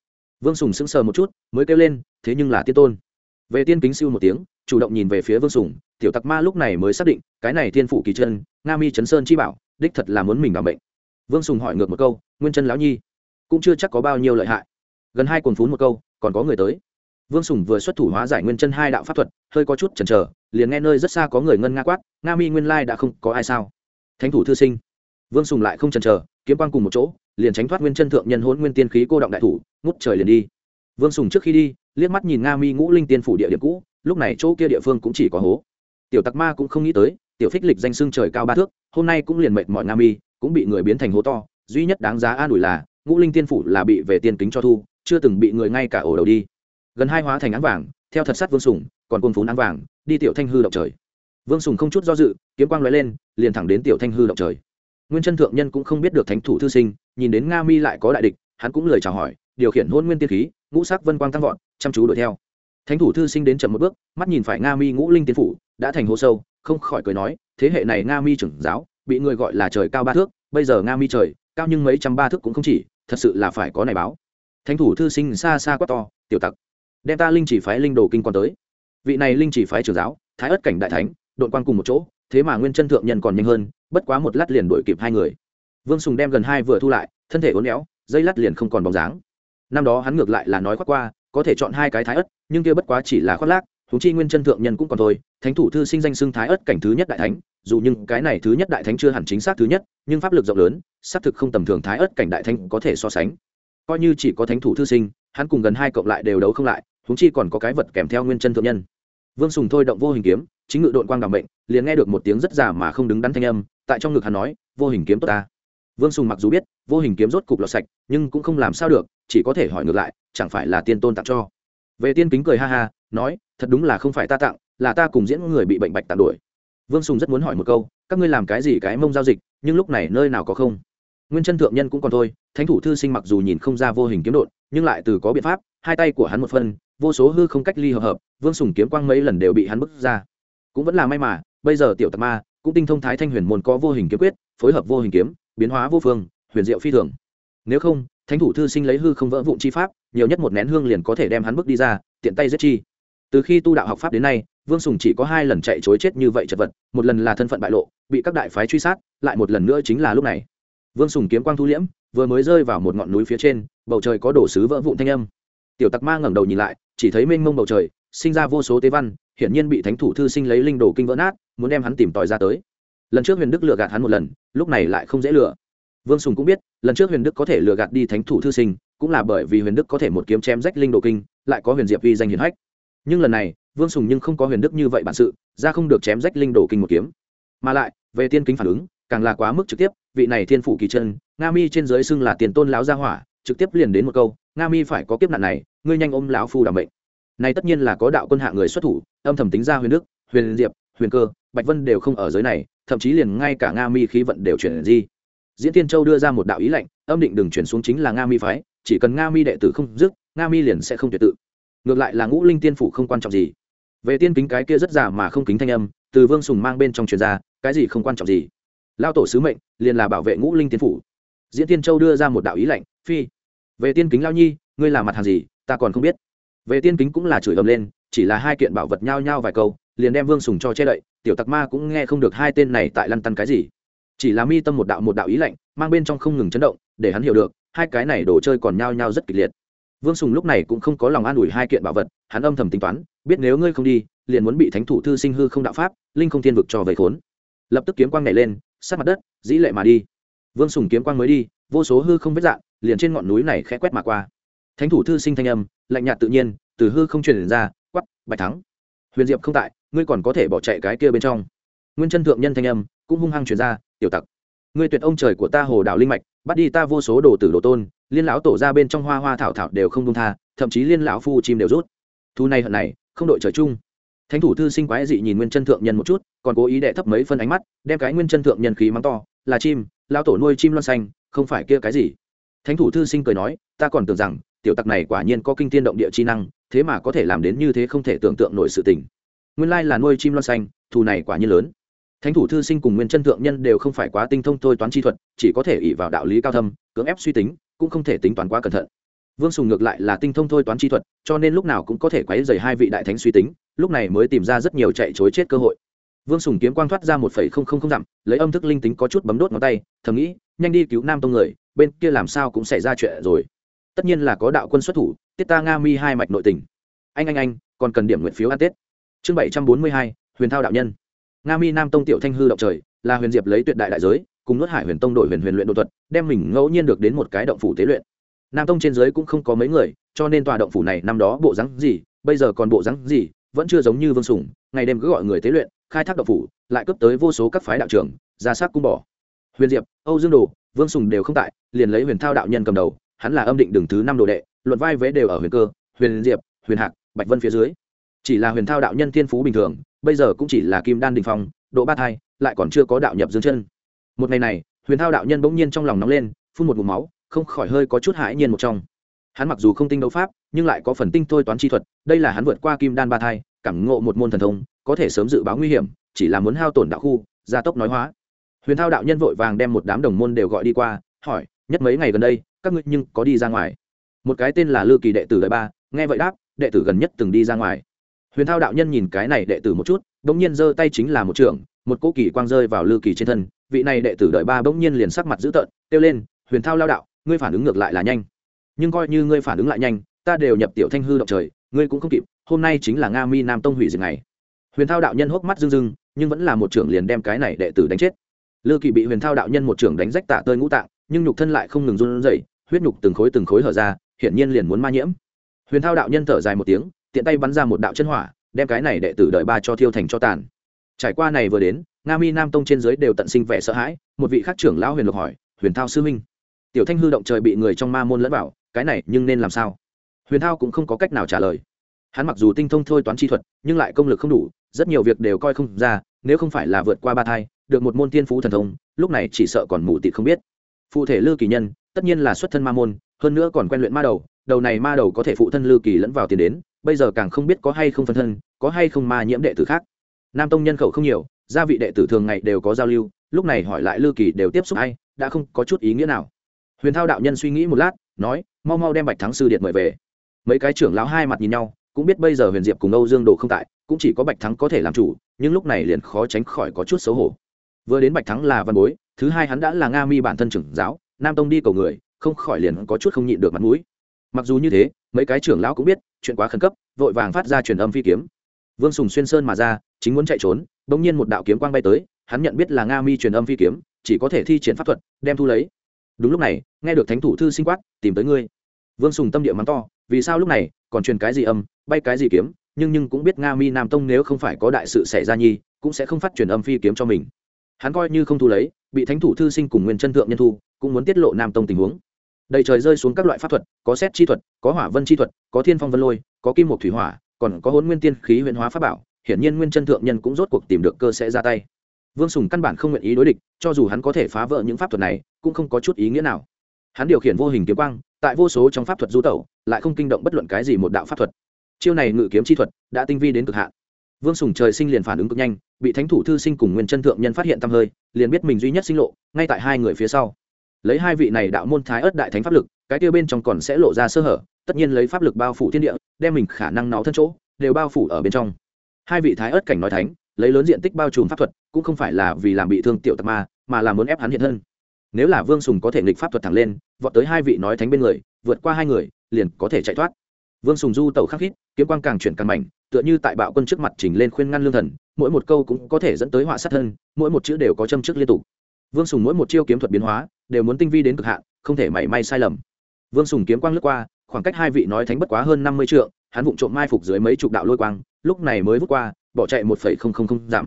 vương sùng sững sờ một chút, mới kêu lên, thế nhưng là tiên tôn. Về tiên kính siêu một tiếng chủ động nhìn về phía vương sùng, tiểu tặc ma lúc này mới xác định, cái này thiên phủ kỳ chân, nga mi chấn sơn chi bảo, đích thật là muốn mình làm bệnh. Vương sùng hỏi ngược một câu, nguyên chân lão nhi, cũng chưa chắc có bao nhiêu lợi hại. Gần hai cồn phún một câu, còn có người tới. Vương sùng vừa xuất thủ hóa giải nguyên chân hai đạo pháp thuật, hơi có chút chần chờ, liền nghe nơi rất xa có người ngân nga quát, nga mi nguyên lai đã không có ai sao? Thánh thủ thư sinh. Vương sùng lại không chần chờ, kiếm quang cùng một chỗ, liền tránh thoát nguyên chân thượng nhân hôn nguyên tiên khí cô động đại thủ, ngút trời liền đi. Vương sùng trước khi đi, liếc mắt nhìn nga mi ngũ linh tiên phủ địa điểm cũ lúc này chỗ kia địa phương cũng chỉ có hố. Tiểu tặc ma cũng không nghĩ tới, tiểu phích lịch danh xưng trời cao ba thước, hôm nay cũng liền mệt mọi nga mi, cũng bị người biến thành hố to, duy nhất đáng giá an ủi là, ngũ linh tiên phủ là bị về tiên kính cho thu, chưa từng bị người ngay cả ổ đầu đi. Gần hai hóa thành án vàng, theo thật sắt vương sùng, còn côn phú án vàng, đi tiểu thanh hư động trời. Vương sùng không chút do dự, kiếm quang l lên, liền thẳng đến tiểu thanh hư động trời. Nguyên chân thượng nhân cũng không biết được thánh thủ thư sinh, nhìn đến nga mi lại có đại địch, hắn cũng lời chào hỏi, điều khiển hôn nguyên tiên khí, ngũ sắc vân quang tăng vọt, chăm chú đuổi theo thánh thủ thư sinh đến chậm một bước, mắt nhìn phải nga mi ngũ linh tiên phủ, đã thành hô sâu, không khỏi cười nói, thế hệ này nga mi trưởng giáo, bị người gọi là trời cao ba thước, bây giờ nga mi trời, cao nhưng mấy trăm ba thước cũng không chỉ, thật sự là phải có này báo. Thánh thủ thư sinh xa xa quá to, tiểu tặc, đem ta linh chỉ phái linh đồ kinh quan tới. Vị này linh chỉ phái trưởng giáo, thái ất cảnh đại thánh, đội quan cùng một chỗ, thế mà nguyên chân thượng nhân còn nhanh hơn, bất quá một lát liền đuổi kịp hai người. Vương sùng đem gần hai vừa thu lại, thân thể uốn éo, dây lát liền không còn bóng dáng. Năm đó hắn ngược lại là nói khoác qua, có thể chọn hai cái thái ất nhưng kia bất quá chỉ là khoác lác thú chi nguyên chân thượng nhân cũng còn thôi, thánh thủ thư sinh danh xưng thái ất cảnh thứ nhất đại thánh, dù nhưng cái này thứ nhất đại thánh chưa hẳn chính xác thứ nhất, nhưng pháp lực rộng lớn, xác thực không tầm thường thái ất cảnh đại thánh có thể so sánh. Coi như chỉ có thánh thủ thư sinh, hắn cùng gần hai cộng lại đều đấu không lại thú chi còn có cái vật kèm theo nguyên chân thượng nhân. Vương sùng thôi động vô hình kiếm, chính ngự đội quang đảm bệnh liền nghe được một tiếng rất giả mà không đứng đắn thanh âm, tại trong ngực hắn nói, vô hình kiếm tốt ta. Vương sùng mặc dù biết, vô hình kiếm rốt cục lọt sạch, nhưng cũng không làm sao được, chỉ có thể hỏi ngược lại, chẳng phải là tiên tôn tặng cho? Về tiên kính cười ha ha, nói, thật đúng là không phải ta tặng, là ta cùng diễn người bị bệnh bạch tặng đuổi. Vương sùng rất muốn hỏi một câu, các ngươi làm cái gì cái mông giao dịch, nhưng lúc này nơi nào có không? Nguyên chân thượng nhân cũng còn thôi, thánh thủ thư sinh mặc dù nhìn không ra vô hình kiếm đột nhưng lại từ có biện pháp, hai tay của hắn một phân, vô số hư không cách ly hợp hợp, vương sùng kiếm quang mấy lần đều bị hắn bức ra. Cũng vẫn là may mà, bây giờ tiểu tạc ma, cũng tinh thông thái thanh huyền môn có vô hình kiếm quyết, phối hợp vô hình kiếm, biến hóa vô phương, huyền diệu phi thường. Nếu không, thánh thủ thư sinh lấy hư không vỡ vụn chi pháp nhiều nhất một nén hương liền có thể đem hắn bước đi ra, tiện tay giết chi. Từ khi tu đạo học pháp đến nay, vương sùng chỉ có hai lần chạy chối chết như vậy chật vật, một lần là thân phận bại lộ, bị các đại phái truy sát, lại một lần nữa chính là lúc này. Vương sùng kiếm quang thu liễm, vừa mới rơi vào một ngọn núi phía trên, bầu trời có đổ sứ vỡ vụn thanh âm. Tiểu tặc ma ngẩng đầu nhìn lại, chỉ thấy mênh mông bầu trời, sinh ra vô số tế văn, hiển nhiên bị thánh thủ thư sinh lấy linh đồ kinh vỡ nát, muốn đem hắn tìm tòi ra tới. Lần trước huyền đức lừa gạt hắn một lần, lúc này lại không dễ lừa. Vương sùng cũng biết, lần trước huyền đức có thể lừa gạt đi thánh thủ thư sinh cũng là bởi vì huyền đức có thể một kiếm chém rách linh đồ kinh, lại có huyền diệp vi danh hiền hách. Nhưng lần này, vương sùng nhưng không có huyền đức như vậy bản sự, ra không được chém rách linh đồ kinh một kiếm. Mà lại, về tiên kính phản ứng, càng là quá mức trực tiếp, vị này thiên phủ kỳ chân, nga mi trên giới xưng là tiền tôn lão gia hỏa, trực tiếp liền đến một câu, nga mi phải có kiếp nạn này, ngươi nhanh ôm lão phu đảm bệnh này tất nhiên là có đạo quân hạ người xuất thủ, âm thầm tính ra huyền đức, huyền diệp, huyền cơ, bạch vân đều không ở giới này, thậm chí liền ngay cả nga mi khí vận đều chuyển di. Diễn tiên châu đưa ra một đạo ý lệnh, âm định đừng chuyển xuống chính là nga mi phái chỉ cần nga mi đệ tử không dứt, nga mi liền sẽ không tuyệt tự. Ngược lại là ngũ linh tiên phủ không quan trọng gì. Về tiên kính cái kia rất già mà không kính thanh âm, từ vương sùng mang bên trong truyền ra, cái gì không quan trọng gì. Lao tổ sứ mệnh, liền là bảo vệ ngũ linh tiên phủ. Diễn tiên châu đưa ra một đạo ý lệnh phi. Về tiên kính lao nhi, ngươi là mặt hàng gì, ta còn không biết. Về tiên kính cũng là chửi ầm lên, chỉ là hai kiện bảo vật nhao nhao vài câu, liền đem vương sùng cho che đậy, tiểu tặc ma cũng nghe không được hai tên này tại lăn tăn cái gì. Chỉ là mi tâm một đạo một đạo ý lạnh, mang bên trong không ngừng chấn động, để hắn hiểu được hai cái này đồ chơi còn nhao nhao rất kịch liệt. Vương sùng lúc này cũng không có lòng an ủi hai kiện bảo vật, hắn âm thầm tính toán, biết nếu ngươi không đi, liền muốn bị thánh thủ thư sinh hư không đạo pháp, linh không thiên vực cho vây khốn. Lập tức kiếm quang nhảy lên, sát mặt đất, dĩ lệ mà đi. Vương sùng kiếm quang mới đi, vô số hư không vết dạng, liền trên ngọn núi này khẽ quét mà qua. Thánh thủ thư sinh thanh âm, lạnh nhạt tự nhiên, từ hư không truyền ra quắp bạch thắng. Huyền diệp không tại, ngươi còn có thể bỏ chạy cái kia bên trong. Nguyên chân thượng nhân thanh âm, cũng hung hăng truyền ra, tiểu tặc ngươi tuyệt ông trời của ta hồ đảo linh mạch, bắt đi ta vô số đồ tử đồ tôn, liên lão tổ ra bên trong hoa hoa thảo thảo đều không đông tha, thậm chí liên lão phu chim đều rút. Thu này hận này, không đội trời chung. Thánh thủ thư sinh quái dị nhìn nguyên chân thượng nhân một chút, còn cố ý đệ thấp mấy phân ánh mắt, đem cái nguyên chân thượng nhân khí mắng to, là chim, lão tổ nuôi chim loan xanh, không phải kia cái gì. Thánh thủ thư sinh cười nói, ta còn tưởng rằng, tiểu tặc này quả nhiên có kinh tiên động địa chi năng, thế mà có thể làm đến như thế không thể tưởng tượng nổi sự tình. Nguyên lai là nuôi chim loan xanh, thù này quả nhiên lớn thánh thủ thư sinh cùng nguyên chân thượng nhân đều không phải quá tinh thông thôi toán chi thuật, chỉ có thể ỉ vào đạo lý cao thâm, cưỡng ép suy tính, cũng không thể tính toán quá cẩn thận. Vương sùng ngược lại là tinh thông thôi toán chi thuật, cho nên lúc nào cũng có thể quấy dày hai vị đại thánh suy tính, lúc này mới tìm ra rất nhiều chạy chối chết cơ hội. Vương sùng kiếm quang thoát ra một phẩy không không không dặm, lấy âm thức linh tính có chút bấm đốt ngón tay, thầm nghĩ, nhanh đi cứu nam tông người, bên kia làm sao cũng xảy ra chuyện rồi. Tất nhiên là có đạo quân xuất thủ, tiết ta nga mi hai mạch nội tình. Anh anh anh, còn cần điểm nguyện phiếu ăn tết. Chương bảy trăm bốn mươi hai, huyền thao đạo nhân nga mi nam tông tiểu thanh hư động trời, là huyền diệp lấy tuyệt đại đại giới, cùng nuốt hải huyền tông đổi huyền huyền luyện đột thuật, đem mình ngẫu nhiên được đến một cái động phủ tế luyện. Nam tông trên giới cũng không có mấy người, cho nên tòa động phủ này năm đó bộ rắn gì, bây giờ còn bộ rắn gì, vẫn chưa giống như vương sủng ngày đêm cứ gọi người tế luyện, khai thác động phủ, lại cấp tới vô số các phái đạo trưởng, ra sát cung bỏ huyền diệp, âu dương đồ, vương sùng đều không tại, liền lấy huyền thao đạo nhân cầm đầu, hắn là âm định đường thứ năm đồ đệ, luận vai vế đều ở huyền cơ, huyền diệp, huyền hạc, bạch vân phía dưới. Chỉ là huyền thao đạo nhân thiên phú bình thường bây giờ cũng chỉ là kim đan đình phong, độ ba thai, lại còn chưa có đạo nhập dương chân. Một ngày này, huyền thao đạo nhân bỗng nhiên trong lòng nóng lên, phun một mùm máu, không khỏi hơi có chút hãi nhiên một trong. Hắn mặc dù không tinh đấu pháp, nhưng lại có phần tinh thôi toán chi thuật, đây là hắn vượt qua kim đan ba thai, cảm ngộ một môn thần thông, có thể sớm dự báo nguy hiểm, chỉ là muốn hao tổn đạo khu, gia tốc nói hóa. Huyền thao đạo nhân vội vàng đem một đám đồng môn đều gọi đi qua, hỏi, nhất mấy ngày gần đây, các ngươi nhưng có đi ra ngoài? Một cái tên là lư kỳ đệ tử đời ba, nghe vậy đáp, đệ tử gần nhất từng đi ra ngoài huyền thao đạo nhân nhìn cái này đệ tử một chút, bỗng nhiên giơ tay chính là một trưởng một cỗ kỳ quang rơi vào lư kỳ trên thân. Vị này đệ tử đợi ba bỗng nhiên liền sắc mặt dữ tợn, kêu lên, huyền thao lao đạo, ngươi phản ứng ngược lại là nhanh. Nhưng coi như ngươi phản ứng lại nhanh, ta đều nhập tiểu thanh hư động trời, ngươi cũng không kịp, hôm nay chính là nga mi nam tông hủy diệt này huyền thao đạo nhân hốc mắt rưng rưng, nhưng vẫn là một trưởng liền đem cái này đệ tử đánh chết. Lư kỳ bị huyền thao đạo nhân một trưởng đánh rách tạ tơi ngũ tạng, nhưng nhục thân lại không ngừng run rẩy, huyết nhục từng khối từng khối hở ra, hiển nhiên liền muốn ma nhiễm. Huyền thao đạo nhân thở dài một tiếng tiện tay bắn ra một đạo chân hỏa, đem cái này đệ tử đợi ba cho thiêu thành cho tàn. Trải qua này vừa đến, nga mi nam tông trên dưới đều tận sinh vẻ sợ hãi, một vị khắc trưởng lão huyền lục hỏi, huyền thao sư minh, tiểu thanh hư động trời bị người trong ma môn lẫn vào, cái này nhưng nên làm sao? Huyền thao cũng không có cách nào trả lời. Hắn mặc dù tinh thông thôi toán chi thuật, nhưng lại công lực không đủ, rất nhiều việc đều coi không ra, nếu không phải là vượt qua ba thai, được một môn tiên phú thần thông, lúc này chỉ sợ còn mù tịt không biết. Phụ thể lư kỳ nhân, tất nhiên là xuất thân ma môn, hơn nữa còn quen luyện ma đầu đầu này ma đầu có thể phụ thân lư kỳ lẫn vào tiền đến bây giờ càng không biết có hay không phân thân có hay không ma nhiễm đệ tử khác. Nam tông nhân khẩu không nhiều gia vị đệ tử thường ngày đều có giao lưu lúc này hỏi lại lư kỳ đều tiếp xúc ai, đã không có chút ý nghĩa nào. Huyền thao đạo nhân suy nghĩ một lát nói mau mau đem bạch thắng sư điện mời về. Mấy cái trưởng lão hai mặt nhìn nhau cũng biết bây giờ huyền diệp cùng âu dương đồ không tại cũng chỉ có bạch thắng có thể làm chủ nhưng lúc này liền khó tránh khỏi có chút xấu hổ. Vừa đến bạch thắng là văn bối thứ hai hắn đã là nga mi bản thân trưởng giáo nam tông đi cầu người không khỏi liền có chút không nhịn được mặt mũi. Mặc dù như thế mấy cái trưởng lão cũng biết, chuyện quá khẩn cấp, vội vàng phát ra truyền âm phi kiếm. Vương sùng xuyên sơn mà ra, chính muốn chạy trốn, bỗng nhiên một đạo kiếm quang bay tới, hắn nhận biết là nga mi truyền âm phi kiếm, chỉ có thể thi triển pháp thuật, đem thu lấy. Đúng lúc này, nghe được thánh thủ thư sinh quát, tìm tới ngươi. Vương sùng tâm địa mắng to, vì sao lúc này, còn truyền cái gì âm, bay cái gì kiếm, nhưng nhưng cũng biết nga mi nam tông nếu không phải có đại sự xảy ra nhi, cũng sẽ không phát truyền âm phi kiếm cho mình. Hắn coi như không thu lấy, bị thánh thủ thư sinh cùng nguyên chân thượng nhân thu, cũng muốn tiết lộ nam tông tình huống đầy trời rơi xuống các loại pháp thuật, có xét chi thuật, có hỏa vân chi thuật, có thiên phong vân lôi, có kim một thủy hỏa, còn có hôn nguyên tiên khí huyện hóa pháp bảo. Hiển nhiên nguyên chân thượng nhân cũng rốt cuộc tìm được cơ sẽ ra tay. Vương sùng căn bản không nguyện ý đối địch, cho dù hắn có thể phá vỡ những pháp thuật này, cũng không có chút ý nghĩa nào. Hắn điều khiển vô hình kiếm quang, tại vô số trong pháp thuật du tẩu, lại không kinh động bất luận cái gì một đạo pháp thuật. Chiêu này ngự kiếm chi thuật, đã tinh vi đến cực hạn. Vương sùng trời sinh liền phản ứng cực nhanh, bị thánh thủ thư sinh cùng nguyên chân thượng nhân phát hiện tăm hơi, liền biết mình duy nhất sinh lộ, ngay tại hai người phía sau lấy hai vị này đạo môn thái ớt đại thánh pháp lực, cái tiêu bên trong còn sẽ lộ ra sơ hở, tất nhiên lấy pháp lực bao phủ thiên địa, đem mình khả năng nó thân chỗ, đều bao phủ ở bên trong. Hai vị thái ớt cảnh nói thánh, lấy lớn diện tích bao trùm pháp thuật, cũng không phải là vì làm bị thương tiểu tạc ma, mà là muốn ép hắn hiện thân. Nếu là vương sùng có thể nghịch pháp thuật thẳng lên, vọt tới hai vị nói thánh bên người, vượt qua hai người, liền có thể chạy thoát. Vương sùng du tẩu khắc khít, kiếm quang càng chuyển càng mạnh, tựa như tại bạo quân trước mặt trình lên khuyên ngăn lương thần, mỗi một câu cũng có thể dẫn tới họa sát thân, mỗi một chữ đều có châm chức liên tục vương sùng mỗi một chiêu kiếm thuật biến hóa, đều muốn tinh vi đến cực hạn, không thể mảy may sai lầm. Vương sùng kiếm quang lướt qua, khoảng cách hai vị nói thánh bất quá hơn năm mươi trượng, hắn vụng trộm mai phục dưới mấy chục đạo lôi quang, lúc này mới vút qua, bỏ chạy một phẩy không không không giảm.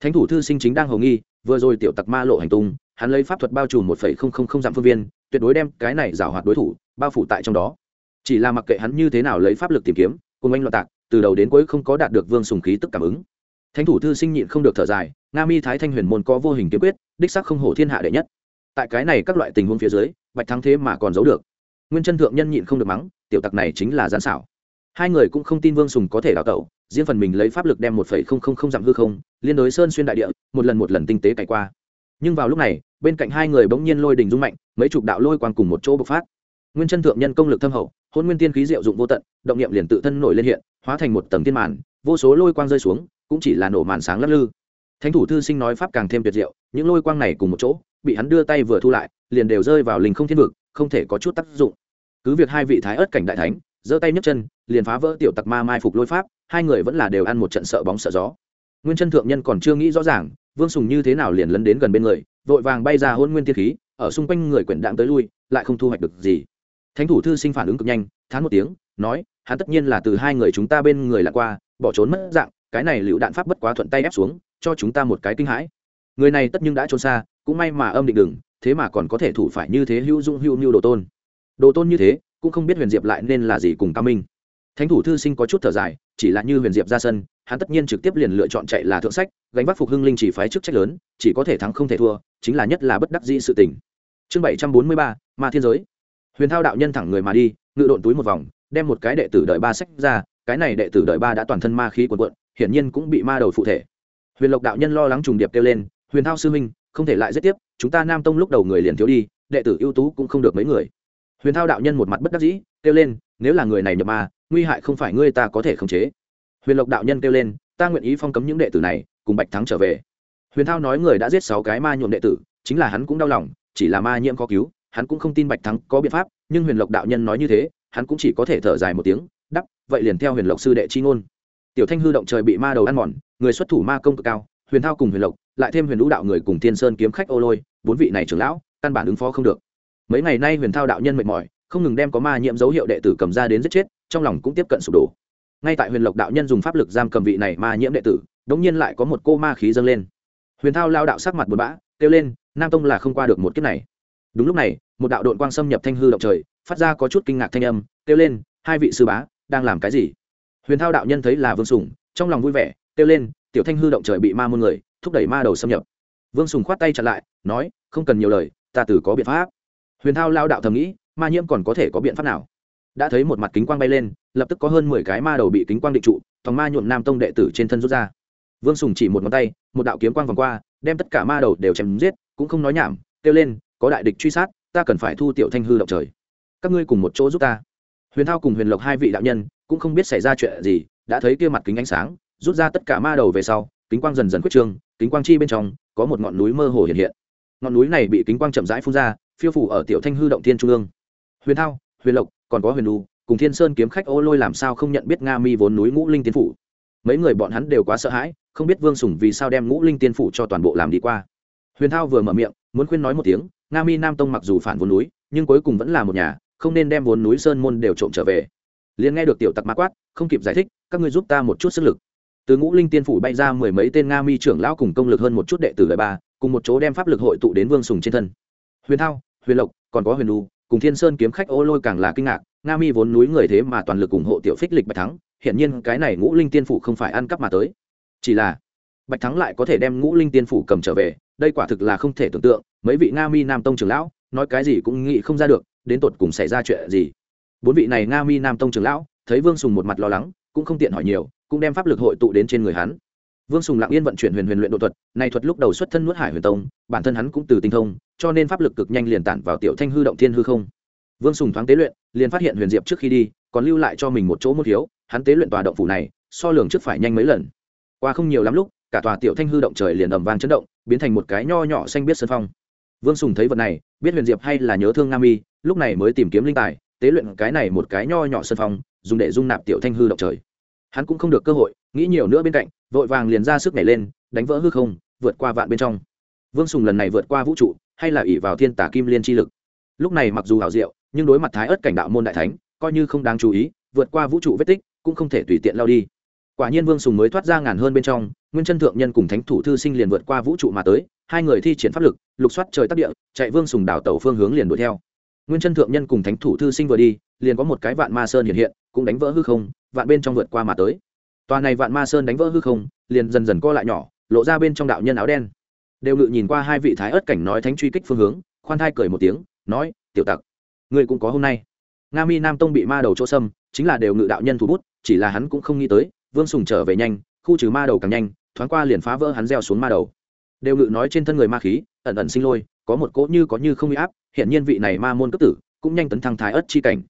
Thánh thủ thư sinh chính đang hầu nghi, vừa rồi tiểu tặc ma lộ hành tung, hắn lấy pháp thuật bao trùm một phẩy không không không giảm phương viên, tuyệt đối đem cái này giảo hoạt đối thủ, bao phủ tại trong đó. Chỉ là mặc kệ hắn như thế nào lấy pháp lực tìm kiếm, cùng anh loạn tạc, từ đầu đến cuối không có đạt được vương sùng khí tức cảm ứng. Thánh thủ thư sinh nhịn không được thở dài, nga mi thái thanh huyền môn có vô hình kiếm quyết đích sắc không hổ thiên hạ đệ nhất. Tại cái này các loại tình huống phía dưới, bạch thắng thế mà còn giấu được. Nguyên chân thượng nhân nhịn không được mắng, tiểu tặc này chính là gián xảo. Hai người cũng không tin vương sùng có thể đào tẩu, riêng phần mình lấy pháp lực đem một phẩy không không không dặm hư không, liên đối sơn xuyên đại địa, một lần một lần tinh tế cày qua. Nhưng vào lúc này, bên cạnh hai người bỗng nhiên lôi đình rung mạnh, mấy chục đạo lôi quang cùng một chỗ bộc phát. Nguyên chân thượng nhân công lực thâm hậu, hôn nguyên tiên khí diệu dụng vô tận, động niệm liền tự thân nổi lên hiện, hóa thành một tầng tiên màn, vô số lôi quang rơi xuống, cũng chỉ là nổ màn sáng lắc lư thánh thủ thư sinh nói pháp càng thêm tuyệt diệu, những lôi quang này cùng một chỗ, bị hắn đưa tay vừa thu lại, liền đều rơi vào linh không thiên vực, không thể có chút tác dụng. Cứ việc hai vị thái ớt cảnh đại thánh, giơ tay nhấc chân, liền phá vỡ tiểu tặc ma mai phục lôi pháp, hai người vẫn là đều ăn một trận sợ bóng sợ gió. Nguyên chân thượng nhân còn chưa nghĩ rõ ràng, vương sùng như thế nào liền lấn đến gần bên người, vội vàng bay ra hôn nguyên tiên khí, ở xung quanh người quyển đạm tới lui, lại không thu hoạch được gì. Thánh thủ thư sinh phản ứng cực nhanh, thán một tiếng, nói, hắn tất nhiên là từ hai người chúng ta bên người lạc qua, bỏ trốn mất dạng cái này lựu đạn pháp bất quá thuận tay ép xuống, cho chúng ta một cái kinh hãi. Người này tất nhưng đã trốn xa, cũng may mà âm định đừng thế mà còn có thể thủ phải như thế hữu dung hữu như đồ tôn. Đồ tôn như thế, cũng không biết huyền diệp lại nên là gì cùng cao minh. Thánh thủ thư sinh có chút thở dài, chỉ là như huyền diệp ra sân, hắn tất nhiên trực tiếp liền lựa chọn chạy là thượng sách, gánh vác phục hưng linh chỉ phái chức trách lớn, chỉ có thể thắng không thể thua, chính là nhất là bất đắc dĩ sự tình. Chương bảy trăm bốn mươi ba, ma thiên giới. Huyền thao đạo nhân thẳng người mà đi, ngự độn túi một vòng, đem một cái đệ tử đợi ba sách ra, cái này đệ tử đợi ba đã toàn thân ma khí quần quận hiển nhiên cũng bị ma đầu phụ thể. Huyền lộc đạo nhân lo lắng trùng điệp kêu lên, huyền thao sư minh không thể lại giết tiếp, chúng ta nam tông lúc đầu người liền thiếu đi, đệ tử ưu tú cũng không được mấy người. Huyền thao đạo nhân một mặt bất đắc dĩ, kêu lên, nếu là người này nhập ma, nguy hại không phải ngươi ta có thể khống chế. Huyền lộc đạo nhân kêu lên, ta nguyện ý phong cấm những đệ tử này, cùng bạch thắng trở về. Huyền thao nói người đã giết sáu cái ma nhuộm đệ tử, chính là hắn cũng đau lòng, chỉ là ma nhiễm có cứu, hắn cũng không tin bạch thắng có biện pháp, nhưng huyền lộc đạo nhân nói như thế, hắn cũng chỉ có thể thở dài một tiếng đắp vậy liền theo huyền lộc sư đệ chi ngôn tiểu thanh hư động trời bị ma đầu ăn mòn, người xuất thủ ma công cực cao, huyền thao cùng huyền lộc, lại thêm huyền lũ đạo người cùng thiên sơn kiếm khách ô lôi, bốn vị này trưởng lão, căn bản ứng phó không được. Mấy ngày nay huyền thao đạo nhân mệt mỏi, không ngừng đem có ma nhiễm dấu hiệu đệ tử cầm ra đến giết chết, trong lòng cũng tiếp cận sụp đổ. Ngay tại huyền lộc đạo nhân dùng pháp lực giam cầm vị này ma nhiễm đệ tử, đống nhiên lại có một cô ma khí dâng lên. Huyền thao lao đạo sắc mặt buồn bã, kêu lên, nam tông là không qua được một kiếp này. Đúng lúc này, một đạo đội quang xâm nhập thanh hư động trời, phát ra có chút kinh ngạc thanh âm, kêu lên, hai vị sư bá, đang làm cái gì? Huyền thao đạo nhân thấy là vương sùng, trong lòng vui vẻ, kêu lên, tiểu thanh hư động trời bị ma môn người, thúc đẩy ma đầu xâm nhập. Vương sùng khoát tay chặn lại, nói, không cần nhiều lời, ta tử có biện pháp. Huyền thao lao đạo thầm nghĩ, ma nhiễm còn có thể có biện pháp nào? Đã thấy một mặt kính quang bay lên, lập tức có hơn mười cái ma đầu bị kính quang định trụ, thòng ma nhuộm nam tông đệ tử trên thân rút ra. Vương sùng chỉ một ngón tay, một đạo kiếm quang vòng qua, đem tất cả ma đầu đều chém giết, cũng không nói nhảm, kêu lên, có đại địch truy sát, ta cần phải thu tiểu thanh hư động trời. Các ngươi cùng một chỗ giúp ta. Huyền thao cùng huyền lộc hai vị đạo nhân cũng không biết xảy ra chuyện gì, đã thấy kia mặt kính ánh sáng, rút ra tất cả ma đầu về sau, kính quang dần dần quyết trương, kính quang chi bên trong, có một ngọn núi mơ hồ hiện hiện. Ngọn núi này bị kính quang chậm rãi phun ra, phiêu phủ ở tiểu thanh hư động thiên trung ương. Huyền thao, huyền lộc, còn có huyền đu cùng thiên sơn kiếm khách ô lôi làm sao không nhận biết nga mi vốn núi ngũ linh tiên phủ. Mấy người bọn hắn đều quá sợ hãi, không biết vương sùng vì sao đem ngũ linh tiên phủ cho toàn bộ làm đi qua. Huyền thao vừa mở miệng, muốn khuyên nói một tiếng, nga mi nam tông mặc dù phản vốn núi, nhưng cuối cùng vẫn là một nhà, không nên đem vốn núi sơn môn đều trộm trở về liền nghe được tiểu tặc ma quát, không kịp giải thích, các ngươi giúp ta một chút sức lực. Từ ngũ linh tiên phủ bay ra mười mấy tên nga mi trưởng lão cùng công lực hơn một chút đệ tử đời ba, cùng một chỗ đem pháp lực hội tụ đến vương sùng trên thân. Huyền thao, huyền lộc, còn có huyền lu cùng thiên sơn kiếm khách ô lôi càng là kinh ngạc, nga mi vốn núi người thế mà toàn lực ủng hộ tiểu phích lịch bạch thắng hiện nhiên cái này ngũ linh tiên phủ không phải ăn cắp mà tới. Chỉ là, bạch thắng lại có thể đem ngũ linh tiên phủ cầm trở về, đây quả thực là không thể tưởng tượng, mấy vị nga mi nam tông trưởng lão, nói cái gì cũng nghĩ không ra được, đến tột cùng xảy ra chuyện gì bốn vị này nga mi nam tông trưởng lão, thấy vương sùng một mặt lo lắng, cũng không tiện hỏi nhiều, cũng đem pháp lực hội tụ đến trên người hắn. Vương sùng lặng yên vận chuyển huyền huyền luyện độ thuật này thuật lúc đầu xuất thân nuốt hải huyền tông, bản thân hắn cũng từ tinh thông, cho nên pháp lực cực nhanh liền tản vào tiểu thanh hư động thiên hư không. Vương sùng thoáng tế luyện, liền phát hiện huyền diệp trước khi đi, còn lưu lại cho mình một chỗ một thiếu, hắn tế luyện tòa động phủ này, so lường trước phải nhanh mấy lần. Qua không nhiều lắm lúc, cả tòa tiểu thanh hư động trời liền ầm vang chấn động, biến thành một cái nho nhỏ xanh biết sơn phong. Vương sùng thấy vật này, biết huyền diệp hay là nhớ thương nga mi, lúc này mới tìm kiếm linh tài tế luyện cái này một cái nho nhỏ sân phòng dùng để dung nạp tiểu thanh hư động trời. Hắn cũng không được cơ hội, nghĩ nhiều nữa bên cạnh, vội vàng liền ra sức nhảy lên, đánh vỡ hư không, vượt qua vạn bên trong. Vương sùng lần này vượt qua vũ trụ, hay là ỷ vào thiên tả kim liên chi lực. Lúc này mặc dù hảo diệu, nhưng đối mặt thái ớt cảnh đạo môn đại thánh, coi như không đáng chú ý, vượt qua vũ trụ vết tích, cũng không thể tùy tiện lao đi. Quả nhiên vương sùng mới thoát ra ngàn hơn bên trong, nguyên chân thượng nhân cùng thánh thủ thư sinh liền vượt qua vũ trụ mà tới, hai người thi triển pháp lực, lục soát trời tắc địa, chạy vương sùng đảo tàu phương hướng liền đuổi theo nguyên chân thượng nhân cùng thánh thủ thư sinh vừa đi, liền có một cái vạn ma sơn hiện hiện, cũng đánh vỡ hư không, vạn bên trong vượt qua mà tới. Tòa này vạn ma sơn đánh vỡ hư không, liền dần dần co lại nhỏ, lộ ra bên trong đạo nhân áo đen. Đều ngự nhìn qua hai vị thái ớt cảnh nói thánh truy kích phương hướng, khoan thai cười một tiếng, nói, tiểu tặc, ngươi cũng có hôm nay. Nga mi nam tông bị ma đầu chỗ sâm chính là đều ngự đạo nhân thủ bút, chỉ là hắn cũng không nghĩ tới, vương sùng trở về nhanh, khu trừ ma đầu càng nhanh, thoáng qua liền phá vỡ hắn gieo xuống ma đầu. Đều ngự nói trên thân người ma khí, ẩn ẩn sinh lôi có một cỗ như có như không bị áp hiện nhiên vị này ma môn cấp tử cũng nhanh tấn thăng thái ất chi cảnh.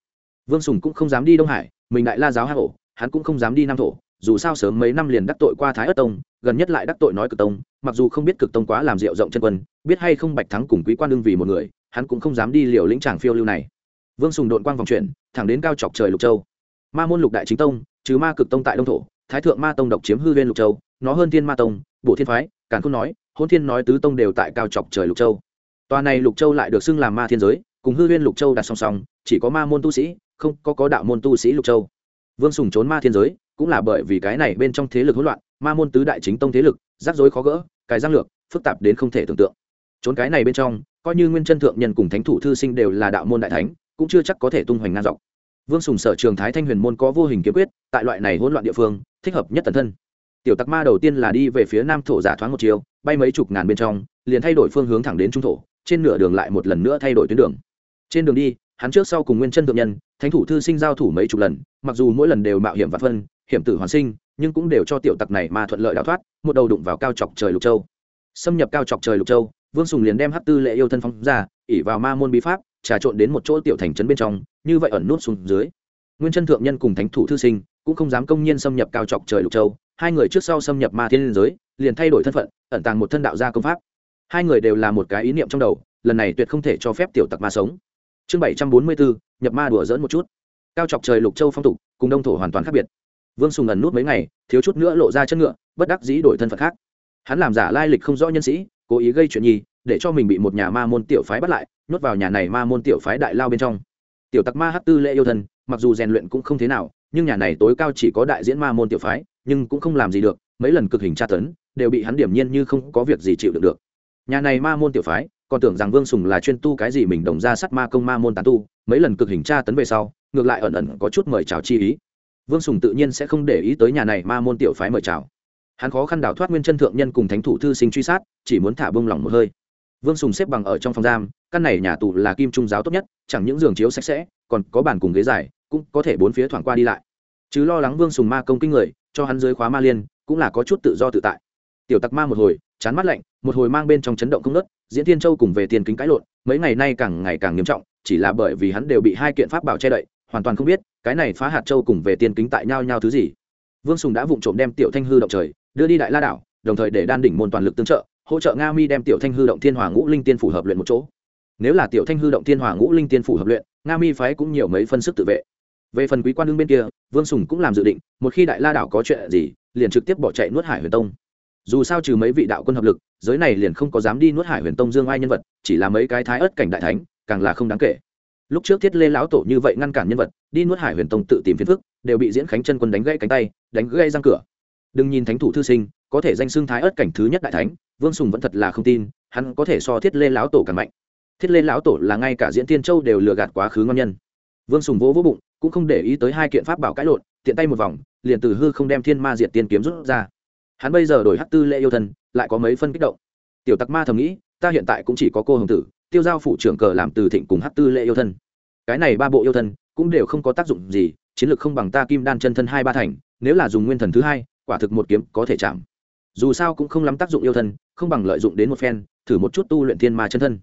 Vương sùng cũng không dám đi đông hải, mình đại la giáo hạ hổ, hắn cũng không dám đi nam thổ, dù sao sớm mấy năm liền đắc tội qua thái ất tông, gần nhất lại đắc tội nói cực tông, mặc dù không biết cực tông quá làm rượu rộng chân quân, biết hay không bạch thắng cùng quý quan đương vì một người, hắn cũng không dám đi liều lĩnh tràng phiêu lưu này. Vương sùng đội quang vòng chuyển, thẳng đến cao chọc trời lục châu. Ma môn lục đại chính tông chứ ma cực tông tại đông thổ, thái thượng ma tông độc chiếm hư viên lục châu, nó hơn thiên ma tông bộ thiên phái, càn không nói hôn thiên nói tứ tông đều tại cao chọc trời lục châu tòa này lục châu lại được xưng làm ma thiên giới, cùng hư viên lục châu đặt song song, chỉ có ma môn tu sĩ, không có có đạo môn tu sĩ lục châu. Vương sùng trốn ma thiên giới, cũng là bởi vì cái này bên trong thế lực hỗn loạn, ma môn tứ đại chính tông thế lực, rắc rối khó gỡ cái giang lược, phức tạp đến không thể tưởng tượng. Trốn cái này bên trong, coi như nguyên chân thượng nhân cùng thánh thủ thư sinh đều là đạo môn đại thánh, cũng chưa chắc có thể tung hoành ngang dọc. Vương sùng sở trường thái thanh huyền môn có vô hình kiếm quyết, tại loại này hỗn loạn địa phương, thích hợp nhất tần thân. Tiểu tặc ma đầu tiên là đi về phía nam thổ giả thoáng một chiều, bay mấy chục ngàn bên trong, liền thay đổi phương hướng thẳng đến trung thổ trên nửa đường lại một lần nữa thay đổi tuyến đường. Trên đường đi, hắn trước sau cùng nguyên chân thượng nhân, thánh thủ thư sinh giao thủ mấy chục lần, mặc dù mỗi lần đều mạo hiểm và phân, hiểm tử hoàn sinh, nhưng cũng đều cho tiểu tặc này mà thuận lợi đào thoát, một đầu đụng vào cao chọc trời lục châu. Xâm nhập cao chọc trời lục châu, vương sùng liền đem hát tư lệ yêu thân phong ra ỉ vào ma môn bí pháp, trà trộn đến một chỗ tiểu thành trấn bên trong, như vậy ẩn nút xuống dưới. Nguyên chân thượng nhân cùng thánh thủ thư sinh cũng không dám công nhiên xâm nhập cao chọc trời lục châu, hai người trước sau xâm nhập ma thiên liên giới, liền thay đổi thân phận, ẩn tàng một thân đạo gia công pháp hai người đều là một cái ý niệm trong đầu, lần này tuyệt không thể cho phép tiểu tặc ma sống. Chương bảy trăm bốn mươi bốn nhập ma đùa dỡn một chút. Cao chọc trời lục châu phong tục, cùng đông thổ hoàn toàn khác biệt. Vương sùng ẩn nút mấy ngày, thiếu chút nữa lộ ra chân ngựa, bất đắc dĩ đổi thân phận khác. Hắn làm giả lai lịch không rõ nhân sĩ, cố ý gây chuyện nhi để cho mình bị một nhà ma môn tiểu phái bắt lại, nhốt vào nhà này ma môn tiểu phái đại lao bên trong. Tiểu tặc ma hát tư lễ yêu thân, mặc dù rèn luyện cũng không thế nào, nhưng nhà này tối cao chỉ có đại diễn ma môn tiểu phái, nhưng cũng không làm gì được, mấy lần cực hình tra tấn, đều bị hắn điểm nhiên như không có việc gì chịu được được nhà này ma môn tiểu phái, còn tưởng rằng vương sùng là chuyên tu cái gì mình đồng ra sắt ma công ma môn tán tu, mấy lần cực hình tra tấn về sau, ngược lại ẩn ẩn có chút mời chào chi ý. Vương sùng tự nhiên sẽ không để ý tới nhà này ma môn tiểu phái mời chào. Hắn khó khăn đào thoát nguyên chân thượng nhân cùng thánh thủ thư sinh truy sát, chỉ muốn thả bông lỏng một hơi. Vương sùng xếp bằng ở trong phòng giam, căn này nhà tù là kim trung giáo tốt nhất, chẳng những giường chiếu sạch sẽ, còn có bàn cùng ghế dài, cũng có thể bốn phía thoảng qua đi lại. Chứ lo lắng vương sùng ma công kinh người, cho hắn dưới khóa ma liên, cũng là có chút tự do tự tại. Tiểu tặc ma một hồi chán mắt lạnh, một hồi mang bên trong chấn động không nớt diễn thiên châu cùng về tiền kính cãi lộn, mấy ngày nay càng ngày càng nghiêm trọng, chỉ là bởi vì hắn đều bị hai kiện pháp bảo che đậy, hoàn toàn không biết, cái này phá hạt châu cùng về tiền kính tại nhau nhau thứ gì. Vương sùng đã vụng trộm đem tiểu thanh hư động trời, đưa đi đại la đảo, đồng thời để đan đỉnh môn toàn lực tương trợ, hỗ trợ nga mi đem tiểu thanh hư động thiên hòa ngũ linh tiên phủ hợp luyện một chỗ. Nếu là tiểu thanh hư động thiên hòa ngũ linh tiên phủ hợp luyện, nga mi phái cũng nhiều mấy phân sức tự vệ. Về phần quý quan đương bên kia, vương sùng cũng làm dự định, một khi đại la đảo có chuyện gì, liền trực tiếp bỏ chạy nuốt hải huyền tông dù sao trừ mấy vị đạo quân hợp lực, giới này liền không có dám đi nuốt hải huyền tông dương ai nhân vật, chỉ là mấy cái thái ớt cảnh đại thánh, càng là không đáng kể. Lúc trước thiết lê lão tổ như vậy ngăn cản nhân vật, đi nuốt hải huyền tông tự tìm phiền phức, đều bị diễn khánh chân quân đánh gãy cánh tay, đánh gãy răng cửa. Đừng nhìn thánh thủ thư sinh, có thể danh xưng thái ớt cảnh thứ nhất đại thánh, vương sùng vẫn thật là không tin, hắn có thể so thiết lê lão tổ càng mạnh. Thiết lê lão tổ là ngay cả diễn tiên châu đều lừa gạt quá khứ ngon nhân. Vương sùng vỗ vỗ bụng, cũng không để ý tới hai kiện pháp bảo cãi lộn, tiện tay một vòng, liền từ hư không đem thiên ma diệt tiên kiếm rút ra hắn bây giờ đổi hát tư lễ yêu thân, lại có mấy phân kích động. Tiểu tặc ma thầm nghĩ, ta hiện tại cũng chỉ có cô hồng tử, tiêu giao phủ trưởng cờ làm từ thịnh cùng hát tư lễ yêu thân. Cái này ba bộ yêu thân, cũng đều không có tác dụng gì, chiến lược không bằng ta kim đan chân thân hai ba thành, nếu là dùng nguyên thần thứ hai, quả thực một kiếm có thể chạm. Dù sao cũng không lắm tác dụng yêu thân, không bằng lợi dụng đến một phen, thử một chút tu luyện thiên ma chân thân.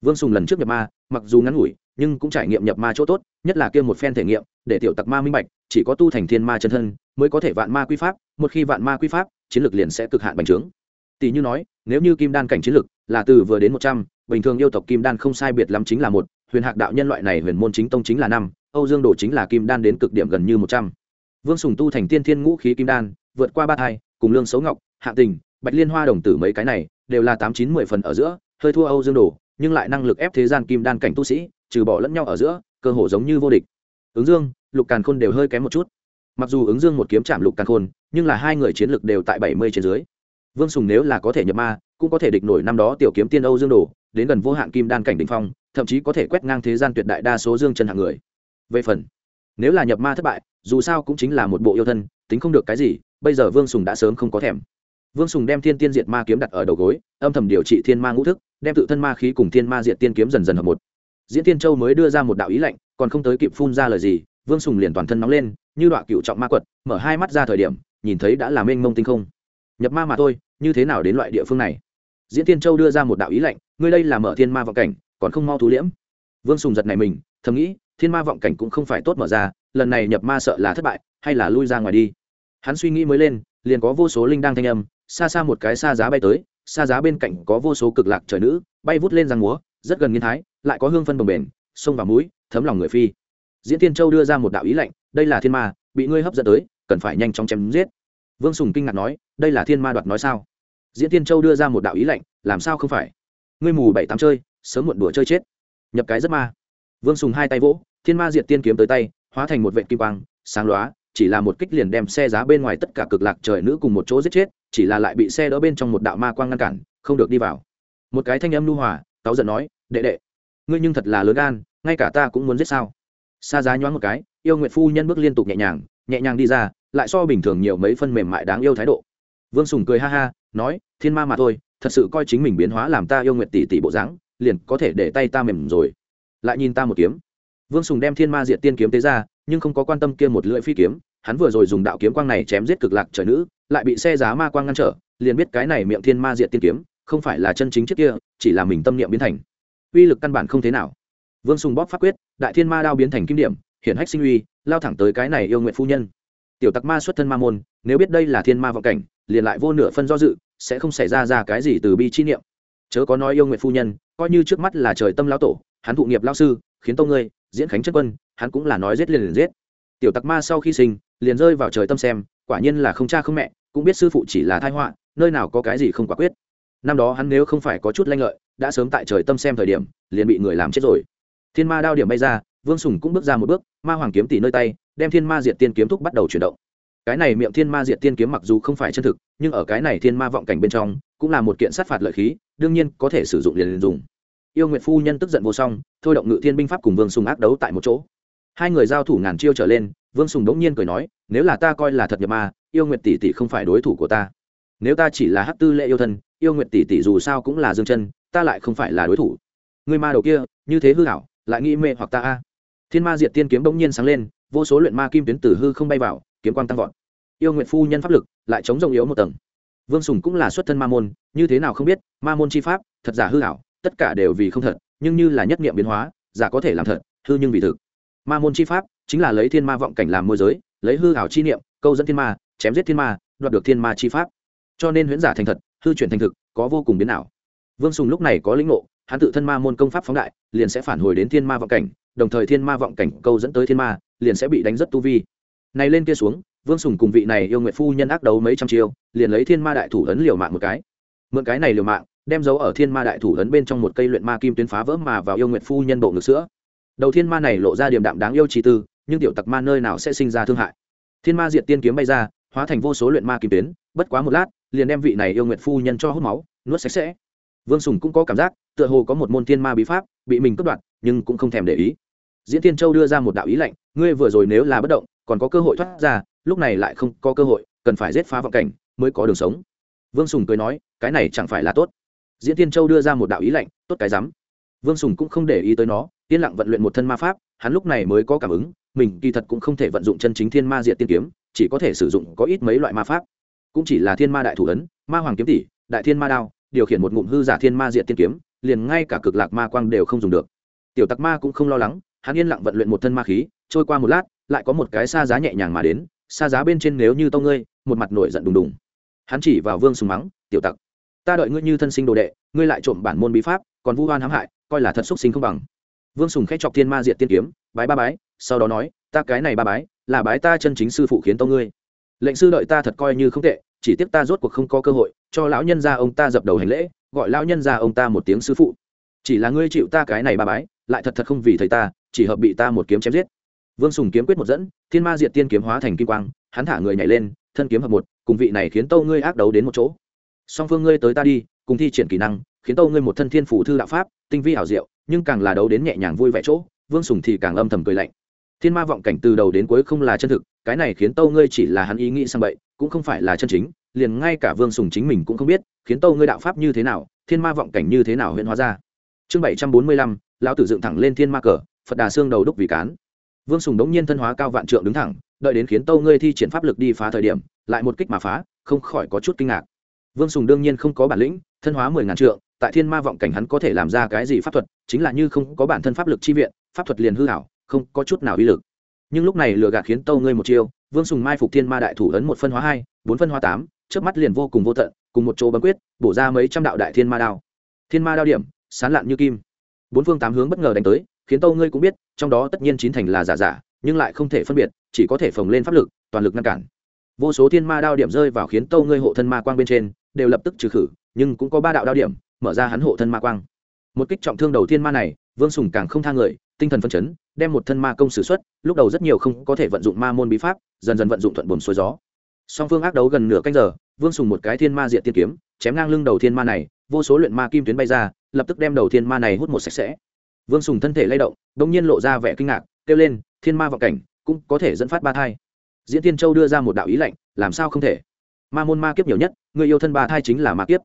Vương sùng lần trước nhập ma, mặc dù ngắn ngủi, nhưng cũng trải nghiệm nhập ma chỗ tốt, nhất là kia một phen thể nghiệm, để tiểu tặc ma minh bạch chỉ có tu thành thiên ma chân thân mới có thể vạn ma quy pháp, một khi vạn ma quy pháp, chiến lược liền sẽ cực hạn bành trướng. Tỷ như nói, nếu như kim đan cảnh chiến lược là từ vừa đến một trăm, bình thường yêu tộc kim đan không sai biệt lắm chính là một, huyền hạc đạo nhân loại này huyền môn chính tông chính là năm, âu dương đồ chính là kim đan đến cực điểm gần như một trăm. Vương sùng tu thành tiên thiên ngũ khí kim đan, vượt qua ba thai, cùng lương xấu ngọc, hạ tình, bạch liên hoa đồng tử mấy cái này, đều là tám chín mười phần ở giữa, hơi thua âu dương đồ, nhưng lại năng lực ép thế gian kim đan cảnh tu sĩ, trừ bỏ lẫn nhau ở giữa, cơ hồ giống như vô địch. Ứng dương lục càn khôn đều hơi kém một chút. Mặc dù ứng dương một kiếm chạm lục càn khôn, nhưng là hai người chiến lực đều tại bảy mươi trên dưới. Vương sùng nếu là có thể nhập ma, cũng có thể địch nổi năm đó tiểu kiếm tiên âu dương đồ, đến gần vô hạn kim đan cảnh đ ỉ n h phong, thậm chí có thể quét ngang thế gian tuyệt đại đa số dương chân hạng người. Về phần, nếu là nhập ma thất bại, dù sao cũng chính là một bộ yêu thân, tính không được cái gì, bây giờ vương sùng đã sớm không có thèm. Vương sùng đem thiên tiên diệt ma kiếm đặt ở đầu gối, âm thầm điều trị thiên ma ngũ thức, đem tự thân ma khí cùng thiên ma diệt tiên kiếm dần dần hợp một. Diễn tiên châu mới đưa ra một đạo ý lạnh, còn không tới kịp phun ra lời gì vương sùng liền toàn thân nóng lên, như đoạn cựu trọng ma quật, mở hai mắt ra thời điểm, nhìn thấy đã là mênh mông tinh không. Nhập ma mà thôi, như thế nào đến loại địa phương này? Diễn tiên châu đưa ra một đạo ý lạnh, ngươi đây là mở thiên ma vọng cảnh, còn không mau thú liễm. Vương sùng giật này mình, thầm nghĩ, thiên ma vọng cảnh cũng không phải tốt mở ra, lần này nhập ma sợ là thất bại, hay là lui ra ngoài đi. Hắn suy nghĩ mới lên, liền có vô số linh đang thanh âm, xa xa một cái xa giá bay tới, xa giá bên cạnh có vô số cực lạc trời nữ, bay vút lên răng múa, rất gần nghiên thái, lại có hương phân bồng bền sông vào mũi, thấm lòng người phi diễn tiên châu đưa ra một đạo ý lệnh đây là thiên ma, bị ngươi hấp dẫn tới, cần phải nhanh chóng chém giết. Vương sùng kinh ngạc nói, đây là thiên ma đoạt nói sao? Diễn tiên châu đưa ra một đạo ý lệnh làm sao không phải? Ngươi mù bảy tám chơi, sớm muộn đùa chơi chết. Nhập cái rất ma. Vương sùng hai tay vỗ, thiên ma diệt tiên kiếm tới tay, hóa thành một vệ kim quang, sáng lóa, chỉ là một kích liền đem xe giá bên ngoài tất cả cực lạc trời nữ cùng một chỗ giết chết, chỉ là lại bị xe đỡ bên trong một đạo ma quang ngăn cản, không được đi vào. Một cái thanh âm lưu hòa, cáu giận nói, đệ đệ, ngươi nhưng thật là lớn gan, ngay cả ta cũng muốn giết sao? Xa giá nhoáng một cái, yêu nguyệt phu nhân bước liên tục nhẹ nhàng nhẹ nhàng đi ra, lại so bình thường nhiều mấy phân mềm mại đáng yêu thái độ. Vương sùng cười ha ha, nói, thiên ma mà thôi, thật sự coi chính mình biến hóa làm ta yêu nguyệt tỷ tỷ bộ dáng, liền có thể để tay ta mềm rồi. Lại nhìn ta một kiếm. Vương sùng đem thiên ma diện tiên kiếm tế ra, nhưng không có quan tâm kia một lưỡi phi kiếm, hắn vừa rồi dùng đạo kiếm quang này chém giết cực lạc trời nữ, lại bị xe giá ma quang ngăn trở, liền biết cái này miệng thiên ma diện tiên kiếm, không phải là chân chính trước kia, chỉ là mình tâm niệm biến thành. Uy lực căn bản không thế nào vương sùng bóp pháp quyết, đại thiên ma đao biến thành kim điểm, hiển hách sinh uy, lao thẳng tới cái này yêu nguyện phu nhân. Tiểu tặc ma xuất thân ma môn, nếu biết đây là thiên ma vọng cảnh, liền lại vô nửa phân do dự, sẽ không xảy ra ra cái gì từ bi chi niệm. Chớ có nói yêu nguyện phu nhân, coi như trước mắt là trời tâm lao tổ, hắn thụ nghiệp lao sư, khiến tông ngươi, diễn khánh chất quân, hắn cũng là nói giết liền liền giết. Tiểu tặc ma sau khi sinh, liền rơi vào trời tâm xem, quả nhiên là không cha không mẹ, cũng biết sư phụ chỉ là thai họa, nơi nào có cái gì không quả quyết. Năm đó hắn nếu không phải có chút lanh lợi, đã sớm tại trời tâm xem thời điểm, liền bị người làm chết rồi thiên ma đao điểm bay ra, vương sùng cũng bước ra một bước, ma hoàng kiếm tỷ nơi tay, đem thiên ma diệt tiên kiếm thúc bắt đầu chuyển động. Cái này miệng thiên ma diệt tiên kiếm mặc dù không phải chân thực, nhưng ở cái này thiên ma vọng cảnh bên trong, cũng là một kiện sát phạt lợi khí, đương nhiên có thể sử dụng liền liền dùng. Yêu nguyệt phu nhân tức giận vô song, thôi động ngự thiên binh pháp cùng vương sùng ác đấu tại một chỗ. Hai người giao thủ ngàn chiêu trở lên, vương sùng đống nhiên cười nói, nếu là ta coi là thật nhập ma, yêu nguyệt tỷ tỷ không phải đối thủ của ta. Nếu ta chỉ là hát tư lệ yêu thân, yêu nguyệt tỷ tỷ dù sao cũng là dương chân, ta lại không phải là đối thủ. Người ma đầu kia, như thế hư hảo lại nghĩ mê hoặc ta a. Thiên ma diệt tiên kiếm bỗng nhiên sáng lên, vô số luyện ma kim tuyến tử hư không bay vào, kiếm quang tăng vọt. Yêu nguyện phu nhân pháp lực lại chống rộng yếu một tầng. Vương sùng cũng là xuất thân ma môn, như thế nào không biết, ma môn chi pháp, thật giả hư hảo tất cả đều vì không thật, nhưng như là nhất nghiệm biến hóa, giả có thể làm thật, hư nhưng vì thực. Ma môn chi pháp chính là lấy thiên ma vọng cảnh làm môi giới, lấy hư hảo chi niệm, câu dẫn thiên ma, chém giết thiên ma, đoạt được thiên ma chi pháp. Cho nên huyễn giả thành thật, hư chuyển thành thực, có vô cùng biến ảo. Vương sùng lúc này có lĩnh ngộ hắn tự thân ma môn công pháp phóng đại, liền sẽ phản hồi đến thiên ma vọng cảnh, đồng thời thiên ma vọng cảnh câu dẫn tới thiên ma, liền sẽ bị đánh rất tu vi. Này lên kia xuống, vương sùng cùng vị này yêu nguyện phu nhân ác đấu mấy trăm chiêu, liền lấy thiên ma đại thủ ấn liều mạng một cái. Mượn cái này liều mạng, đem dấu ở thiên ma đại thủ ấn bên trong một cây luyện ma kim tuyến phá vỡ mà vào yêu nguyện phu nhân bộ ngực sữa. Đầu thiên ma này lộ ra điểm đạm đáng yêu chi tư, nhưng tiểu tặc ma nơi nào sẽ sinh ra thương hại. Thiên ma diệt tiên kiếm bay ra, hóa thành vô số luyện ma kim tuyến, bất quá một lát, liền đem vị này yêu nguyện phu nhân cho hút máu, nuốt sạch sẽ vương sùng cũng có cảm giác, tựa hồ có một môn thiên ma bí pháp bị mình cướp đoạt, nhưng cũng không thèm để ý. Diễn tiên châu đưa ra một đạo ý lệnh, ngươi vừa rồi nếu là bất động, còn có cơ hội thoát ra, lúc này lại không có cơ hội, cần phải giết phá vọng cảnh mới có đường sống. Vương sùng cười nói, cái này chẳng phải là tốt. Diễn tiên châu đưa ra một đạo ý lệnh, tốt cái rắm. Vương sùng cũng không để ý tới nó, yên lặng vận luyện một thân ma pháp, hắn lúc này mới có cảm ứng, mình kỳ thật cũng không thể vận dụng chân chính thiên ma diệt tiên kiếm, chỉ có thể sử dụng có ít mấy loại ma pháp. Cũng chỉ là thiên ma đại thủ ấn, ma hoàng kiếm tỷ, đại thiên ma đao điều khiển một ngụm hư giả thiên ma diệt tiên kiếm, liền ngay cả cực lạc ma quang đều không dùng được. Tiểu tặc ma cũng không lo lắng, hắn yên lặng vận luyện một thân ma khí, trôi qua một lát, lại có một cái xa giá nhẹ nhàng mà đến, xa giá bên trên nếu như tông ngươi, một mặt nổi giận đùng đùng. Hắn chỉ vào vương sùng mắng, tiểu tặc, ta đợi ngươi như thân sinh đồ đệ, ngươi lại trộm bản môn bí pháp, còn vu hoan hãm hại, coi là thật xúc sinh không bằng. Vương sùng khẽ chọc thiên ma diệt tiên kiếm, bái ba bái, sau đó nói, ta cái này ba bái, là bái ta chân chính sư phụ khiến tông ngươi. Lệnh sư đợi ta thật coi như không tệ chỉ tiếc ta rốt cuộc không có cơ hội, cho lão nhân gia ông ta dập đầu hành lễ, gọi lão nhân gia ông ta một tiếng sư phụ. Chỉ là ngươi chịu ta cái này ba bái, lại thật thật không vì thầy ta, chỉ hợp bị ta một kiếm chém giết. Vương sùng kiếm quyết một dẫn, thiên ma diệt tiên kiếm hóa thành kim quang, hắn thả người nhảy lên, thân kiếm hợp một, cùng vị này khiến tâu ngươi ác đấu đến một chỗ. Song phương ngươi tới ta đi, cùng thi triển kỹ năng, khiến tâu ngươi một thân thiên phủ thư đạo pháp, tinh vi hảo diệu, nhưng càng là đấu đến nhẹ nhàng vui vẻ chỗ, vương sùng thì càng âm thầm cười lạnh thiên ma vọng cảnh từ đầu đến cuối không là chân thực, cái này khiến tâu ngươi chỉ là hắn ý nghĩ sang bậy, cũng không phải là chân chính, liền ngay cả vương sùng chính mình cũng không biết, khiến tâu ngươi đạo pháp như thế nào, thiên ma vọng cảnh như thế nào huyện hóa ra. Chương bảy trăm bốn mươi lăm, lão tử dựng thẳng lên thiên ma cờ, phật đà xương đầu đúc vì cán. Vương sùng đống nhiên thân hóa cao vạn trượng đứng thẳng, đợi đến khiến tâu ngươi thi triển pháp lực đi phá thời điểm, lại một kích mà phá, không khỏi có chút kinh ngạc. Vương sùng đương nhiên không có bản lĩnh, thân hóa mười ngàn trượng, tại thiên ma vọng cảnh hắn có thể làm ra cái gì pháp thuật, chính là như không có bản thân pháp lực chi viện, pháp thuật liền hư hảo không có chút nào uy lực. Nhưng lúc này lừa gạt khiến tâu ngươi một chiêu, vương sùng mai phục thiên ma đại thủ ấn một phân hóa hai, bốn phân hóa tám trước mắt liền vô cùng vô tận, cùng một chỗ bấm quyết, bổ ra mấy trăm đạo đại thiên ma đao. Thiên ma đao điểm, sán lạn như kim. Bốn phương tám hướng bất ngờ đánh tới, khiến tâu ngươi cũng biết, trong đó tất nhiên chín thành là giả giả, nhưng lại không thể phân biệt, chỉ có thể phồng lên pháp lực, toàn lực ngăn cản. Vô số thiên ma đao điểm rơi vào khiến tâu ngươi hộ thân ma quang bên trên, đều lập tức trừ khử, nhưng cũng có ba đạo đao điểm, mở ra hắn hộ thân ma quang. Một kích trọng thương đầu thiên ma này, vương sùng càng không tha người, tinh thần phân chấn đem một thân ma công sử xuất lúc đầu rất nhiều không có thể vận dụng ma môn bí pháp, dần dần vận dụng thuận buồn xuôi gió. Song phương ác đấu gần nửa canh giờ, vương sùng một cái thiên ma diện tiên kiếm, chém ngang lưng đầu thiên ma này, vô số luyện ma kim tuyến bay ra, lập tức đem đầu thiên ma này hút một sạch sẽ. Vương sùng thân thể lay động đ ỗ n g nhiên lộ ra vẻ kinh ngạc, kêu lên, thiên ma vọng cảnh, cũng có thể dẫn phát ba thai. Diễn tiên châu đưa ra một đạo ý lệnh làm sao không thể? Ma môn ma kiếp nhiều nhất, người yêu thân ba thai chính là ma kiếp.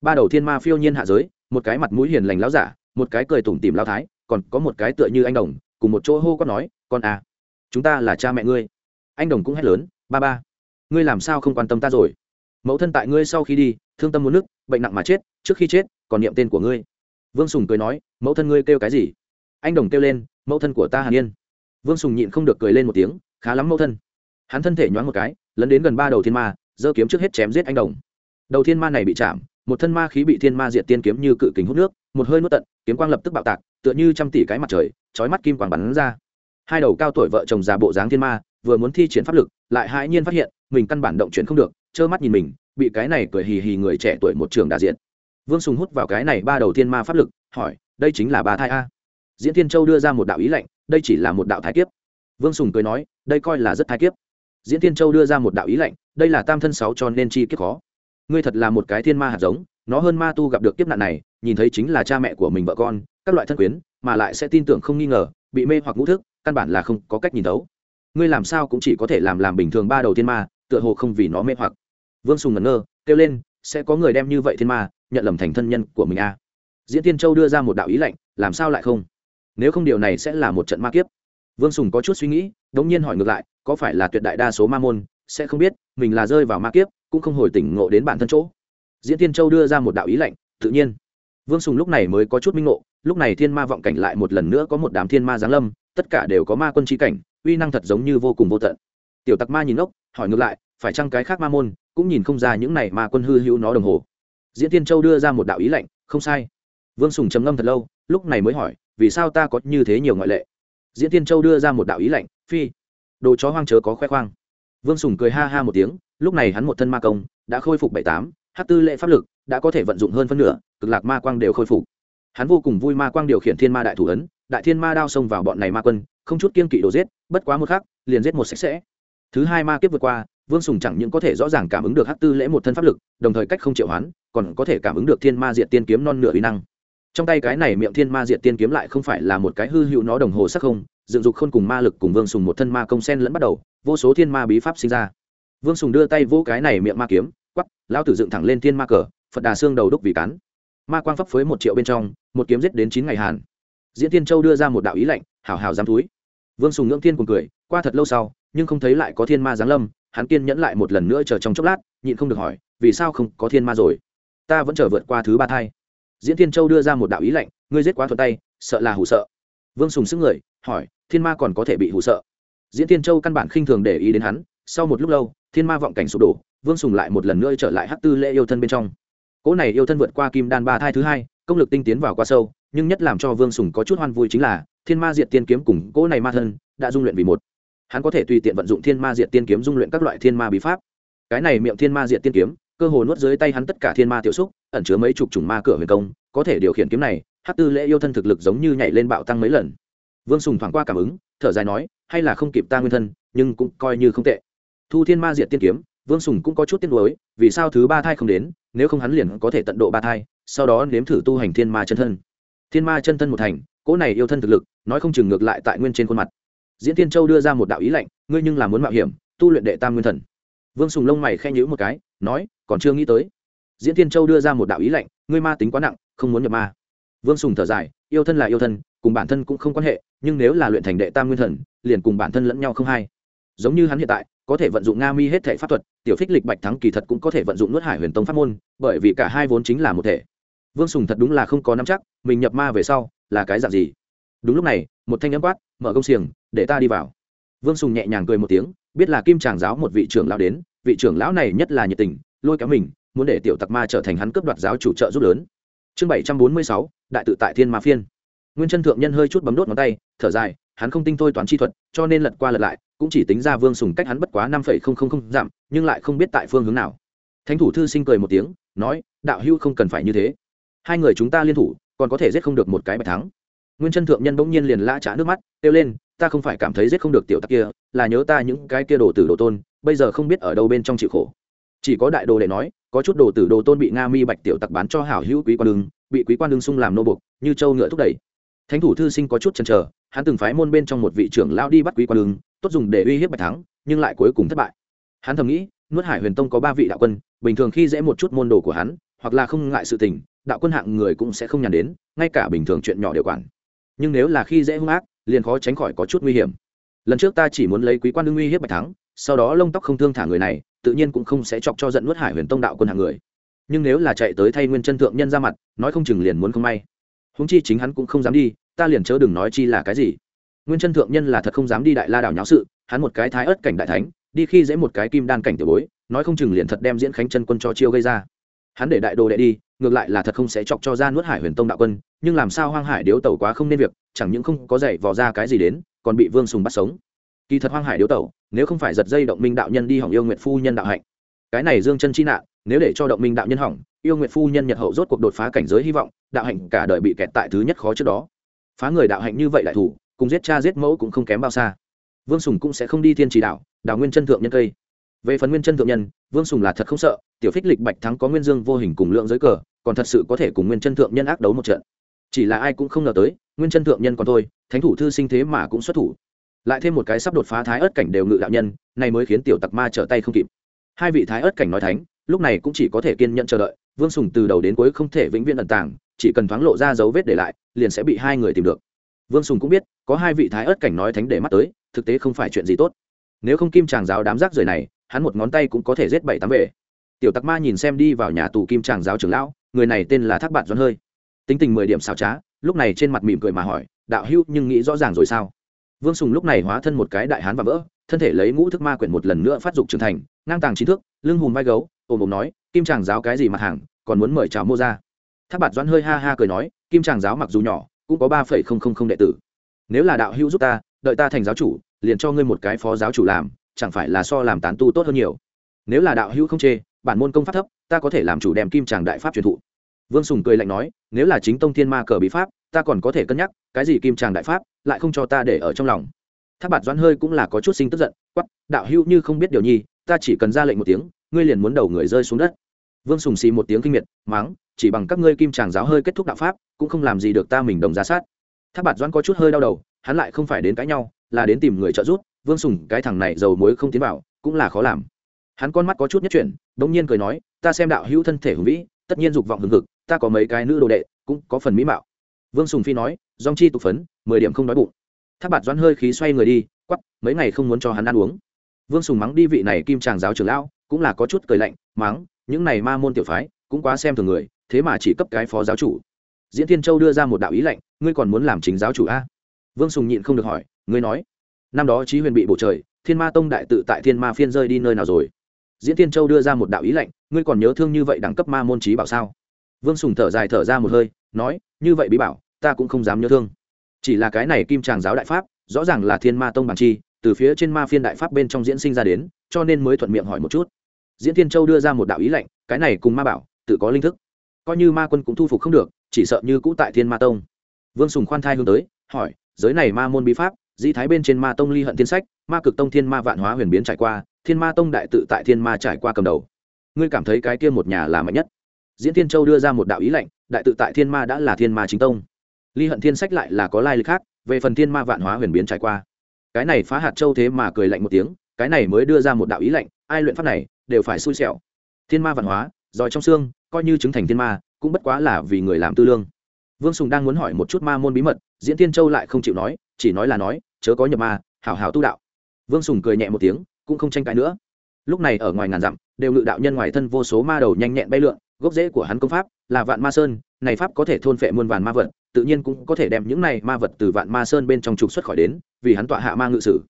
Ba đầu thiên ma phiêu nhiên hạ giới, một cái mặt mũi hiền lành láo giả, một cái cười tủm tìm lao thái, còn có một cái tựa như anh đồng cùng một chỗ hô có nói, con à chúng ta là cha mẹ ngươi. Anh đồng cũng hét lớn, ba ba, ngươi làm sao không quan tâm ta rồi? Mẫu thân tại ngươi sau khi đi, thương tâm muốn nước bệnh nặng mà chết, trước khi chết, còn niệm tên của ngươi. Vương sùng cười nói, mẫu thân ngươi kêu cái gì? Anh đồng kêu lên, mẫu thân của ta hàn yên. Vương sùng nhịn không được cười lên một tiếng, khá lắm mẫu thân. Hắn thân thể nhoáng một cái, lấn đến gần ba đầu thiên ma, giơ kiếm trước hết chém giết anh đồng. Đầu thiên ma này bị chạm một thân ma khí bị thiên ma diệt tiên kiếm như cự kính hút nước, một hơi nuốt tận, kiếm quang lập tức bạo tạc, tựa như trăm tỷ cái mặt trời, chói mắt kim quang bắn ra. Hai đầu cao tuổi vợ chồng già bộ dáng thiên ma, vừa muốn thi triển pháp lực, lại hãi nhiên phát hiện, mình căn bản động chuyển không được, trơ mắt nhìn mình, bị cái này cười hì hì người trẻ tuổi một trường đà diện vương sùng hút vào cái này ba đầu thiên ma pháp lực, hỏi, đây chính là ba thai a. Diễn thiên châu đưa ra một đạo ý lệnh đây chỉ là một đạo thái kiếp. Vương sùng cười nói, đây coi là rất thái kiếp. Diễn thiên châu đưa ra một đạo ý lệnh đây là tam thân sáu cho nên chi kiếp khó ngươi thật là một cái thiên ma hạt giống, nó hơn ma tu gặp được kiếp nạn này, nhìn thấy chính là cha mẹ của mình vợ con, các loại thân quyến, mà lại sẽ tin tưởng không nghi ngờ, bị mê hoặc ngũ thức, căn bản là không có cách nhìn thấu. Ngươi làm sao cũng chỉ có thể làm làm bình thường ba đầu thiên ma, tựa hồ không vì nó mê hoặc. Vương sùng ngẩn ngơ, kêu lên, sẽ có người đem như vậy thiên ma, nhận lầm thành thân nhân của mình à. diễn tiên châu đưa ra một đạo ý lệnh làm sao lại không? Nếu không điều này sẽ là một trận ma kiếp. Vương sùng có chút suy nghĩ, đống nhiên hỏi ngược lại, có phải là tuyệt đại đa số ma môn sẽ không biết mình là rơi vào ma kiếp cũng không hồi tỉnh ngộ đến bản thân chỗ. Diễn tiên châu đưa ra một đạo ý lệnh tự nhiên. Vương sùng lúc này mới có chút minh ngộ, lúc này thiên ma vọng cảnh lại một lần nữa có một đám thiên ma giáng lâm, tất cả đều có ma quân trí cảnh, uy năng thật giống như vô cùng vô tận. Tiểu tặc ma nhìn ốc hỏi ngược lại, phải chăng cái khác ma môn cũng nhìn không ra những này ma quân hư hữu nó đồng hồ? Diễn tiên châu đưa ra một đạo ý lệnh không sai. Vương sùng trầm ngâm thật lâu, lúc này mới hỏi, vì sao ta có như thế nhiều ngoại lệ? Diễn tiên châu đưa ra một đạo ý lệnh phi. Đồ chó hoang chớ có khoe khoang. Vương sùng cười ha ha một tiếng lúc này hắn một thân ma công, đã khôi phục bảy tám hát tư lệ pháp lực đã có thể vận dụng hơn phân nửa, cực lạc ma quang đều khôi phục. Hắn vô cùng vui ma quang điều khiển thiên ma đại thủ ấn, đại thiên ma đao xông vào bọn này ma quân, không chút kiên kỵ đồ giết, bất quá một khắc, liền giết một sạch sẽ. Thứ hai ma kiếp vượt qua, vương sùng chẳng những có thể rõ ràng cảm ứng được hát tư lễ một thân pháp lực, đồng thời cách không triệu hoán, còn có thể cảm ứng được thiên ma diện tiên kiếm non nửa uy năng. Trong tay cái này miệng thiên ma diện tiên kiếm lại không phải là một cái hư hữu nó đồng hồ sắc không, dựng dục khôn cùng ma lực cùng vương sùng một thân ma công sen lẫn bắt đầu, vô số thiên ma bí pháp sinh ra vương sùng đưa tay vỗ cái này miệng ma kiếm quắp lao tử dựng thẳng lên thiên ma cờ, phật đà xương đầu đúc vì cắn ma quang pháp phới một triệu bên trong, một kiếm giết đến chín ngày hàn. Diễn tiên châu đưa ra một đạo ý lệnh hào hào dám túi. Vương sùng ngưỡng thiên cùng cười, qua thật lâu sau, nhưng không thấy lại có thiên ma giáng lâm, hắn kiên nhẫn lại một lần nữa chờ trong chốc lát, nhịn không được hỏi, vì sao không có thiên ma rồi? Ta vẫn chờ vượt qua thứ ba thai. Diễn tiên châu đưa ra một đạo ý lệnh ngươi giết quá thuận tay, sợ là hủ sợ. Vương sùng sức người, hỏi, thiên ma còn có thể bị hủ sợ? Diễn tiên châu căn bản khinh thường để ý đến hắn, sau một lúc lâu thiên ma vọng cảnh sụp đổ, vương sùng lại một lần nữa trở lại hát tư lễ yêu thân bên trong. Cỗ này yêu thân vượt qua kim đan ba thai thứ hai, công lực tinh tiến vào qua sâu, nhưng nhất làm cho vương sùng có chút hoan vui chính là, thiên ma diệt tiên kiếm cùng cỗ này ma thân đã dung luyện vì một. Hắn có thể tùy tiện vận dụng thiên ma diệt tiên kiếm dung luyện các loại thiên ma bí pháp. Cái này miệng thiên ma diệt tiên kiếm, cơ hồ nuốt dưới tay hắn tất cả thiên ma tiểu xúc, ẩn chứa mấy chục chủng ma cửa huyền công, có thể điều khiển kiếm này hát tư lễ yêu thân thực lực giống như nhảy lên bạo tăng mấy lần. Vương sùng thoảng qua cảm ứng, thở dài nói, hay là không kịp ta nguyên thân, nhưng cũng coi như không tệ thu thiên ma diệt tiên kiếm, vương sùng cũng có chút tiếc nuối, vì sao thứ ba thai không đến, nếu không hắn liền có thể tận độ ba thai, sau đó nếm thử tu hành thiên ma chân thân. Thiên ma chân thân một thành, cỗ này yêu thân thực lực, nói không chừng ngược lại tại nguyên trên khuôn mặt. Diễn tiên châu đưa ra một đạo ý lệnh ngươi nhưng là muốn mạo hiểm, tu luyện đệ tam nguyên thần. Vương sùng lông mày khen nhữ một cái, nói, còn chưa nghĩ tới. Diễn tiên châu đưa ra một đạo ý lệnh ngươi ma tính quá nặng, không muốn nhập ma. Vương sùng thở dài, yêu thân là yêu thân, cùng bản thân cũng không quan hệ, nhưng nếu là luyện thành đệ tam nguyên thần, liền cùng bản thân lẫn nhau không hay. Giống như hắn hiện tại có thể vận dụng nga mi hết thể pháp thuật, tiểu phích lịch bạch thắng kỳ thật cũng có thể vận dụng nuốt hải huyền tông pháp môn, bởi vì cả hai vốn chính là một thể. Vương sùng thật đúng là không có nắm chắc, mình nhập ma về sau là cái dạng gì? Đúng lúc này, một thanh âm quát, mở công xiềng, để ta đi vào. Vương sùng nhẹ nhàng cười một tiếng, biết là kim tràng giáo một vị trưởng lão đến, vị trưởng lão này nhất là nhiệt tình, lôi kéo mình, muốn để tiểu tặc ma trở thành hắn cướp đoạt giáo chủ trợ giúp lớn. Chương bảy trăm bốn mươi sáu, đại tự tại thiên ma phiên. Nguyên chân thượng nhân hơi chút bấm đốt ngón tay, thở dài hắn không tinh thôi toán chi thuật, cho nên lật qua lật lại, cũng chỉ tính ra vương sùng cách hắn bất quá năm phẩy không không không giảm, nhưng lại không biết tại phương hướng nào. Thánh thủ thư sinh cười một tiếng, nói, đạo hữu không cần phải như thế. Hai người chúng ta liên thủ, còn có thể giết không được một cái bạch thắng. Nguyên chân thượng nhân bỗng nhiên liền lã trả nước mắt, kêu lên, ta không phải cảm thấy giết không được tiểu tặc kia, là nhớ ta những cái kia đồ tử đồ tôn, bây giờ không biết ở đâu bên trong chịu khổ. Chỉ có đại đồ để nói, có chút đồ tử đồ tôn bị nga mi bạch tiểu tặc bán cho hảo hữu quý quan đường bị quý quan đường sung làm nô bục như châu ngựa thúc đẩy. Thánh thủ thư sinh có chút chần chờ hắn từng phái môn bên trong một vị trưởng lao đi bắt quý quan đường, tốt dùng để uy hiếp bạch thắng nhưng lại cuối cùng thất bại. Hắn thầm nghĩ nuốt hải huyền tông có ba vị đạo quân bình thường khi dễ một chút môn đồ của hắn hoặc là không ngại sự tình đạo quân hạng người cũng sẽ không nhàn đến ngay cả bình thường chuyện nhỏ đều quản. Nhưng nếu là khi dễ hung ác liền khó tránh khỏi có chút nguy hiểm. Lần trước ta chỉ muốn lấy quý quan đương uy hiếp bạch thắng sau đó lông tóc không thương thả người này tự nhiên cũng không sẽ chọc cho giận nuốt hải huyền tông đạo quân hạng người. Nhưng nếu là chạy tới thay nguyên chân thượng nhân ra mặt nói không chừng liền muốn không may. Húng chi chính hắn cũng không dám đi ta liền chớ đừng nói chi là cái gì. Nguyên chân thượng nhân là thật không dám đi đại la đảo nháo sự, hắn một cái thái ớt cảnh đại thánh, đi khi dễ một cái kim đan cảnh tiểu bối, nói không chừng liền thật đem diễn khánh chân quân cho chiêu gây ra. Hắn để đại đồ đệ đi, ngược lại là thật không sẽ chọc cho ra nuốt hải huyền tông đạo quân, nhưng làm sao hoang hải điếu tẩu quá không nên việc, chẳng những không có dạy vò ra cái gì đến, còn bị vương sùng bắt sống. Kỳ thật hoang hải điếu tẩu, nếu không phải giật dây động minh đạo nhân đi hỏng yêu nguyện phu nhân đạo hạnh. Cái này dương chân chi nạn, nếu để cho động minh đạo nhân hỏng, yêu nguyện phu nhân nhật hậu rốt cuộc đột phá cảnh giới hy vọng, đạo hạnh cả đời bị kẹt tại thứ nhất khó trước đó phá người đạo hạnh như vậy đại thủ, cùng giết cha giết mẫu cũng không kém bao xa. Vương sùng cũng sẽ không đi thiên chỉ đạo, đào nguyên chân thượng nhân cây. Về phần nguyên chân thượng nhân, vương sùng là thật không sợ, tiểu phích lịch bạch thắng có nguyên dương vô hình cùng lượng giới cờ, còn thật sự có thể cùng nguyên chân thượng nhân ác đấu một trận. Chỉ là ai cũng không ngờ tới, nguyên chân thượng nhân còn thôi, thánh thủ thư sinh thế mà cũng xuất thủ. Lại thêm một cái sắp đột phá thái ớt cảnh đều ngự đạo nhân này mới khiến tiểu tặc ma trở tay không kịp. Hai vị thái ớt cảnh nói thánh, lúc này cũng chỉ có thể kiên nhận chờ đợi vương sùng từ đầu đến cuối không thể vĩnh viễn ẩn tàng chỉ cần thoáng lộ ra dấu vết để lại liền sẽ bị hai người tìm được. Vương sùng cũng biết có hai vị thái ớt cảnh nói thánh để mắt tới thực tế không phải chuyện gì tốt. Nếu không kim tràng giáo đám rác rời này hắn một ngón tay cũng có thể giết bảy tám về tiểu tặc ma nhìn xem đi vào nhà tù kim tràng giáo trưởng lão người này tên là thác bạn doãn hơi. Tính tình mười điểm xào trá lúc này trên mặt mỉm cười mà hỏi đạo hữu nhưng nghĩ rõ ràng rồi sao? Vương sùng lúc này hóa thân một cái đại hán và vỡ thân thể lấy ngũ thức ma quyển một lần nữa phát dục trưởng thành ngang tàng trí thức, lưng hùm vai gấu ôm ôm nói, kim tràng giáo cái gì mặt hàng, còn muốn mời chào mua ra. Tháp bạt doãn hơi ha ha cười nói, kim tràng giáo mặc dù nhỏ, cũng có ba phẩy không không không đệ tử. Nếu là đạo hữu giúp ta, đợi ta thành giáo chủ, liền cho ngươi một cái phó giáo chủ làm, chẳng phải là so làm tán tu tốt hơn nhiều. Nếu là đạo hữu không chê, bản môn công pháp thấp, ta có thể làm chủ đem kim tràng đại pháp truyền thụ. Vương sùng cười lạnh nói, nếu là chính tông thiên ma cờ bí pháp, ta còn có thể cân nhắc, cái gì kim tràng đại pháp, lại không cho ta để ở trong lòng. Tháp bạt doãn hơi cũng là có chút sinh tức giận quắp đạo hữu như không biết điều nhi, ta chỉ cần ra lệnh một tiếng ngươi liền muốn đầu người rơi xuống đất. Vương sùng xì một tiếng kinh miệt, mắng, chỉ bằng các ngươi kim tràng giáo hơi kết thúc đạo pháp, cũng không làm gì được ta mình đồng giá sát. Tháp bạt doãn có chút hơi đau đầu, hắn lại không phải đến cãi nhau, là đến tìm người trợ giúp, vương sùng, cái thằng này dầu muối không tiến vào, cũng là khó làm. Hắn con mắt có chút nhất chuyển đ ỗ n g nhiên cười nói, ta xem đạo hữu thân thể hùng vĩ, tất nhiên dục vọng hừng hực, ta có mấy cái nữ đồ đệ, cũng có phần mỹ mạo. Vương sùng phi nói dong chi tục phấn, mười điểm không đói bụng. Tháp bạt doãn hơi khí xoay người đi quắp mấy ngày không muốn cho hắn ăn uống. Vương sùng mắng đi vị này kim tràng giáo trưởng lão cũng là có chút cười lạnh, mắng, những này ma môn tiểu phái, cũng quá xem thường người, thế mà chỉ cấp cái phó giáo chủ. Diễn thiên châu đưa ra một đạo ý lệnh, ngươi còn muốn làm chính giáo chủ a? Vương sùng nhịn không được hỏi, ngươi nói, năm đó trí huyền bị bổ trời, thiên ma tông đại tự tại thiên ma phiên rơi đi nơi nào rồi? Diễn thiên châu đưa ra một đạo ý lệnh, ngươi còn nhớ thương như vậy đẳng cấp ma môn trí bảo sao? Vương sùng thở dài thở ra một hơi, nói, như vậy bí bảo, ta cũng không dám nhớ thương. Chỉ là cái này kim tràng giáo đại pháp, rõ ràng là thiên ma tông bản chi, từ phía trên ma phiên đại pháp bên trong diễn sinh ra đến, cho nên mới thuận miệng hỏi một chút diễn thiên châu đưa ra một đạo ý lệnh cái này cùng ma bảo, tự có linh thức. Coi như ma quân cũng thu phục không được, chỉ sợ như cũ tại thiên ma tông. Vương sùng khoan thai hướng tới, hỏi, giới này ma môn bí pháp di thái bên trên ma tông ly hận thiên sách, ma cực tông thiên ma vạn hóa huyền biến trải qua, thiên ma tông đại tự tại thiên ma trải qua cầm đầu. Ngươi cảm thấy cái kia một nhà là mạnh nhất? Diễn thiên châu đưa ra một đạo ý lệnh đại tự tại thiên ma đã là thiên ma chính tông. Ly hận thiên sách lại là có lai lịch khác, về phần thiên ma vạn hóa huyền biến trải qua. Cái này phá hạt châu thế mà cười lạnh một tiếng, cái này mới đưa ra một đạo ý lệnh ai luyện pháp này đều phải xui xẻo. Thiên ma văn hóa, giỏi trong xương, coi như chứng thành thiên ma, cũng bất quá là vì người làm tư lương. Vương sùng đang muốn hỏi một chút ma môn bí mật, diễn tiên châu lại không chịu nói, chỉ nói là nói, chớ có nhập ma, hảo hảo tu đạo. Vương sùng cười nhẹ một tiếng, cũng không tranh cãi nữa. Lúc này ở ngoài ngàn dặm, đều ngự đạo nhân ngoài thân vô số ma đầu nhanh nhẹn bay lượn, gốc rễ của hắn công pháp là vạn ma sơn, này pháp có thể thôn phệ muôn vàn ma vật, tự nhiên cũng có thể đem những này ma vật từ vạn ma sơn bên trong trục xuất khỏi đến, vì hắn tọa hạ ma ngự sử.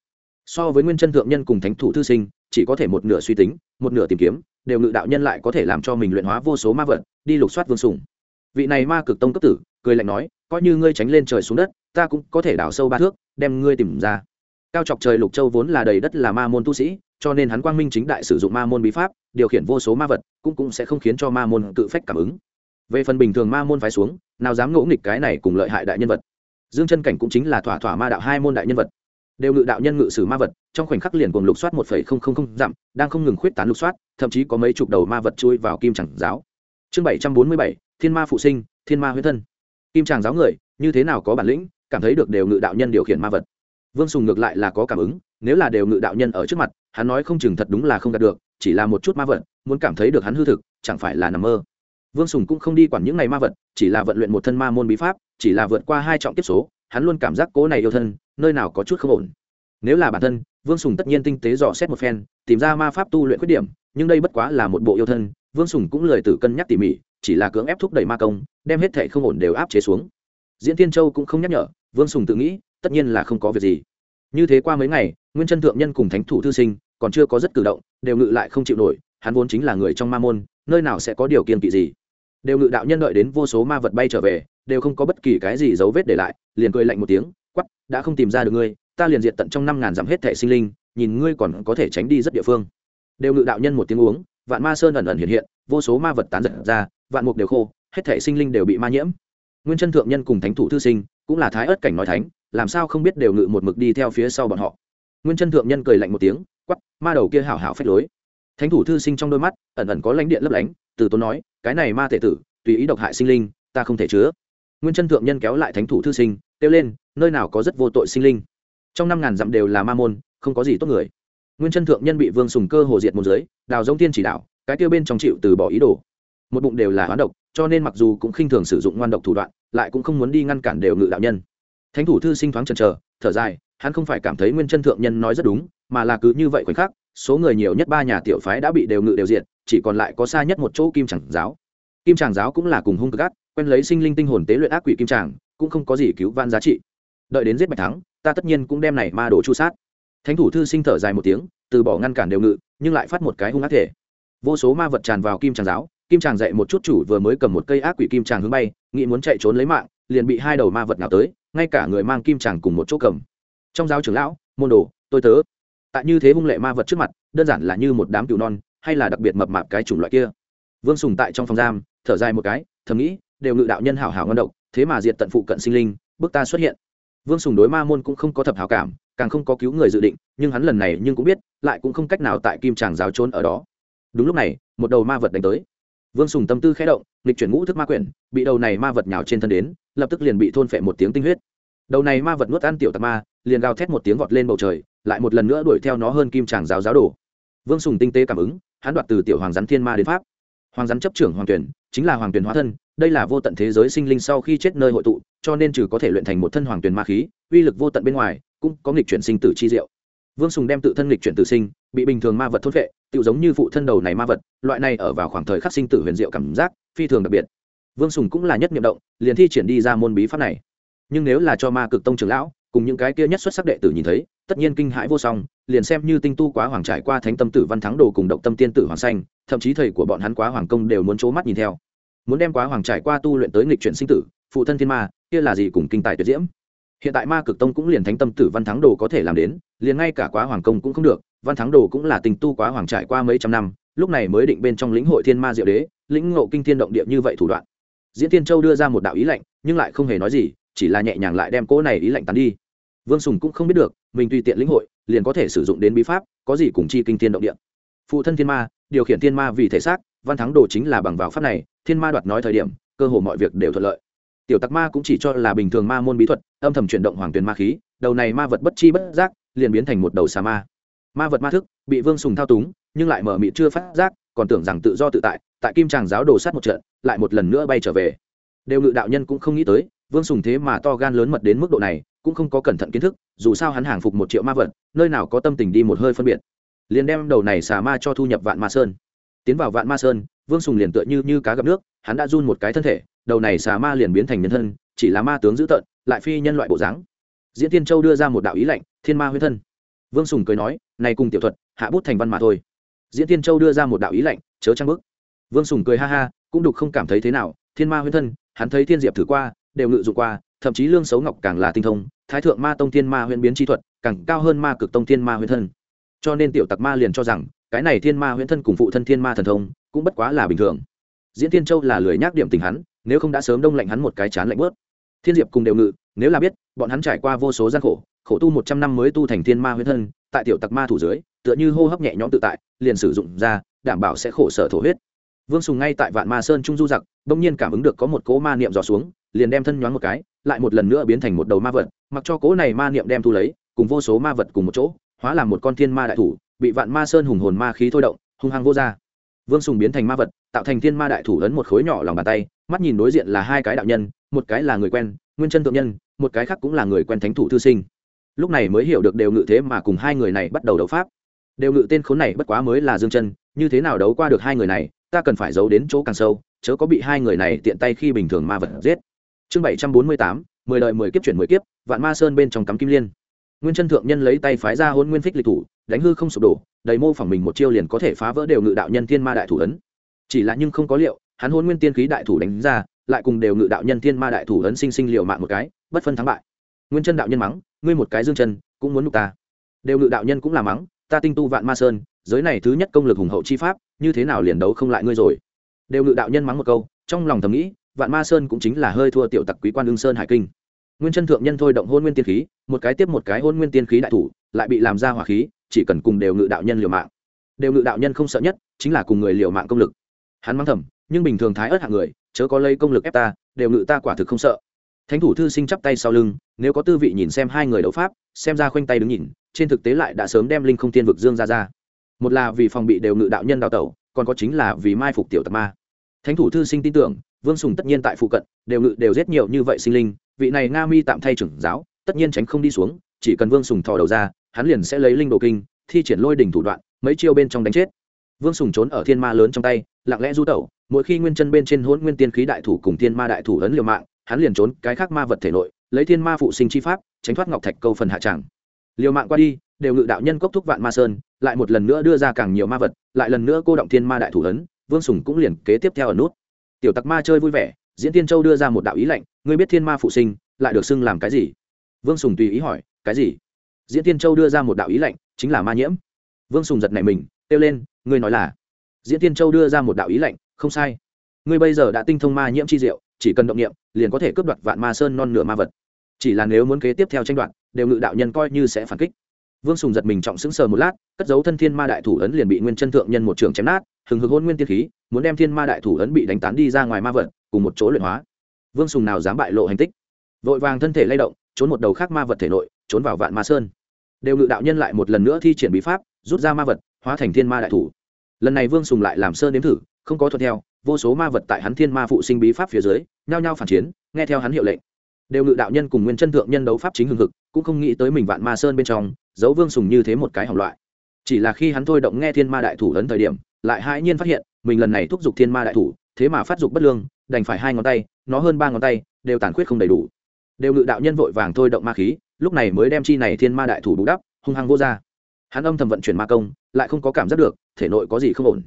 So với nguyên chân thượng nhân cùng thánh thủ thư sinh chỉ có thể một nửa suy tính, một nửa tìm kiếm, đều ngự đạo nhân lại có thể làm cho mình luyện hóa vô số ma vật, đi lục soát vương sùng. Vị này ma cực tông cấp tử, cười lạnh nói, coi như ngươi tránh lên trời xuống đất, ta cũng có thể đào sâu ba thước, đem ngươi tìm ra. Cao chọc trời lục châu vốn là đầy đất là ma môn tu sĩ, cho nên hắn quang minh chính đại sử dụng ma môn bí pháp, điều khiển vô số ma vật, cũng cũng sẽ không khiến cho ma môn cự phách cảm ứng. Về phần bình thường ma môn phái xuống, nào dám ngỗ nghịch cái này cùng lợi hại đại nhân vật. Dương chân cảnh cũng chính là thỏa thỏa ma đạo hai môn đại nhân vật đều ngự đạo nhân ngự sử ma vật, trong khoảnh khắc liền cùng lục soát một phẩy không không không dặm, đang không ngừng khuyết tán lục soát, thậm chí có mấy chục đầu ma vật chui vào kim chẳng giáo. Chương bảy trăm bốn mươi bảy, thiên ma phụ sinh, thiên ma huyết thân. Kim tràng giáo người, như thế nào có bản lĩnh, cảm thấy được đều ngự đạo nhân điều khiển ma vật. Vương sùng ngược lại là có cảm ứng, nếu là đều ngự đạo nhân ở trước mặt, hắn nói không chừng thật đúng là không đạt được, chỉ là một chút ma vật, muốn cảm thấy được hắn hư thực, chẳng phải là nằm mơ. Vương sùng cũng không đi quản những ngày ma vật, chỉ là vận luyện một thân ma môn bí pháp, chỉ là vượt qua hai trọng tiếp số hắn luôn cảm giác cố này yêu thân, nơi nào có chút không ổn. Nếu là bản thân, vương sùng tất nhiên tinh tế dò xét một phen, tìm ra ma pháp tu luyện khuyết điểm, nhưng đây bất quá là một bộ yêu thân, vương sùng cũng lời tử cân nhắc tỉ mỉ, chỉ là cưỡng ép thúc đẩy ma công, đem hết thệ không ổn đều áp chế xuống. Diễn tiên châu cũng không nhắc nhở, vương sùng tự nghĩ, tất nhiên là không có việc gì. Như thế qua mấy ngày, nguyên chân thượng nhân cùng thánh thủ thư sinh còn chưa có rất cử động, đều ngự lại không chịu nổi, hắn vốn chính là người trong ma môn, nơi nào sẽ có điều kiện kỵ gì. Đều ngự đạo nhân đợi đến vô số ma vật bay trở về đều không có bất kỳ cái gì dấu vết để lại, liền cười lạnh một tiếng quắp đã không tìm ra được ngươi, ta liền diệt tận trong năm ngàn dặm hết thẻ sinh linh, nhìn ngươi còn có thể tránh đi rất địa phương. Đều ngự đạo nhân một tiếng uống, vạn ma sơn ẩn ẩn hiện hiện, vô số ma vật tán giật ra, vạn mục đều khô, hết thể sinh linh đều bị ma nhiễm. Nguyên chân thượng nhân cùng thánh thủ thư sinh, cũng là thái ớt cảnh nói thánh, làm sao không biết đều ngự một mực đi theo phía sau bọn họ. Nguyên chân thượng nhân cười lạnh một tiếng quắp ma đầu kia hảo hảo phách lối. Thánh thủ thư sinh trong đôi mắt, ẩn ẩn có lãnh điện lấp lánh, từ tốn nói, cái này ma tệ tử, tùy ý độc hại sinh linh, ta không thể chứa nguyên chân thượng nhân kéo lại thánh thủ thư sinh, kêu lên, nơi nào có rất vô tội sinh linh? Trong năm ngàn dặm đều là ma môn, không có gì tốt người. Nguyên chân thượng nhân bị vương sùng cơ hồ diệt một giới, đào giống tiên chỉ đạo, cái tiêu bên trong chịu từ bỏ ý đồ. Một bụng đều là hoán độc, cho nên mặc dù cũng khinh thường sử dụng ngoan độc thủ đoạn, lại cũng không muốn đi ngăn cản đều ngự đạo nhân. Thánh thủ thư sinh thoáng chần chờ, thở dài, hắn không phải cảm thấy nguyên chân thượng nhân nói rất đúng, mà là cứ như vậy khoảnh khắc, số người nhiều nhất ba nhà tiểu phái đã bị đều ngự đều diện chỉ còn lại có xa nhất một chỗ kim tràng giáo. Kim tràng giáo cũng là cùng hung gắt quen lấy sinh linh tinh hồn tế luyện ác quỷ kim tràng, cũng không có gì cứu van giá trị. Đợi đến giết bạch thắng, ta tất nhiên cũng đem này ma đồ chu sát. Thánh thủ thư sinh thở dài một tiếng, từ bỏ ngăn cản đều ngự, nhưng lại phát một cái hung ác thể. Vô số ma vật tràn vào kim tràng giáo, kim tràng dạy một chút chủ vừa mới cầm một cây ác quỷ kim tràng hướng bay, nghĩ muốn chạy trốn lấy mạng, liền bị hai đầu ma vật nào tới, ngay cả người mang kim tràng cùng một chỗ cầm. Trong giáo trưởng lão, môn đồ, tôi tớ. Tại như thế hung lệ ma vật trước mặt, đơn giản là như một đám cừu non, hay là đặc biệt mập mạp cái chủng loại kia. Vương sùng tại trong phòng giam, thở dài một cái, thầm nghĩ đều ngự đạo nhân hảo hảo ngon độc, thế mà diệt tận phụ cận sinh linh bước ta xuất hiện. Vương sùng đối ma môn cũng không có thập hảo cảm, càng không có cứu người dự định, nhưng hắn lần này nhưng cũng biết, lại cũng không cách nào tại kim tràng giáo trốn ở đó. Đúng lúc này, một đầu ma vật đánh tới. Vương sùng tâm tư khẽ động, nghịch chuyển ngũ thức ma quyển, bị đầu này ma vật nhào trên thân đến, lập tức liền bị thôn phệ một tiếng tinh huyết. Đầu này ma vật nuốt ăn tiểu tạc ma, liền gào thét một tiếng vọt lên bầu trời, lại một lần nữa đuổi theo nó hơn kim tràng giáo giáo đồ. Vương sùng tinh tế cảm ứng, hắn đoạt từ tiểu hoàng rắn thiên ma đến pháp. Hoàng rắn chấp trưởng hoàng tuyển chính là hoàng tuyển hóa thân, đây là vô tận thế giới sinh linh sau khi chết nơi hội tụ, cho nên trừ có thể luyện thành một thân hoàng tuyển ma khí, uy lực vô tận bên ngoài, cũng có nghịch chuyển sinh tử chi diệu. Vương sùng đem tự thân nghịch chuyển tử sinh, bị bình thường ma vật thốt vệ tự giống như phụ thân đầu này ma vật, loại này ở vào khoảng thời khắc sinh tử huyền diệu cảm giác, phi thường đặc biệt. Vương sùng cũng là nhất nhiệm động, liền thi triển đi ra môn bí pháp này. Nhưng nếu là cho ma cực tông trưởng lão, cùng những cái kia nhất xuất sắc đệ tử nhìn thấy, tất nhiên kinh hãi vô song liền xem như tinh tu quá hoàng trải qua thánh tâm tử văn thắng đồ cùng động tâm tiên tử hoàng xanh thậm chí thầy của bọn hắn quá hoàng công đều muốn c mắt nhìn theo. Muốn đem quá hoàng trải qua tu luyện tới nghịch chuyển sinh tử, phụ thân thiên ma, kia là gì cùng kinh tài tuyệt diễm. Hiện tại ma cực tông cũng liền thánh tâm tử văn thắng đồ có thể làm đến, liền ngay cả quá hoàng công cũng không được, văn thắng đồ cũng là tình tu quá hoàng trải qua mấy trăm năm, lúc này mới định bên trong lĩnh hội thiên ma diệu đế, lĩnh ngộ kinh thiên động địa như vậy thủ đoạn. Diễn tiên châu đưa ra một đạo ý lệnh, nhưng lại không hề nói gì, chỉ là nhẹ nhàng lại đem cỗ này ý lệnh tán đi. Vương sùng cũng không biết được, mình tùy tiện lĩnh hội liền có thể sử dụng đến bí pháp, có gì cùng chi kinh thiên động địa. Phụ thân thiên ma, điều khiển thiên ma vì thể xác, văn thắng đồ chính là bằng vào pháp này, thiên ma đoạt nói thời điểm, cơ hồ mọi việc đều thuận lợi. Tiểu tặc ma cũng chỉ cho là bình thường ma môn bí thuật, âm thầm chuyển động hoàng tuyền ma khí, đầu này ma vật bất chi bất giác, liền biến thành một đầu xà ma. Ma vật ma thức, bị vương sùng thao túng, nhưng lại mở mị chưa phát giác, còn tưởng rằng tự do tự tại tại kim tràng giáo đồ sát một trận, lại một lần nữa bay trở về đều ngự đạo nhân cũng không nghĩ tới, vương sùng thế mà to gan lớn mật đến mức độ này, cũng không có cẩn thận kiến thức, dù sao hắn hàng phục một triệu ma vật, nơi nào có tâm tình đi một hơi phân biệt. Liền đem đầu này xà ma cho thu nhập vạn ma sơn. Tiến vào vạn ma sơn, vương sùng liền tựa như như cá gặp nước, hắn đã run một cái thân thể, đầu này xà ma liền biến thành nhân thân, chỉ là ma tướng dữ tợn, lại phi nhân loại bộ dáng. Diễn tiên châu đưa ra một đạo ý lệnh thiên ma huyết thân. Vương sùng cười nói, này cùng tiểu thuật, hạ bút thành văn mà thôi. Diễn tiên châu đưa ra một đạo ý lệnh chớ trang bức. Vương sùng cười ha ha, cũng đục không cảm thấy thế nào, thiên ma huyết thân hắn thấy thiên diệp thử qua, đều ngự dụng qua, thậm chí lương xấu ngọc càng là tinh thông, thái thượng ma tông thiên ma huyễn biến chi thuật, càng cao hơn ma cực tông thiên ma huyễn thân. Cho nên tiểu tặc ma liền cho rằng, cái này thiên ma huyễn thân cùng phụ thân thiên ma thần thông, cũng bất quá là bình thường. Diễn tiên châu là lười nhác điểm tình hắn, nếu không đã sớm đông lạnh hắn một cái chán lạnh bớt. Thiên diệp cùng đều ngự, nếu là biết, bọn hắn trải qua vô số gian khổ khổ tu một trăm năm mới tu thành thiên ma huyễn thân, tại tiểu tặc ma thủ dưới, tựa như hô hấp nhẹ nhõm tự tại, liền sử dụng ra, đảm bảo sẽ khổ sở thổ huyết vương sùng ngay tại vạn ma sơn trung du giặc, bỗng nhiên cảm ứng được có một cỗ ma niệm dò xuống, liền đem thân nhoáng một cái, lại một lần nữa biến thành một đầu ma vật, mặc cho cỗ này ma niệm đem thu lấy, cùng vô số ma vật cùng một chỗ, hóa làm một con thiên ma đại thủ, bị vạn ma sơn hùng hồn ma khí thôi động, hung hăng vô ra. Vương sùng biến thành ma vật, tạo thành thiên ma đại thủ lớn một khối nhỏ lòng bàn tay, mắt nhìn đối diện là hai cái đạo nhân, một cái là người quen, nguyên chân thượng nhân, một cái khác cũng là người quen thánh thủ thư sinh. Lúc này mới hiểu được đều ngự thế mà cùng hai người này bắt đầu đấu pháp. Đều ngự tên khốn này bất quá mới là dương chân, như thế nào đấu qua được hai người này ta cần phải giấu đến chỗ càng sâu, chớ có bị hai người này tiện tay khi bình thường ma vật giết. Chương bảy trăm bốn mươi tám, mười đời mười kiếp chuyển mười kiếp, vạn ma sơn bên trong cắm kim liên. Nguyên chân thượng nhân lấy tay phái ra hôn nguyên phích lịch thủ, đánh hư không sụp đổ, đầy mô phỏng mình một chiêu liền có thể phá vỡ đều ngự đạo nhân thiên ma đại thủ ấn. Chỉ là nhưng không có liệu, hắn hôn nguyên tiên khí đại thủ đánh ra, lại cùng đều ngự đạo nhân thiên ma đại thủ ấn sinh sinh liệu mạng một cái, bất phân thắng bại. Nguyên chân đạo nhân mắng, ngươi một cái dương chân, cũng muốn nục ta. Đều ngự đạo nhân cũng là mắng ta tinh tu vạn ma sơn, giới này thứ nhất công lực hùng hậu chi pháp, như thế nào liền đấu không lại ngươi rồi? Đều ngự đạo nhân mắng một câu, trong lòng thầm nghĩ, vạn ma sơn cũng chính là hơi thua tiểu tặc quý quan ương sơn hải kinh. Nguyên chân thượng nhân thôi động hôn nguyên tiên khí, một cái tiếp một cái hôn nguyên tiên khí đại thủ, lại bị làm ra hỏa khí, chỉ cần cùng đều ngự đạo nhân liều mạng. Đều ngự đạo nhân không sợ nhất, chính là cùng người liều mạng công lực. Hắn mắng thầm, nhưng bình thường thái ớt hạng người, chớ có lấy công lực ép ta, đều ngự ta quả thực không sợ thánh thủ thư sinh chắp tay sau lưng, nếu có tư vị nhìn xem hai người đấu pháp, xem ra khoanh tay đứng nhìn, trên thực tế lại đã sớm đem linh không tiên vực dương ra ra. Một là vì phòng bị đều ngự đạo nhân đào tẩu, còn có chính là vì mai phục tiểu tạc ma. Thánh thủ thư sinh tin tưởng, vương sùng tất nhiên tại phụ cận, đều ngự đều giết nhiều như vậy sinh linh, vị này nga mi tạm thay trưởng giáo, tất nhiên tránh không đi xuống, chỉ cần vương sùng thò đầu ra, hắn liền sẽ lấy linh đồ kinh, thi triển lôi đỉnh thủ đoạn, mấy chiêu bên trong đánh chết. Vương sùng trốn ở thiên ma lớn trong tay, lặng lẽ du tẩu, mỗi khi nguyên chân bên trên hôn nguyên tiên khí đại thủ cùng thiên ma đại thủ ấn liều mạng hắn liền trốn cái khác ma vật thể nội, lấy thiên ma phụ sinh chi pháp, tránh thoát ngọc thạch câu phần hạ tràng. Liều mạng qua đi, đều ngự đạo nhân cốc thúc vạn ma sơn, lại một lần nữa đưa ra càng nhiều ma vật, lại lần nữa cô động thiên ma đại thủ ấn, vương sùng cũng liền kế tiếp theo ở nút. Tiểu tặc ma chơi vui vẻ, diễn tiên châu đưa ra một đạo ý lệnh, ngươi biết thiên ma phụ sinh, lại được xưng làm cái gì? Vương sùng tùy ý hỏi, cái gì? Diễn tiên châu đưa ra một đạo ý lệnh, chính là ma nhiễm. Vương sùng giật này mình, kêu lên, ngươi nói là? Diễn tiên châu đưa ra một đạo ý lệnh, không sai. Ngươi bây giờ đã tinh thông ma nhiễm chi diệu chỉ cần động niệm, liền có thể cướp đoạt vạn ma sơn non nửa ma vật. Chỉ là nếu muốn kế tiếp theo tranh đoạt, đều ngự đạo nhân coi như sẽ phản kích. Vương sùng giật mình trọng sững sờ một lát, cất dấu thân thiên ma đại thủ ấn liền bị nguyên chân thượng nhân một trường chém nát, hừng hực hôn nguyên tiên khí, muốn đem thiên ma đại thủ ấn bị đánh tán đi ra ngoài ma vật, cùng một chỗ luyện hóa. Vương sùng nào dám bại lộ hành tích. Vội vàng thân thể lay động, trốn một đầu khác ma vật thể nội, trốn vào vạn ma sơn. Đều ngự đạo nhân lại một lần nữa thi triển bí pháp, rút ra ma vật, hóa thành thiên ma đại thủ. Lần này vương sùng lại làm sơn nếm thử, không có thuận theo vô số ma vật tại hắn thiên ma phụ sinh bí pháp phía dưới, nhao nhao phản chiến, nghe theo hắn hiệu lệnh. Đều ngự đạo nhân cùng nguyên chân thượng nhân đấu pháp chính hưng hực, cũng không nghĩ tới mình vạn ma sơn bên trong giấu vương sùng như thế một cái hỏng loại. Chỉ là khi hắn thôi động nghe thiên ma đại thủ ấn thời điểm, lại hãi nhiên phát hiện, mình lần này thúc giục thiên ma đại thủ, thế mà phát dục bất lương, đành phải hai ngón tay, nó hơn ba ngón tay, đều tàn khuyết không đầy đủ. Đều ngự đạo nhân vội vàng thôi động ma khí, lúc này mới đem chi này thiên ma đại thủ bù đắp, hung hăng vô ra. Hắn âm thầm vận chuyển ma công, lại không có cảm giác được, thể nội có gì không ổn.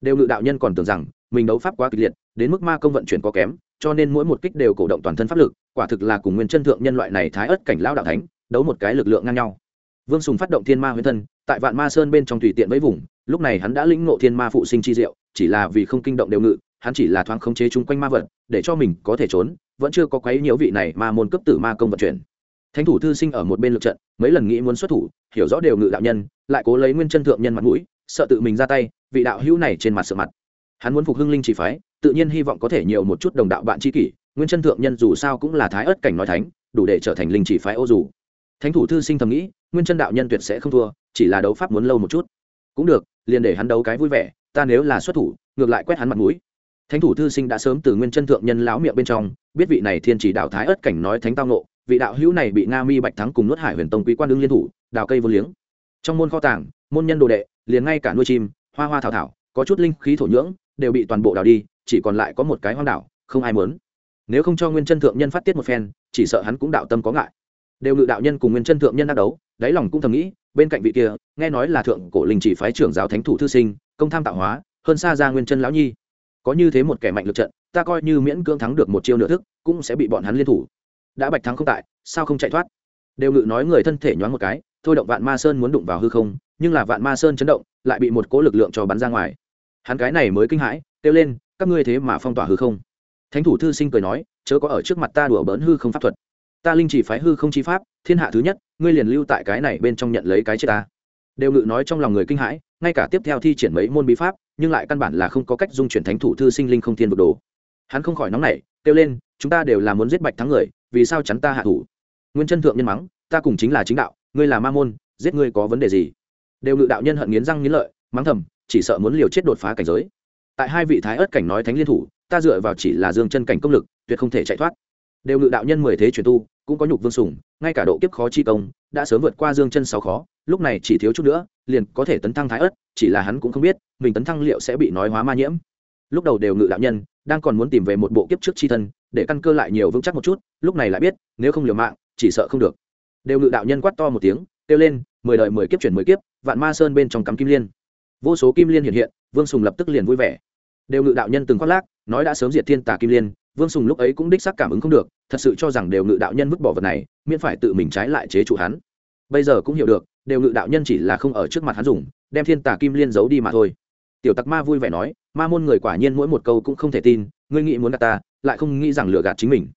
Đều ngự đạo nhân còn tưởng rằng mình đấu pháp quá kịch liệt, đến mức ma công vận chuyển có kém, cho nên mỗi một kích đều cổ động toàn thân pháp lực, quả thực là cùng nguyên chân thượng nhân loại này thái ớt cảnh lão đạo thánh, đấu một cái lực lượng ngang nhau. Vương sùng phát động thiên ma huyễn thân, tại vạn ma sơn bên trong tùy tiện với vùng, lúc này hắn đã lĩnh ngộ thiên ma phụ sinh chi diệu, chỉ là vì không kinh động đều ngự, hắn chỉ là thoáng khống chế chung quanh ma vật, để cho mình có thể trốn, vẫn chưa có quấy nhiễu vị này ma môn cấp tử ma công vận chuyển. Thánh thủ thư sinh ở một bên lực trận, mấy lần nghĩ muốn xuất thủ, hiểu rõ đều ngự đạo nhân, lại cố lấy nguyên chân thượng nhân mặt mũi, sợ tự mình ra tay, vị đạo hữu này trên mặt sợ mặt hắn muốn phục hưng linh chỉ phái, tự nhiên hy vọng có thể nhiều một chút đồng đạo bạn tri kỷ, nguyên chân thượng nhân dù sao cũng là thái ớt cảnh nói thánh, đủ để trở thành linh chỉ phái ô dù. Thánh thủ thư sinh thầm nghĩ, nguyên chân đạo nhân tuyệt sẽ không thua, chỉ là đấu pháp muốn lâu một chút. Cũng được, liền để hắn đấu cái vui vẻ, ta nếu là xuất thủ, ngược lại quét hắn mặt mũi. Thánh thủ thư sinh đã sớm từ nguyên chân thượng nhân láo miệng bên trong, biết vị này thiên chỉ đạo thái ớt cảnh nói thánh tao nộ vị đạo hữu này bị nga mi bạch thắng cùng nuốt hải huyền tông quý quan đương liên thủ, đào cây vô liếng. Trong môn kho tàng, môn nhân đồ đệ, liền ngay cả nuôi chim, hoa hoa thảo thảo, có chút linh khí thổ nhưỡng đều bị toàn bộ đào đi, chỉ còn lại có một cái hoang đảo, không ai muốn. Nếu không cho nguyên chân thượng nhân phát tiết một phen, chỉ sợ hắn cũng đạo tâm có ngại. Đều ngự đạo nhân cùng nguyên chân thượng nhân đắc đấu, đáy lòng cũng thầm nghĩ, bên cạnh vị kia, nghe nói là thượng cổ linh chỉ phái trưởng giáo thánh thủ thư sinh, công tham tạo hóa, hơn xa ra nguyên chân lão nhi. Có như thế một kẻ mạnh lực trận, ta coi như miễn cưỡng thắng được một chiêu nửa thức, cũng sẽ bị bọn hắn liên thủ. Đã bạch thắng không tại, sao không chạy thoát? Đều ngự nói người thân thể nhoáng một cái, thôi động vạn ma sơn muốn đụng vào hư không, nhưng là vạn ma sơn chấn động, lại bị một cố lực lượng cho bắn ra ngoài hắn cái này mới kinh hãi, kêu lên, các ngươi thế mà phong tỏa hư không? Thánh thủ thư sinh cười nói, chớ có ở trước mặt ta đùa bỡn hư không pháp thuật. Ta linh chỉ phái hư không chi pháp, thiên hạ thứ nhất, ngươi liền lưu tại cái này bên trong nhận lấy cái chết ta. Đều ngự nói trong lòng người kinh hãi, ngay cả tiếp theo thi triển mấy môn bí pháp, nhưng lại căn bản là không có cách dung chuyển thánh thủ thư sinh linh không thiên vực đồ. Hắn không khỏi nóng nảy, kêu lên, chúng ta đều là muốn giết bạch thắng người, vì sao chắn ta hạ thủ? Nguyên chân thượng nhân mắng, ta cùng chính là chính đạo, ngươi là ma môn, giết ngươi có vấn đề gì? Đều ngự đạo nhân hận nghiến răng nghiến lợi, mắng thầm chỉ sợ muốn liều chết đột phá cảnh giới. Tại hai vị thái ớt cảnh nói thánh liên thủ, ta dựa vào chỉ là dương chân cảnh công lực, tuyệt không thể chạy thoát. Đều ngự đạo nhân mười thế truyền tu, cũng có nhục vương sùng ngay cả độ kiếp khó chi công, đã sớm vượt qua dương chân sáu khó, lúc này chỉ thiếu chút nữa, liền có thể tấn thăng thái ớt chỉ là hắn cũng không biết, mình tấn thăng liệu sẽ bị nói hóa ma nhiễm. Lúc đầu đều ngự đạo nhân, đang còn muốn tìm về một bộ kiếp trước chi thân, để căn cơ lại nhiều vững chắc một chút, lúc này lại biết, nếu không liều mạng, chỉ sợ không được. Đều ngự đạo nhân quát to một tiếng, kêu lên, mười đời mười kiếp chuyển mười kiếp, vạn ma sơn bên trong cắm kim liên vô số kim liên hiện hiện, vương sùng lập tức liền vui vẻ. Đều ngự đạo nhân từng khoác lác, nói đã sớm diệt thiên tà kim liên, vương sùng lúc ấy cũng đích xác cảm ứng không được, thật sự cho rằng đều ngự đạo nhân vứt bỏ vật này, miễn phải tự mình trái lại chế trụ hắn. Bây giờ cũng hiểu được, đều ngự đạo nhân chỉ là không ở trước mặt hắn dùng, đem thiên tà kim liên giấu đi mà thôi. Tiểu tặc ma vui vẻ nói, ma môn người quả nhiên mỗi một câu cũng không thể tin, ngươi nghĩ muốn gạt ta, lại không nghĩ rằng lừa gạt chính mình.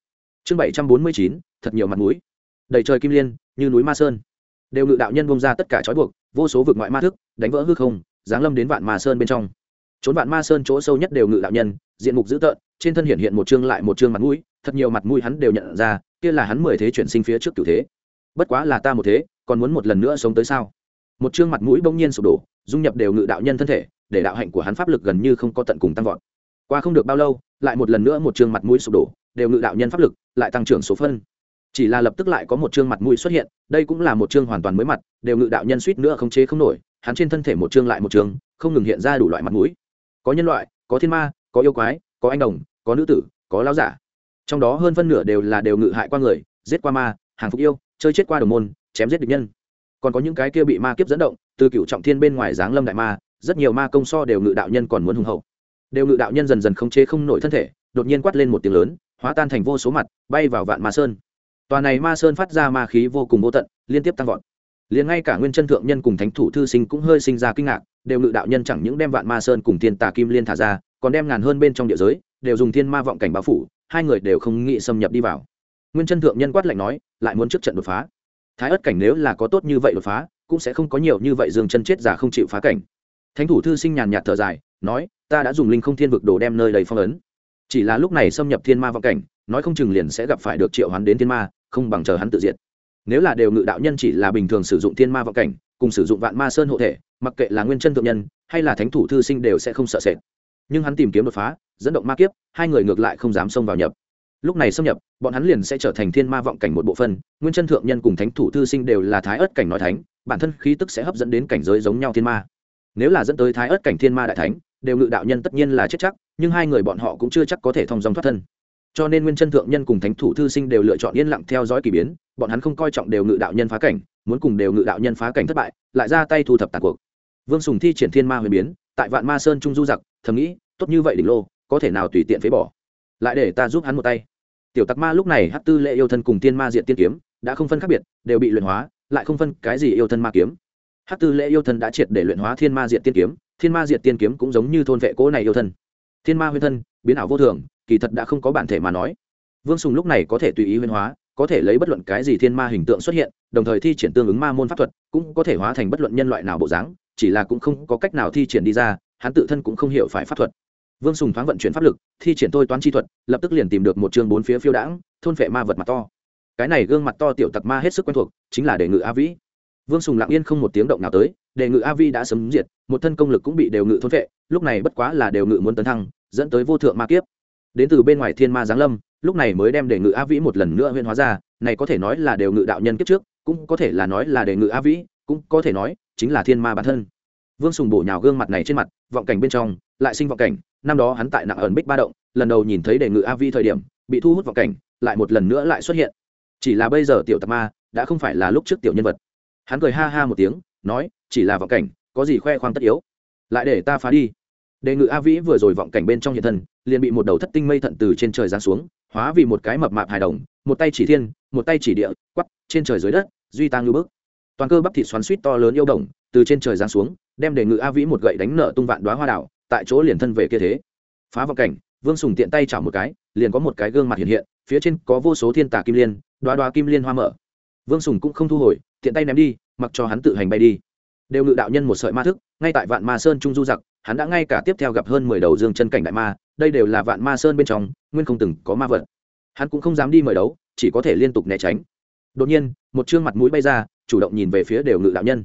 Chương bảy trăm bốn mươi chín, thật nhiều mặt mũi. Đầy trời kim liên, như núi ma sơn. Đều ngự đạo nhân bông ra tất cả trói buộc, vô số vực ngoại ma thức, đánh vỡ hư không giáng lâm đến vạn ma sơn bên trong. Trốn vạn ma sơn chỗ sâu nhất đều ngự đạo nhân, diện mục dữ tợn, trên thân hiện hiện một chương lại một chương mặt mũi, thật nhiều mặt mũi hắn đều nhận ra, kia là hắn mười thế chuyển sinh phía trước cửu thế. Bất quá là ta một thế, còn muốn một lần nữa sống tới sao? Một chương mặt mũi bỗng nhiên sụp đổ, dung nhập đều ngự đạo nhân thân thể, để đạo hạnh của hắn pháp lực gần như không có tận cùng tăng vọt. Qua không được bao lâu, lại một lần nữa một chương mặt mũi sụp đổ, đều ngự đạo nhân pháp lực lại tăng trưởng số phân. Chỉ là lập tức lại có một chương mặt mũi xuất hiện, đây cũng là một chương hoàn toàn mới mặt, đều ngự đạo nhân suýt nữa không chế không nổi hắn trên thân thể một chương lại một chương, không ngừng hiện ra đủ loại mặt mũi. Có nhân loại, có thiên ma, có yêu quái, có anh đồng, có nữ tử, có lão giả. Trong đó hơn phân nửa đều là đều ngự hại qua người, giết qua ma, hàng phục yêu, chơi chết qua đồng môn, chém giết địch nhân. Còn có những cái kia bị ma kiếp dẫn động, từ cựu trọng thiên bên ngoài giáng lâm đại ma, rất nhiều ma công so đều ngự đạo nhân còn muốn hùng hậu. Đều ngự đạo nhân dần dần không chế không nổi thân thể, đột nhiên quát lên một tiếng lớn, hóa tan thành vô số mặt, bay vào vạn ma sơn. Tòa này ma sơn phát ra ma khí vô cùng vô tận, liên tiếp tăng vọt liền ngay cả nguyên chân thượng nhân cùng thánh thủ thư sinh cũng hơi sinh ra kinh ngạc, đều ngự đạo nhân chẳng những đem vạn ma sơn cùng thiên tà kim liên thả ra, còn đem ngàn hơn bên trong địa giới, đều dùng thiên ma vọng cảnh bao phủ, hai người đều không nghĩ xâm nhập đi vào. Nguyên chân thượng nhân quát lạnh nói, lại muốn trước trận đột phá. Thái ất cảnh nếu là có tốt như vậy đột phá, cũng sẽ không có nhiều như vậy dương chân chết giả không chịu phá cảnh. Thánh thủ thư sinh nhàn nhạt thở dài, nói, ta đã dùng linh không thiên vực đồ đem nơi đầy phong ấn. Chỉ là lúc này xâm nhập thiên ma vọng cảnh, nói không chừng liền sẽ gặp phải được triệu hắn đến thiên ma, không bằng chờ hắn tự diệt nếu là đều ngự đạo nhân chỉ là bình thường sử dụng thiên ma vọng cảnh, cùng sử dụng vạn ma sơn hộ thể, mặc kệ là nguyên chân thượng nhân, hay là thánh thủ thư sinh đều sẽ không sợ sệt. Nhưng hắn tìm kiếm đột phá, dẫn động ma kiếp, hai người ngược lại không dám xông vào nhập. Lúc này xâm nhập, bọn hắn liền sẽ trở thành thiên ma vọng cảnh một bộ phân nguyên chân thượng nhân cùng thánh thủ thư sinh đều là thái ớt cảnh nói thánh, bản thân khí tức sẽ hấp dẫn đến cảnh giới giống nhau thiên ma. Nếu là dẫn tới thái ớt cảnh thiên ma đại thánh, đều ngự đạo nhân tất nhiên là chết chắc, nhưng hai người bọn họ cũng chưa chắc có thể thông dòng thoát thân cho nên nguyên chân thượng nhân cùng thánh thủ thư sinh đều lựa chọn yên lặng theo dõi k ỳ biến, bọn hắn không coi trọng đều ngự đạo nhân phá cảnh, muốn cùng đều ngự đạo nhân phá cảnh thất bại, lại ra tay thu thập tàn cuộc. Vương sùng thi triển thiên ma huyền biến, tại vạn ma sơn trung du giặc, thầm nghĩ, tốt như vậy đỉnh lô, có thể nào tùy tiện phế bỏ. Lại để ta giúp hắn một tay. Tiểu tặc ma lúc này hát tư lệ yêu thân cùng tiên ma diện tiên kiếm, đã không phân khác biệt, đều bị luyện hóa, lại không phân cái gì yêu thân ma kiếm. Hát tư lệ yêu thân đã triệt để luyện hóa thiên ma diện tiên kiếm, thiên ma diện tiên kiếm cũng giống như thôn vệ cố này yêu thân. Thiên ma huyền thân, biến ảo vô thường kỳ thật đã không có bản thể mà nói. Vương sùng lúc này có thể tùy ý huyên hóa, có thể lấy bất luận cái gì thiên ma hình tượng xuất hiện, đồng thời thi triển tương ứng ma môn pháp thuật, cũng có thể hóa thành bất luận nhân loại nào bộ dáng, chỉ là cũng không có cách nào thi triển đi ra, hắn tự thân cũng không hiểu phải pháp thuật. Vương sùng thoáng vận chuyển pháp lực, thi triển tôi toán chi thuật, lập tức liền tìm được một chương bốn phía phiêu đãng, thôn vệ ma vật mặt to. Cái này gương mặt to tiểu tặc ma hết sức quen thuộc, chính là đề ngự a vĩ. Vương sùng lặng yên không một tiếng động nào tới đề ngự a vi đã sấm diệt, một thân công lực cũng bị đều ngự thôn vệ, lúc này bất quá là đều ngự muốn tấn thăng, dẫn tới vô thượng ma kiếp đến từ bên ngoài thiên ma giáng lâm, lúc này mới đem đề ngự a vĩ một lần nữa huyên hóa ra, này có thể nói là đều ngự đạo nhân kiếp trước, cũng có thể là nói là đề ngự a vĩ, cũng có thể nói chính là thiên ma bản thân. Vương sùng bổ nhào gương mặt này trên mặt, vọng cảnh bên trong, lại sinh vọng cảnh, năm đó hắn tại nặng ẩn bích ba động, lần đầu nhìn thấy đề ngự a vi thời điểm, bị thu hút vọng cảnh, lại một lần nữa lại xuất hiện. Chỉ là bây giờ tiểu tạp ma, đã không phải là lúc trước tiểu nhân vật. Hắn cười ha ha một tiếng, nói, chỉ là vọng cảnh, có gì khoe khoang tất yếu. Lại để ta phá đi đề ngự a vĩ vừa rồi vọng cảnh bên trong hiện thân, liền bị một đầu thất tinh mây thận từ trên trời giáng xuống, hóa vì một cái mập mạp hài đồng, một tay chỉ thiên, một tay chỉ địa, quắp, trên trời dưới đất, duy tăng ngư bức. Toàn cơ bắp thịt xoắn suýt to lớn yêu đồng, từ trên trời giáng xuống, đem đề ngự a vĩ một gậy đánh nợ tung vạn đoá hoa đảo, tại chỗ liền thân về kia thế. Phá vọng cảnh, vương sùng tiện tay chảo một cái, liền có một cái gương mặt hiện hiện, phía trên có vô số thiên tà kim liên, đoá đoá kim liên hoa mở. Vương sùng cũng không thu hồi, tiện tay ném đi, mặc cho hắn tự hành bay đi. Đều ngự đạo nhân một sợi ma thức, ngay tại vạn ma sơn trung du giặc hắn đã ngay cả tiếp theo gặp hơn mười đầu dương chân cảnh đại ma, đây đều là vạn ma sơn bên trong, nguyên không từng có ma vật. Hắn cũng không dám đi mời đấu, chỉ có thể liên tục né tránh. Đột nhiên, một chương mặt mũi bay ra, chủ động nhìn về phía đều ngự đạo nhân.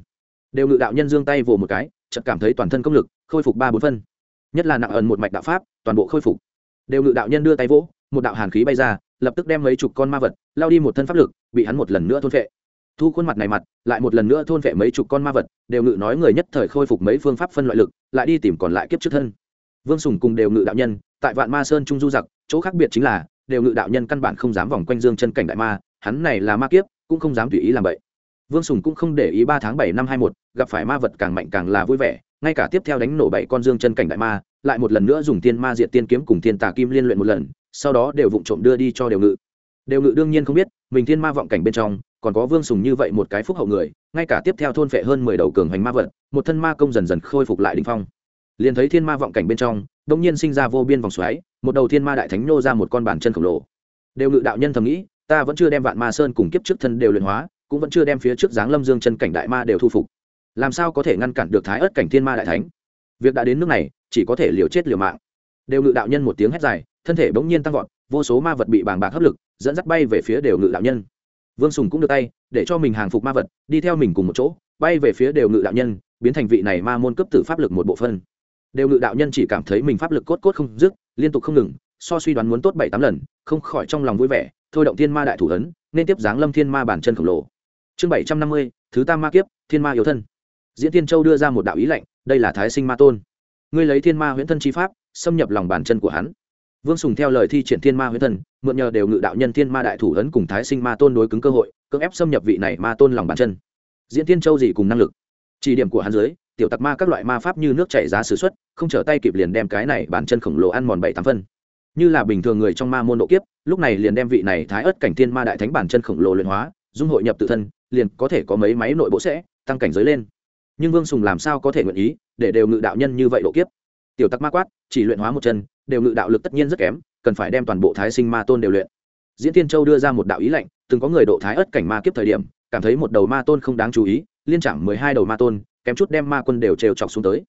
Đều ngự đạo nhân giương tay vồ một cái, chợt cảm thấy toàn thân công lực, khôi phục ba bốn phân. Nhất là nặng ẩn một mạch đạo pháp, toàn bộ khôi phục. Đều ngự đạo nhân đưa tay vỗ, một đạo hàn khí bay ra, lập tức đem mấy chục con ma vật, lao đi một thân pháp lực, bị hắn một lần nữa thôn vệ thu khuôn mặt này mặt, lại một lần nữa thôn vệ mấy chục con ma vật, đều ngự nói người nhất thời khôi phục mấy phương pháp phân loại lực, lại đi tìm còn lại kiếp trước thân. Vương sùng cùng đều ngự đạo nhân, tại vạn ma sơn trung du giặc, chỗ khác biệt chính là, đều ngự đạo nhân căn bản không dám vòng quanh dương chân cảnh đại ma, hắn này là ma kiếp, cũng không dám tùy ý làm vậy vương sùng cũng không để ý ba tháng bảy năm hai một, gặp phải ma vật càng mạnh càng là vui vẻ, ngay cả tiếp theo đánh nổ bảy con dương chân cảnh đại ma, lại một lần nữa dùng tiên ma diệt tiên kiếm cùng tiên tà kim liên luyện một lần, sau đó đều vụng trộm đưa đi cho đều ngự. Đều ngự đương nhiên không biết, mình thiên ma vọng cảnh bên trong còn có vương sùng như vậy một cái phúc hậu người, ngay cả tiếp theo thôn phệ hơn mười đầu cường hoành ma vật, một thân ma công dần dần khôi phục lại đình phong. Liền thấy thiên ma vọng cảnh bên trong, đông nhiên sinh ra vô biên vòng xoáy, một đầu thiên ma đại thánh nô ra một con bản chân khổng lồ. Đều ngự đạo nhân thầm nghĩ, ta vẫn chưa đem vạn ma sơn cùng kiếp trước thân đều luyện hóa, cũng vẫn chưa đem phía trước dáng lâm dương chân cảnh đại ma đều thu phục. Làm sao có thể ngăn cản được thái ớt cảnh thiên ma đại thánh? Việc đã đến nước này, chỉ có thể liều chết liều mạng. Đều ngự đạo nhân một tiếng hét dài, thân thể bỗng nhiên tăng vọt, vô số ma vật bị bàng bạc hấp lực, dẫn dắt bay về phía đều ngự đạo nhân vương sùng cũng đưa tay, để cho mình hàng phục ma vật, đi theo mình cùng một chỗ, bay về phía đều ngự đạo nhân, biến thành vị này ma môn cấp tử pháp lực một bộ phân đều ngự đạo nhân chỉ cảm thấy mình pháp lực cốt cốt không dứt, liên tục không ngừng, so suy đoán muốn tốt bảy tám lần, không khỏi trong lòng vui vẻ, thôi động thiên ma đại thủ ấn, nên tiếp giáng lâm thiên ma bản chân khổng lồ. Chương bảy trăm năm mươi, thứ tam ma kiếp, thiên ma yếu thân. Diễn tiên châu đưa ra một đạo ý lệnh đây là thái sinh ma tôn. Ngươi lấy thiên ma huyễn thân chi pháp, xâm nhập lòng bàn chân của hắn vương sùng theo lời thi triển thiên ma huyễn thần, mượn nhờ đều ngự đạo nhân thiên ma đại thủ ấn cùng thái sinh ma tôn đối cứng cơ hội, cưỡng ép xâm nhập vị này ma tôn lòng bàn chân. Diễn tiên châu gì cùng năng lực? Chỉ điểm của hắn dưới, tiểu tặc ma các loại ma pháp như nước chảy giá sử xuất, không trở tay kịp liền đem cái này bàn chân khổng lồ ăn mòn bảy tám phân. Như là bình thường người trong ma môn độ kiếp, lúc này liền đem vị này thái ớt cảnh thiên ma đại thánh bản chân khổng lồ luyện hóa, dung hội nhập tự thân, liền có thể có mấy máy nội bộ sẽ tăng cảnh giới lên. Nhưng vương sùng làm sao có thể nguyện ý để đều ngự đạo nhân như vậy độ kiếp? Tiểu tắc ma quát, chỉ luyện hóa một chân, đều ngự đạo lực tất nhiên rất kém, cần phải đem toàn bộ thái sinh ma tôn đều luyện. Diễn tiên châu đưa ra một đạo ý lệnh, từng có người độ thái ất cảnh ma kiếp thời điểm, cảm thấy một đầu ma tôn không đáng chú ý, liên chạm mười hai đầu ma tôn, kém chút đem ma quân đều trêu chọc xuống tới.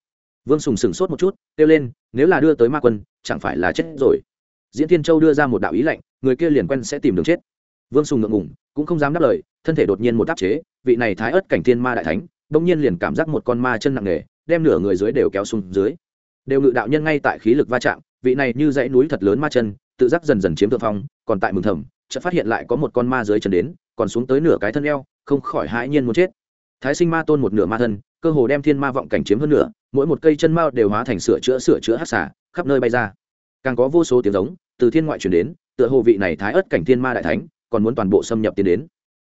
Vương sùng sửng sốt một chút, kêu lên, nếu là đưa tới ma quân, chẳng phải là chết rồi? Diễn tiên châu đưa ra một đạo ý lệnh, người kia liền quen sẽ tìm đường chết. Vương sùng ngượng ngủng cũng không dám đáp lời, thân thể đột nhiên một đáp chế, vị này thái ớt cảnh thiên ma đại thánh đ ỗ n g nhiên liền cảm giác một con ma chân nặng nề, đem nửa người dưới đều kéo xuống dưới đều ngự đạo nhân ngay tại khí lực va chạm, vị này như dãy núi thật lớn ma chân, tự giác dần dần chiếm thượng phong, còn tại mừng thầm, chợt phát hiện lại có một con ma dưới chân đến, còn xuống tới nửa cái thân eo, không khỏi hãi nhiên muốn chết. Thái sinh ma tôn một nửa ma thân, cơ hồ đem thiên ma vọng cảnh chiếm hơn nửa, mỗi một cây chân mao đều hóa thành sửa chữa sửa chữa hát xả khắp nơi bay ra. Càng có vô số tiếng giống, từ thiên ngoại chuyển đến, tựa hồ vị này thái ớt cảnh thiên ma đại thánh, còn muốn toàn bộ xâm nhập tiến đến.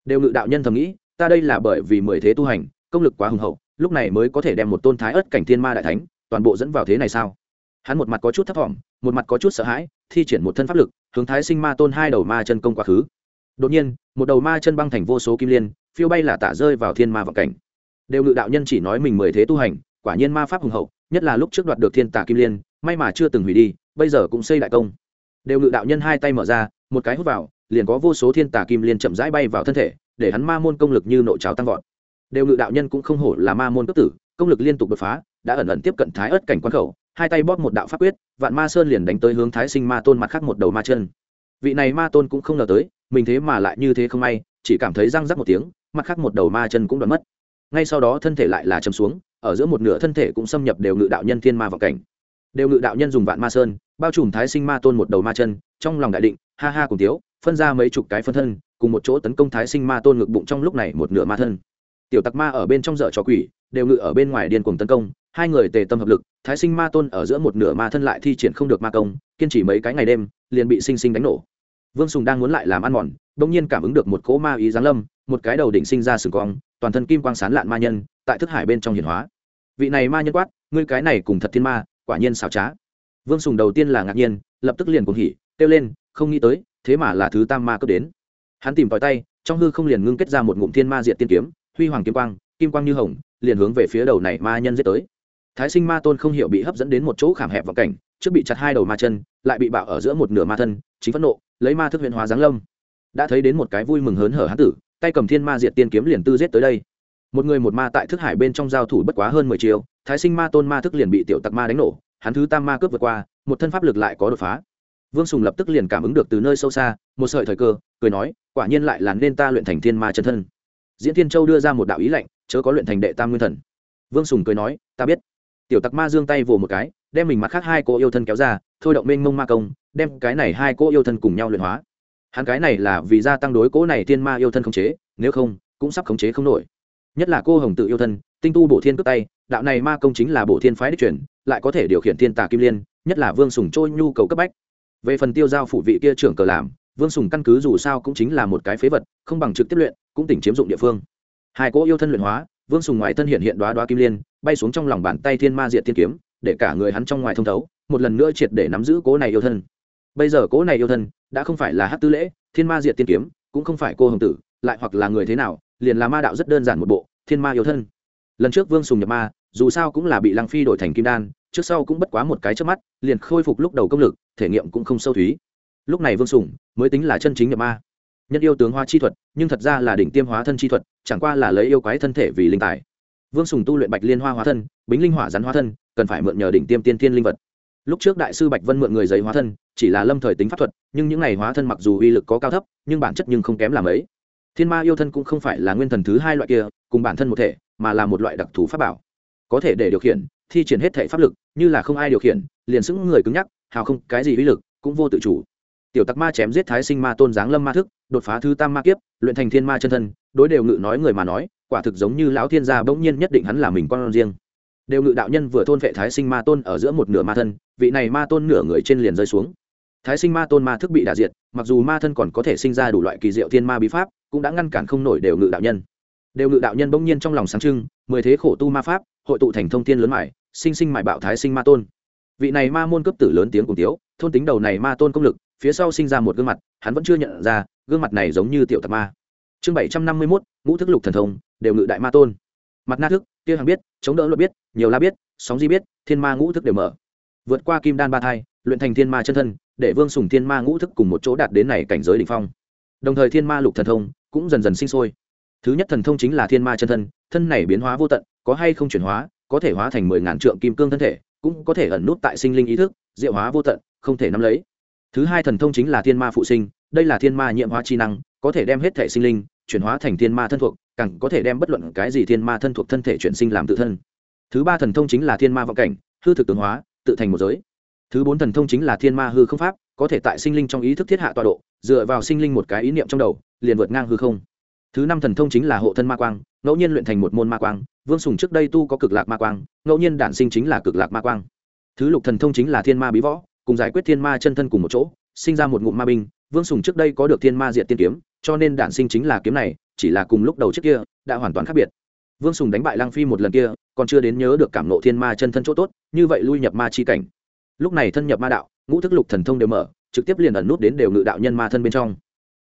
Đều ngự đạo nhân thầm nghĩ, ta đây là bởi vì mười thế tu hành, công lực quá hùng hậu, lúc này mới có thể đem một tôn thái ớt cảnh thiên ma đại thánh toàn bộ dẫn vào thế này sao? Hắn một mặt có chút thấp thỏm, một mặt có chút sợ hãi, thi triển một thân pháp lực, hướng thái sinh ma tôn hai đầu ma chân công quá khứ. Đột nhiên, một đầu ma chân băng thành vô số kim liên, phiêu bay là tả rơi vào thiên ma vọng cảnh. Đều ngự đạo nhân chỉ nói mình mười thế tu hành, quả nhiên ma pháp hùng hậu, nhất là lúc trước đoạt được thiên tà kim liên, may mà chưa từng hủy đi, bây giờ cũng xây đại công. Đều ngự đạo nhân hai tay mở ra, một cái hút vào, liền có vô số thiên tà kim liên chậm rãi bay vào thân thể, để hắn ma môn công lực như nội cháo tăng vọt. Đều ngự đạo nhân cũng không hổ là ma môn cấp tử, công lực liên tục đột phá đã ẩn ẩn tiếp cận thái ớt cảnh quan khẩu, hai tay bóp một đạo pháp quyết, vạn ma sơn liền đánh tới hướng thái sinh ma tôn mặt khác một đầu ma chân. Vị này ma tôn cũng không ngờ tới, mình thế mà lại như thế không may, chỉ cảm thấy răng rắc một tiếng, mặt khác một đầu ma chân cũng đoán mất. Ngay sau đó thân thể lại là chầm xuống, ở giữa một nửa thân thể cũng xâm nhập đều ngự đạo nhân thiên ma vào cảnh. Đều ngự đạo nhân dùng vạn ma sơn, bao trùm thái sinh ma tôn một đầu ma chân, trong lòng đại định, ha ha cùng tiếu phân ra mấy chục cái phân thân, cùng một chỗ tấn công thái sinh ma tôn ngực bụng trong lúc này một nửa ma thân. Tiểu tặc ma ở bên trong dở trò quỷ, đều ngự ở bên ngoài điên cuồng tấn công hai người tề tâm hợp lực, thái sinh ma tôn ở giữa một nửa ma thân lại thi triển không được ma công, kiên trì mấy cái ngày đêm, liền bị sinh sinh đánh nổ. Vương sùng đang muốn lại làm ăn mòn đ ỗ n g nhiên cảm ứng được một cỗ ma ý giáng lâm, một cái đầu đỉnh sinh ra sừng cong, toàn thân kim quang sán lạn ma nhân, tại thức hải bên trong hiển hóa. Vị này ma nhân quát, ngươi cái này cùng thật thiên ma, quả nhiên xảo trá. Vương sùng đầu tiên là ngạc nhiên, lập tức liền cùng hỉ, kêu lên, không nghĩ tới, thế mà là thứ tam ma cướp đến. Hắn tìm tòi tay, trong hư không liền ngưng kết ra một ngụm thiên ma diện tiên kiếm, huy hoàng kiếm quang, kim quang như hồng, liền hướng về phía đầu này ma nhân giết tới thái sinh ma tôn không hiểu bị hấp dẫn đến một chỗ khảm hẹp vào cảnh, trước bị chặt hai đầu ma chân, lại bị bạo ở giữa một nửa ma thân, chính phẫn nộ, lấy ma thức huyện hóa giáng lâm. Đã thấy đến một cái vui mừng hớn hở hán tử, tay cầm thiên ma diệt tiên kiếm liền tư giết tới đây. Một người một ma tại thức hải bên trong giao thủ bất quá hơn mười chiều thái sinh ma tôn ma thức liền bị tiểu tặc ma đánh nổ, hắn thứ tam ma cướp vượt qua, một thân pháp lực lại có đột phá. Vương sùng lập tức liền cảm ứng được từ nơi sâu xa, một sợi thời cơ, cười nói, quả nhiên lại là nên ta luyện thành thiên ma chân thân. Diễn thiên châu đưa ra một đạo ý lệnh chớ có luyện thành đệ tam nguyên thần. Vương sùng cười nói, ta biết tiểu tặc ma giương tay vồ một cái, đem mình mặt khác hai cô yêu thân kéo ra, thôi động mênh mông ma công, đem cái này hai cô yêu thân cùng nhau luyện hóa. Hắn cái này là vì gia tăng đối cố này thiên ma yêu thân khống chế, nếu không, cũng sắp khống chế không nổi. Nhất là cô hồng tự yêu thân, tinh tu bổ thiên cướp tay, đạo này ma công chính là bổ thiên phái đích truyền, lại có thể điều khiển thiên tà kim liên, nhất là vương sùng trôi nhu cầu cấp bách. Về phần tiêu giao phụ vị kia trưởng cờ làm, vương sùng căn cứ dù sao cũng chính là một cái phế vật, không bằng trực tiếp luyện, cũng tỉnh chiếm dụng địa phương. Hai cỗ yêu thân luyện hóa vương sùng ngoài thân hiện hiện đoá đoá kim liên, bay xuống trong lòng bàn tay thiên ma diện thiên kiếm, để cả người hắn trong ngoài thông thấu, một lần nữa triệt để nắm giữ cố này yêu thân. Bây giờ cố này yêu thân đã không phải là hát tư lễ, thiên ma diện tiên kiếm, cũng không phải cô hồng tử, lại hoặc là người thế nào, liền là ma đạo rất đơn giản một bộ, thiên ma yêu thân. Lần trước vương sùng nhập ma, dù sao cũng là bị lăng phi đổi thành kim đan, trước sau cũng bất quá một cái trước mắt, liền khôi phục lúc đầu công lực, thể nghiệm cũng không sâu thúy. Lúc này vương sùng mới tính là chân chính nhập ma nhân yêu tướng hóa chi thuật, nhưng thật ra là đỉnh tiêm hóa thân chi thuật, chẳng qua là lấy yêu quái thân thể vì linh tài. Vương sùng tu luyện bạch liên hoa hóa thân, bính linh hỏa rắn hóa thân, cần phải mượn nhờ đỉnh tiêm tiên thiên linh vật. Lúc trước đại sư bạch vân mượn người giấy hóa thân, chỉ là lâm thời tính pháp thuật, nhưng những ngày hóa thân mặc dù uy lực có cao thấp, nhưng bản chất nhưng không kém làm ấy. Thiên ma yêu thân cũng không phải là nguyên thần thứ hai loại kia, cùng bản thân một thể, mà là một loại đặc thù pháp bảo. Có thể để điều khiển, thi triển hết thể pháp lực, như là không ai điều khiển, liền xứng người cứng nhắc, hào không, cái gì uy lực, cũng vô tự chủ tiểu tặc ma chém giết thái sinh ma tôn giáng lâm ma thức, đột phá thứ tam ma kiếp, luyện thành thiên ma chân thân, đối đều ngự nói người mà nói, quả thực giống như lão thiên gia bỗng nhiên nhất định hắn là mình con riêng. Đều ngự đạo nhân vừa thôn vệ thái sinh ma tôn ở giữa một nửa ma thân, vị này ma tôn nửa người trên liền rơi xuống. Thái sinh ma tôn ma thức bị đả diệt, mặc dù ma thân còn có thể sinh ra đủ loại kỳ diệu thiên ma bí pháp, cũng đã ngăn cản không nổi đều ngự đạo nhân. Đều ngự đạo nhân bỗng nhiên trong lòng sáng trưng, mười thế khổ tu ma pháp, hội tụ thành thông thiên lớn mải sinh sinh mải bạo thái sinh ma tôn. Vị này ma môn cấp tử lớn tiếng cùng tiếu, thôn tính đầu này ma tôn công lực phía sau sinh ra một gương mặt, hắn vẫn chưa nhận ra, gương mặt này giống như tiểu tạc ma. Chương bảy trăm năm mươi mốt, ngũ thức lục thần thông, đều ngự đại ma tôn. Mặt na thức, kia hàng biết, chống đỡ luật biết, nhiều la biết, sóng di biết, thiên ma ngũ thức đều mở. Vượt qua kim đan ba thai, luyện thành thiên ma chân thân, để vương sùng thiên ma ngũ thức cùng một chỗ đạt đến này cảnh giới đ ỉ n h phong. Đồng thời thiên ma lục thần thông cũng dần dần sinh sôi. Thứ nhất thần thông chính là thiên ma chân thân thân này biến hóa vô tận, có hay không chuyển hóa, có thể hóa thành mười ngàn trượng kim cương thân thể, cũng có thể ẩn nút tại sinh linh ý thức, diệu hóa vô tận, không thể nắm lấy thứ hai thần thông chính là thiên ma phụ sinh, đây là thiên ma nhiễm hóa chi năng, có thể đem hết thể sinh linh chuyển hóa thành thiên ma thân thuộc, càng có thể đem bất luận cái gì thiên ma thân thuộc thân thể chuyển sinh làm tự thân. Thứ ba thần thông chính là thiên ma vọng cảnh, hư thực tướng hóa, tự thành một giới. Thứ bốn thần thông chính là thiên ma hư không pháp, có thể tại sinh linh trong ý thức thiết hạ tọa độ, dựa vào sinh linh một cái ý niệm trong đầu, liền vượt ngang hư không. Thứ năm thần thông chính là hộ thân ma quang, ngẫu nhiên luyện thành một môn ma quang, vương sùng trước đây tu có cực lạc ma quang, ngẫu nhiên đản sinh chính là cực lạc ma quang. Thứ lục thần thông chính là thiên ma bí võ cùng giải quyết thiên ma chân thân cùng một chỗ, sinh ra một ngụm ma binh, vương sùng trước đây có được thiên ma diệt tiên kiếm, cho nên đản sinh chính là kiếm này, chỉ là cùng lúc đầu trước kia, đã hoàn toàn khác biệt. Vương sùng đánh bại lăng phi một lần kia, còn chưa đến nhớ được cảm nộ thiên ma chân thân chỗ tốt, như vậy lui nhập ma chi cảnh. Lúc này thân nhập ma đạo, ngũ thức lục thần thông đều mở, trực tiếp liền ẩn nút đến đều ngự đạo nhân ma thân bên trong.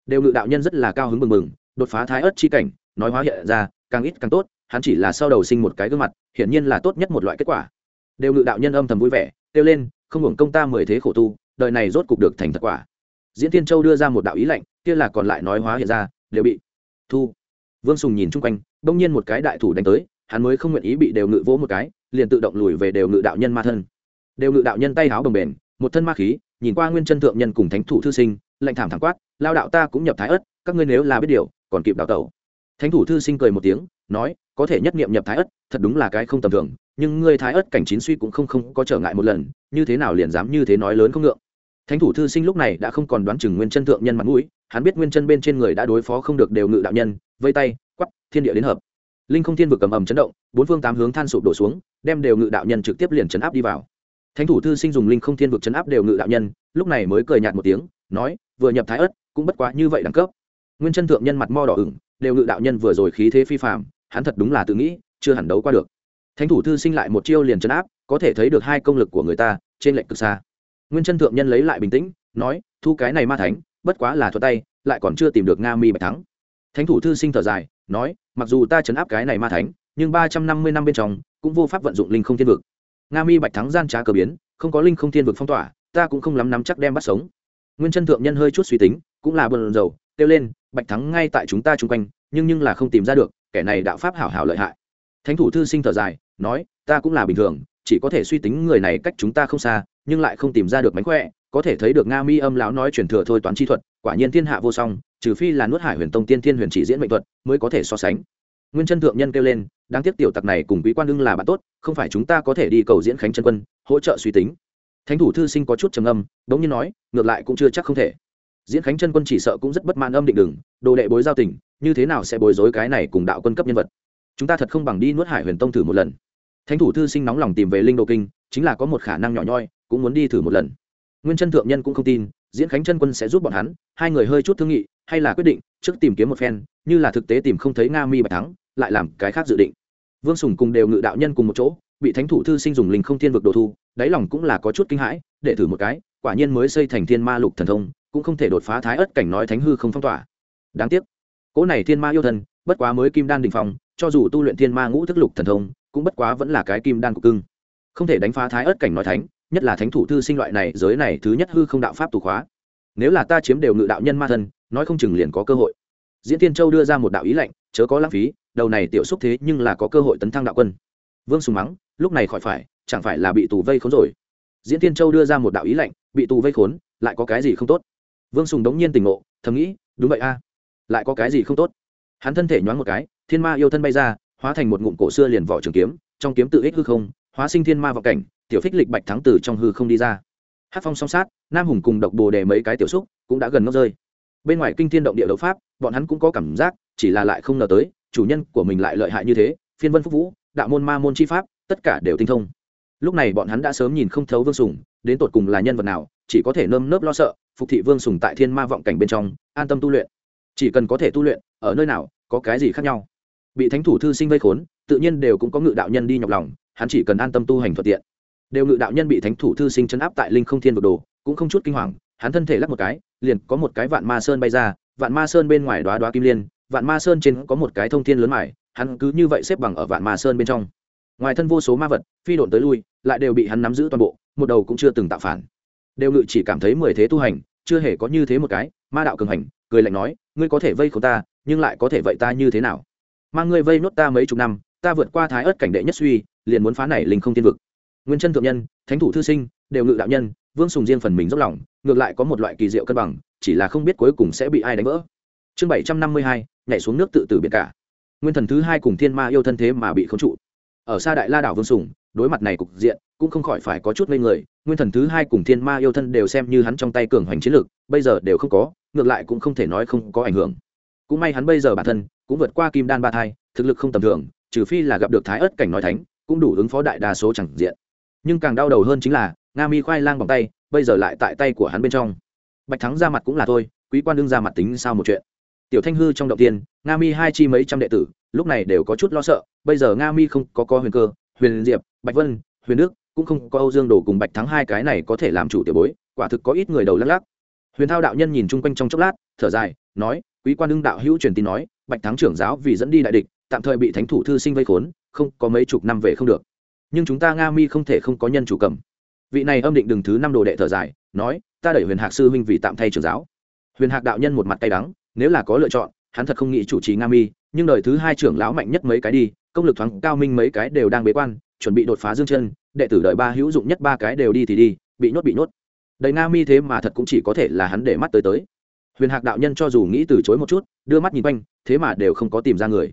Đều ngự đạo nhân rất là cao hứng mừng mừng, đột phá thái ớt chi cảnh, nói hóa hiện ra, càng ít càng tốt, hắn chỉ là sau đầu sinh một cái gương mặt, hiển nhiên là tốt nhất một loại kết quả. Đều ngự đạo nhân âm thầm vui vẻ, kêu lên không hưởng công ta mười thế khổ tu đời này rốt cục được thành thật quả. Diễn tiên châu đưa ra một đạo ý lệnh kia là còn lại nói hóa hiện ra đều bị thu. Vương sùng nhìn chung quanh bỗng nhiên một cái đại thủ đánh tới hắn mới không nguyện ý bị đều ngự vỗ một cái liền tự động lùi về đều ngự đạo nhân ma thân. Đều ngự đạo nhân tay háo bồng bền, một thân ma khí nhìn qua nguyên chân thượng nhân cùng thánh thủ thư sinh lạnh thảm thẳng quát lao đạo ta cũng nhập thái ất các ngươi nếu là biết điều còn kịp đào tẩu. Thánh thủ thư sinh cười một tiếng nói có thể nhất nghiệm nhập thái ất thật đúng là cái không tầm thường nhưng ngươi thái ất cảnh chín suy cũng không không có trở ngại một lần như thế nào liền dám như thế nói lớn không ngượng. Thánh thủ thư sinh lúc này đã không còn đoán chừng nguyên chân thượng nhân mặt mũi, hắn biết nguyên chân bên trên người đã đối phó không được đều ngự đạo nhân, vây tay, quắp, thiên địa đến hợp. Linh không thiên vực cầm ầm chấn động, bốn phương tám hướng than sụp đổ xuống, đem đều ngự đạo nhân trực tiếp liền chấn áp đi vào. Thánh thủ thư sinh dùng linh không thiên vực chấn áp đều ngự đạo nhân, lúc này mới cười nhạt một tiếng, nói, vừa nhập thái ất cũng bất quá như vậy đẳng cấp. Nguyên chân thượng nhân mặt mo đỏ ửng, đều ngự đạo nhân vừa rồi khí thế phi phạm hắn thật đúng là tự nghĩ, chưa hẳn đấu qua được thánh thủ thư sinh lại một chiêu liền chấn áp, có thể thấy được hai công lực của người ta, trên lệnh cực xa. Nguyên chân thượng nhân lấy lại bình tĩnh, nói, thu cái này ma thánh, bất quá là thuật tay, lại còn chưa tìm được nga mi bạch thắng. Thánh thủ thư sinh thở dài, nói, mặc dù ta chấn áp cái này ma thánh, nhưng ba trăm năm mươi năm bên trong, cũng vô pháp vận dụng linh không thiên vực. Nga mi bạch thắng gian trá cờ biến, không có linh không thiên vực phong tỏa, ta cũng không lắm nắm chắc đem bắt sống. Nguyên chân thượng nhân hơi chút suy tính, cũng là bờn dầu kêu lên, bạch thắng ngay tại chúng ta chung quanh, nhưng nhưng là không tìm ra được, kẻ này đạo pháp hảo hảo lợi hại. Thánh thủ thư sinh thở dài nói, ta cũng là bình thường, chỉ có thể suy tính người này cách chúng ta không xa, nhưng lại không tìm ra được mánh khỏe, có thể thấy được nga mi âm lão nói truyền thừa thôi toán chi thuật, quả nhiên thiên hạ vô song, trừ phi là nuốt hải huyền tông tiên thiên huyền chỉ diễn mệnh thuật mới có thể so sánh. Nguyên chân thượng nhân kêu lên, đáng tiếc tiểu tặc này cùng quý quan đương là bạn tốt, không phải chúng ta có thể đi cầu diễn khánh chân quân, hỗ trợ suy tính. Thánh thủ thư sinh có chút trầm âm đống như nói, ngược lại cũng chưa chắc không thể. Diễn khánh chân quân chỉ sợ cũng rất bất mãn âm định đừng đồ đệ bối giao tình, như thế nào sẽ bối rối cái này cùng đạo quân cấp nhân vật? Chúng ta thật không bằng đi nuốt hải huyền tông thử một lần thánh thủ thư sinh nóng lòng tìm về linh đồ kinh, chính là có một khả năng nhỏ nhoi, cũng muốn đi thử một lần. Nguyên chân thượng nhân cũng không tin, diễn khánh chân quân sẽ giúp bọn hắn, hai người hơi chút thương nghị, hay là quyết định, trước tìm kiếm một phen, như là thực tế tìm không thấy nga mi bạch thắng, lại làm cái khác dự định. Vương sùng cùng đều ngự đạo nhân cùng một chỗ, bị thánh thủ thư sinh dùng linh không thiên vực đồ thu, đáy lòng cũng là có chút kinh hãi, để thử một cái, quả nhiên mới xây thành thiên ma lục thần thông, cũng không thể đột phá thái ất cảnh nói thánh hư không phong tỏa. Đáng tiếc, cỗ này thiên ma yêu thần, bất quá mới kim đan đình phòng cho dù tu luyện thiên ma ngũ thức lục thần thông cũng bất quá vẫn là cái kim đan của cưng. Không thể đánh phá thái ất cảnh nói thánh, nhất là thánh thủ thư sinh loại này, giới này thứ nhất hư không đạo pháp tù khóa. Nếu là ta chiếm đều ngự đạo nhân ma thân, nói không chừng liền có cơ hội. Diễn tiên châu đưa ra một đạo ý lệnh, chớ có lãng phí, đầu này tiểu xúc thế nhưng là có cơ hội tấn thăng đạo quân. Vương sùng mắng, lúc này khỏi phải, chẳng phải là bị tù vây khốn rồi. Diễn tiên châu đưa ra một đạo ý lệnh, bị tù vây khốn, lại có cái gì không tốt? Vương sùng đống nhiên tình ngộ, thầm nghĩ, đúng vậy a, lại có cái gì không tốt? Hắn thân thể nhoáng một cái, thiên ma yêu thân bay ra hóa thành một ngụm cổ xưa liền vỏ trường kiếm, trong kiếm tự ích hư không, hóa sinh thiên ma vào cảnh, tiểu phích lịch bạch thắng từ trong hư không đi ra. Hát phong song sát, nam hùng cùng độc bồ đề mấy cái tiểu xúc cũng đã gần ngốc rơi. Bên ngoài kinh thiên động địa đấu pháp, bọn hắn cũng có cảm giác, chỉ là lại không ngờ tới, chủ nhân của mình lại lợi hại như thế, phiên vân phúc vũ, đạo môn ma môn chi pháp, tất cả đều tinh thông. Lúc này bọn hắn đã sớm nhìn không thấu vương sùng, đến tột cùng là nhân vật nào, chỉ có thể nơm nớp lo sợ, phục thị vương sùng tại thiên ma vọng cảnh bên trong, an tâm tu luyện. Chỉ cần có thể tu luyện, ở nơi nào, có cái gì khác nhau bị thánh thủ thư sinh vây khốn, tự nhiên đều cũng có ngự đạo nhân đi nhọc lòng, hắn chỉ cần an tâm tu hành thuận tiện. Đều ngự đạo nhân bị thánh thủ thư sinh chấn áp tại linh không thiên vực đồ, cũng không chút kinh hoàng, hắn thân thể lắc một cái, liền có một cái vạn ma sơn bay ra, vạn ma sơn bên ngoài đoá đoá kim liên, vạn ma sơn trên có một cái thông thiên lớn mải hắn cứ như vậy xếp bằng ở vạn ma sơn bên trong. Ngoài thân vô số ma vật, phi độn tới lui, lại đều bị hắn nắm giữ toàn bộ, một đầu cũng chưa từng tạo phản. Đều ngự chỉ cảm thấy mười thế tu hành, chưa hề có như thế một cái, ma đạo cường hành, cười lạnh nói, ngươi có thể vây khổ ta, nhưng lại có thể vậy ta như thế nào? Mang ngươi vây nốt ta mấy chục năm, ta vượt qua thái ớt cảnh đệ nhất suy, liền muốn phá này linh không tiên vực. Nguyên chân thượng nhân, thánh thủ thư sinh, đều ngự đạo nhân, vương sùng riêng phần mình dốc lòng, ngược lại có một loại kỳ diệu cân bằng, chỉ là không biết cuối cùng sẽ bị ai đánh vỡ. Chương bảy trăm năm mươi hai, nhảy xuống nước tự tử biệt cả. Nguyên thần thứ hai cùng thiên ma yêu thân thế mà bị khống trụ. Ở xa đại la đảo vương sùng, đối mặt này cục diện, cũng không khỏi phải có chút ngây người, nguyên thần thứ hai cùng thiên ma yêu thân đều xem như hắn trong tay cường hoành chiến lược, bây giờ đều không có, ngược lại cũng không thể nói không có ảnh hưởng cũng may hắn bây giờ bản thân cũng vượt qua kim đan ba thai, thực lực không tầm thường, trừ phi là gặp được thái ớt cảnh nói thánh, cũng đủ ứng phó đại đa số chẳng diện. Nhưng càng đau đầu hơn chính là, nga mi khoai lang bằng tay, bây giờ lại tại tay của hắn bên trong. Bạch thắng ra mặt cũng là thôi, quý quan đương ra mặt tính sao một chuyện. Tiểu thanh hư trong động tiên, nga mi hai chi mấy trăm đệ tử, lúc này đều có chút lo sợ, bây giờ nga mi không có có huyền cơ, huyền diệp, bạch vân, huyền đức, cũng không có âu dương đồ cùng bạch thắng hai cái này có thể làm chủ tiểu bối, quả thực có ít người đầu lắc lắc. Huyền thao đạo nhân nhìn chung quanh trong chốc lát, thở dài, nói quý quan đương đạo hữu truyền tin nói, bạch thắng trưởng giáo vì dẫn đi đại địch, tạm thời bị thánh thủ thư sinh vây khốn, không có mấy chục năm về không được. Nhưng chúng ta nga mi không thể không có nhân chủ cầm. Vị này âm định đừng thứ năm đồ đệ thở dài, nói, ta đẩy huyền hạc sư huynh vì tạm thay trưởng giáo. Huyền hạc đạo nhân một mặt tay đắng, nếu là có lựa chọn, hắn thật không nghĩ chủ trì nga mi, nhưng đời thứ hai trưởng lão mạnh nhất mấy cái đi, công lực thoáng cao minh mấy cái đều đang bế quan, chuẩn bị đột phá dương chân, đệ tử đợi ba hữu dụng nhất ba cái đều đi thì đi, bị nhốt bị nhốt. Đầy nga mi thế mà thật cũng chỉ có thể là hắn để mắt tới tới huyền hạc đạo nhân cho dù nghĩ từ chối một chút, đưa mắt nhìn quanh, thế mà đều không có tìm ra người.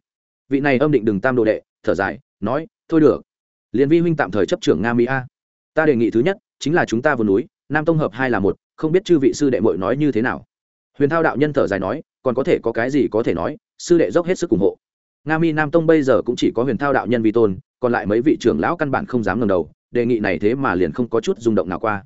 Vị này âm định đừng tam đồ đệ, thở dài, nói, thôi được. Liền vi huynh tạm thời chấp trưởng nga mi a. Ta đề nghị thứ nhất, chính là chúng ta vườn núi, nam tông hợp hai là một, không biết chư vị sư đệ mội nói như thế nào. Huyền thao đạo nhân thở dài nói, còn có thể có cái gì có thể nói, sư đệ dốc hết sức ủng hộ. Nga mi nam tông bây giờ cũng chỉ có huyền thao đạo nhân vi tôn, còn lại mấy vị trưởng lão căn bản không dám ngầm đầu, đề nghị này thế mà liền không có chút rung động nào qua.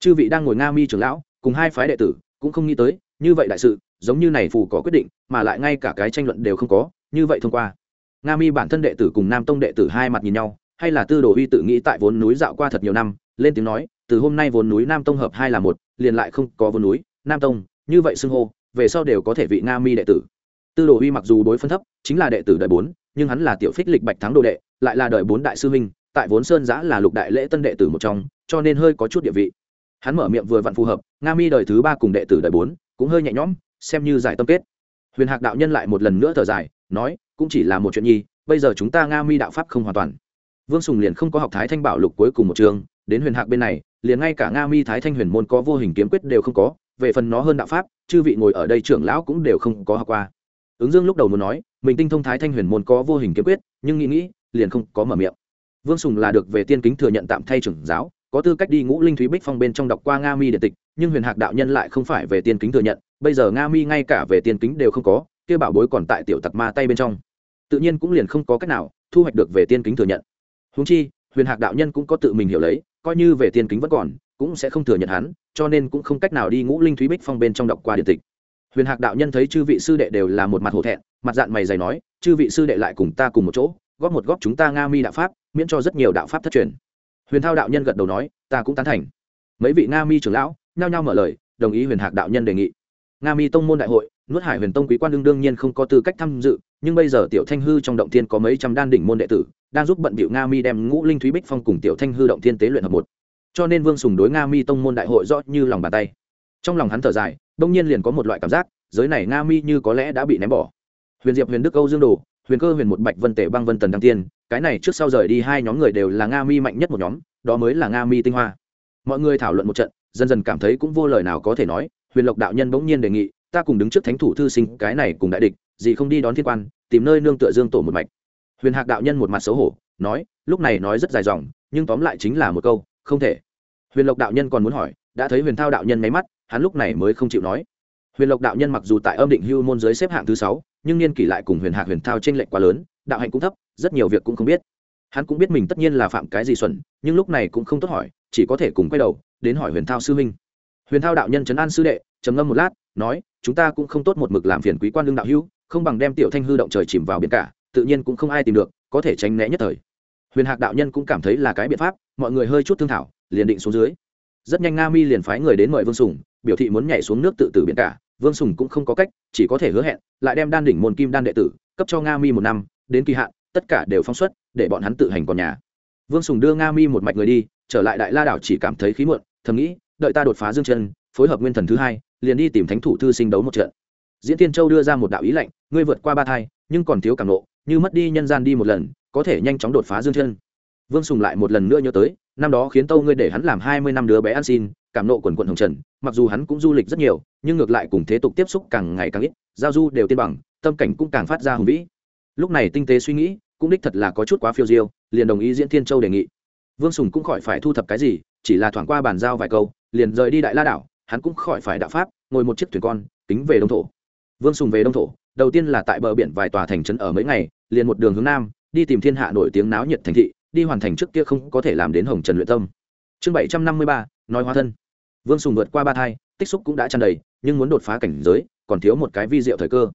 Chư vị đang ngồi nga mi trưởng lão, cùng hai phái đệ tử, cũng không nghĩ tới như vậy đại sự, giống như này phù có quyết định, mà lại ngay cả cái tranh luận đều không có, như vậy thông qua. Nga mi bản thân đệ tử cùng nam tông đệ tử hai mặt nhìn nhau, hay là tư đồ uy tự nghĩ tại vốn núi dạo qua thật nhiều năm, lên tiếng nói, từ hôm nay vốn núi nam tông hợp hai là một, liền lại không có vốn núi, nam tông, như vậy xưng hô, về sau đều có thể vị nga mi đệ tử. Tư đồ uy mặc dù đối phân thấp, chính là đệ tử đời bốn, nhưng hắn là tiểu phích lịch bạch thắng đồ đệ, lại là đời bốn đại sư huynh, tại vốn sơn giã là lục đại lễ tân đệ tử một trong, cho nên hơi có chút địa vị. Hắn mở miệng vừa vặn phù hợp, nga mi đời thứ ba cùng đệ tử đời bốn cũng hơi nhẹ nhõm, xem như giải tâm kết. Huyền hạc đạo nhân lại một lần nữa thở dài, nói, cũng chỉ là một chuyện nhi, bây giờ chúng ta nga mi đạo pháp không hoàn toàn. Vương sùng liền không có học thái thanh bảo lục cuối cùng một trường, đến huyền hạc bên này, liền ngay cả nga mi thái thanh huyền môn có vô hình kiếm quyết đều không có, về phần nó hơn đạo pháp, chư vị ngồi ở đây trưởng lão cũng đều không có học qua. Ứng dương lúc đầu muốn nói, mình tinh thông thái thanh huyền môn có vô hình kiếm quyết, nhưng nghĩ nghĩ, liền không có mở miệng. Vương sùng là được về tiên kính thừa nhận tạm thay trưởng giáo có tư cách đi ngũ linh thúy bích phong bên trong đọc qua nga mi điện tịch, nhưng huyền hạc đạo nhân lại không phải về tiên kính thừa nhận, bây giờ nga mi ngay cả về tiên kính đều không có, kia bảo bối còn tại tiểu tặc ma tay bên trong. Tự nhiên cũng liền không có cách nào thu hoạch được về tiên kính thừa nhận. Húng chi, huyền hạc đạo nhân cũng có tự mình hiểu lấy, coi như về tiên kính vẫn còn, cũng sẽ không thừa nhận hắn, cho nên cũng không cách nào đi ngũ linh thúy bích phong bên trong đọc qua điện tịch. Huyền hạc đạo nhân thấy chư vị sư đệ đều là một mặt hổ thẹn, mặt dạng mày dày nói, chư vị sư đệ lại cùng ta cùng một chỗ, góp một góp chúng ta nga mi đạo pháp, miễn cho rất nhiều đạo pháp thất truyền huyền thao đạo nhân gật đầu nói, ta cũng tán thành. Mấy vị nga mi trưởng lão nhao nhao mở lời, đồng ý huyền hạc đạo nhân đề nghị. Nga mi tông môn đại hội, nuốt hải huyền tông quý quan đương đương nhiên không có tư cách tham dự, nhưng bây giờ tiểu thanh hư trong động thiên có mấy trăm đan đỉnh môn đệ tử, đang giúp bận bịu nga mi đem ngũ linh thúy bích phong cùng tiểu thanh hư động thiên tế luyện hợp một. Cho nên vương sùng đối nga mi tông môn đại hội rõ như lòng bàn tay. Trong lòng hắn thở dài, đông nhiên liền có một loại cảm giác, giới này nga mi như có lẽ đã bị ném bỏ. Huyền diệp, huyền đức âu dương đồ, huyền cơ, huyền một bạch vân tể băng vân tần đăng tiên cái này trước sau rời đi hai nhóm người đều là nga mi mạnh nhất một nhóm, đó mới là nga mi tinh hoa. Mọi người thảo luận một trận, dần dần cảm thấy cũng vô lời nào có thể nói, huyền lộc đạo nhân bỗng nhiên đề nghị, ta cùng đứng trước thánh thủ thư sinh, cái này cùng đại địch, gì không đi đón thiên quan, tìm nơi nương tựa dương tổ một mạch. Huyền hạc đạo nhân một mặt xấu hổ, nói, lúc này nói rất dài dòng, nhưng tóm lại chính là một câu, không thể. Huyền lộc đạo nhân còn muốn hỏi, đã thấy huyền thao đạo nhân máy mắt, hắn lúc này mới không chịu nói. Huyền lộc đạo nhân mặc dù tại âm định hưu môn giới xếp hạng thứ sáu, nhưng niên kỷ lại cùng huyền hạc huyền thao t r ê n lệch quá lớn, đạo hạnh cũng thấp rất nhiều việc cũng không biết. Hắn cũng biết mình tất nhiên là phạm cái gì xuẩn, nhưng lúc này cũng không tốt hỏi, chỉ có thể cùng quay đầu, đến hỏi huyền thao sư huynh. Huyền thao đạo nhân trấn an sư đệ, trầm ngâm một lát, nói, chúng ta cũng không tốt một mực làm phiền quý quan lương đạo hữu, không bằng đem tiểu thanh hư động trời chìm vào biển cả, tự nhiên cũng không ai tìm được, có thể tránh né nhất thời. Huyền hạc đạo nhân cũng cảm thấy là cái biện pháp, mọi người hơi chút thương thảo, liền định xuống dưới. Rất nhanh nga mi liền phái người đến mời vương sùng, biểu thị muốn nhảy xuống nước tự tử biển cả, vương sùng cũng không có cách, chỉ có thể hứa hẹn, lại đem đan đỉnh môn kim đan đệ tử, cấp cho nga mi một năm, đến kỳ hạn tất cả đều phóng xuất, để bọn hắn tự hành còn nhà. Vương sùng đưa nga mi một mạch người đi, trở lại đại la đảo chỉ cảm thấy khí muộn, thầm nghĩ, đợi ta đột phá dương chân, phối hợp nguyên thần thứ hai, liền đi tìm thánh thủ thư sinh đấu một trận. Diễn tiên châu đưa ra một đạo ý lệnh ngươi vượt qua ba thai, nhưng còn thiếu cảm nộ như mất đi nhân gian đi một lần, có thể nhanh chóng đột phá dương chân. Vương sùng lại một lần nữa nhớ tới, năm đó khiến tâu ngươi để hắn làm hai mươi năm đứa bé ăn xin, cảm nộ quần quận hồng trần, mặc dù hắn cũng du lịch rất nhiều, nhưng ngược lại cùng thế tục tiếp xúc càng ngày càng ít, giao du đều tiên bằng, tâm cảnh cũng càng phát ra hùng vĩ. Lúc này tinh tế suy nghĩ cũng đích thật là có chút quá phiêu diêu, liền đồng ý diễn thiên châu đề nghị. Vương sùng cũng khỏi phải thu thập cái gì, chỉ là thoảng qua bàn giao vài câu, liền rời đi đại la đảo, hắn cũng khỏi phải đạo pháp, ngồi một chiếc thuyền con tính về đông thổ. Vương sùng về đông thổ, đầu tiên là tại bờ biển vài tòa thành trấn ở mấy ngày, liền một đường hướng nam, đi tìm thiên hạ nổi tiếng náo nhiệt thành thị, đi hoàn thành trước kia không có thể làm đến hồng trần luyện tâm. Chương bảy trăm năm mươi ba, nói hóa thân. Vương sùng vượt qua ba thai, tích xúc cũng đã tràn đầy, nhưng muốn đột phá cảnh giới, còn thiếu một cái vi diệu thời cơ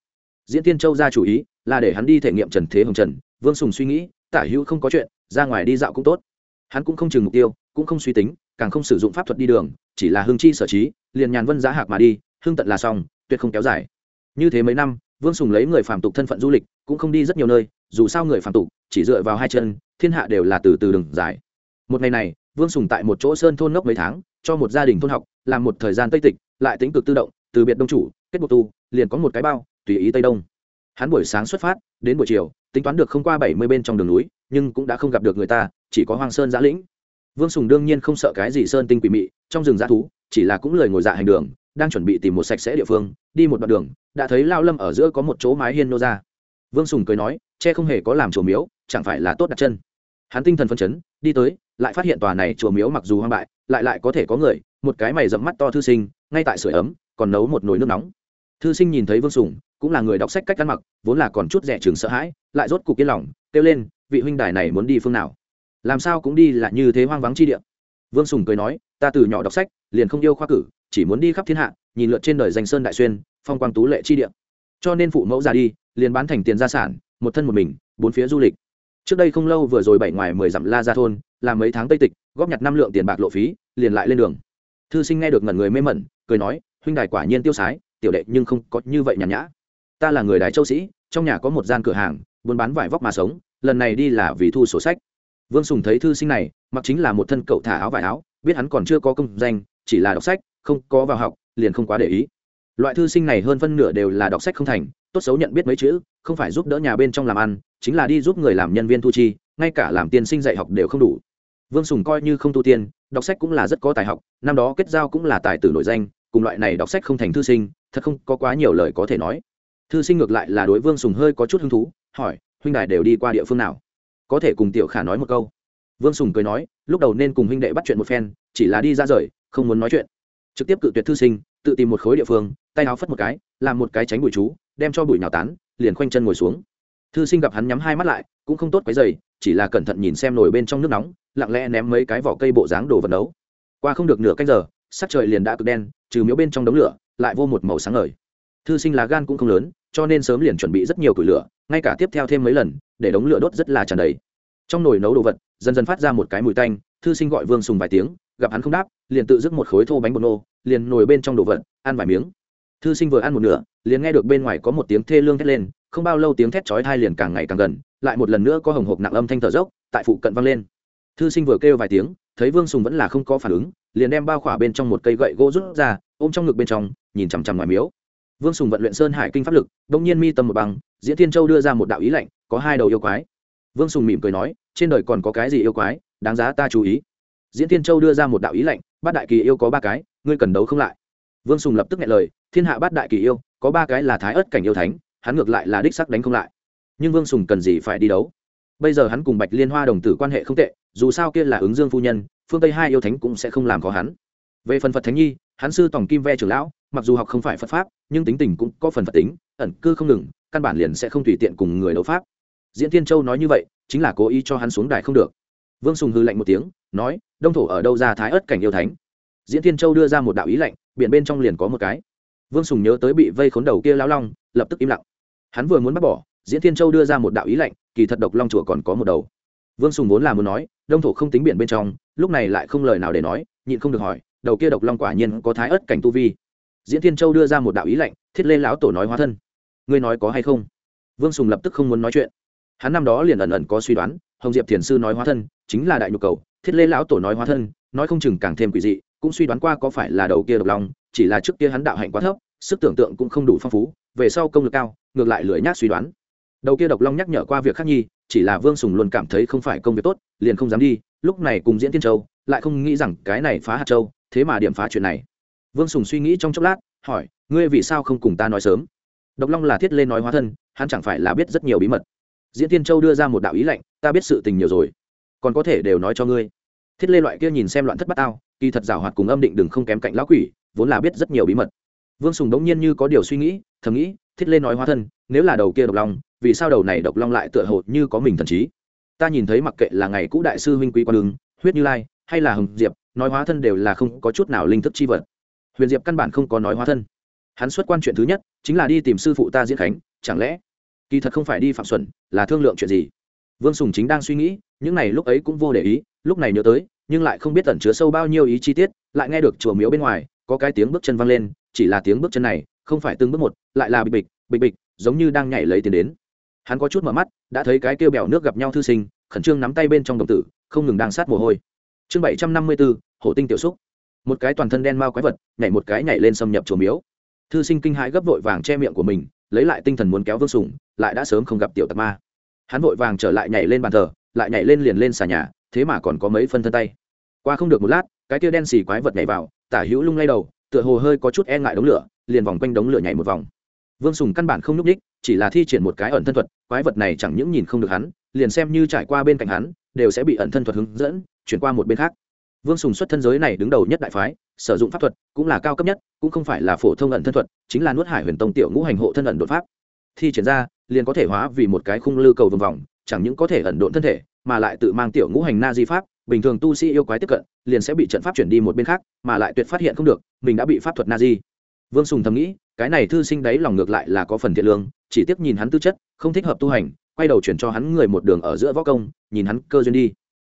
diễn tiên châu ra chủ ý là để hắn đi thể nghiệm trần thế hồng trần, vương sùng suy nghĩ, tả hữu không có chuyện, ra ngoài đi dạo cũng tốt. Hắn cũng không chừng mục tiêu, cũng không suy tính, càng không sử dụng pháp thuật đi đường, chỉ là hương chi sở trí, liền nhàn vân giá hạc mà đi hương tận là xong, tuyệt không kéo dài. Như thế mấy năm, vương sùng lấy người phàm tục thân phận du lịch, cũng không đi rất nhiều nơi, dù sao người phàm tục, chỉ dựa vào hai chân, thiên hạ đều là từ từ đường dài. Một ngày này, vương sùng tại một chỗ sơn thôn ngốc mấy tháng, cho một gia đình thôn học, làm một thời gian tây tịch, lại tính cực tự động, từ biệt đông chủ, kết buộc tu, liền có một cái bao tùy ý tây đông. Hắn buổi sáng xuất phát, đến buổi chiều, tính toán được không qua bảy mươi bên trong đường núi, nhưng cũng đã không gặp được người ta, chỉ có hoang sơn giã lĩnh. Vương sùng đương nhiên không sợ cái gì sơn tinh quỷ mị, trong rừng dã thú, chỉ là cũng lời ngồi dạ hành đường, đang chuẩn bị tìm một sạch sẽ địa phương, đi một đoạn đường, đã thấy lao lâm ở giữa có một chỗ mái hiên nô ra. Vương sùng cười nói, che không hề có làm chùa miếu, chẳng phải là tốt đặt chân. Hắn tinh thần phân chấn, đi tới, lại phát hiện tòa này chùa miếu mặc dù hoang bại, lại lại có thể có người, một cái mày dẫm mắt to thư sinh, ngay tại sửa ấm, còn nấu một nồi nước nóng. Thư sinh nhìn thấy vương sùng cũng là người đọc sách cách ăn mặc, vốn là còn chút rẻ trường sợ hãi, lại rốt cục yên lòng, kêu lên, vị huynh đài này muốn đi phương nào? Làm sao cũng đi là như thế hoang vắng chi địa. Vương sùng cười nói, ta từ nhỏ đọc sách, liền không yêu khoa cử, chỉ muốn đi khắp thiên hạ, nhìn lượt trên đời danh sơn đại xuyên, phong quang tú lệ chi địa. Cho nên phụ mẫu ra đi, liền bán thành tiền gia sản, một thân một mình, bốn phía du lịch. Trước đây không lâu vừa rồi bảy ngoài mười dặm la ra thôn làm mấy tháng tây tịch, góp nhặt năm lượng tiền bạc lộ phí, liền lại lên đường. Thư sinh nghe được ngẩn người mê mẩn, cười nói, huynh đài quả nhiên tiêu sái, tiểu đệ nhưng không có như vậy nhàn nhã ta là người đài châu sĩ, trong nhà có một gian cửa hàng, buôn bán vải vóc mà sống, lần này đi là vì thu sổ sách. Vương sùng thấy thư sinh này, mặc chính là một thân cậu thả áo vải áo, biết hắn còn chưa có công danh, chỉ là đọc sách, không có vào học, liền không quá để ý. Loại thư sinh này hơn phân nửa đều là đọc sách không thành, tốt xấu nhận biết mấy chữ, không phải giúp đỡ nhà bên trong làm ăn, chính là đi giúp người làm nhân viên thu chi, ngay cả làm tiên sinh dạy học đều không đủ. Vương sùng coi như không tu tiên, đọc sách cũng là rất có tài học, năm đó kết giao cũng là tài tử nổi danh, cùng loại này đọc sách không thành thư sinh, thật không có quá nhiều lời có thể nói thư sinh ngược lại là đối vương sùng hơi có chút hứng thú, hỏi, huynh đài đều đi qua địa phương nào? Có thể cùng tiểu khả nói một câu. Vương sùng cười nói, lúc đầu nên cùng huynh đệ bắt chuyện một phen, chỉ là đi ra rời, không muốn nói chuyện. Trực tiếp cự tuyệt thư sinh, tự tìm một khối địa phương, tay áo phất một cái, làm một cái tránh bụi chú, đem cho bụi nào tán, liền khoanh chân ngồi xuống. Thư sinh gặp hắn nhắm hai mắt lại, cũng không tốt cái giày chỉ là cẩn thận nhìn xem nồi bên trong nước nóng, lặng lẽ ném mấy cái vỏ cây bộ dáng đồ vật nấu. Qua không được nửa canh giờ, sắc trời liền đã cực đen, trừ miếu bên trong đống lửa, lại vô một màu sáng ngời. Thư sinh lá gan cũng không lớn cho nên sớm liền chuẩn bị rất nhiều củi lửa, ngay cả tiếp theo thêm mấy lần, để đống lửa đốt rất là tràn đầy. Trong nồi nấu đồ vật, dần dần phát ra một cái mùi tanh, thư sinh gọi vương sùng vài tiếng, gặp hắn không đáp, liền tự dứt một khối thô bánh bột nô, liền nồi bên trong đồ vật, ăn vài miếng. Thư sinh vừa ăn một nửa, liền nghe được bên ngoài có một tiếng thê lương thét lên, không bao lâu tiếng thét chói thai liền càng ngày càng gần, lại một lần nữa có hồng hộp nặng âm thanh thở dốc, tại phụ cận vang lên. Thư sinh vừa kêu vài tiếng, thấy vương sùng vẫn là không có phản ứng, liền đem bao khỏa bên trong một cây gậy gỗ rút ra, ôm trong ngực bên trong, nhìn chằm chằm ngoài miếu vương sùng vận luyện sơn hải kinh pháp lực đ ỗ n g nhiên mi tâm một bằng, diễn tiên châu đưa ra một đạo ý lạnh, có hai đầu yêu quái. Vương sùng mỉm cười nói, trên đời còn có cái gì yêu quái, đáng giá ta chú ý. Diễn tiên châu đưa ra một đạo ý lạnh, bát đại kỳ yêu có ba cái, ngươi cần đấu không lại. Vương sùng lập tức nghe lời, thiên hạ bát đại kỳ yêu, có ba cái là thái ớt cảnh yêu thánh, hắn ngược lại là đích sắc đánh không lại. Nhưng vương sùng cần gì phải đi đấu? Bây giờ hắn cùng bạch liên hoa đồng tử quan hệ không tệ, dù sao kia là ứng dương phu nhân, phương tây hai yêu thánh cũng sẽ không làm khó hắn. Về phần phật thánh nhi, hắn sư tổng kim ve trưởng lão, mặc dù học không phải phật pháp nhưng tính tình cũng có phần phật tính, ẩn cư không ngừng, căn bản liền sẽ không tùy tiện cùng người đấu pháp. Diễn tiên châu nói như vậy, chính là cố ý cho hắn xuống đài không được. Vương sùng hư lạnh một tiếng, nói, đông thổ ở đâu ra thái ớt cảnh yêu thánh? Diễn tiên châu đưa ra một đạo ý lạnh, biển bên trong liền có một cái. Vương sùng nhớ tới bị vây khốn đầu kia lao long, lập tức im lặng. Hắn vừa muốn bắt bỏ, diễn tiên châu đưa ra một đạo ý lạnh, kỳ thật độc long chùa còn có một đầu. Vương sùng vốn là muốn nói, đông thổ không tính biển bên trong, lúc này lại không lời nào để nói, nhịn không được hỏi, đầu kia độc long quả nhiên có thái ớt cảnh tu vi diễn thiên châu đưa ra một đạo ý lệnh thiết lê lão tổ nói hóa thân. Ngươi nói có hay không? Vương sùng lập tức không muốn nói chuyện. Hắn năm đó liền ẩn ẩn có suy đoán, hồng diệp thiền sư nói hóa thân, chính là đại nhu cầu, thiết lê lão tổ nói hóa thân, nói không chừng càng thêm quỷ dị, cũng suy đoán qua có phải là đầu kia độc lòng chỉ là trước kia hắn đạo hạnh quá thấp, sức tưởng tượng cũng không đủ phong phú, về sau công lực cao, ngược lại lười nhác suy đoán. Đầu kia độc long nhắc nhở qua việc khác nhi, chỉ là vương sùng luôn cảm thấy không phải công việc tốt, liền không dám đi, lúc này cùng diễn tiên châu, lại không nghĩ rằng cái này phá hạt châu, thế mà điểm phá chuyện này vương sùng suy nghĩ trong chốc lát, hỏi, ngươi vì sao không cùng ta nói sớm? Độc long là thiết lên nói hóa thân, hắn chẳng phải là biết rất nhiều bí mật. Diễn tiên châu đưa ra một đạo ý lệnh, ta biết sự tình nhiều rồi, còn có thể đều nói cho ngươi. Thiết lê loại kia nhìn xem loạn thất bát tao, kỳ thật giảo hoạt cùng âm định đừng không kém cạnh lão quỷ, vốn là biết rất nhiều bí mật. Vương sùng đống nhiên như có điều suy nghĩ, thầm nghĩ, thiết lê nói hóa thân, nếu là đầu kia độc long, vì sao đầu này độc long lại tựa hồ như có mình thần trí? Ta nhìn thấy mặc kệ là ngày cũ đại sư huynh quý quan đường huyết như lai, hay là hồng diệp, nói hóa thân đều là không có chút nào linh thức chi vật huyền diệp căn bản không có nói hóa thân. Hắn xuất quan chuyện thứ nhất, chính là đi tìm sư phụ ta diễn khánh, chẳng lẽ kỳ thật không phải đi phạm xuẩn, là thương lượng chuyện gì? Vương sùng chính đang suy nghĩ, những này lúc ấy cũng vô để ý, lúc này nhớ tới, nhưng lại không biết tẩn chứa sâu bao nhiêu ý chi tiết, lại nghe được chùa miếu bên ngoài, có cái tiếng bước chân văng lên, chỉ là tiếng bước chân này, không phải từng bước một, lại là bịch bịch bịch bịch, giống như đang nhảy lấy tiền đến. Hắn có chút mở mắt, đã thấy cái kêu bèo nước gặp nhau thư sinh, khẩn trương nắm tay bên trong đồng tử, không ngừng đang sát mồ hôi. Chương bảy trăm năm mươi bốn hổ tinh tiểu xúc một cái toàn thân đen mao quái vật, nhảy một cái nhảy lên xâm nhập chùa miếu. Thư sinh kinh hãi gấp vội vàng che miệng của mình, lấy lại tinh thần muốn kéo vương sùng, lại đã sớm không gặp tiểu tặc ma. Hắn vội vàng trở lại nhảy lên bàn thờ, lại nhảy lên liền lên xà nhà, thế mà còn có mấy phân thân tay. Qua không được một lát, cái tia đen xì quái vật nhảy vào, tả hữu lung lay đầu, tựa hồ hơi có chút e ngại đống lửa, liền vòng quanh đống lửa nhảy một vòng. Vương sùng căn bản không n ú c ních chỉ là thi triển một cái ẩn thân thuật, quái vật này chẳng những nhìn không được hắn, liền xem như trải qua bên cạnh hắn, đều sẽ bị ẩn thân thuật hướng dẫn, chuyển qua một bên khác vương sùng xuất thân giới này đứng đầu nhất đại phái, sử dụng pháp thuật cũng là cao cấp nhất, cũng không phải là phổ thông ẩn thân thuật, chính là nuốt hải huyền tông tiểu ngũ hành hộ thân ẩn đột pháp. Thi triển ra, liền có thể hóa vì một cái khung lư cầu vòng vòng, chẳng những có thể ẩn độn thân thể, mà lại tự mang tiểu ngũ hành na di pháp, bình thường tu sĩ yêu quái tiếp cận, liền sẽ bị trận pháp chuyển đi một bên khác, mà lại tuyệt phát hiện không được, mình đã bị pháp thuật na di. Vương sùng thầm nghĩ, cái này thư sinh đấy lòng ngược lại là có phần thiện lương, chỉ tiếc nhìn hắn tư chất, không thích hợp tu hành, quay đầu chuyển cho hắn người một đường ở giữa võ công, nhìn hắn cơ duyên đi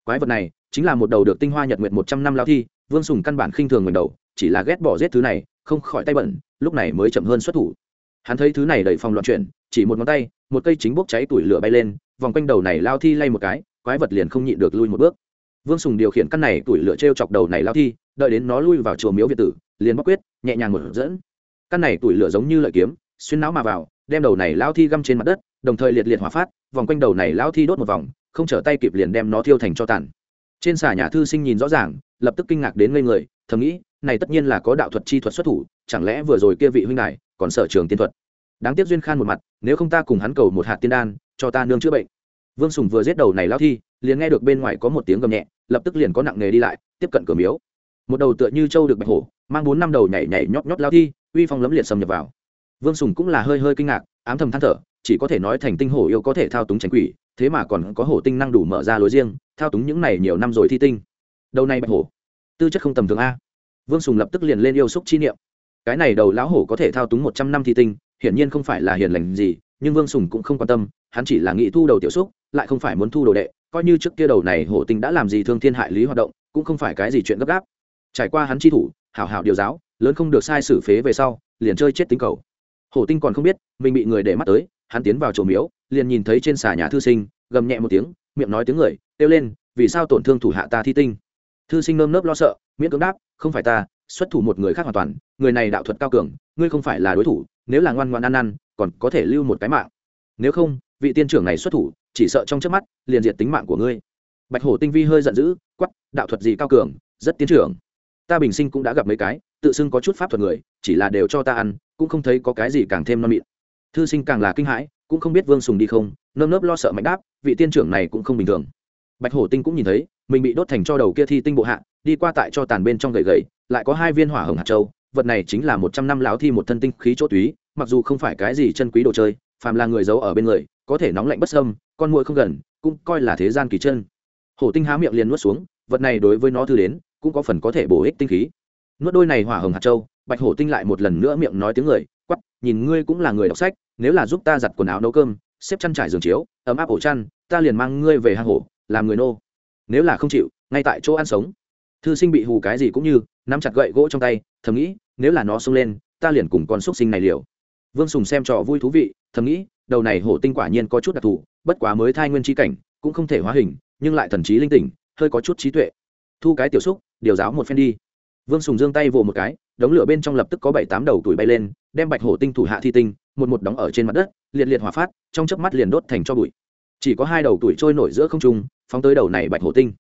quái vật này chính là một đầu được tinh hoa nhật nguyện một trăm năm lao thi, vương sùng căn bản khinh thường ngầm đầu, chỉ là ghét bỏ giết thứ này, không khỏi tay bẩn, lúc này mới chậm hơn xuất thủ. Hắn thấy thứ này đẩy phòng loạn chuyển, chỉ một ngón tay, một cây chính bốc cháy tủi lửa bay lên, vòng quanh đầu này lao thi lay một cái, quái vật liền không nhịn được lui một bước. Vương sùng điều khiển căn này tủi lửa t r e o chọc đầu này lao thi, đợi đến nó lui vào chùa miếu việt tử, liền bóc quyết, nhẹ nhàng một dẫn. Căn này tủi lửa giống như lợi kiếm, xuyên não mà vào, đem đầu này lao thi găm trên mặt đất, đồng thời liệt liệt hỏa phát, vòng quanh đầu này lao thi đốt một vòng không trở tay kịp liền đem nó thiêu thành cho tàn. Trên xà nhà thư sinh nhìn rõ ràng, lập tức kinh ngạc đến ngây người, thầm nghĩ, này tất nhiên là có đạo thuật chi thuật xuất thủ, chẳng lẽ vừa rồi kia vị huynh này còn sở trường tiên thuật? Đáng tiếc duyên khan một mặt, nếu không ta cùng hắn cầu một hạt tiên đan, cho ta nương chữa bệnh. Vương sùng vừa giết đầu này lao thi, liền nghe được bên ngoài có một tiếng gầm nhẹ, lập tức liền có nặng nghề đi lại, tiếp cận cửa miếu. Một đầu tựa như trâu được bạch hổ, mang bốn năm đầu nhảy nhảy nhót nhót lao thi, uy phong lấm liệt xâm nhập vào. Vương sùng cũng là hơi hơi kinh ngạc, ám thầm than thở chỉ có thể nói thành tinh hổ yêu có thể thao túng tránh quỷ, thế mà còn có hổ tinh năng đủ mở ra lối riêng, thao túng những này nhiều năm rồi thi tinh. Đầu này bạch hổ, tư chất không tầm thường a. Vương sùng lập tức liền lên yêu xúc chi niệm. Cái này đầu lão hổ có thể thao túng một trăm năm thi tinh, hiển nhiên không phải là hiền lành gì, nhưng vương sùng cũng không quan tâm, hắn chỉ là nghĩ thu đầu tiểu xúc, lại không phải muốn thu đồ đệ, coi như trước kia đầu này hổ tinh đã làm gì thương thiên hại lý hoạt động, cũng không phải cái gì chuyện gấp gáp. Trải qua hắn chi thủ, hảo hảo điều giáo, lớn không được sai xử phế về sau, liền chơi chết tính cầu. Hổ tinh còn không biết, mình bị người để mắt tới hắn tiến vào chỗ miếu, liền nhìn thấy trên xà nhà thư sinh, gầm nhẹ một tiếng, miệng nói tiếng người, kêu lên, vì sao tổn thương thủ hạ ta thi tinh? Thư sinh nơm nớp lo sợ, miễn cưỡng đáp, không phải ta, xuất thủ một người khác hoàn toàn, người này đạo thuật cao cường, ngươi không phải là đối thủ, nếu là ngoan ngoan ăn ăn còn có thể lưu một cái mạng. Nếu không, vị tiên trưởng này xuất thủ, chỉ sợ trong chớp mắt, liền diệt tính mạng của ngươi. Bạch hổ tinh vi hơi giận dữ quắp đạo thuật gì cao cường, rất tiến trưởng. Ta bình sinh cũng đã gặp mấy cái, tự xưng có chút pháp thuật người, chỉ là đều cho ta ăn, cũng không thấy có cái gì càng thêm non mịn thư sinh càng là kinh hãi, cũng không biết vương sùng đi không, nơm nớp lo sợ mạnh đáp, vị tiên trưởng này cũng không bình thường. Bạch hổ tinh cũng nhìn thấy, mình bị đốt thành cho đầu kia thi tinh bộ hạ, đi qua tại cho tàn bên trong gậy gậy, lại có hai viên hỏa hồng hạt châu, vật này chính là một trăm năm láo thi một thân tinh khí chỗ túy, mặc dù không phải cái gì chân quý đồ chơi, phàm là người giấu ở bên người, có thể nóng lạnh bất sâm con muội không gần, cũng coi là thế gian kỳ chân. Hổ tinh há miệng liền nuốt xuống, vật này đối với nó thư đến, cũng có phần có thể bổ ích tinh khí. Nuốt đôi này hỏa hồng hạt châu, bạch hổ tinh lại một lần nữa miệng nói tiếng người nhìn ngươi cũng là người đọc sách, nếu là giúp ta giặt quần áo nấu cơm, xếp chăn trải giường chiếu, ấm áp ổ chăn, ta liền mang ngươi về hang hổ, làm người nô. Nếu là không chịu, ngay tại chỗ ăn sống. Thư sinh bị hù cái gì cũng như, nắm chặt gậy gỗ trong tay, thầm nghĩ, nếu là nó xông lên, ta liền cùng con xúc sinh này liều. Vương sùng xem trò vui thú vị, thầm nghĩ, đầu này hổ tinh quả nhiên có chút đặc thù, bất quá mới thai nguyên tri cảnh, cũng không thể hóa hình, nhưng lại thần trí linh tỉnh, hơi có chút trí tuệ. Thu cái tiểu xúc, điều giáo một phen đi vương sùng giương tay vồ một cái, đống lửa bên trong lập tức có bảy tám đầu tuổi bay lên, đem bạch hổ tinh thủ hạ thi tinh, một một đóng ở trên mặt đất, liệt liệt hỏa phát, trong chớp mắt liền đốt thành cho bụi. Chỉ có hai đầu tuổi trôi nổi giữa không trung, phóng tới đầu này bạch hổ tinh.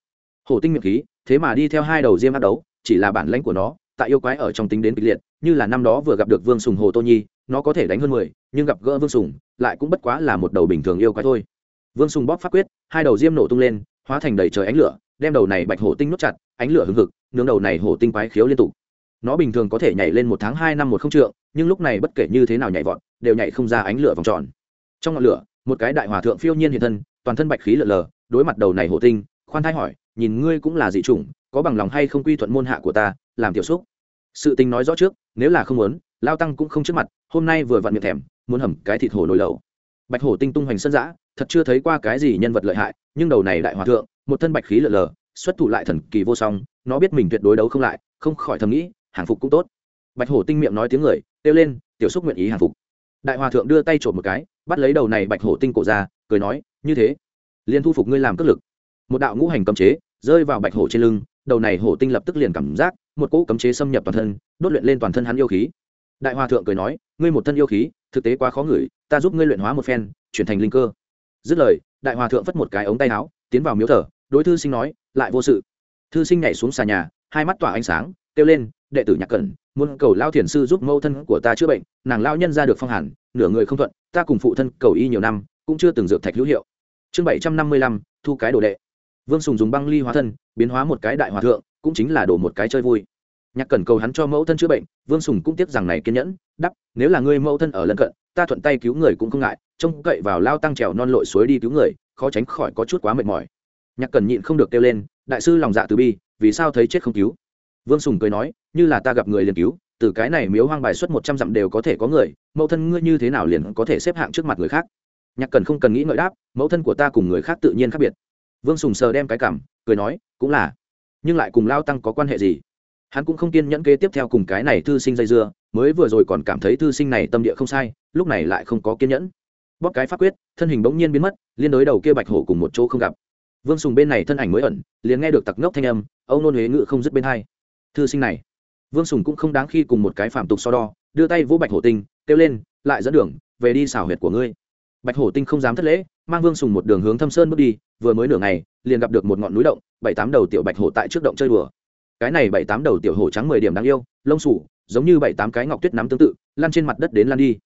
Hổ tinh miệng khí, thế mà đi theo hai đầu diêm ác đấu, chỉ là bản lãnh của nó, tại yêu quái ở trong tính đến kịch liệt, như là năm đó vừa gặp được vương sùng hồ tô nhi, nó có thể đánh hơn mười, nhưng gặp gỡ vương sùng, lại cũng bất quá là một đầu bình thường yêu quái thôi. Vương sùng bóp phát quyết, hai đầu diêm nổ tung lên, hóa thành đầy trời ánh lửa, đem đầu này bạch hổ tinh nút chặt, ánh lửa hừng hực nướng đầu này hổ tinh quái khiếu liên tục. Nó bình thường có thể nhảy lên một tháng hai năm một không trượng, nhưng lúc này bất kể như thế nào nhảy vọt, đều nhảy không ra ánh lửa vòng tròn. Trong ngọn lửa, một cái đại hòa thượng phiêu nhiên hiện thân, toàn thân bạch khí lở lờ, đối mặt đầu này hổ tinh, khoan thai hỏi, nhìn ngươi cũng là dị chủng, có bằng lòng hay không quy thuận môn hạ của ta, làm tiểu xúc? Sự tình nói rõ trước, nếu là không muốn, lao tăng cũng không trước mặt, hôm nay vừa vặn miệng thèm, muốn hầm cái thịt hổ nồi lẩu. Bạch hổ tinh tung hoành sân giã thật chưa thấy qua cái gì nhân vật lợi hại, nhưng đầu này đại hòa thượng, một thân bạch khí lở lờ xuất thủ lại thần kỳ vô song, nó biết mình tuyệt đối đấu không lại, không khỏi thầm nghĩ, hàng phục cũng tốt. Bạch hổ tinh miệng nói tiếng người, kêu lên, tiểu xúc nguyện ý hàng phục. Đại hòa thượng đưa tay trộm một cái, bắt lấy đầu này bạch hổ tinh cổ ra, cười nói, như thế, liền thu phục ngươi làm cất lực. Một đạo ngũ hành cấm chế rơi vào bạch hổ trên lưng, đầu này hổ tinh lập tức liền cảm giác một cỗ cấm chế xâm nhập toàn thân, đốt luyện lên toàn thân hắn yêu khí. Đại hòa thượng cười nói, ngươi một thân yêu khí, thực tế quá khó ngửi, ta giúp ngươi luyện hóa một phen, chuyển thành linh cơ. Dứt lời, đại hòa thượng phất một cái ống tay áo, tiến vào miếu thờ đối thư sinh nói, lại vô sự. Thư sinh nhảy xuống xà nhà, hai mắt tỏa ánh sáng, kêu lên, đệ tử nhạc cẩn, muốn cầu lao thiền sư giúp mẫu thân của ta chữa bệnh, nàng lao nhân ra được phong hàn, nửa người không thuận, ta cùng phụ thân cầu y nhiều năm, cũng chưa từng dược thạch hữu hiệu. Chương bảy trăm năm mươi lăm, thu cái đồ đệ. Vương sùng dùng băng ly hóa thân, biến hóa một cái đại hòa thượng, cũng chính là đổ một cái chơi vui. Nhạc cẩn cầu hắn cho mẫu thân chữa bệnh, vương sùng cũng tiếc rằng này kiên nhẫn, đắp, nếu là ngươi mẫu thân ở lân cận, ta thuận tay cứu người cũng không ngại, trông cậy vào lao tăng trèo non lội suối đi cứu người, khó tránh khỏi có chút quá mệt mỏi nhạc Cần nhịn không được kêu lên, đại sư lòng dạ từ bi, vì sao thấy chết không cứu? Vương sùng cười nói, như là ta gặp người liền cứu, từ cái này miếu hoang bài xuất một trăm dặm đều có thể có người, mẫu thân ngươi như thế nào liền có thể xếp hạng trước mặt người khác? Nhạc cần không cần nghĩ ngợi đáp, mẫu thân của ta cùng người khác tự nhiên khác biệt. Vương sùng sờ đem cái cảm, cười nói, cũng là, nhưng lại cùng lao tăng có quan hệ gì? Hắn cũng không kiên nhẫn kế tiếp theo cùng cái này thư sinh dây dưa, mới vừa rồi còn cảm thấy thư sinh này tâm địa không sai, lúc này lại không có kiên nhẫn. Bóp cái pháp quyết, thân hình bỗng nhiên biến mất, liên đối đầu kia bạch hổ cùng một chỗ không gặp vương sùng bên này thân ảnh mới ẩn, liền nghe được tặc ngốc thanh âm, âu nôn huế ngự không dứt bên hai. Thư sinh này. Vương sùng cũng không đáng khi cùng một cái phạm tục so đo, đưa tay vỗ bạch hổ tinh, kêu lên, lại dẫn đường, về đi xảo huyệt của ngươi. Bạch hổ tinh không dám thất lễ, mang vương sùng một đường hướng thâm sơn bước đi, vừa mới nửa ngày, liền gặp được một ngọn núi động, bảy tám đầu tiểu bạch hổ tại trước động chơi đùa. Cái này bảy tám đầu tiểu hổ trắng mười điểm đáng yêu, lông sủ, giống như bảy tám cái ngọc tuyết nắm tương tự, lăn trên mặt đất đến lăn đi.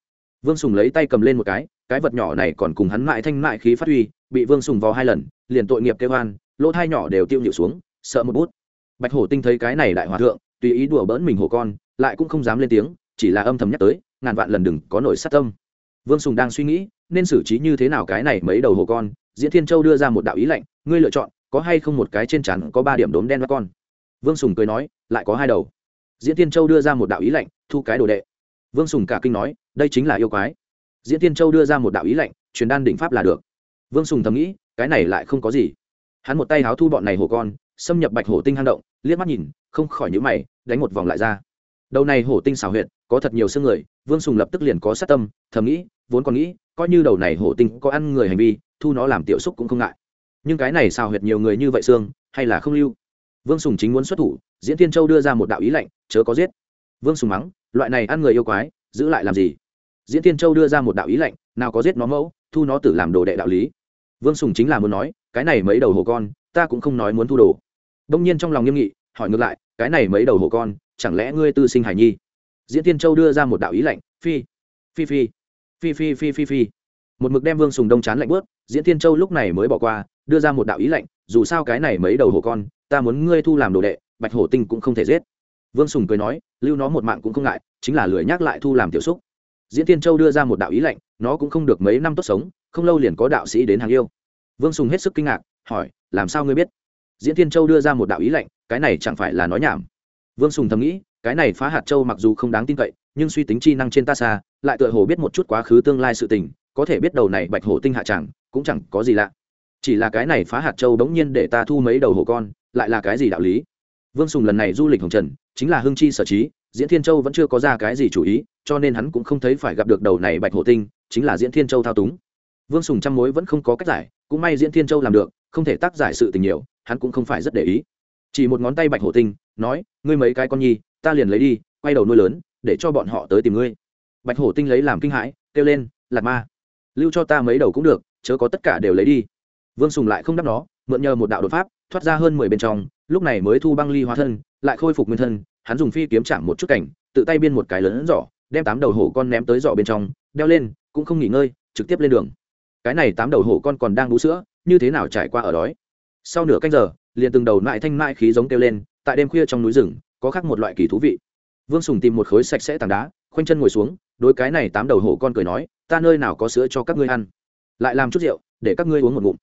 Vương sùng lấy tay cầm lên một cái cái vật nhỏ này còn cùng hắn mại thanh mại khí phát huy, bị vương sùng vào hai lần, liền tội nghiệp kêu hoan lỗ thai nhỏ đều tiêu nhịu xuống, sợ một bút. Bạch hổ tinh thấy cái này đại hòa thượng, tùy ý đùa bỡn mình hổ con, lại cũng không dám lên tiếng, chỉ là âm thầm nhắc tới, ngàn vạn lần đừng có nổi sát tâm. Vương sùng đang suy nghĩ, nên xử trí như thế nào cái này mấy đầu hổ con, diễn thiên châu đưa ra một đạo ý lệnh, ngươi lựa chọn, có hay không một cái trên chắn có ba điểm đốm đen các con. Vương sùng cười nói, lại có hai đầu. Diễn thiên châu đưa ra một đạo ý lệnh, thu cái đồ đệ. Vương sùng cả kinh nói, đây chính là yêu quái diễn thiên châu đưa ra một đạo ý lệnh truyền đan đỉnh pháp là được. Vương sùng thầm nghĩ, cái này lại không có gì. Hắn một tay háo thu bọn này hổ con, xâm nhập bạch hổ tinh hang động, liếc mắt nhìn, không khỏi nhữ mày, đánh một vòng lại ra. Đầu này hổ tinh xảo huyệt, có thật nhiều xương người, vương sùng lập tức liền có sát tâm, thầm nghĩ, vốn còn nghĩ, coi như đầu này hổ tinh có ăn người hành vi, thu nó làm tiểu xúc cũng không ngại. Nhưng cái này xào huyệt nhiều người như vậy xương, hay là không lưu? Vương sùng chính muốn xuất thủ, diễn tiên châu đưa ra một đạo ý lệnh chớ có giết. Vương sùng mắng, loại này ăn người yêu quái, giữ lại làm gì? Diễn tiên châu đưa ra một đạo ý lệnh, nào có giết nó mẫu, thu nó tử làm đồ đệ đạo lý. Vương sùng chính là muốn nói, cái này mấy đầu hổ con, ta cũng không nói muốn thu đồ. Đông nhiên trong lòng nghiêm nghị, hỏi ngược lại, cái này mấy đầu hổ con, chẳng lẽ ngươi tư sinh hải nhi? Diễn tiên châu đưa ra một đạo ý lệnh, phi phi phi phi phi phi phi phi. Một mực đem vương sùng đông chán lạnh bớt, diễn tiên châu lúc này mới bỏ qua, đưa ra một đạo ý lệnh, dù sao cái này mấy đầu hổ con, ta muốn ngươi thu làm đồ đệ, bạch hổ tinh cũng không thể giết. Vương sùng cười nói, lưu nó một mạng cũng không ngại, chính là lười nhắc lại thu làm tiểu xúc diễn tiên châu đưa ra một đạo ý lệnh, nó cũng không được mấy năm tốt sống, không lâu liền có đạo sĩ đến hàng yêu. Vương sùng hết sức kinh ngạc, hỏi, làm sao ngươi biết? Diễn tiên châu đưa ra một đạo ý lệnh, cái này chẳng phải là nói nhảm. Vương sùng thầm nghĩ, cái này phá hạt châu mặc dù không đáng tin cậy, nhưng suy tính chi năng trên ta xa, lại tựa hồ biết một chút quá khứ tương lai sự tình, có thể biết đầu này bạch hổ tinh hạ chẳng, cũng chẳng có gì lạ. Chỉ là cái này phá hạt châu bỗng nhiên để ta thu mấy đầu hổ con, lại là cái gì đạo lý? Vương sùng lần này du lịch hồng trần, chính là hưng chi sở trí, diễn thiên châu vẫn chưa có ra cái gì chủ ý cho nên hắn cũng không thấy phải gặp được đầu này bạch hổ tinh, chính là diễn thiên châu thao túng. Vương sùng trăm mối vẫn không có cách giải, cũng may diễn thiên châu làm được, không thể tác giải sự tình nhiều, hắn cũng không phải rất để ý. Chỉ một ngón tay bạch hổ tinh, nói, ngươi mấy cái con nhi, ta liền lấy đi, quay đầu nuôi lớn, để cho bọn họ tới tìm ngươi. Bạch hổ tinh lấy làm kinh hãi, kêu lên lạt ma, lưu cho ta mấy đầu cũng được, chớ có tất cả đều lấy đi. Vương sùng lại không đắp nó, mượn nhờ một đạo đột pháp, thoát ra hơn mười bên trong, lúc này mới thu băng ly hóa thân, lại khôi phục nguyên thân, hắn dùng phi kiếm chạm một chút cảnh, tự tay biên một cái lớn giỏ đem tám đầu hổ con ném tới giỏ bên trong, đeo lên, cũng không nghỉ ngơi, trực tiếp lên đường. Cái này tám đầu hổ con còn đang bú sữa, như thế nào trải qua ở đói? Sau nửa canh giờ, liền từng đầu lại thanh mại khí giống kêu lên, tại đêm khuya trong núi rừng, có khác một loại kỳ thú vị. Vương sùng tìm một khối sạch sẽ tảng đá, khoanh chân ngồi xuống, đối cái này tám đầu hổ con cười nói, ta nơi nào có sữa cho các ngươi ăn? Lại làm chút rượu, để các ngươi uống một ngụm.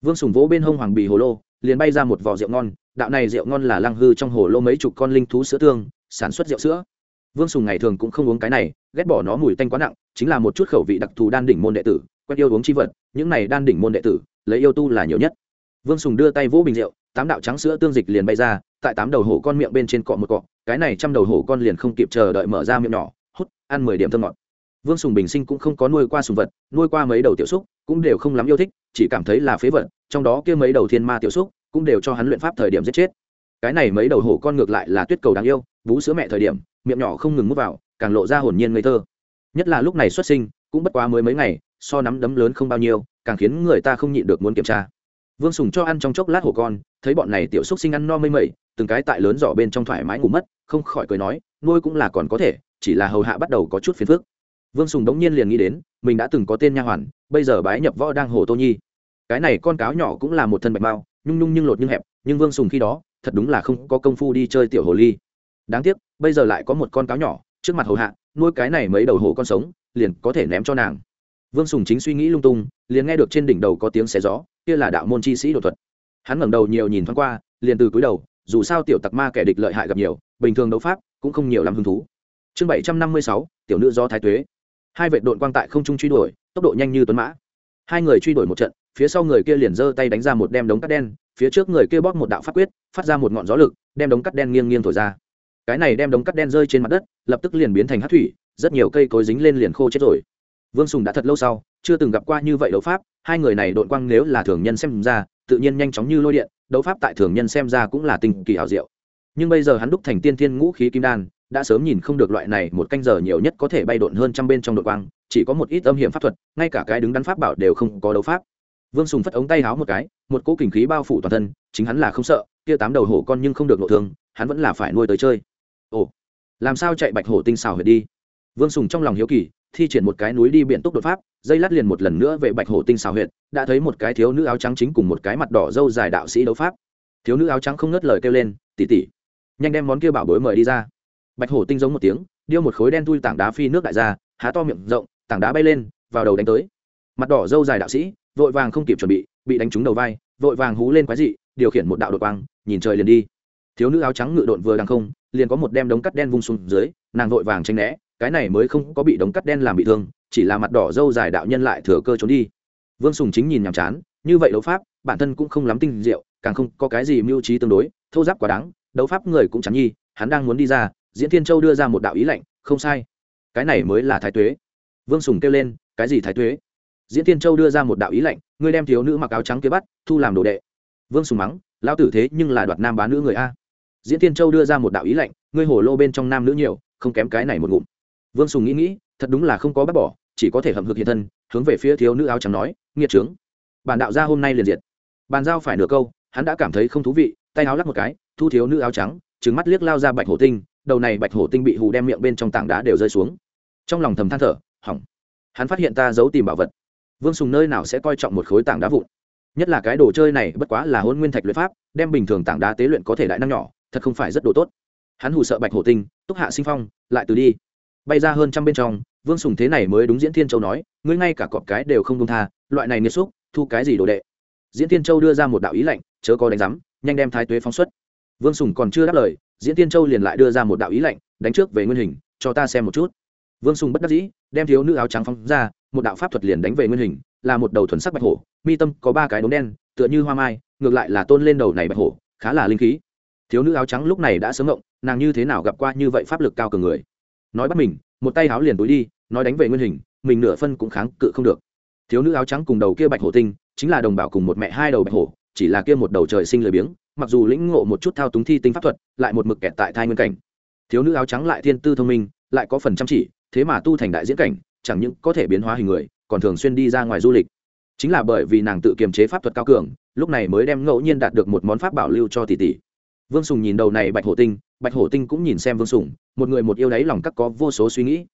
Vương sùng vỗ bên hông hoàng bì hồ lô, liền bay ra một vỏ rượu ngon, đạo này rượu ngon là lăng hư trong hồ lô mấy chục con linh thú sữa tương, sản xuất rượu sữa vương sùng ngày thường cũng không uống cái này, ghét bỏ nó mùi tanh quá nặng, chính là một chút khẩu vị đặc thù đan đỉnh môn đệ tử, quen yêu uống chi vật, những này đan đỉnh môn đệ tử, lấy yêu tu là nhiều nhất. Vương sùng đưa tay vỗ bình rượu, tám đạo trắng sữa tương dịch liền bay ra, tại tám đầu hổ con miệng bên trên cọ một cọ, cái này trăm đầu hổ con liền không kịp chờ đợi mở ra miệng nhỏ, hút, ăn mười điểm thơm ngọt. Vương sùng bình sinh cũng không có nuôi qua sùng vật, nuôi qua mấy đầu tiểu xúc, cũng đều không lắm yêu thích, chỉ cảm thấy là phế vật, trong đó kia mấy đầu thiên ma tiểu xúc, cũng đều cho hắn luyện pháp thời điểm giết chết. Cái này mấy đầu hổ con ngược lại là tuyết cầu đáng yêu vú sữa mẹ thời điểm miệng nhỏ không ngừng mút vào, càng lộ ra hồn nhiên ngây thơ. Nhất là lúc này xuất sinh, cũng bất quá mới mấy ngày, so nắm đấm lớn không bao nhiêu, càng khiến người ta không nhịn được muốn kiểm tra. Vương sùng cho ăn trong chốc lát hổ con, thấy bọn này tiểu xúc sinh ăn no mây mẩy, từng cái tại lớn giỏ bên trong thoải mái ngủ mất, không khỏi cười nói, nuôi cũng là còn có thể, chỉ là hầu hạ bắt đầu có chút phiền phức. Vương sùng đống nhiên liền nghĩ đến, mình đã từng có tên nha hoàn, bây giờ bái nhập võ đang hồ tô nhi. Cái này con cáo nhỏ cũng là một thân bạch mao, nhung nhung nhưng lột nhưng hẹp, nhưng vương sùng khi đó, thật đúng là không có công phu đi chơi tiểu hồ ly đáng tiếc, bây giờ lại có một con cáo nhỏ trước mặt hầu hạ, nuôi cái này mấy đầu hổ con sống, liền có thể ném cho nàng. Vương sùng chính suy nghĩ lung tung, liền nghe được trên đỉnh đầu có tiếng xé gió, kia là đạo môn chi sĩ đột thuật. Hắn ngẩng đầu nhiều nhìn thoáng qua, liền từ cúi đầu, dù sao tiểu tặc ma kẻ địch lợi hại gặp nhiều, bình thường đấu pháp cũng không nhiều làm hứng thú. Chương bảy trăm năm mươi sáu, tiểu nữ do thái tuế. Hai vệ đội quang tại không trung truy đuổi, tốc độ nhanh như tuấn mã. Hai người truy đuổi một trận, phía sau người kia liền giơ tay đánh ra một đem đống cắt đen, phía trước người kia bóp một đạo pháp quyết, phát ra một ngọn gió lực, đem đống cắt đen nghiêng nghiêng thổi ra cái này đem đống cắt đen rơi trên mặt đất, lập tức liền biến thành hát thủy, rất nhiều cây cối dính lên liền khô chết rồi. Vương sùng đã thật lâu sau, chưa từng gặp qua như vậy đấu pháp, hai người này đội quang nếu là thường nhân xem ra, tự nhiên nhanh chóng như lôi điện, đấu pháp tại thường nhân xem ra cũng là tình kỳ hảo diệu. Nhưng bây giờ hắn đúc thành tiên thiên ngũ khí kim đan, đã sớm nhìn không được loại này một canh giờ nhiều nhất có thể bay độn hơn trăm bên trong đội quang, chỉ có một ít âm hiểm pháp thuật, ngay cả cái đứng đắn pháp bảo đều không có đấu pháp. Vương sùng phất ống tay háo một cái, một cỗ kình khí bao phủ toàn thân, chính hắn là không sợ, kia tám đầu hổ con nhưng không được nội thương, hắn vẫn là phải nuôi tới chơi ồ, làm sao chạy bạch hổ tinh xào huyệt đi? Vương sùng trong lòng hiếu kỳ, thi triển một cái núi đi biển tốc đột pháp, dây lát liền một lần nữa về bạch hổ tinh xào huyệt, đã thấy một cái thiếu nữ áo trắng chính cùng một cái mặt đỏ dâu dài đạo sĩ đấu pháp. Thiếu nữ áo trắng không ngớt lời kêu lên tỉ tỉ nhanh đem món kia bảo bối mời đi ra. Bạch hổ tinh giống một tiếng, điêu một khối đen thui tảng đá phi nước đại ra, há to miệng rộng, tảng đá bay lên, vào đầu đánh tới. Mặt đỏ dâu dài đạo sĩ, vội vàng không kịp chuẩn bị bị đánh trúng đầu vai, vội vàng hú lên quái dị, điều khiển một đạo đột quang, nhìn trời liền đi thiếu nữ áo trắng ngự độn vừa đằng không, liền có một đem đống cắt đen vung xuống dưới, nàng vội vàng tranh né, cái này mới không có bị đống cắt đen làm bị thương, chỉ là mặt đỏ dâu dài đạo nhân lại thừa cơ trốn đi. Vương sùng chính nhìn nhàm chán, như vậy đấu pháp, bản thân cũng không lắm tinh diệu, càng không có cái gì mưu trí tương đối thâu giáp quá đáng, đấu pháp người cũng chẳng nhi, hắn đang muốn đi ra, diễn thiên châu đưa ra một đạo ý lệnh, không sai. Cái này mới là thái tuế. Vương sùng kêu lên, cái gì thái tuế? Diễn thiên châu đưa ra một đạo ý lệnh, ngươi đem thiếu nữ mặc áo trắng kia bắt, thu làm đồ đệ. Vương sùng mắng lao tử thế nhưng là đoạt nam bá nữ người a diễn tiên châu đưa ra một đạo ý lệnh ngươi hồ lô bên trong nam nữ nhiều, không kém cái này một ngụm. Vương sùng nghĩ nghĩ, thật đúng là không có bác bỏ, chỉ có thể hậm hực hiện thân, hướng về phía thiếu nữ áo trắng nói, nghiệt trướng. Bản đạo ra hôm nay liền diệt. Bàn giao phải nửa câu, hắn đã cảm thấy không thú vị, tay áo lắc một cái, thu thiếu nữ áo trắng trứng mắt liếc lao ra bạch hổ tinh, đầu này bạch hổ tinh bị hù đem miệng bên trong tảng đá đều rơi xuống. Trong lòng thầm than thở, hỏng. Hắn phát hiện ta giấu tìm bảo vật. Vương sùng nơi nào sẽ coi trọng một khối tảng đá vụn? Nhất là cái đồ chơi này bất quá là hôn nguyên thạch luyện pháp, đem bình thường tảng đá tế luyện có thể đại năng nhỏ thật không phải rất đồ tốt. Hắn hù sợ bạch hổ tinh, túc hạ sinh phong, lại từ đi. Bay ra hơn trăm bên trong, vương sùng thế này mới đúng diễn thiên châu nói, ngươi ngay cả cọp cái đều không đông tha, loại này nghiêm xúc, thu cái gì đồ đệ? Diễn thiên châu đưa ra một đạo ý lệnh chớ có đánh giám, nhanh đem thái tuế phóng xuất. Vương sùng còn chưa đáp lời, diễn thiên châu liền lại đưa ra một đạo ý lệnh đánh trước về nguyên hình, cho ta xem một chút. Vương sùng bất đắc dĩ, đem thiếu nữ áo trắng phóng ra, một đạo pháp thuật liền đánh về nguyên hình, là một đầu thuần sắc bạch hổ, mi tâm có ba cái đốm đen, tựa như hoa mai, ngược lại là tôn lên đầu này bạch hổ, khá là linh khí thiếu nữ áo trắng lúc này đã sớm ngộng nàng như thế nào gặp qua như vậy pháp lực cao cường người? Nói bắt mình, một tay áo liền túi đi, nói đánh về nguyên hình, mình nửa phân cũng kháng cự không được. Thiếu nữ áo trắng cùng đầu kia bạch hổ tinh, chính là đồng bào cùng một mẹ hai đầu bạch hổ, chỉ là kia một đầu trời sinh lười biếng, mặc dù lĩnh ngộ một chút thao túng thi tinh pháp thuật, lại một mực kẹt tại thai nguyên cảnh. Thiếu nữ áo trắng lại thiên tư thông minh, lại có phần chăm chỉ, thế mà tu thành đại diễn cảnh, chẳng những có thể biến hóa hình người, còn thường xuyên đi ra ngoài du lịch. Chính là bởi vì nàng tự kiềm chế pháp thuật cao cường, lúc này mới đem ngẫu nhiên đạt được một món pháp bảo lưu cho tỷ tỷ vương sùng nhìn đầu này bạch hổ tinh, bạch hổ tinh cũng nhìn xem vương sùng, một người một yêu đáy lòng các có vô số suy nghĩ.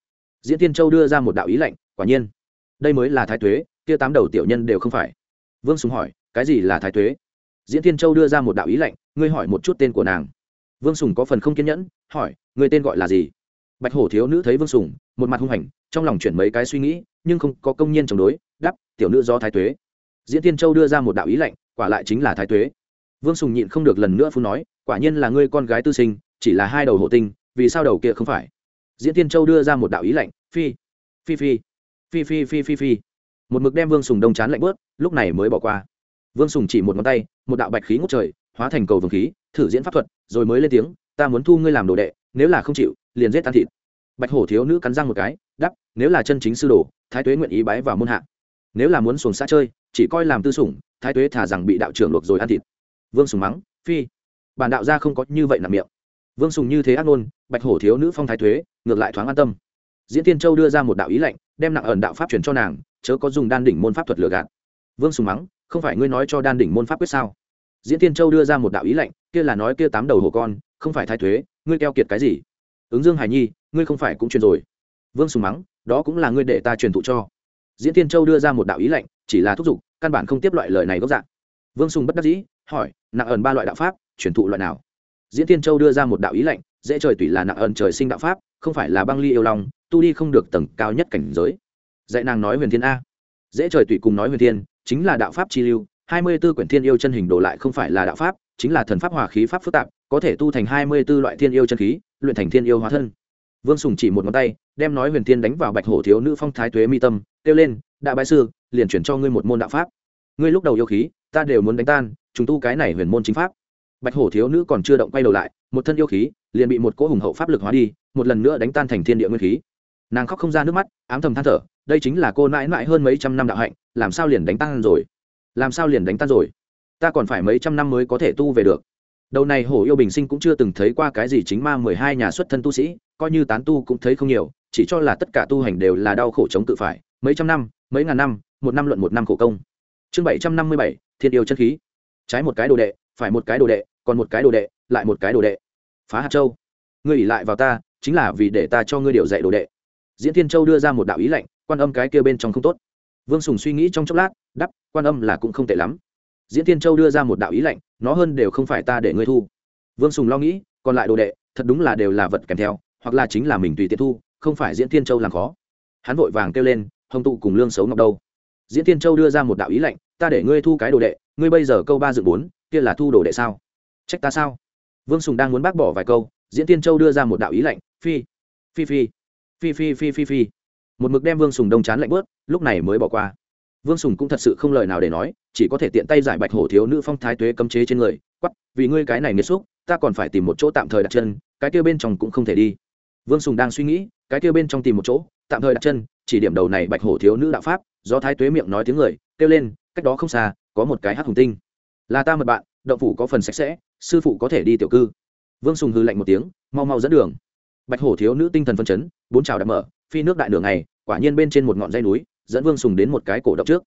Diễn tiên châu đưa ra một đạo ý lệnh quả nhiên, đây mới là thái tuế, kia tám đầu tiểu nhân đều không phải. Vương sùng hỏi, cái gì là thái tuế? Diễn tiên châu đưa ra một đạo ý lệnh ngươi hỏi một chút tên của nàng. Vương sùng có phần không kiên nhẫn, hỏi người tên gọi là gì? Bạch hổ thiếu nữ thấy vương sùng, một mặt hung hành trong lòng chuyển mấy cái suy nghĩ, nhưng không có công nhiên chống đối đắp tiểu nữ do thái tuế. Diễn tiên châu đưa ra một đạo ý lệnh quả lại chính là thái tuế. Vương sùng nhịn không được lần nữa phú nói quả nhiên là ngươi con gái tư sinh, chỉ là hai đầu hộ tinh, vì sao đầu kia không phải? Diễn tiên châu đưa ra một đạo ý lệnh phi phi phi phi phi phi phi phi. Một mực đem vương sùng đông chán lạnh bớt, lúc này mới bỏ qua. Vương sùng chỉ một ngón tay, một đạo bạch khí ngốc trời, hóa thành cầu vương khí, thử diễn pháp thuật, rồi mới lên tiếng, ta muốn thu ngươi làm đồ đệ, nếu là không chịu, liền giết tan thịt. Bạch hổ thiếu nữ cắn răng một cái đắp nếu là chân chính sư đồ, thái tuế nguyện ý bái vào môn hạ. Nếu là muốn xuồng xã chơi, chỉ coi làm tư sủng, thái tuế thả rằng bị đạo trưởng luộc rồi ăn thịt. Vương sùng mắng, phi bản đạo gia không có như vậy nằm miệng. Vương sùng như thế ác ngôn, bạch hổ thiếu nữ phong thái thuế, ngược lại thoáng an tâm. Diễn tiên châu đưa ra một đạo ý lệnh, đem nặng ẩn đạo pháp truyền cho nàng, chớ có dùng đan đỉnh môn pháp thuật lừa gạt. Vương sùng mắng, không phải ngươi nói cho đan đỉnh môn pháp quyết sao? Diễn tiên châu đưa ra một đạo ý lệnh, kia là nói kia tám đầu hổ con, không phải thái thuế, ngươi keo kiệt cái gì? Ứng dương hải nhi, ngươi không phải cũng truyền rồi. Vương sùng mắng, đó cũng là ngươi để ta truyền thụ cho. Diễn tiên châu đưa ra một đạo ý lệnh, chỉ là thúc giục, căn bản không tiếp loại lời này gốc dạng. Vương sùng bất đắc dĩ, hỏi, nặng ẩn ba loại đạo pháp truyền thụ loại nào. Diễn tiên châu đưa ra một đạo ý lệnh dễ trời tùy là nặng ẩn trời sinh đạo pháp, không phải là băng ly yêu lòng tu đi không được tầng cao nhất cảnh giới. Dạy nàng nói huyền thiên a. Dễ trời tùy cùng nói huyền thiên, chính là đạo pháp chi lưu, hai mươi b ố quyển thiên yêu chân hình đồ lại không phải là đạo pháp, chính là thần pháp hòa khí pháp phức tạp, có thể tu thành hai mươi b ố loại thiên yêu chân khí, luyện thành thiên yêu hóa thân. Vương sùng chỉ một ngón tay, đem nói huyền thiên đánh vào bạch hổ thiếu nữ phong thái tuế mi tâm, kêu lên đại bái sư, liền chuyển cho ngươi một môn đạo pháp. Ngươi lúc đầu yêu khí, ta đều muốn đánh tan chúng tu cái này huyền môn chính pháp bạch hổ thiếu nữ còn chưa động quay đầu lại, một thân yêu khí, liền bị một cỗ hùng hậu pháp lực hóa đi, một lần nữa đánh tan thành thiên địa nguyên khí. Nàng khóc không ra nước mắt, ám thầm than thở, đây chính là cô mãi mãi hơn mấy trăm năm đạo hạnh, làm sao liền đánh tan rồi? Làm sao liền đánh tan rồi? Ta còn phải mấy trăm năm mới có thể tu về được. Đầu này hổ yêu bình sinh cũng chưa từng thấy qua cái gì chính ma mười hai nhà xuất thân tu sĩ, coi như tán tu cũng thấy không nhiều, chỉ cho là tất cả tu hành đều là đau khổ chống tự phải. Mấy trăm năm, mấy ngàn năm, một năm luận một năm khổ công. Chương bảy trăm năm mươi bảy, thiên yêu chất khí. Trái một cái đồ đệ phải một cái đồ đệ, còn một cái đồ đệ, lại một cái đồ đệ. Phá hạt châu. Ngươi ỉ lại vào ta, chính là vì để ta cho ngươi điều dạy đồ đệ. Diễn thiên châu đưa ra một đạo ý lệnh quan âm cái kia bên trong không tốt. Vương sùng suy nghĩ trong chốc lát đắp quan âm là cũng không tệ lắm. Diễn thiên châu đưa ra một đạo ý lệnh nó hơn đều không phải ta để ngươi thu. Vương sùng lo nghĩ, còn lại đồ đệ, thật đúng là đều là vật kèm theo, hoặc là chính là mình tùy tiện thu, không phải diễn thiên châu làm khó. Hắn vội vàng kêu lên, hồng tụ cùng lương xấu ngọc đâu. Diễn thiên châu đưa ra một đạo ý lệnh ta để ngươi thu cái đồ đệ, ngươi bây giờ câu ba dự bốn kia là thu đồ đệ sao? Trách ta sao? Vương sùng đang muốn bác bỏ vài câu, diễn tiên châu đưa ra một đạo ý lạnh, phi phi phi phi phi phi phi phi. Một mực đem vương sùng đông chán lạnh bớt, lúc này mới bỏ qua. Vương sùng cũng thật sự không lời nào để nói, chỉ có thể tiện tay giải bạch hổ thiếu nữ phong thái tuế cấm chế trên người quắp vì ngươi cái này nghiêm xúc, ta còn phải tìm một chỗ tạm thời đặt chân, cái kia bên trong cũng không thể đi. Vương sùng đang suy nghĩ, cái kia bên trong tìm một chỗ, tạm thời đặt chân, chỉ điểm đầu này bạch hổ thiếu nữ đạo pháp, do thái tuế miệng nói tiếng người, kêu lên, cách đó không xa, có một cái hát hùng tinh là ta mật bạn, động phủ có phần sạch sẽ, sư phụ có thể đi tiểu cư. Vương sùng hư lạnh một tiếng, mau mau dẫn đường. Bạch hổ thiếu nữ tinh thần phân chấn, bốn trào đã mở, phi nước đại đường này quả nhiên bên trên một ngọn dây núi, dẫn vương sùng đến một cái cổ động trước.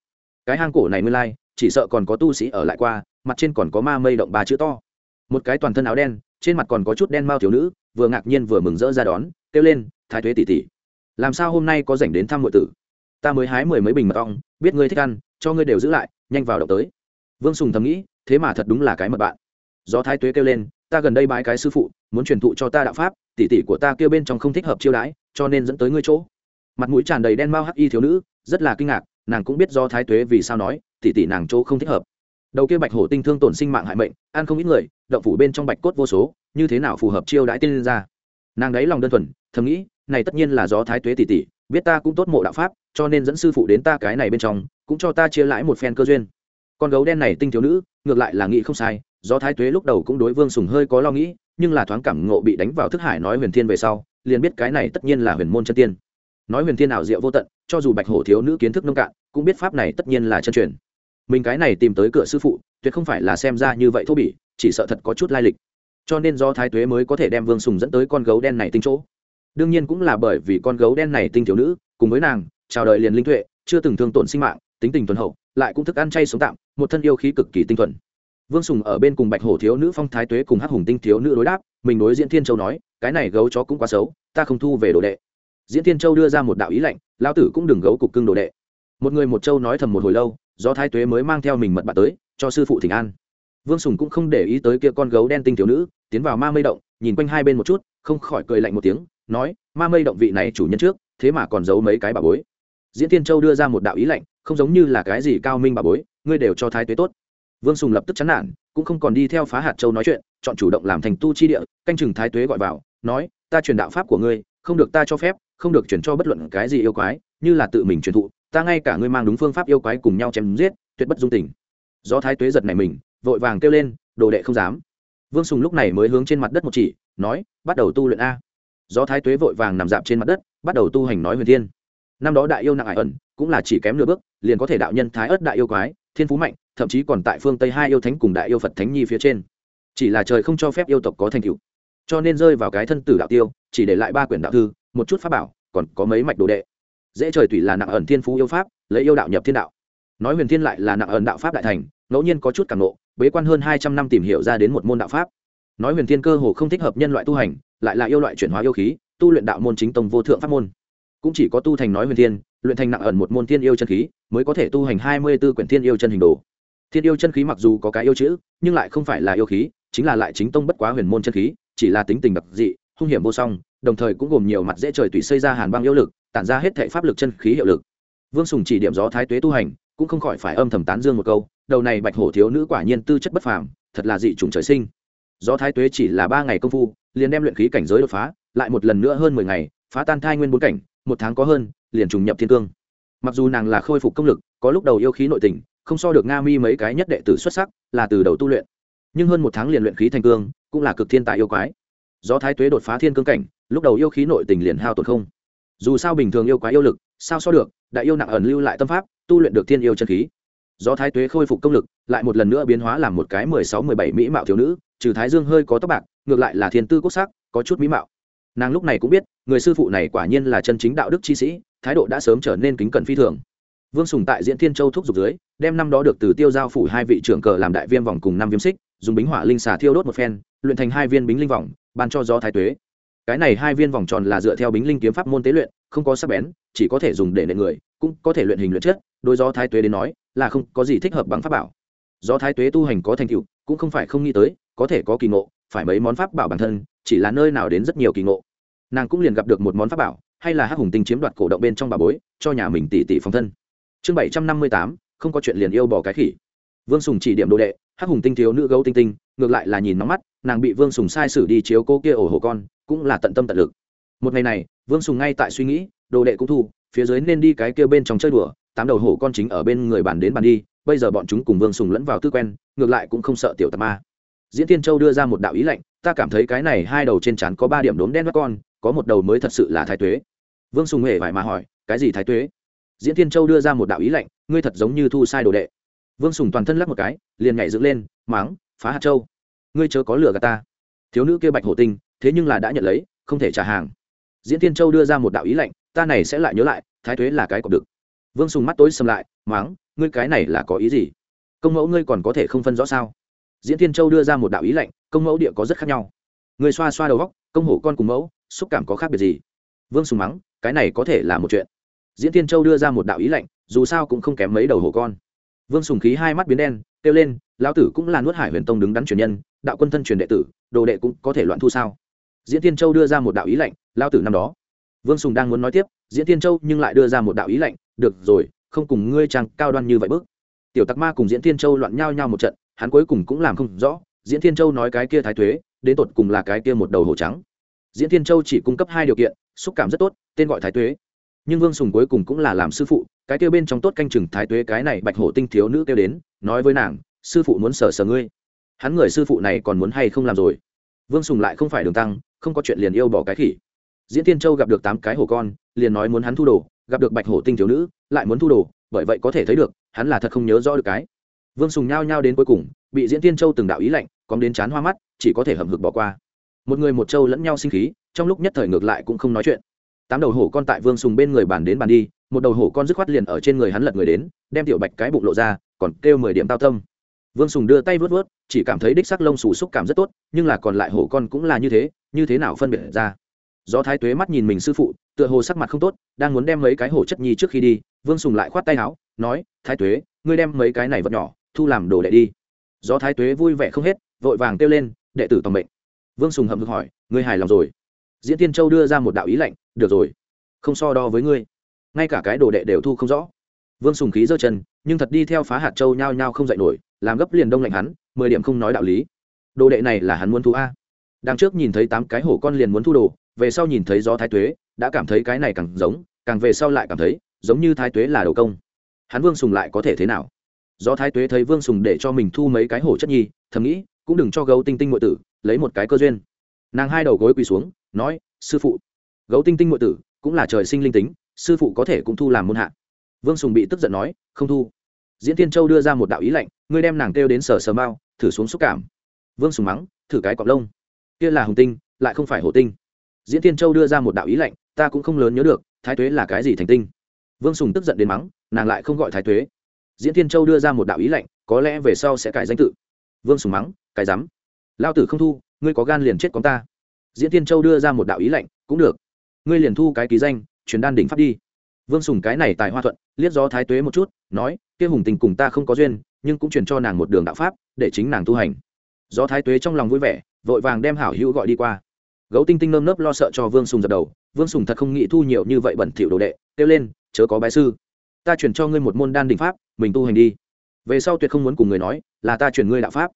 Cái hang cổ này nguyên lai, chỉ sợ còn có tu sĩ ở lại qua, mặt trên còn có ma mây động ba chữ to. Một cái toàn thân áo đen, trên mặt còn có chút đen mao thiếu nữ, vừa ngạc nhiên vừa mừng rỡ ra đón, kêu lên, thái thuế tỷ tỷ, làm sao hôm nay có dành đến thăm ngụy tử? Ta mới hái mười mấy bình mật ong, biết ngươi thích ăn, cho ngươi đều giữ lại, nhanh vào động tới vương sùng thầm nghĩ, thế mà thật đúng là cái mật bạn. Do thái tuế kêu lên, ta gần đây bái cái sư phụ, muốn truyền thụ cho ta đạo pháp, tỷ tỷ của ta kêu bên trong không thích hợp chiêu đãi, cho nên dẫn tới ngươi chỗ. Mặt mũi tràn đầy đen mau hắc y thiếu nữ, rất là kinh ngạc, nàng cũng biết do thái tuế vì sao nói, tỷ tỷ nàng chỗ không thích hợp. Đầu kia bạch hổ tinh thương tổn sinh mạng hại mệnh, ăn không ít người, động phủ bên trong bạch cốt vô số, như thế nào phù hợp chiêu đãi tiên ra nàng đấy lòng đơn thuần, thầm nghĩ, này tất nhiên là do thái tuế tỷ tỷ, biết ta cũng tốt mộ đạo pháp, cho nên dẫn sư phụ đến ta cái này bên trong, cũng cho ta chia lãi một phen cơ duyên con gấu đen này tinh thiếu nữ, ngược lại là nghĩ không sai, do thái tuế lúc đầu cũng đối vương sùng hơi có lo nghĩ, nhưng là thoáng cảm ngộ bị đánh vào thức hải nói huyền thiên về sau, liền biết cái này tất nhiên là huyền môn chân tiên. Nói huyền thiên ảo diệu vô tận, cho dù bạch hổ thiếu nữ kiến thức nông cạn, cũng biết pháp này tất nhiên là chân truyền. Mình cái này tìm tới cửa sư phụ, tuyệt không phải là xem ra như vậy thô bỉ, chỉ sợ thật có chút lai lịch. Cho nên do thái tuế mới có thể đem vương sùng dẫn tới con gấu đen này tinh chỗ. Đương nhiên cũng là bởi vì con gấu đen này tinh thiếu nữ, cùng với nàng, chào đời liền linh tuệ, chưa từng thương tổn sinh mạng, tính tình tuần hậu lại cũng thức ăn chay sống tạm, một thân yêu khí cực kỳ tinh thuần. Vương sùng ở bên cùng bạch hổ thiếu nữ phong thái tuế cùng hắc hùng tinh thiếu nữ đối đáp, mình đối diễn thiên châu nói, cái này gấu chó cũng quá xấu, ta không thu về đồ đệ. Diễn thiên châu đưa ra một đạo ý lệnh lao tử cũng đừng gấu cục cưng đồ đệ. Một người một châu nói thầm một hồi lâu, do thái tuế mới mang theo mình mật bạc tới, cho sư phụ thỉnh an. Vương sùng cũng không để ý tới kia con gấu đen tinh thiếu nữ, tiến vào ma mây động, nhìn quanh hai bên một chút, không khỏi cười lạnh một tiếng, nói, ma mây động vị này chủ nhân trước, thế mà còn giấu mấy cái bà bối. Diễn tiên châu đưa ra một đạo ý lạnh không giống như là cái gì cao minh bà bối, ngươi đều cho thái tuế tốt. Vương sùng lập tức chán nản, cũng không còn đi theo phá hạt châu nói chuyện, chọn chủ động làm thành tu chi địa, canh chừng thái tuế gọi vào, nói, ta truyền đạo pháp của ngươi, không được ta cho phép, không được chuyển cho bất luận cái gì yêu quái, như là tự mình truyền thụ, ta ngay cả ngươi mang đúng phương pháp yêu quái cùng nhau chém giết, tuyệt bất dung tình. Do thái tuế giật này mình, vội vàng kêu lên, đồ đệ không dám. Vương sùng lúc này mới hướng trên mặt đất một chỉ, nói, bắt đầu tu luyện a. Do thái tuế vội vàng nằm dạp trên mặt đất, bắt đầu tu hành nói huyền thiên năm đó đại yêu nặng ải ẩn, cũng là chỉ kém nửa bước, liền có thể đạo nhân thái ớt đại yêu quái, thiên phú mạnh, thậm chí còn tại phương tây hai yêu thánh cùng đại yêu phật thánh nhi phía trên. Chỉ là trời không cho phép yêu tộc có thành tựu. Cho nên rơi vào cái thân tử đạo tiêu, chỉ để lại ba quyển đạo thư, một chút pháp bảo, còn có mấy mạch đồ đệ. Dễ trời tùy là nặng ẩn thiên phú yêu pháp, lấy yêu đạo nhập thiên đạo. Nói huyền thiên lại là nặng ẩn đạo pháp đại thành, ngẫu nhiên có chút cảm nộ bế quan hơn hai trăm năm tìm hiểu ra đến một môn đạo pháp. Nói huyền thiên cơ hồ không thích hợp nhân loại tu hành, lại là yêu loại chuyển hóa yêu khí, tu luyện đạo môn chính tông vô thượng pháp môn cũng chỉ có tu thành nói huyền thiên, luyện thành nặng ẩn một môn thiên yêu chân khí, mới có thể tu hành hai mươi b ố quyển thiên yêu chân hình đồ. Thiên yêu chân khí mặc dù có cái yêu chữ, nhưng lại không phải là yêu khí, chính là lại chính tông bất quá huyền môn chân khí, chỉ là tính tình đặc dị, hung hiểm vô song, đồng thời cũng gồm nhiều mặt dễ trời tùy xây ra hàn băng yêu lực, tản ra hết thệ pháp lực chân khí hiệu lực. Vương sùng chỉ điểm gió thái tuế tu hành, cũng không khỏi phải âm thầm tán dương một câu, đầu này bạch hổ thiếu nữ quả nhiên tư chất bất phàm, thật là dị chủng trời sinh. Do thái tuế chỉ là ba ngày công phu, liền đem luyện khí cảnh giới đột phá, lại một lần nữa hơn mười ngày, phá tan thai nguyên bốn cảnh một tháng có hơn, liền trùng nhập thiên cương. Mặc dù nàng là khôi phục công lực, có lúc đầu yêu khí nội tình, không so được nga mi mấy cái nhất đệ tử xuất sắc, là từ đầu tu luyện. Nhưng hơn một tháng liền luyện khí thành cương, cũng là cực thiên tài yêu quái. Do thái tuế đột phá thiên cương cảnh, lúc đầu yêu khí nội tình liền hao tổn không. Dù sao bình thường yêu quái yêu lực, sao so được, đại yêu nặng ẩn lưu lại tâm pháp, tu luyện được thiên yêu chân khí. Do thái tuế khôi phục công lực, lại một lần nữa biến hóa làm một cái mười sáu mười bảy mỹ mạo thiếu nữ, trừ thái dương hơi có tóc bạc, ngược lại là thiên tư quốc sắc, có chút mỹ mạo nàng lúc này cũng biết, người sư phụ này quả nhiên là chân chính đạo đức chi sĩ, thái độ đã sớm trở nên kính cẩn phi thường. Vương sùng tại diễn thiên châu thúc giục dưới, đem năm đó được từ tiêu giao phủ hai vị trưởng cờ làm đại viêm vòng cùng năm viêm xích, dùng bính hỏa linh xà thiêu đốt một phen, luyện thành hai viên bính linh vòng, ban cho gió thái tuế. Cái này hai viên vòng tròn là dựa theo bính linh kiếm pháp môn tế luyện, không có sắc bén, chỉ có thể dùng để nện người, cũng có thể luyện hình luyện chất đôi do thái tuế đến nói, là không có gì thích hợp bằng pháp bảo. Do thái tuế tu hành có thành tựu, cũng không phải không nghĩ tới, có thể có kỳ ngộ phải mấy món pháp bảo bản thân, chỉ là nơi nào đến rất nhiều kỳ ngộ. Nàng cũng liền gặp được một món pháp bảo, hay là hắc hùng tinh chiếm đoạt cổ động bên trong bà bối, cho nhà mình tỷ tỷ phòng thân. Chương bảy trăm năm mươi tám, không có chuyện liền yêu bỏ cái khỉ. Vương sùng chỉ điểm đồ đệ, hắc hùng tinh thiếu nữ gấu tinh tinh, ngược lại là nhìn nóng mắt, nàng bị vương sùng sai sử đi chiếu cô kia ổ hồ con, cũng là tận tâm tận lực. Một ngày này, vương sùng ngay tại suy nghĩ, đồ đệ cũng thu, phía dưới nên đi cái kia bên trong chơi đùa, tám đầu hổ con chính ở bên người bàn đến bàn đi, bây giờ bọn chúng cùng vương sùng lẫn vào tư quen, ngược lại cũng không sợ tiểu tạp ma diễn tiên châu đưa ra một đạo ý lệnh, ta cảm thấy cái này hai đầu trên trán có ba điểm đốm đen mắt con, có một đầu mới thật sự là thái tuế. Vương sùng hề phải mà hỏi, cái gì thái tuế? Diễn tiên châu đưa ra một đạo ý lệnh, ngươi thật giống như thu sai đồ đệ. Vương sùng toàn thân lắc một cái, liền nhảy dựng lên, máng, phá hạt châu. Ngươi chớ có lửa gà ta. Thiếu nữ kia bạch hổ tinh, thế nhưng là đã nhận lấy, không thể trả hàng. Diễn tiên châu đưa ra một đạo ý lệnh, ta này sẽ lại nhớ lại, thái tuế là cái cọc đực. Vương sùng mắt tối xâm lại, máng, ngươi cái này là có ý gì? Công mẫu ngươi còn có thể không phân rõ sao? Diễn Thiên châu đưa ra một đạo ý lệnh công mẫu địa có rất khác nhau. Người xoa xoa đầu góc, công hổ con cùng mẫu, xúc cảm có khác biệt gì? Vương sùng mắng, cái này có thể là một chuyện. Diễn Thiên châu đưa ra một đạo ý lệnh dù sao cũng không kém mấy đầu hổ con. Vương sùng khí hai mắt biến đen, kêu lên, lão tử cũng là nuốt hải huyền tông đứng đắn truyền nhân, đạo quân thân truyền đệ tử, đồ đệ cũng có thể loạn thu sao? Diễn Thiên châu đưa ra một đạo ý lệnh lão tử năm đó. Vương sùng đang muốn nói tiếp, diễn Thiên châu nhưng lại đưa ra một đạo ý lệnh được rồi, không cùng ngươi trang cao đoan như vậy bước. Tiểu tặc ma cùng diễn Thiên châu loạn nhau nhau một trận hắn cuối cùng cũng làm không rõ, diễn thiên châu nói cái kia thái thuế, đến tột cùng là cái kia một đầu hổ trắng. Diễn thiên châu chỉ cung cấp hai điều kiện, xúc cảm rất tốt, tên gọi thái tuế nhưng vương sùng cuối cùng cũng là làm sư phụ, cái kia bên trong tốt canh chừng thái tuế cái này bạch hổ tinh thiếu nữ kêu đến, nói với nàng, sư phụ muốn sờ sờ ngươi. Hắn người sư phụ này còn muốn hay không làm rồi? Vương sùng lại không phải đường tăng, không có chuyện liền yêu bỏ cái khỉ. Diễn tiên châu gặp được tám cái hổ con, liền nói muốn hắn thu đồ, gặp được bạch hổ tinh thiếu nữ, lại muốn thu đồ, bởi vậy có thể thấy được, hắn là thật không nhớ rõ được cái vương sùng nhao nhao đến cuối cùng, bị diễn tiên châu từng đạo ý lạnh còn đến chán hoa mắt, chỉ có thể hầm hực bỏ qua. Một người một châu lẫn nhau sinh khí, trong lúc nhất thời ngược lại cũng không nói chuyện. Tám đầu hổ con tại vương sùng bên người bàn đến bàn đi, một đầu hổ con dứt khoát liền ở trên người hắn lật người đến, đem tiểu bạch cái bụng lộ ra, còn kêu mười điểm tao tâm. Vương sùng đưa tay vớt vớt chỉ cảm thấy đích sắc lông xù xúc cảm rất tốt, nhưng là còn lại hổ con cũng là như thế như thế nào phân biệt ra? Do thái tuế mắt nhìn mình sư phụ, tựa hồ sắc mặt không tốt, đang muốn đem mấy cái hổ chất nhi trước khi đi, vương sùng lại khoát tay áo, nói, thái tuế, ngươi đem mấy cái này vật nhỏ thu làm đồ đệ đi. Do thái tuế vui vẻ không hết, vội vàng kêu lên, đệ tử tòng mệnh. Vương sùng hậm hực hỏi, ngươi hài lòng rồi? Diễn tiên châu đưa ra một đạo ý lệnh được rồi, không so đo với ngươi. Ngay cả cái đồ đệ đều thu không rõ. Vương sùng khí giơ chân, nhưng thật đi theo phá hạt châu nhao nhao không dạy nổi, làm gấp liền đông lạnh hắn, mười điểm không nói đạo lý. Đồ đệ này là hắn muốn thu a. Đằng trước nhìn thấy tám cái hổ con liền muốn thu đồ, về sau nhìn thấy gió thái tuế, đã cảm thấy cái này càng giống, càng về sau lại cảm thấy giống như thái tuế là đầu công. Hắn vương sùng lại có thể thế nào? Do thái tuế thấy vương sùng để cho mình thu mấy cái hổ chất nhi, thầm nghĩ, cũng đừng cho gấu tinh tinh ngụy tử, lấy một cái cơ duyên. Nàng hai đầu gối quỳ xuống, nói, sư phụ. Gấu tinh tinh ngụy tử cũng là trời sinh linh tính, sư phụ có thể cũng thu làm môn hạ. Vương sùng bị tức giận nói, không thu. Diễn tiên châu đưa ra một đạo ý lệnh, ngươi đem nàng kêu đến sở sờ mao, thử xuống xúc cảm. Vương sùng mắng, thử cái cọc lông. Kia là hồng tinh, lại không phải hổ tinh. Diễn tiên châu đưa ra một đạo ý lệnh, ta cũng không lớn nhớ được, thái tuế là cái gì thành tinh. Vương sùng tức giận đến mắng, nàng lại không gọi thái tuế diễn Thiên châu đưa ra một đạo ý lệnh có lẽ về sau sẽ cải danh tự. Vương sùng mắng, cái rắm, lao tử không thu, ngươi có gan liền chết con ta. Diễn Thiên châu đưa ra một đạo ý lệnh cũng được, ngươi liền thu cái ký danh, truyền đan đỉnh pháp đi. Vương sùng cái này tài hoa thuận, liếc gió thái tuế một chút, nói, kia hùng tình cùng ta không có duyên, nhưng cũng truyền cho nàng một đường đạo pháp, để chính nàng tu hành. Gió thái tuế trong lòng vui vẻ, vội vàng đem hảo hữu gọi đi qua. Gấu tinh tinh nơm nớp lo sợ cho vương sùng dập đầu, vương sùng thật không nghĩ thu nhiều như vậy bẩn thỉu đồ đệ, kêu lên, chớ có bái sư. Ta truyền cho ngươi một môn đan đỉnh pháp mình tu hành đi. Về sau tuyệt không muốn cùng người nói, là ta chuyển ngươi đạo pháp.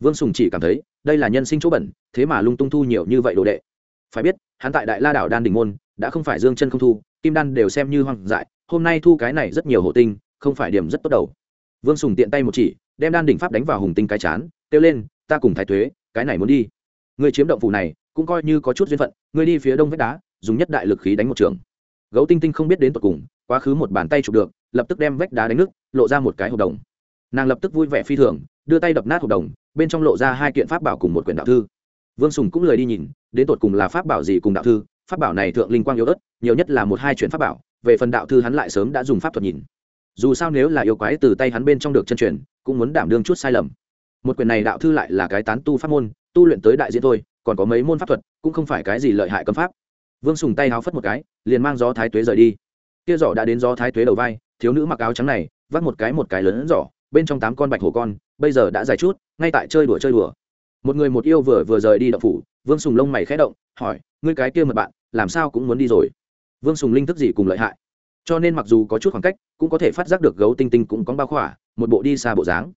Vương sùng chỉ cảm thấy, đây là nhân sinh chỗ bẩn, thế mà lung tung thu nhiều như vậy đồ đệ. Phải biết, hắn tại đại la đảo đan đình môn, đã không phải dương chân không thu, kim đan đều xem như hoang dại, hôm nay thu cái này rất nhiều hộ tinh, không phải điểm rất tốt đầu. Vương sùng tiện tay một chỉ, đem đan đỉnh pháp đánh vào hùng tinh cái chán, kêu lên, ta cùng thái thuế cái này muốn đi. Người chiếm động phủ này, cũng coi như có chút duyên phận ngươi đi phía đông vách đá, dùng nhất đại lực khí đánh một trường. Gấu tinh tinh không biết đến tột cùng, quá khứ một bàn tay chụp được, lập tức đem vách đá đánh nước lộ ra một cái hợp đồng. Nàng lập tức vui vẻ phi thường, đưa tay đập nát hợp đồng, bên trong lộ ra hai kiện pháp bảo cùng một quyển đạo thư. Vương sùng cũng lời đi nhìn, đến tột cùng là pháp bảo gì cùng đạo thư, pháp bảo này thượng linh quang yếu ớt, nhiều nhất là một hai chuyện pháp bảo, về phần đạo thư hắn lại sớm đã dùng pháp thuật nhìn. Dù sao nếu là yêu quái từ tay hắn bên trong được chân truyền, cũng muốn đảm đương chút sai lầm. Một quyển này đạo thư lại là cái tán tu pháp môn, tu luyện tới đại diễn thôi, còn có mấy môn pháp thuật, cũng không phải cái gì lợi hại cấm pháp. Vương sùng tay háo phất một cái, liền mang gió thái tuế rời đi. Kia giỏ đã đến gió thái tuế đầu vai, thiếu nữ mặc áo trắng này vác một cái một cái lớn giỏ bên trong tám con bạch hổ con, bây giờ đã dài chút, ngay tại chơi đùa chơi đùa. Một người một yêu vừa vừa rời đi đậu phủ, vương sùng lông mày khẽ động, hỏi, ngươi cái kia mật bạn, làm sao cũng muốn đi rồi? Vương sùng linh thức gì cùng lợi hại. Cho nên mặc dù có chút khoảng cách, cũng có thể phát giác được gấu tinh tinh cũng có bao khỏa, một bộ đi xa bộ dáng.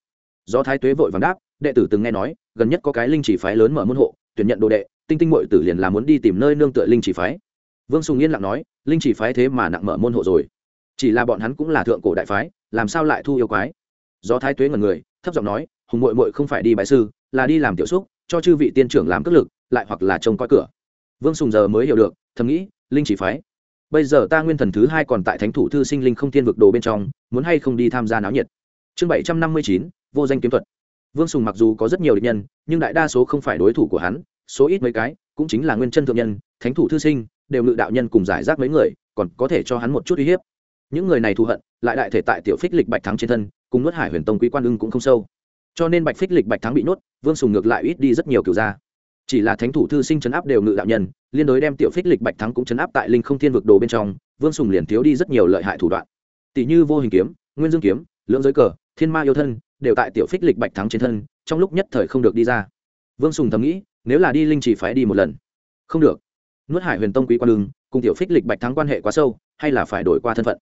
Do thái tuế vội vàng đáp, đệ tử từng nghe nói, gần nhất có cái linh chỉ phái lớn mở môn hộ, tuyển nhận đồ đệ, tinh tinh mội tử liền là muốn đi tìm nơi nương tựa linh chỉ phái. Vương sùng yên lặng nói, linh chỉ phái thế mà nặng mở môn hộ rồi chỉ là bọn hắn cũng là thượng cổ đại phái, làm sao lại thu yêu quái? Do thái tuế ngần người, thấp giọng nói, hùng mội mội không phải đi bại sư, là đi làm tiểu xúc, cho chư vị tiên trưởng làm cất lực, lại hoặc là trông coi cửa. Vương sùng giờ mới hiểu được, thầm nghĩ, linh chỉ phái. Bây giờ ta nguyên thần thứ hai còn tại thánh thủ thư sinh linh không thiên vực đồ bên trong, muốn hay không đi tham gia náo nhiệt? Chương bảy trăm năm mươi chín, vô danh kiếm thuật. Vương sùng mặc dù có rất nhiều địch nhân, nhưng đại đa số không phải đối thủ của hắn, số ít mấy cái, cũng chính là nguyên chân thượng nhân, thánh thủ thư sinh, đều ngự đạo nhân cùng giải rác mấy người, còn có thể cho hắn một chút uy hiếp những người này thù hận, lại đại thể tại tiểu phích lịch bạch thắng trên thân, cùng nuốt hải huyền tông quý quan ưng cũng không sâu. Cho nên bạch phích lịch bạch thắng bị nuốt, vương sùng ngược lại ít đi rất nhiều kiểu ra. Chỉ là thánh thủ thư sinh chấn áp đều ngự đạo nhân, liên đối đem tiểu phích lịch bạch thắng cũng chấn áp tại linh không thiên vực đồ bên trong, vương sùng liền thiếu đi rất nhiều lợi hại thủ đoạn. Tỷ như vô hình kiếm, nguyên dương kiếm, lưỡng giới cờ, thiên ma yêu thân, đều tại tiểu phích lịch bạch thắng trên thân, trong lúc nhất thời không được đi ra. Vương sùng thầm nghĩ, nếu là đi linh chỉ phải đi một lần, không được. Nuốt hải huyền tông quý quan đường cùng tiểu phích lịch bạch thắng quan hệ quá sâu, hay là phải đổi qua thân phận?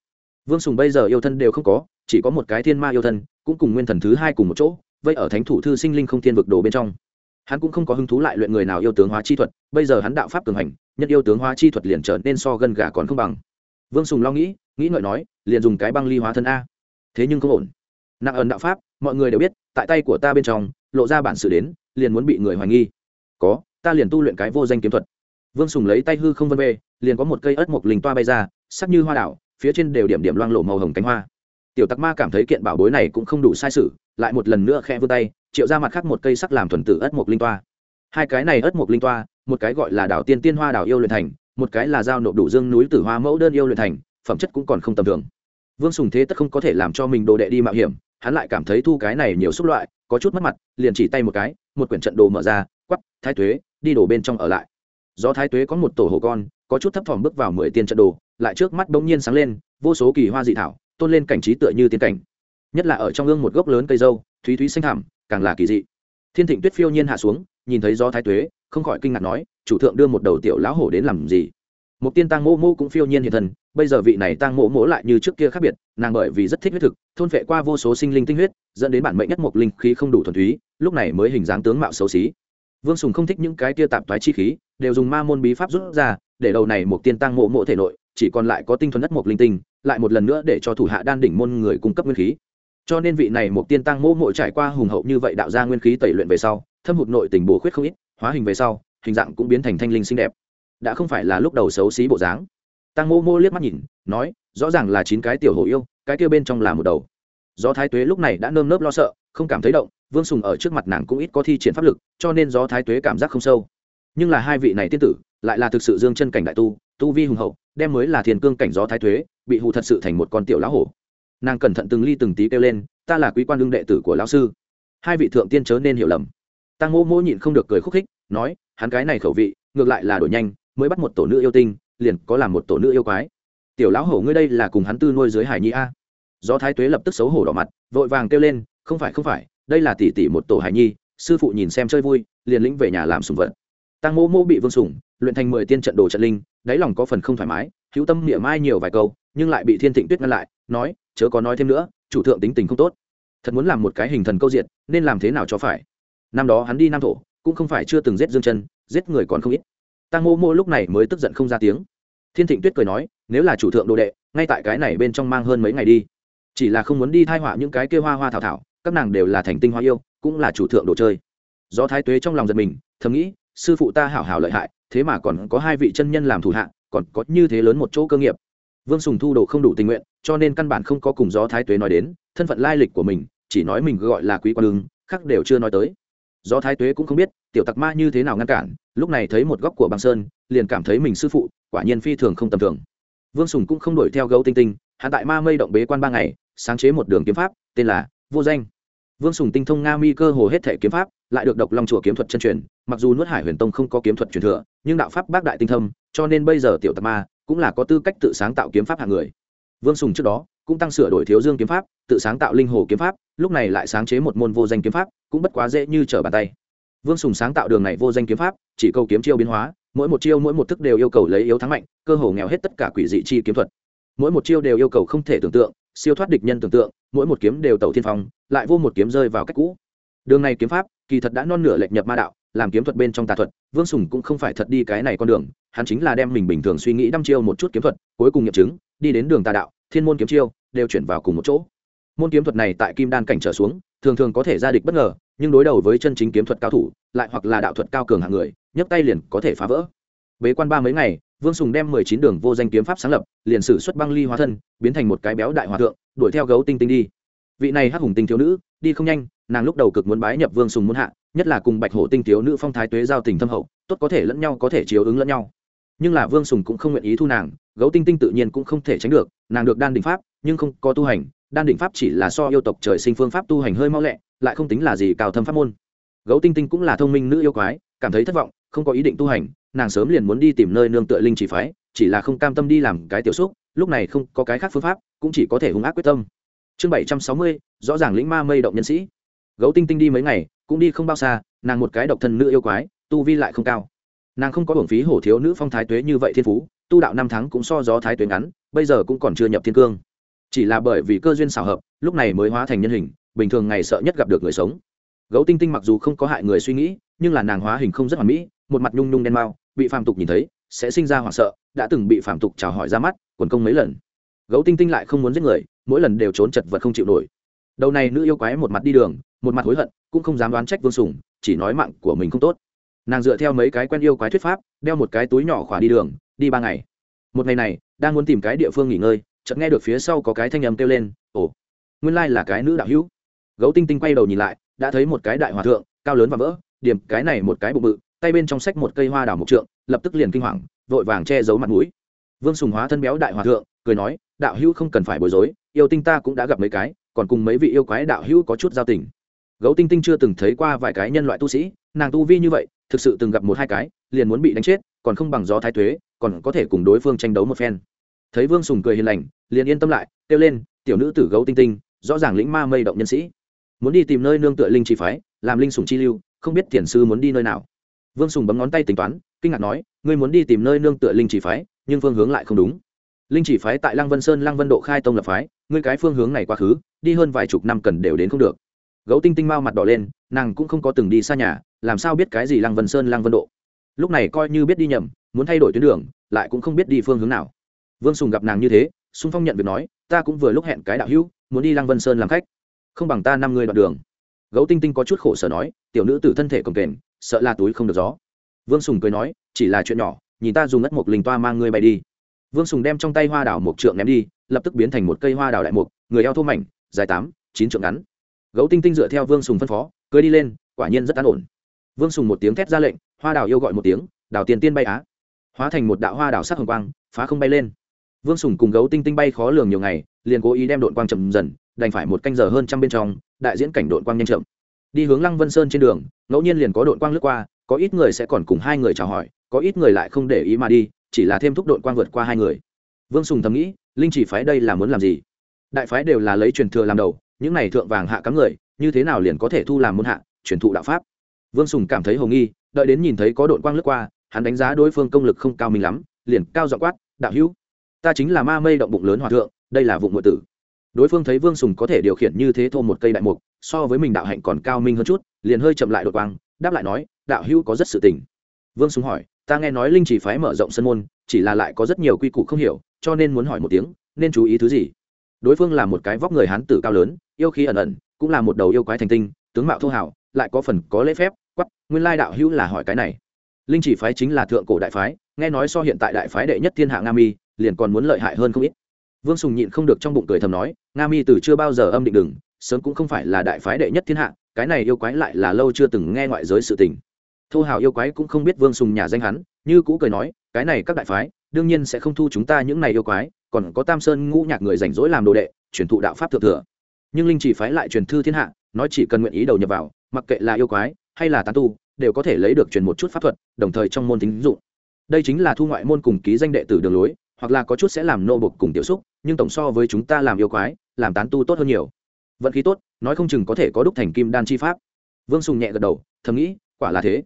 Vương sùng bây giờ yêu thân đều không có, chỉ có một cái thiên ma yêu thân, cũng cùng nguyên thần thứ hai cùng một chỗ, vây ở thánh thủ thư sinh linh không thiên vực đồ bên trong. Hắn cũng không có hứng thú lại luyện người nào yêu tướng hóa chi thuật, bây giờ hắn đạo pháp cường hành nhất yêu tướng hóa chi thuật liền trở nên so gần gà còn không bằng. Vương sùng lo nghĩ nghĩ ngợi nói, liền dùng cái băng ly hóa thân a. Thế nhưng không ổn. Nặng ẩn đạo pháp, mọi người đều biết, tại tay của ta bên trong, lộ ra bản sự đến, liền muốn bị người hoài nghi. Có, ta liền tu luyện cái vô danh kiếm thuật. Vương sùng lấy tay hư không vân bê liền có một cây ớt mộc linh toa bay ra, sắc như hoa đảo phía trên đều điểm điểm loang lộ màu hồng cánh hoa. Tiểu tặc ma cảm thấy kiện bảo bối này cũng không đủ sai sự, lại một lần nữa khe vươn tay, triệu ra mặt khác một cây sắc làm thuần tử ớt mộc linh toa. Hai cái này ớt mộc linh toa, một cái gọi là đảo tiên tiên hoa đảo yêu luyện thành, một cái là giao nộp đủ dương núi tử hoa mẫu đơn yêu luyện thành, phẩm chất cũng còn không tầm thường. Vương sùng thế tất không có thể làm cho mình đồ đệ đi mạo hiểm, hắn lại cảm thấy thu cái này nhiều xúc loại, có chút mất mặt, liền chỉ tay một cái, một quyển trận đồ mở ra, quắp, thái tuế, đi đổ bên trong ở lại. Do thái tuế có một tổ hồ con có chút thấp thỏm bước vào mười tiên trận đồ, lại trước mắt bỗng nhiên sáng lên, vô số kỳ hoa dị thảo, tôn lên cảnh trí tựa như tiên cảnh. Nhất là ở trong gương một gốc lớn cây dâu, thúy thúy xanh thảm càng là kỳ dị. Thiên thịnh tuyết phiêu nhiên hạ xuống, nhìn thấy do thái tuế, không khỏi kinh ngạc nói, chủ thượng đưa một đầu tiểu lão hổ đến làm gì? Một tiên tăng mô mô cũng phiêu nhiên hiện thần bây giờ vị này tăng mô mô lại như trước kia khác biệt, nàng bởi vì rất thích huyết thực, thôn vệ qua vô số sinh linh tinh huyết, dẫn đến bản mệnh nhất một linh khí không đủ thuần túy, lúc này mới hình dáng tướng mạo xấu xí. Vương sùng không thích những cái kia tạp thoái chi khí, đều dùng ma môn bí pháp rút ra để đầu này một tiên tăng mộ mộ thể nội, chỉ còn lại có tinh thuần nhất một linh tinh, lại một lần nữa để cho thủ hạ đan đỉnh môn người cung cấp nguyên khí. Cho nên vị này một tiên tăng mộ mộ trải qua hùng hậu như vậy đạo ra nguyên khí tẩy luyện về sau, thâm hụt nội tình bổ khuyết không ít, hóa hình về sau, hình dạng cũng biến thành thanh linh xinh đẹp. Đã không phải là lúc đầu xấu xí bộ dáng. Tăng mộ mộ liếc mắt nhìn, nói, rõ ràng là chín cái tiểu hổ yêu, cái kia bên trong là một đầu. Do thái tuế lúc này đã nơm nớp lo sợ, không cảm thấy động, vương sùng ở trước mặt nàng cũng ít có thi triển pháp lực, cho nên do thái tuế cảm giác không sâu. Nhưng là hai vị này tiên tử lại là thực sự dương chân cảnh đại tu tu vi hùng hậu, đem mới là thiền cương cảnh gió thái tuế bị hù thật sự thành một con tiểu lão hổ. Nàng cẩn thận từng ly từng tí kêu lên, ta là quý quan lương đệ tử của lão sư. Hai vị thượng tiên chớ nên hiểu lầm. Tăng mô mô nhịn không được cười khúc khích, nói, hắn cái này khẩu vị, ngược lại là đổi nhanh, mới bắt một tổ nữ yêu tinh, liền có làm một tổ nữ yêu quái. Tiểu lão hổ ngươi đây là cùng hắn tư nuôi dưới hải nhi a. Do thái tuế lập tức xấu hổ đỏ mặt, vội vàng kêu lên, không phải không phải, đây là tỷ tỷ một tổ hải nhi, sư phụ nhìn xem chơi vui, liền lĩnh về nhà làm sùng vật tăng mô mô bị vương sủng luyện thành mười tiên trận đồ trận linh, đáy lòng có phần không thoải mái, hữu tâm niệm mai nhiều vài câu, nhưng lại bị thiên thịnh tuyết ngăn lại, nói, chớ có nói thêm nữa, chủ thượng tính tình không tốt. Thật muốn làm một cái hình thần câu diện nên làm thế nào cho phải? Năm đó hắn đi nam thổ, cũng không phải chưa từng giết dương chân, giết người còn không ít. Tăng mô mô lúc này mới tức giận không ra tiếng. Thiên thịnh tuyết cười nói, nếu là chủ thượng đồ đệ, ngay tại cái này bên trong mang hơn mấy ngày đi. Chỉ là không muốn đi thai họa những cái kêu hoa hoa thảo thảo, các nàng đều là thành tinh hoa yêu, cũng là chủ thượng đồ chơi. Do thái tuế trong lòng giật mình, thầm nghĩ sư phụ ta hảo hảo lợi hại, thế mà còn có hai vị chân nhân làm thủ hạ, còn có như thế lớn một chỗ cơ nghiệp. Vương sùng thu đồ không đủ tình nguyện, cho nên căn bản không có cùng gió thái tuế nói đến, thân phận lai lịch của mình, chỉ nói mình gọi là quý quan lương khác đều chưa nói tới. Do thái tuế cũng không biết, tiểu tặc ma như thế nào ngăn cản, lúc này thấy một góc của băng sơn, liền cảm thấy mình sư phụ, quả nhiên phi thường không tầm thường. Vương sùng cũng không đuổi theo gấu tinh tinh hạ tại ma mây động bế quan ba ngày, sáng chế một đường kiếm pháp, tên là vô danh vương sùng tinh thông nga mi cơ hồ hết thể kiếm pháp, lại được độc long chùa kiếm thuật chân truyền, mặc dù nuốt hải huyền tông không có kiếm thuật truyền thừa, nhưng đạo pháp bác đại tinh thâm, cho nên bây giờ tiểu tặc ma cũng là có tư cách tự sáng tạo kiếm pháp hạng người. Vương sùng trước đó cũng tăng sửa đổi thiếu dương kiếm pháp, tự sáng tạo linh hồ kiếm pháp, lúc này lại sáng chế một môn vô danh kiếm pháp, cũng bất quá dễ như trở bàn tay. Vương sùng sáng tạo đường này vô danh kiếm pháp, chỉ câu kiếm chiêu biến hóa, mỗi một chiêu mỗi một thức đều yêu cầu lấy yếu thắng mạnh, cơ hồ nghèo hết tất cả quỷ dị chi kiếm thuật. Mỗi một chiêu đều yêu cầu không thể tưởng tượng siêu thoát địch nhân tưởng tượng, mỗi một kiếm đều tẩu thiên phong, lại vô một kiếm rơi vào cách cũ. Đường này kiếm pháp, kỳ thật đã non nửa lệch nhập ma đạo, làm kiếm thuật bên trong tà thuật, vương sùng cũng không phải thật đi cái này con đường, hắn chính là đem mình bình thường suy nghĩ đăm chiêu một chút kiếm thuật, cuối cùng nghiệm chứng, đi đến đường tà đạo, thiên môn kiếm chiêu, đều chuyển vào cùng một chỗ. Môn kiếm thuật này tại kim đan cảnh trở xuống, thường thường có thể ra địch bất ngờ, nhưng đối đầu với chân chính kiếm thuật cao thủ, lại hoặc là đạo thuật cao cường hạng người, nhấc tay liền có thể phá vỡ. Bế quan ba mấy ngày vương sùng đem mười chín đường vô danh kiếm pháp sáng lập, liền sử xuất băng ly hóa thân, biến thành một cái béo đại hòa thượng, đuổi theo gấu tinh tinh đi. Vị này hắc hùng tinh thiếu nữ, đi không nhanh, nàng lúc đầu cực muốn bái nhập vương sùng muốn hạ, nhất là cùng bạch hổ tinh thiếu nữ phong thái tuế giao tình thâm hậu, tốt có thể lẫn nhau có thể chiếu ứng lẫn nhau. Nhưng là vương sùng cũng không nguyện ý thu nàng, gấu tinh tinh tự nhiên cũng không thể tránh được, nàng được đan đỉnh pháp, nhưng không có tu hành, đan đỉnh pháp chỉ là so yêu tộc trời sinh phương pháp tu hành hơi mau lẹ, lại không tính là gì cao thâm pháp môn. Gấu tinh tinh cũng là thông minh nữ yêu quái, cảm thấy thất vọng, không có ý định tu hành nàng sớm liền muốn đi tìm nơi nương tựa linh chỉ phái, chỉ là không cam tâm đi làm cái tiểu xúc, lúc này không có cái khác phương pháp, cũng chỉ có thể hung ác quyết tâm. Chương bảy trăm sáu mươi, rõ ràng lĩnh ma mây động nhân sĩ. Gấu tinh tinh đi mấy ngày, cũng đi không bao xa, nàng một cái độc thân nữ yêu quái, tu vi lại không cao. Nàng không có hưởng phí hổ thiếu nữ phong thái tuế như vậy thiên phú, tu đạo năm tháng cũng so gió thái tuế ngắn, bây giờ cũng còn chưa nhập thiên cương. Chỉ là bởi vì cơ duyên xảo hợp, lúc này mới hóa thành nhân hình, bình thường ngày sợ nhất gặp được người sống gấu tinh tinh mặc dù không có hại người suy nghĩ, nhưng là nàng hóa hình không rất hoàn mỹ, một mặt nhung nhung đen mau, bị phàm tục nhìn thấy, sẽ sinh ra hoảng sợ, đã từng bị phàm tục chào hỏi ra mắt, quần công mấy lần. Gấu tinh tinh lại không muốn giết người, mỗi lần đều trốn chật vật không chịu nổi. Đầu này nữ yêu quái một mặt đi đường, một mặt hối hận, cũng không dám đoán trách vương sùng, chỉ nói mạng của mình không tốt. Nàng dựa theo mấy cái quen yêu quái thuyết pháp, đeo một cái túi nhỏ khỏa đi đường, đi ba ngày. Một ngày này, đang muốn tìm cái địa phương nghỉ ngơi, chợt nghe được phía sau có cái thanh âm kêu lên, ồ, nguyên lai là cái nữ đạo hữu. Gấu tinh tinh quay đầu nhìn lại đã thấy một cái đại hòa thượng, cao lớn và vỡ, điểm cái này một cái bụng bự, tay bên trong sách một cây hoa đào mộc trượng, lập tức liền kinh hoàng, vội vàng che giấu mặt mũi. Vương sùng hóa thân béo đại hòa thượng, cười nói, đạo hữu không cần phải bối rối, yêu tinh ta cũng đã gặp mấy cái, còn cùng mấy vị yêu quái đạo hữu có chút giao tình. Gấu tinh tinh chưa từng thấy qua vài cái nhân loại tu sĩ, nàng tu vi như vậy, thực sự từng gặp một hai cái, liền muốn bị đánh chết, còn không bằng gió thái thuế, còn có thể cùng đối phương tranh đấu một phen. Thấy vương sùng cười hiền lành, liền yên tâm lại, kêu lên, tiểu nữ tử gấu tinh tinh, rõ ràng lĩnh ma mây động nhân sĩ muốn đi tìm nơi nương tựa linh chỉ phái, làm linh sùng chi lưu, không biết thiền sư muốn đi nơi nào. Vương sùng bấm ngón tay tính toán, kinh ngạc nói, ngươi muốn đi tìm nơi nương tựa linh chỉ phái, nhưng phương hướng lại không đúng. Linh chỉ phái tại lăng vân sơn, lăng vân độ khai tông lập phái, ngươi cái phương hướng này quá khứ, đi hơn vài chục năm cần đều đến không được. Gấu tinh tinh mau mặt đỏ lên, nàng cũng không có từng đi xa nhà, làm sao biết cái gì lăng vân sơn, lăng vân độ? Lúc này coi như biết đi nhầm, muốn thay đổi tuyến đường, lại cũng không biết đi phương hướng nào. Vương sùng gặp nàng như thế xung phong nhận việc nói, ta cũng vừa lúc hẹn cái đạo hữu, muốn đi lăng vân sơn làm khách không bằng ta năm người đoạn đường. Gấu tinh tinh có chút khổ sở nói, tiểu nữ tử thân thể cồng kềnh, sợ là túi không được gió. Vương sùng cười nói, chỉ là chuyện nhỏ, nhìn ta dùng ngất một linh toa mang ngươi bay đi. Vương sùng đem trong tay hoa đảo một trượng ném đi, lập tức biến thành một cây hoa đảo đại mục, người eo thô mảnh, dài tám, chín trượng ngắn. Gấu tinh tinh dựa theo vương sùng phân phó, cưới đi lên, quả nhiên rất an ổn. Vương sùng một tiếng thét ra lệnh, hoa đảo yêu gọi một tiếng đảo tiền tiên bay á. Hóa thành một đạo hoa đảo sắc hồng quang, phá không bay lên. Vương sùng cùng gấu tinh tinh bay khó lường nhiều ngày, liền cố ý đem đội quang chậm dần đành phải một canh giờ hơn trăm bên trong, đại diễn cảnh đội quang nhanh chậm. Đi hướng lăng vân sơn trên đường, ngẫu nhiên liền có đội quang lướt qua, có ít người sẽ còn cùng hai người chào hỏi, có ít người lại không để ý mà đi, chỉ là thêm thúc đội quang vượt qua hai người. Vương sùng thầm nghĩ, linh chỉ phái đây là muốn làm gì? Đại phái đều là lấy truyền thừa làm đầu, những này thượng vàng hạ cắm người, như thế nào liền có thể thu làm môn hạ, truyền thụ đạo pháp? Vương sùng cảm thấy hồ nghi, đợi đến nhìn thấy có đội quang lướt qua, hắn đánh giá đối phương công lực không cao minh lắm, liền cao dọ quát, đạo hữu, ta chính là ma mây động bụng lớn hòa thượng, đây là vụ ngụy tử đối phương thấy vương sùng có thể điều khiển như thế thô một cây đại mục, so với mình đạo hạnh còn cao minh hơn chút, liền hơi chậm lại đột quang, đáp lại nói, đạo hữu có rất sự tình. Vương sùng hỏi, ta nghe nói linh chỉ phái mở rộng sân môn, chỉ là lại có rất nhiều quy củ không hiểu, cho nên muốn hỏi một tiếng, nên chú ý thứ gì? Đối phương là một cái vóc người hán tử cao lớn, yêu khí ẩn ẩn, cũng là một đầu yêu quái thành tinh, tướng mạo thô hảo lại có phần có lễ phép quắp nguyên lai đạo hữu là hỏi cái này. Linh chỉ phái chính là thượng cổ đại phái, nghe nói so hiện tại đại phái đệ nhất thiên hạ nga mi, liền còn muốn lợi hại hơn không ít vương sùng nhịn không được trong bụng cười thầm nói, nga mi từ chưa bao giờ âm định đừng, sớm cũng không phải là đại phái đệ nhất thiên hạ, cái này yêu quái lại là lâu chưa từng nghe ngoại giới sự tình. Thô hào yêu quái cũng không biết vương sùng nhà danh hắn, như cũ cười nói, cái này các đại phái, đương nhiên sẽ không thu chúng ta những này yêu quái, còn có tam sơn ngũ nhạc người rảnh rỗi làm đồ đệ, truyền thụ đạo pháp thượng thừa. Nhưng linh chỉ phái lại truyền thư thiên hạ, nói chỉ cần nguyện ý đầu nhập vào, mặc kệ là yêu quái, hay là tán tu, đều có thể lấy được truyền một chút pháp thuật, đồng thời trong môn tính dụng. Đây chính là thu ngoại môn cùng ký danh đệ tử đường lối hoặc là có chút sẽ làm nô bục cùng tiểu xúc, nhưng tổng so với chúng ta làm yêu quái, làm tán tu tốt hơn nhiều. Vận khí tốt, nói không chừng có thể có đúc thành kim đan chi pháp. Vương sùng nhẹ gật đầu, thầm nghĩ, quả là thế.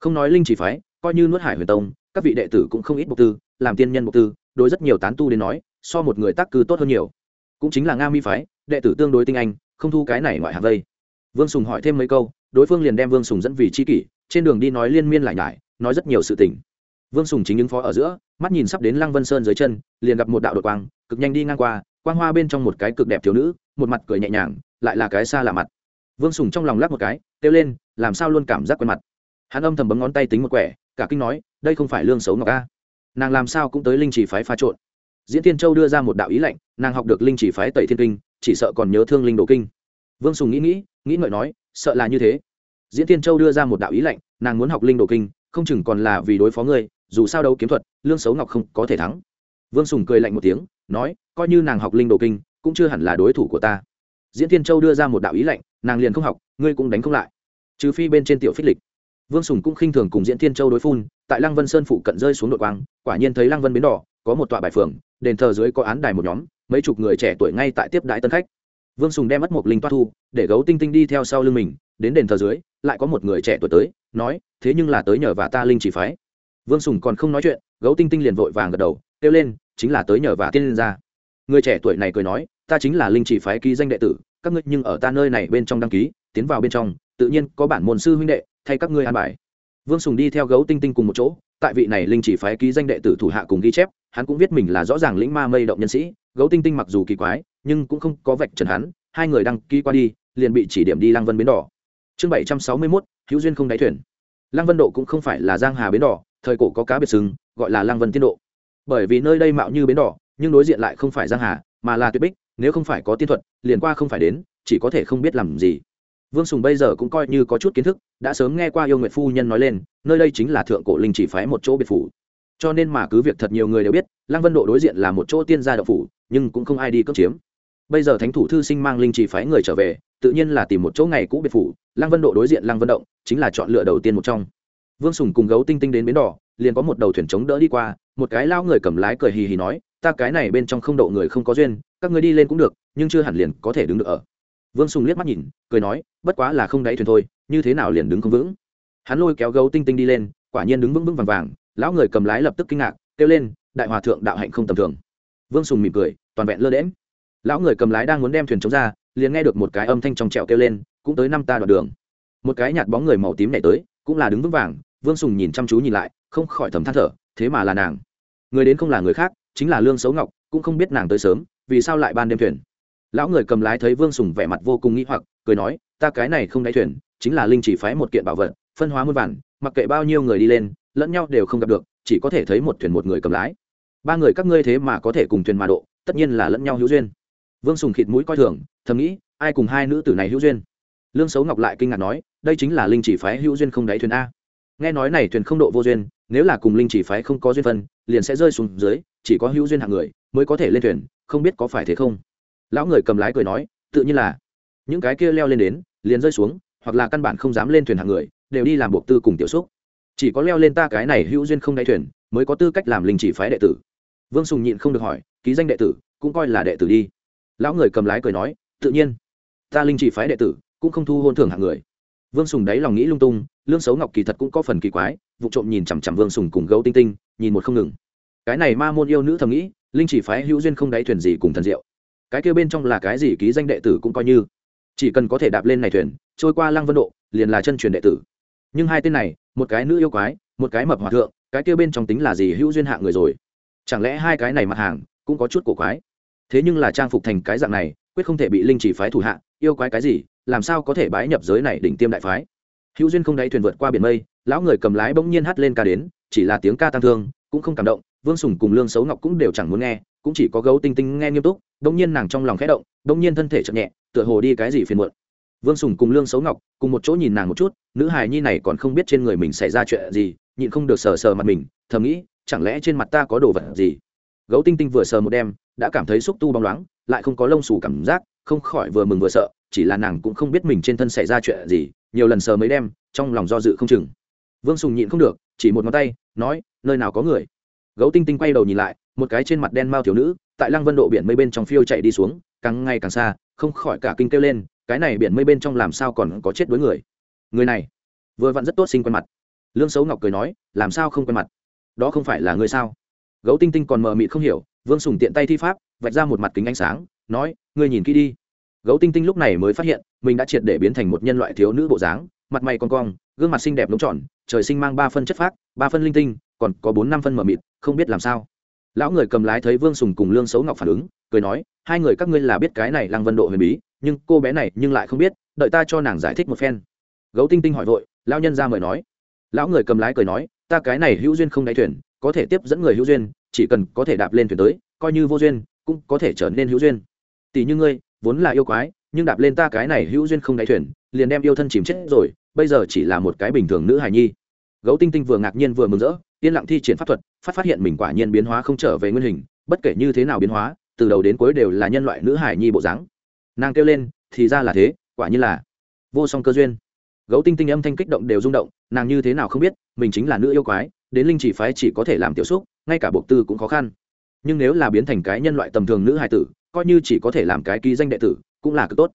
Không nói linh chỉ phái, coi như nuốt hải huyền tông, các vị đệ tử cũng không ít mục tư, làm tiên nhân mục tư, đối rất nhiều tán tu đến nói, so một người tác cư tốt hơn nhiều. Cũng chính là nga mi phái, đệ tử tương đối tinh anh, không thu cái này ngoại hạng vây. Vương sùng hỏi thêm mấy câu, đối phương liền đem vương sùng dẫn vì c h i kỷ, trên đường đi nói liên miên lại nhải, nói rất nhiều sự tình. Vương sùng chính những phó ở giữa mắt nhìn sắp đến lăng vân sơn dưới chân, liền gặp một đạo đội quang, cực nhanh đi ngang qua, quang hoa bên trong một cái cực đẹp thiếu nữ, một mặt cười nhẹ nhàng, lại là cái xa lạ mặt. Vương sùng trong lòng lắc một cái, kêu lên, làm sao luôn cảm giác quen mặt. Hắn âm thầm bấm ngón tay tính một quẻ, cả kinh nói, đây không phải lương xấu ngọc a. Nàng làm sao cũng tới linh chỉ phái pha trộn. Diễn tiên châu đưa ra một đạo ý lệnh, nàng học được linh chỉ phái tẩy thiên kinh, chỉ sợ còn nhớ thương linh đồ kinh. Vương sùng nghĩ nghĩ nghĩ ngợi nói, sợ là như thế. Diễn tiên châu đưa ra một đạo ý lệnh, nàng muốn học linh đồ kinh, không chừng còn là vì đối phó ngươi dù sao đấu kiếm thuật, lương xấu ngọc không có thể thắng. Vương sùng cười lạnh một tiếng, nói, coi như nàng học linh đồ kinh, cũng chưa hẳn là đối thủ của ta. Diễn tiên châu đưa ra một đạo ý lệnh nàng liền không học, ngươi cũng đánh không lại. Trừ phi bên trên tiểu phích lịch. Vương sùng cũng khinh thường cùng diễn tiên châu đối phun, tại lăng vân sơn phụ cận rơi xuống đội quang, quả nhiên thấy lăng vân bến đỏ, có một tọa bài phường, đền thờ dưới có án đài một nhóm, mấy chục người trẻ tuổi ngay tại tiếp đại tân khách. Vương sùng đem mất một linh toa thu, để gấu tinh tinh đi theo sau lưng mình, đến đền thờ dưới, lại có một người trẻ tuổi tới, nói, thế nhưng là tới nhờ và ta linh chỉ phái vương sùng còn không nói chuyện, gấu tinh tinh liền vội vàng gật đầu, kêu lên, chính là tới nhờ và tiên lên ra người trẻ tuổi này cười nói, ta chính là linh chỉ phái ký danh đệ tử, các ngươi nhưng ở ta nơi này bên trong đăng ký, tiến vào bên trong, tự nhiên có bản môn sư huynh đệ, thay các ngươi an bài. Vương sùng đi theo gấu tinh tinh cùng một chỗ, tại vị này linh chỉ phái ký danh đệ tử thủ hạ cùng ghi chép, hắn cũng viết mình là rõ ràng lĩnh ma mây động nhân sĩ, gấu tinh tinh mặc dù kỳ quái, nhưng cũng không có vạch trần hắn, hai người đăng ký qua đi, liền bị chỉ điểm đi Lang vân bến đỏ. Chương bảy trăm sáu mươi mốt, hữu duyên không đáy thuyền. Lang vân độ cũng không phải là giang hà bến đỏ thời cổ có cá biệt sừng, gọi là lăng vân tiên độ. Bởi vì nơi đây mạo như bến đỏ, nhưng đối diện lại không phải giang hà, mà là tuyệt bích, nếu không phải có tiên thuật, liền qua không phải đến, chỉ có thể không biết làm gì. Vương sùng bây giờ cũng coi như có chút kiến thức, đã sớm nghe qua yêu nguyệt phu nhân nói lên, nơi đây chính là thượng cổ linh chỉ phái một chỗ biệt phủ. Cho nên mà cứ việc thật nhiều người đều biết, lăng vân độ đối diện là một chỗ tiên gia độc phủ, nhưng cũng không ai đi cướp chiếm. Bây giờ thánh thủ thư sinh mang linh chỉ phái người trở về, tự nhiên là tìm một chỗ ngày cũ biệt phủ, lăng vân độ đối diện lăng vân động, chính là chọn lựa đầu tiên một trong vương sùng cùng gấu tinh tinh đến bến đỏ, liền có một đầu thuyền chống đỡ đi qua, một cái lao người cầm lái cười hì hì nói, ta cái này bên trong không độ người không có duyên, các người đi lên cũng được, nhưng chưa hẳn liền có thể đứng được ở. Vương sùng liếc mắt nhìn, cười nói, bất quá là không đáy thuyền thôi, như thế nào liền đứng không vững? Hắn lôi kéo gấu tinh tinh đi lên, quả nhiên đứng vững vững vàng vàng, lão người cầm lái lập tức kinh ngạc, kêu lên, đại hòa thượng, đạo hạnh không tầm thường. Vương sùng mỉm cười, toàn vẹn lơ đễm lão người cầm lái đang muốn đem thuyền chống ra, liền nghe được một cái âm thanh trong trẹo kêu lên, cũng tới năm ta đoạn đường. Một cái nhạt bóng người màu tím nhảy tới cũng là đứng vững vàng, vương sùng nhìn chăm chú nhìn lại, không khỏi thầm than thở, thế mà là nàng. Người đến không là người khác, chính là lương xấu ngọc, cũng không biết nàng tới sớm, vì sao lại ban đêm thuyền. Lão người cầm lái thấy vương sùng vẻ mặt vô cùng nghĩ hoặc, cười nói, ta cái này không đáy thuyền, chính là linh chỉ phái một kiện bảo vật, phân hóa muôn vản mặc kệ bao nhiêu người đi lên, lẫn nhau đều không gặp được, chỉ có thể thấy một thuyền một người cầm lái. Ba người các ngươi thế mà có thể cùng thuyền mà độ, tất nhiên là lẫn nhau hữu duyên. Vương sùng khịt mũi coi thường, thầm nghĩ, ai cùng hai nữ tử này hữu duyên? Lương xấu ngọc lại kinh ngạc nói, đây chính là linh chỉ phái hữu duyên không đáy thuyền a. Nghe nói này thuyền không độ vô duyên, nếu là cùng linh chỉ phái không có duyên phân, liền sẽ rơi xuống dưới, chỉ có hữu duyên hạng người mới có thể lên thuyền, không biết có phải thế không? Lão người cầm lái cười nói, tự nhiên là. Những cái kia leo lên đến, liền rơi xuống, hoặc là căn bản không dám lên thuyền hạng người, đều đi làm buộc tư cùng tiểu xúc. Chỉ có leo lên ta cái này hữu duyên không đáy thuyền, mới có tư cách làm linh chỉ phái đệ tử. Vương sùng nhịn không được hỏi, ký danh đệ tử, cũng coi là đệ tử đi. Lão người cầm lái cười nói, tự nhiên. Ta linh chỉ phái đệ tử cũng không thu hôn thưởng hạng người. Vương sùng đáy lòng nghĩ lung tung, lương xấu ngọc kỳ thật cũng có phần kỳ quái, vụ trộm nhìn chằm chằm vương sùng cùng gấu tinh tinh, nhìn một không ngừng. Cái này ma môn yêu nữ thầm nghĩ, linh chỉ phái hữu duyên không đáy thuyền gì cùng thần diệu. Cái kia bên trong là cái gì ký danh đệ tử cũng coi như. Chỉ cần có thể đạp lên này thuyền, trôi qua lăng vân độ, liền là chân truyền đệ tử. Nhưng hai tên này, một cái nữ yêu quái, một cái mập hòa thượng, cái kia bên trong tính là gì hữu duyên hạng người rồi? Chẳng lẽ hai cái này mặt hàng cũng có chút cổ quái? Thế nhưng là trang phục thành cái dạng này, quyết không thể bị linh chỉ phái thủ hạ, yêu quái cái gì làm sao có thể bái nhập giới này đỉnh tiêm đại phái? Hữu duyên không đáy thuyền vượt qua biển mây, lão người cầm lái bỗng nhiên hát lên ca đến, chỉ là tiếng ca tăng thương, cũng không cảm động, vương sùng cùng lương xấu ngọc cũng đều chẳng muốn nghe, cũng chỉ có gấu tinh tinh nghe nghiêm túc, bỗng nhiên nàng trong lòng khẽ động, bỗng nhiên thân thể chậm nhẹ, tựa hồ đi cái gì phiền muộn. Vương sùng cùng lương xấu ngọc cùng một chỗ nhìn nàng một chút, nữ hài nhi này còn không biết trên người mình xảy ra chuyện gì, nhịn không được sờ sờ mặt mình, thầm nghĩ, chẳng lẽ trên mặt ta có đồ vật gì? Gấu tinh tinh vừa sờ một đêm, đã cảm thấy xúc tu bóng loáng, lại không có lông xù cảm giác, không khỏi vừa mừng vừa sợ chỉ là nàng cũng không biết mình trên thân xảy ra chuyện gì, nhiều lần sờ mấy đêm, trong lòng do dự không chừng. Vương sùng nhịn không được, chỉ một ngón tay, nói, nơi nào có người? Gấu tinh tinh quay đầu nhìn lại, một cái trên mặt đen mao thiếu nữ, tại lăng vân độ biển mây bên trong phiêu chạy đi xuống, càng ngày càng xa, không khỏi cả kinh kêu lên, cái này biển mây bên trong làm sao còn có chết đối người? Người này? Vừa vặn rất tốt sinh quen mặt. Lương xấu ngọc cười nói, làm sao không quen mặt? Đó không phải là người sao? Gấu tinh tinh còn mờ mịt không hiểu, vương sùng tiện tay thi pháp, vạch ra một mặt kính ánh sáng, nói, ngươi nhìn kỹ đi gấu tinh tinh lúc này mới phát hiện, mình đã triệt để biến thành một nhân loại thiếu nữ bộ dáng, mặt mày con cong, gương mặt xinh đẹp đúng tròn trời sinh mang ba phân chất phác, ba phân linh tinh, còn có bốn năm phân mờ mịt, không biết làm sao. Lão người cầm lái thấy vương sùng cùng lương xấu ngọc phản ứng, cười nói, hai người các ngươi là biết cái này lăng vân độ huyền bí, nhưng cô bé này nhưng lại không biết, đợi ta cho nàng giải thích một phen. Gấu tinh tinh hỏi vội, lão nhân ra mời nói. Lão người cầm lái cười nói, ta cái này hữu duyên không đáy thuyền, có thể tiếp dẫn người hữu duyên, chỉ cần có thể đạp lên thuyền tới, coi như vô duyên, cũng có thể trở nên hữu duyên. Tỷ như ngươi vốn là yêu quái, nhưng đạp lên ta cái này hữu duyên không đáy thuyền, liền đem yêu thân chìm chết rồi, bây giờ chỉ là một cái bình thường nữ hài nhi. Gấu tinh tinh vừa ngạc nhiên vừa mừng rỡ, yên lặng thi triển pháp thuật, phát phát hiện mình quả nhiên biến hóa không trở về nguyên hình, bất kể như thế nào biến hóa, từ đầu đến cuối đều là nhân loại nữ hài nhi bộ dáng. Nàng kêu lên, thì ra là thế, quả nhiên là vô song cơ duyên. Gấu tinh tinh âm thanh kích động đều rung động, nàng như thế nào không biết, mình chính là nữ yêu quái, đến linh chỉ phái chỉ có thể làm tiểu xúc, ngay cả bộ tư cũng khó khăn nhưng nếu là biến thành cái nhân loại tầm thường nữ hài tử, coi như chỉ có thể làm cái ký danh đệ tử, cũng là cực tốt.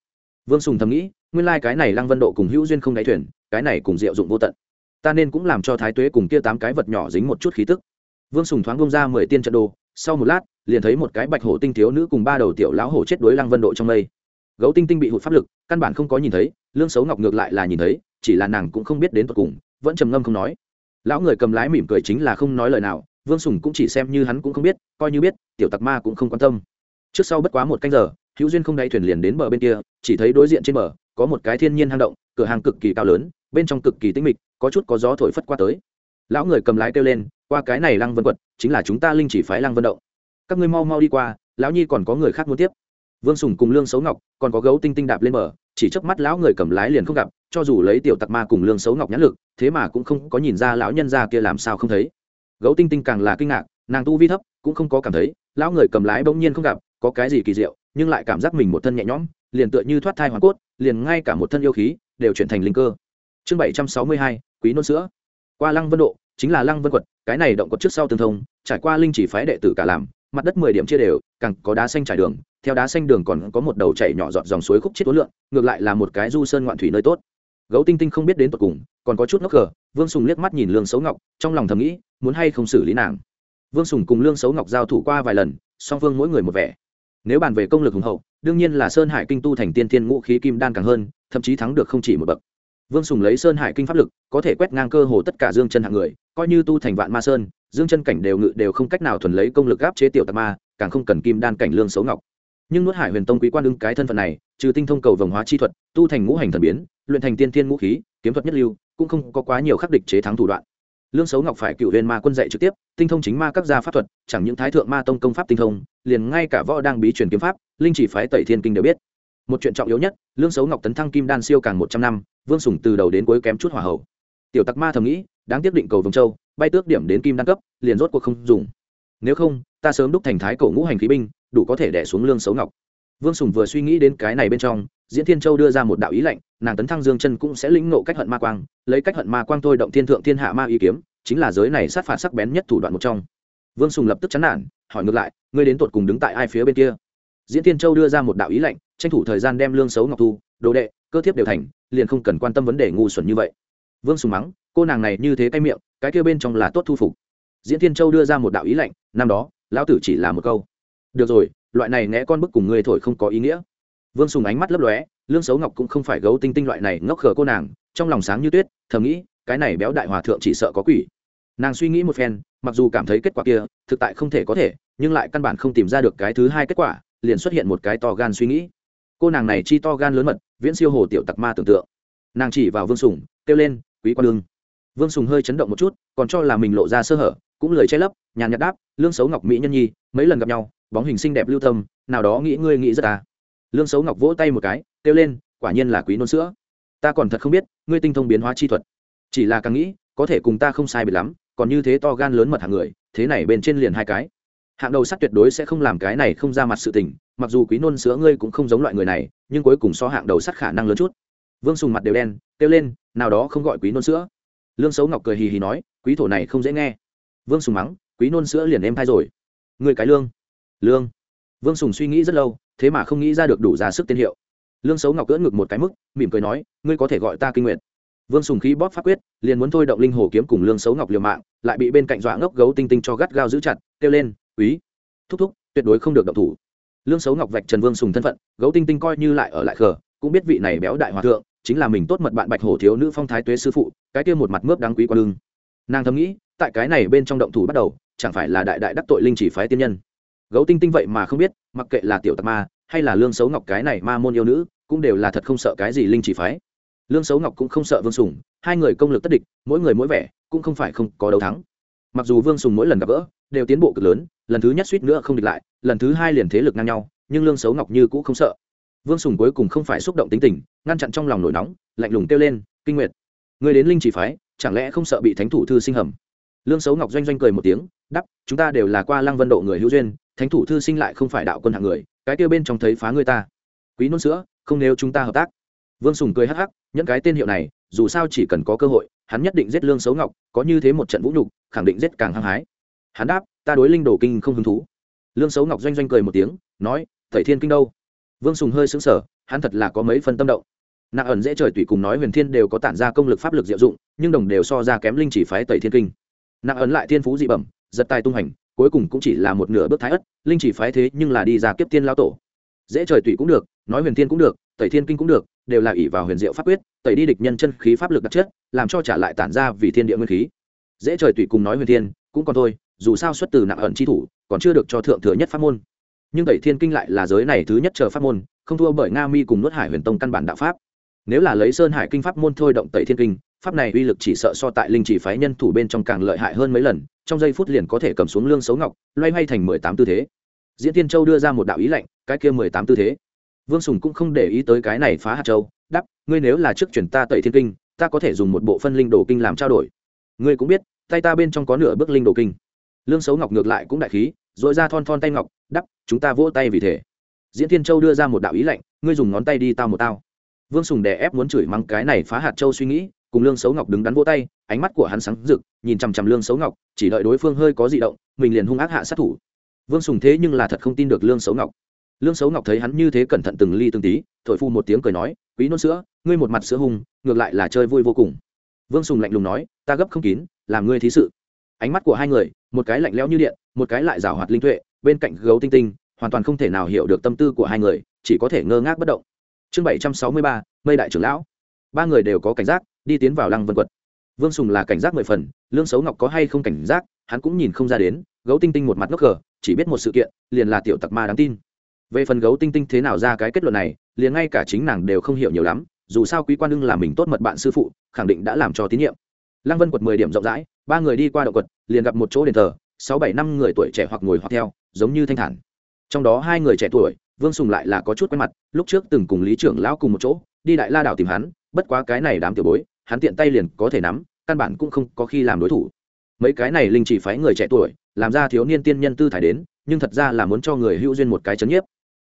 Vương sùng thầm nghĩ, nguyên lai、like、cái này lăng vân độ cùng hữu duyên không đáy thuyền, cái này cùng diệu dụng vô tận. Ta nên cũng làm cho thái tuế cùng kia tám cái vật nhỏ dính một chút khí tức. Vương sùng thoáng bông ra mười tiên trận đồ, sau một lát, liền thấy một cái bạch hổ tinh thiếu nữ cùng ba đầu tiểu lão hổ chết đuối lăng vân độ trong đây gấu tinh tinh bị hụt pháp lực, căn bản không có nhìn thấy, lương xấu ngọc ngược lại là nhìn thấy, chỉ là nàng cũng không biết đến tột cùng, vẫn trầm ngâm không nói. Lão người cầm lái mỉm cười chính là không nói lời nào vương sùng cũng chỉ xem như hắn cũng không biết, coi như biết, tiểu tặc ma cũng không quan tâm. Trước sau bất quá một canh giờ, hữu duyên không đay thuyền liền đến bờ bên kia, chỉ thấy đối diện trên bờ, có một cái thiên nhiên hang động, cửa hàng cực kỳ cao lớn, bên trong cực kỳ tĩnh mịch, có chút có gió thổi phất qua tới. Lão người cầm lái kêu lên, qua cái này lăng vân quật chính là chúng ta linh chỉ phái lăng vân động. Các ngươi mau mau đi qua, lão nhi còn có người khác muốn tiếp. Vương sùng cùng lương xấu ngọc, còn có gấu tinh tinh đạp lên bờ, chỉ chớp mắt lão người cầm lái liền không gặp, cho dù lấy tiểu tặc ma cùng lương xấu ngọc nhãn lực, thế mà cũng không có nhìn ra lão nhân gia kia làm sao không thấy gấu tinh tinh càng là kinh ngạc, nàng tu vi thấp, cũng không có cảm thấy, lão người cầm lái bỗng nhiên không gặp, có cái gì kỳ diệu, nhưng lại cảm giác mình một thân nhẹ nhõm, liền tựa như thoát thai hoàn cốt, liền ngay cả một thân yêu khí, đều chuyển thành linh cơ. Chương bảy trăm sáu mươi hai, quý nôn sữa. Qua lăng vân độ, chính là lăng vân quật, cái này động quật trước sau tương thông, trải qua linh chỉ phái đệ tử cả làm, mặt đất mười điểm chia đều, càng có đá xanh trải đường, theo đá xanh đường còn có một đầu chảy nhỏ giọt dòng suối khúc chết ối lượng ngược lại là một cái du sơn ngoạn thủy nơi tốt. Gấu tinh tinh không biết đến tột cùng, còn có chút ngốc cờ vương sùng liếc mắt nhìn lương xấu ngọc, trong lòng thầm nghĩ muốn hay không xử lý nàng. Vương sùng cùng lương xấu ngọc giao thủ qua vài lần, song phương mỗi người một vẻ. Nếu bàn về công lực hùng hậu, đương nhiên là sơn hải kinh tu thành tiên thiên ngũ khí kim đan càng hơn, thậm chí thắng được không chỉ một bậc. Vương sùng lấy sơn hải kinh pháp lực, có thể quét ngang cơ hồ tất cả dương chân hạng người, coi như tu thành vạn ma sơn, dương chân cảnh đều ngự đều không cách nào thuần lấy công lực gáp chế tiểu tạc ma, càng không cần kim đan cảnh lương xấu ngọc. Nhưng nuốt hải huyền tông quý quan ưng cái thân phận này, trừ tinh thông cầu vồng hóa chi thuật, tu thành ngũ hành thần biến, luyện thành tiên thiên ngũ khí, kiếm thuật nhất lưu, cũng không có quá nhiều khắc địch chế thắng thủ đoạn lương xấu ngọc phải cựu huyền ma quân dạy trực tiếp, tinh thông chính ma các gia pháp thuật, chẳng những thái thượng ma tông công pháp tinh thông, liền ngay cả võ đang bí truyền kiếm pháp, linh chỉ phái tẩy thiên kinh đều biết. Một chuyện trọng yếu nhất, lương xấu ngọc tấn thăng kim đan siêu càng một trăm năm, vương sùng từ đầu đến cuối kém chút hỏa hậu tiểu tặc ma thầm nghĩ, đáng tiếc định cầu vồng châu, bay tước điểm đến kim đan cấp, liền rốt cuộc không dùng. Nếu không, ta sớm đúc thành thái cổ ngũ hành khí binh, đủ có thể đẻ xuống lương xấu ngọc. Vương sùng vừa suy nghĩ đến cái này bên trong diễn thiên châu đưa ra một đạo ý lệnh nàng tấn thăng dương chân cũng sẽ lĩnh nộ cách hận ma quang, lấy cách hận ma quang thôi động thiên thượng thiên hạ ma ý kiếm, chính là giới này sát phạt sắc bén nhất thủ đoạn một trong. Vương sùng lập tức chán nản, hỏi ngược lại, ngươi đến tột cùng đứng tại ai phía bên kia? Diễn thiên châu đưa ra một đạo ý lệnh tranh thủ thời gian đem lương xấu ngọc thu, đồ đệ, cơ thiếp đều thành, liền không cần quan tâm vấn đề ngu xuẩn như vậy. Vương sùng mắng, cô nàng này như thế cay miệng, cái kia bên trong là tốt thu phục. Diễn thiên châu đưa ra một đạo ý lệnh năm đó, lão tử chỉ là một câu. Được rồi, loại này nghe con bức cùng ngươi thổi không có ý nghĩa vương sùng ánh mắt lấp lóe, lương xấu ngọc cũng không phải gấu tinh tinh loại này ngốc khờ cô nàng, trong lòng sáng như tuyết, thầm nghĩ, cái này béo đại hòa thượng chỉ sợ có quỷ. Nàng suy nghĩ một phen, mặc dù cảm thấy kết quả kia, thực tại không thể có thể, nhưng lại căn bản không tìm ra được cái thứ hai kết quả, liền xuất hiện một cái to gan suy nghĩ. Cô nàng này chi to gan lớn mật, viễn siêu hồ tiểu tặc ma tưởng tượng. Nàng chỉ vào vương sùng, kêu lên, quý quan lương. Vương sùng hơi chấn động một chút, còn cho là mình lộ ra sơ hở, cũng lời che lấp, nhàn nhạt đáp, lương xấu ngọc mỹ nhân nhi, mấy lần gặp nhau, bóng hình xinh đẹp lưu tâm, nào đó nghĩ ngươi nghĩ rất à lương xấu ngọc vỗ tay một cái, kêu lên, quả nhiên là quý nôn sữa. Ta còn thật không biết, ngươi tinh thông biến hóa chi thuật. Chỉ là càng nghĩ, có thể cùng ta không sai biệt lắm, còn như thế to gan lớn mật hàng người, thế này bên trên liền hai cái. Hạng đầu sắt tuyệt đối sẽ không làm cái này không ra mặt sự tình, mặc dù quý nôn sữa ngươi cũng không giống loại người này, nhưng cuối cùng so hạng đầu sắt khả năng lớn chút. Vương sùng mặt đều đen, kêu lên, nào đó không gọi quý nôn sữa. Lương xấu ngọc cười hì hì nói, quý thổ này không dễ nghe. Vương sùng mắng, quý nôn sữa liền em thai rồi. Người cái lương. Lương. Vương sùng suy nghĩ rất lâu thế mà không nghĩ ra được đủ ra sức tên hiệu. Lương xấu ngọc cỡ ngực một cái mức, mỉm cười nói, ngươi có thể gọi ta kinh nguyện vương sùng khí bóp pháp quyết, liền muốn thôi động linh hồ kiếm cùng lương xấu ngọc liều mạng, lại bị bên cạnh dọa ngốc gấu tinh tinh cho gắt gao giữ chặt, kêu lên quý thúc thúc, tuyệt đối không được động thủ. Lương xấu ngọc vạch trần vương sùng thân phận, gấu tinh tinh coi như lại ở lại khờ, cũng biết vị này béo đại hòa thượng, chính là mình tốt mật bạn bạch hổ thiếu nữ phong thái tuế sư phụ, cái kia một mặt mướp đáng quý qua lưng. Nàng thầm nghĩ, tại cái này bên trong động thủ bắt đầu, chẳng phải là đại đại đắc tội linh chỉ phái tiên nhân. Gấu tinh tinh vậy mà không biết mặc kệ là tiểu tạc ma, hay là lương xấu ngọc cái này ma môn yêu nữ, cũng đều là thật không sợ cái gì linh chỉ phái. Lương xấu ngọc cũng không sợ vương sùng, hai người công lực tất địch, mỗi người mỗi vẻ, cũng không phải không có đấu thắng. Mặc dù vương sùng mỗi lần gặp gỡ, đều tiến bộ cực lớn, lần thứ nhất suýt nữa không địch lại, lần thứ hai liền thế lực ngang nhau, nhưng lương xấu ngọc như cũng không sợ. Vương sùng cuối cùng không phải xúc động tính tình, ngăn chặn trong lòng nổi nóng, lạnh lùng kêu lên, kinh nguyệt, người đến linh chỉ phái, chẳng lẽ không sợ bị thánh thủ thư sinh hầm? Lương xấu ngọc doanh doanh cười một tiếng đắp chúng ta đều là qua lăng vân độ người hữu duyên, thánh thủ thư sinh lại không phải đạo quân hạng người, cái kêu bên trong thấy phá người ta. Quý nôn sữa, không nếu chúng ta hợp tác. Vương sùng cười hắc hắc những cái tên hiệu này, dù sao chỉ cần có cơ hội, hắn nhất định giết lương xấu ngọc, có như thế một trận vũ nhục, khẳng định giết càng hăng hái. Hắn đáp, ta đối linh đồ kinh không hứng thú. Lương xấu ngọc doanh doanh cười một tiếng, nói, thầy thiên kinh đâu? Vương sùng hơi xứng sở hắn thật là có mấy phân tâm động. Nặng ẩn dễ trời tùy cùng nói huyền thiên đều có tản ra công lực pháp lực diệu dụng, nhưng đồng đều so ra kém linh chỉ phái tẩy thiên kinh nặng ấn lại thiên phú dị bẩm, giật tài tung hành, cuối cùng cũng chỉ là một nửa bước thái ất, linh chỉ phái thế nhưng là đi ra kiếp tiên lao tổ. Dễ trời tùy cũng được, nói huyền thiên cũng được, tẩy thiên kinh cũng được, đều là ỷ vào huyền diệu pháp quyết, tẩy đi địch nhân chân khí pháp lực đặc chất, làm cho trả lại tản ra vì thiên địa nguyên khí. Dễ trời tùy cùng nói huyền thiên, cũng còn thôi, dù sao xuất từ nặng ẩn chi thủ, còn chưa được cho thượng thừa nhất pháp môn. Nhưng tẩy thiên kinh lại là giới này thứ nhất chờ pháp môn, không thua bởi nga mi cùng nuốt hải huyền tông căn bản đạo pháp. Nếu là lấy sơn hải kinh pháp môn thôi động tẩy thiên kinh pháp này uy lực chỉ sợ so tại linh chỉ phái nhân thủ bên trong càng lợi hại hơn mấy lần, trong giây phút liền có thể cầm xuống lương xấu ngọc, loay hoay thành mười tám tư thế. Diễn tiên châu đưa ra một đạo ý lệnh cái kia mười tám tư thế. Vương sùng cũng không để ý tới cái này phá hạt châu đắp ngươi nếu là trước chuyển ta tẩy thiên kinh, ta có thể dùng một bộ phân linh đồ kinh làm trao đổi. Ngươi cũng biết, tay ta bên trong có nửa bước linh đồ kinh. Lương xấu ngọc ngược lại cũng đại khí dội ra thon thon tay ngọc đắp chúng ta vỗ tay vì thế. Diễn tiên châu đưa ra một đạo ý lệnh ngươi dùng ngón tay đi tao một tao. Vương sùng đè ép muốn chửi mắng cái này phá hạt châu suy nghĩ cùng lương xấu ngọc đứng đắn vỗ tay, ánh mắt của hắn sáng rực, nhìn chằm chằm lương xấu ngọc, chỉ đợi đối phương hơi có di động, mình liền hung ác hạ sát thủ. Vương sùng thế nhưng là thật không tin được lương xấu ngọc. Lương xấu ngọc thấy hắn như thế cẩn thận từng ly từng tí, thổi phu một tiếng cười nói, quý nôn sữa, ngươi một mặt sữa hung, ngược lại là chơi vui vô cùng. Vương sùng lạnh lùng nói, ta gấp không kín, làm ngươi thí sự. Ánh mắt của hai người, một cái lạnh lẽo như điện, một cái lại rào hoạt linh tuệ, bên cạnh gấu tinh tinh, hoàn toàn không thể nào hiểu được tâm tư của hai người, chỉ có thể ngơ ngác bất động. Chương bảy trăm sáu mươi ba, mây đại trưởng lão. Ba người đều có cảnh giác đi tiến vào lăng vân quật. Vương sùng là cảnh giác mười phần, lương xấu ngọc có hay không cảnh giác, hắn cũng nhìn không ra đến, gấu tinh tinh một mặt ngốc cờ chỉ biết một sự kiện, liền là tiểu tặc ma đáng tin. Về phần gấu tinh tinh thế nào ra cái kết luận này, liền ngay cả chính nàng đều không hiểu nhiều lắm, dù sao quý quan ưng là mình tốt mật bạn sư phụ, khẳng định đã làm cho tín nhiệm. Lăng vân quật mười điểm rộng rãi, ba người đi qua động quật, liền gặp một chỗ đền thờ, sáu bảy năm người tuổi trẻ hoặc ngồi hoặc theo, giống như thanh thản. Trong đó hai người trẻ tuổi, vương sùng lại là có chút quen mặt, lúc trước từng cùng lý trưởng lão cùng một chỗ, đi đại la đảo tìm hắn, bất quá cái này đám tiểu bối hắn tiện tay liền có thể nắm, căn bản cũng không có khi làm đối thủ. Mấy cái này linh chỉ phái người trẻ tuổi, làm ra thiếu niên tiên nhân tư thải đến, nhưng thật ra là muốn cho người hữu duyên một cái chấn nhiếp.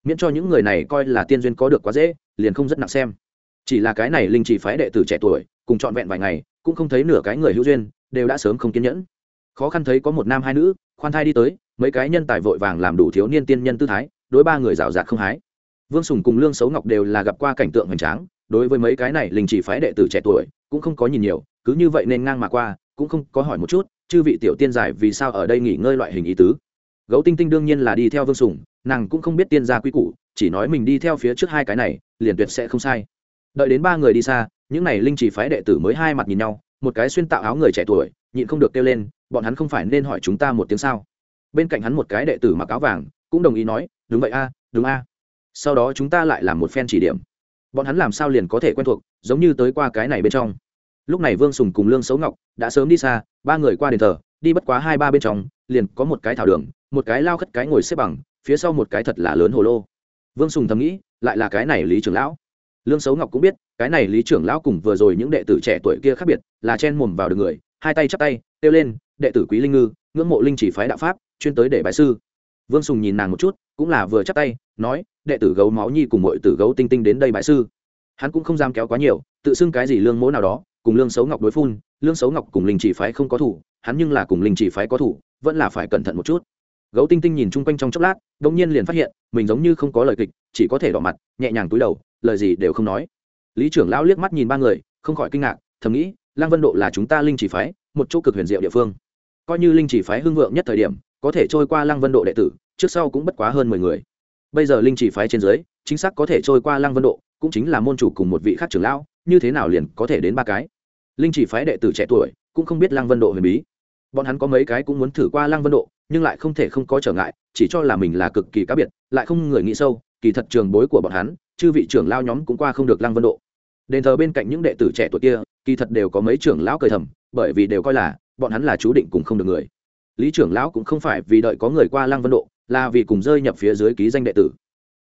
Miễn cho những người này coi là tiên duyên có được quá dễ, liền không rất nặng xem. Chỉ là cái này linh chỉ phái đệ tử trẻ tuổi, cùng trọn vẹn vài ngày, cũng không thấy nửa cái người hữu duyên, đều đã sớm không kiên nhẫn. Khó khăn thấy có một nam hai nữ, khoan thai đi tới, mấy cái nhân tài vội vàng làm đủ thiếu niên tiên nhân tư thái, đối ba người rào rạt không hái. Vương sùng cùng lương xấu ngọc đều là gặp qua cảnh tượng hoành tráng đối với mấy cái này linh chỉ phái đệ tử trẻ tuổi, cũng không có nhìn nhiều, cứ như vậy nên ngang mà qua, cũng không có hỏi một chút, chư vị tiểu tiên giải vì sao ở đây nghỉ ngơi loại hình ý tứ. Gấu tinh tinh đương nhiên là đi theo vương sùng, nàng cũng không biết tiên gia quy củ, chỉ nói mình đi theo phía trước hai cái này, liền tuyệt sẽ không sai. Đợi đến ba người đi xa, những n à y linh chỉ phái đệ tử mới hai mặt nhìn nhau, một cái xuyên tạo áo người trẻ tuổi, nhịn không được kêu lên, bọn hắn không phải nên hỏi chúng ta một tiếng sao? Bên cạnh hắn một cái đệ tử mặc áo vàng, cũng đồng ý nói, đúng vậy a, đúng a. Sau đó chúng ta lại làm một phen chỉ điểm bọn hắn làm sao liền có thể quen thuộc, giống như tới qua cái này bên trong. Lúc này vương sùng cùng lương xấu ngọc đã sớm đi xa, ba người qua đền thờ, đi bất quá hai ba bên trong, liền có một cái thảo đường, một cái lao khất cái ngồi xếp bằng, phía sau một cái thật là lớn hồ lô. Vương sùng thầm nghĩ, lại là cái này lý trưởng lão. Lương xấu ngọc cũng biết, cái này lý trưởng lão cùng vừa rồi những đệ tử trẻ tuổi kia khác biệt, là chen mồm vào được người, hai tay chắp tay, kêu lên, đệ tử quý linh ngư, ngưỡng mộ linh chỉ phái đạo pháp, chuyên tới để bài sư. Vương sùng nhìn nàng một chút, cũng là vừa chắp tay, nói đệ tử gấu máu nhi cùng mọi tử gấu tinh tinh đến đây bại sư. Hắn cũng không dám kéo quá nhiều, tự xưng cái gì lương mỗ nào đó, cùng lương xấu ngọc đối phun, lương xấu ngọc cùng linh chỉ phái không có thủ, hắn nhưng là cùng linh chỉ phái có thủ, vẫn là phải cẩn thận một chút. Gấu tinh tinh nhìn chung quanh trong chốc lát đ ỗ n g nhiên liền phát hiện, mình giống như không có lời kịch, chỉ có thể đỏ mặt, nhẹ nhàng túi đầu, lời gì đều không nói. Lý trưởng lão liếc mắt nhìn ba người, không khỏi kinh ngạc, thầm nghĩ lang vân độ là chúng ta linh chỉ phái, một chỗ cực huyền diệu địa phương. Coi như linh chỉ phái hưng vượng nhất thời điểm, có thể trôi qua lang vân độ đệ tử, trước sau cũng bất quá hơn mười người bây giờ linh chỉ phái trên dưới, chính xác có thể trôi qua lang vân độ, cũng chính là môn chủ cùng một vị khác trưởng lão, như thế nào liền có thể đến ba cái? Linh chỉ phái đệ tử trẻ tuổi, cũng không biết lang vân độ huyền bí. Bọn hắn có mấy cái cũng muốn thử qua lang vân độ, nhưng lại không thể không có trở ngại, chỉ cho là mình là cực kỳ cá biệt, lại không người nghĩ sâu, kỳ thật trường bối của bọn hắn, chư vị trưởng lao nhóm cũng qua không được lang vân độ. Đền thờ bên cạnh những đệ tử trẻ tuổi kia, kỳ thật đều có mấy trưởng lão cười thầm, bởi vì đều coi là, bọn hắn là chú định cùng không được người. Lý trưởng lão cũng không phải vì đợi có người qua lang vân độ là vì cùng rơi nhập phía dưới ký danh đệ tử.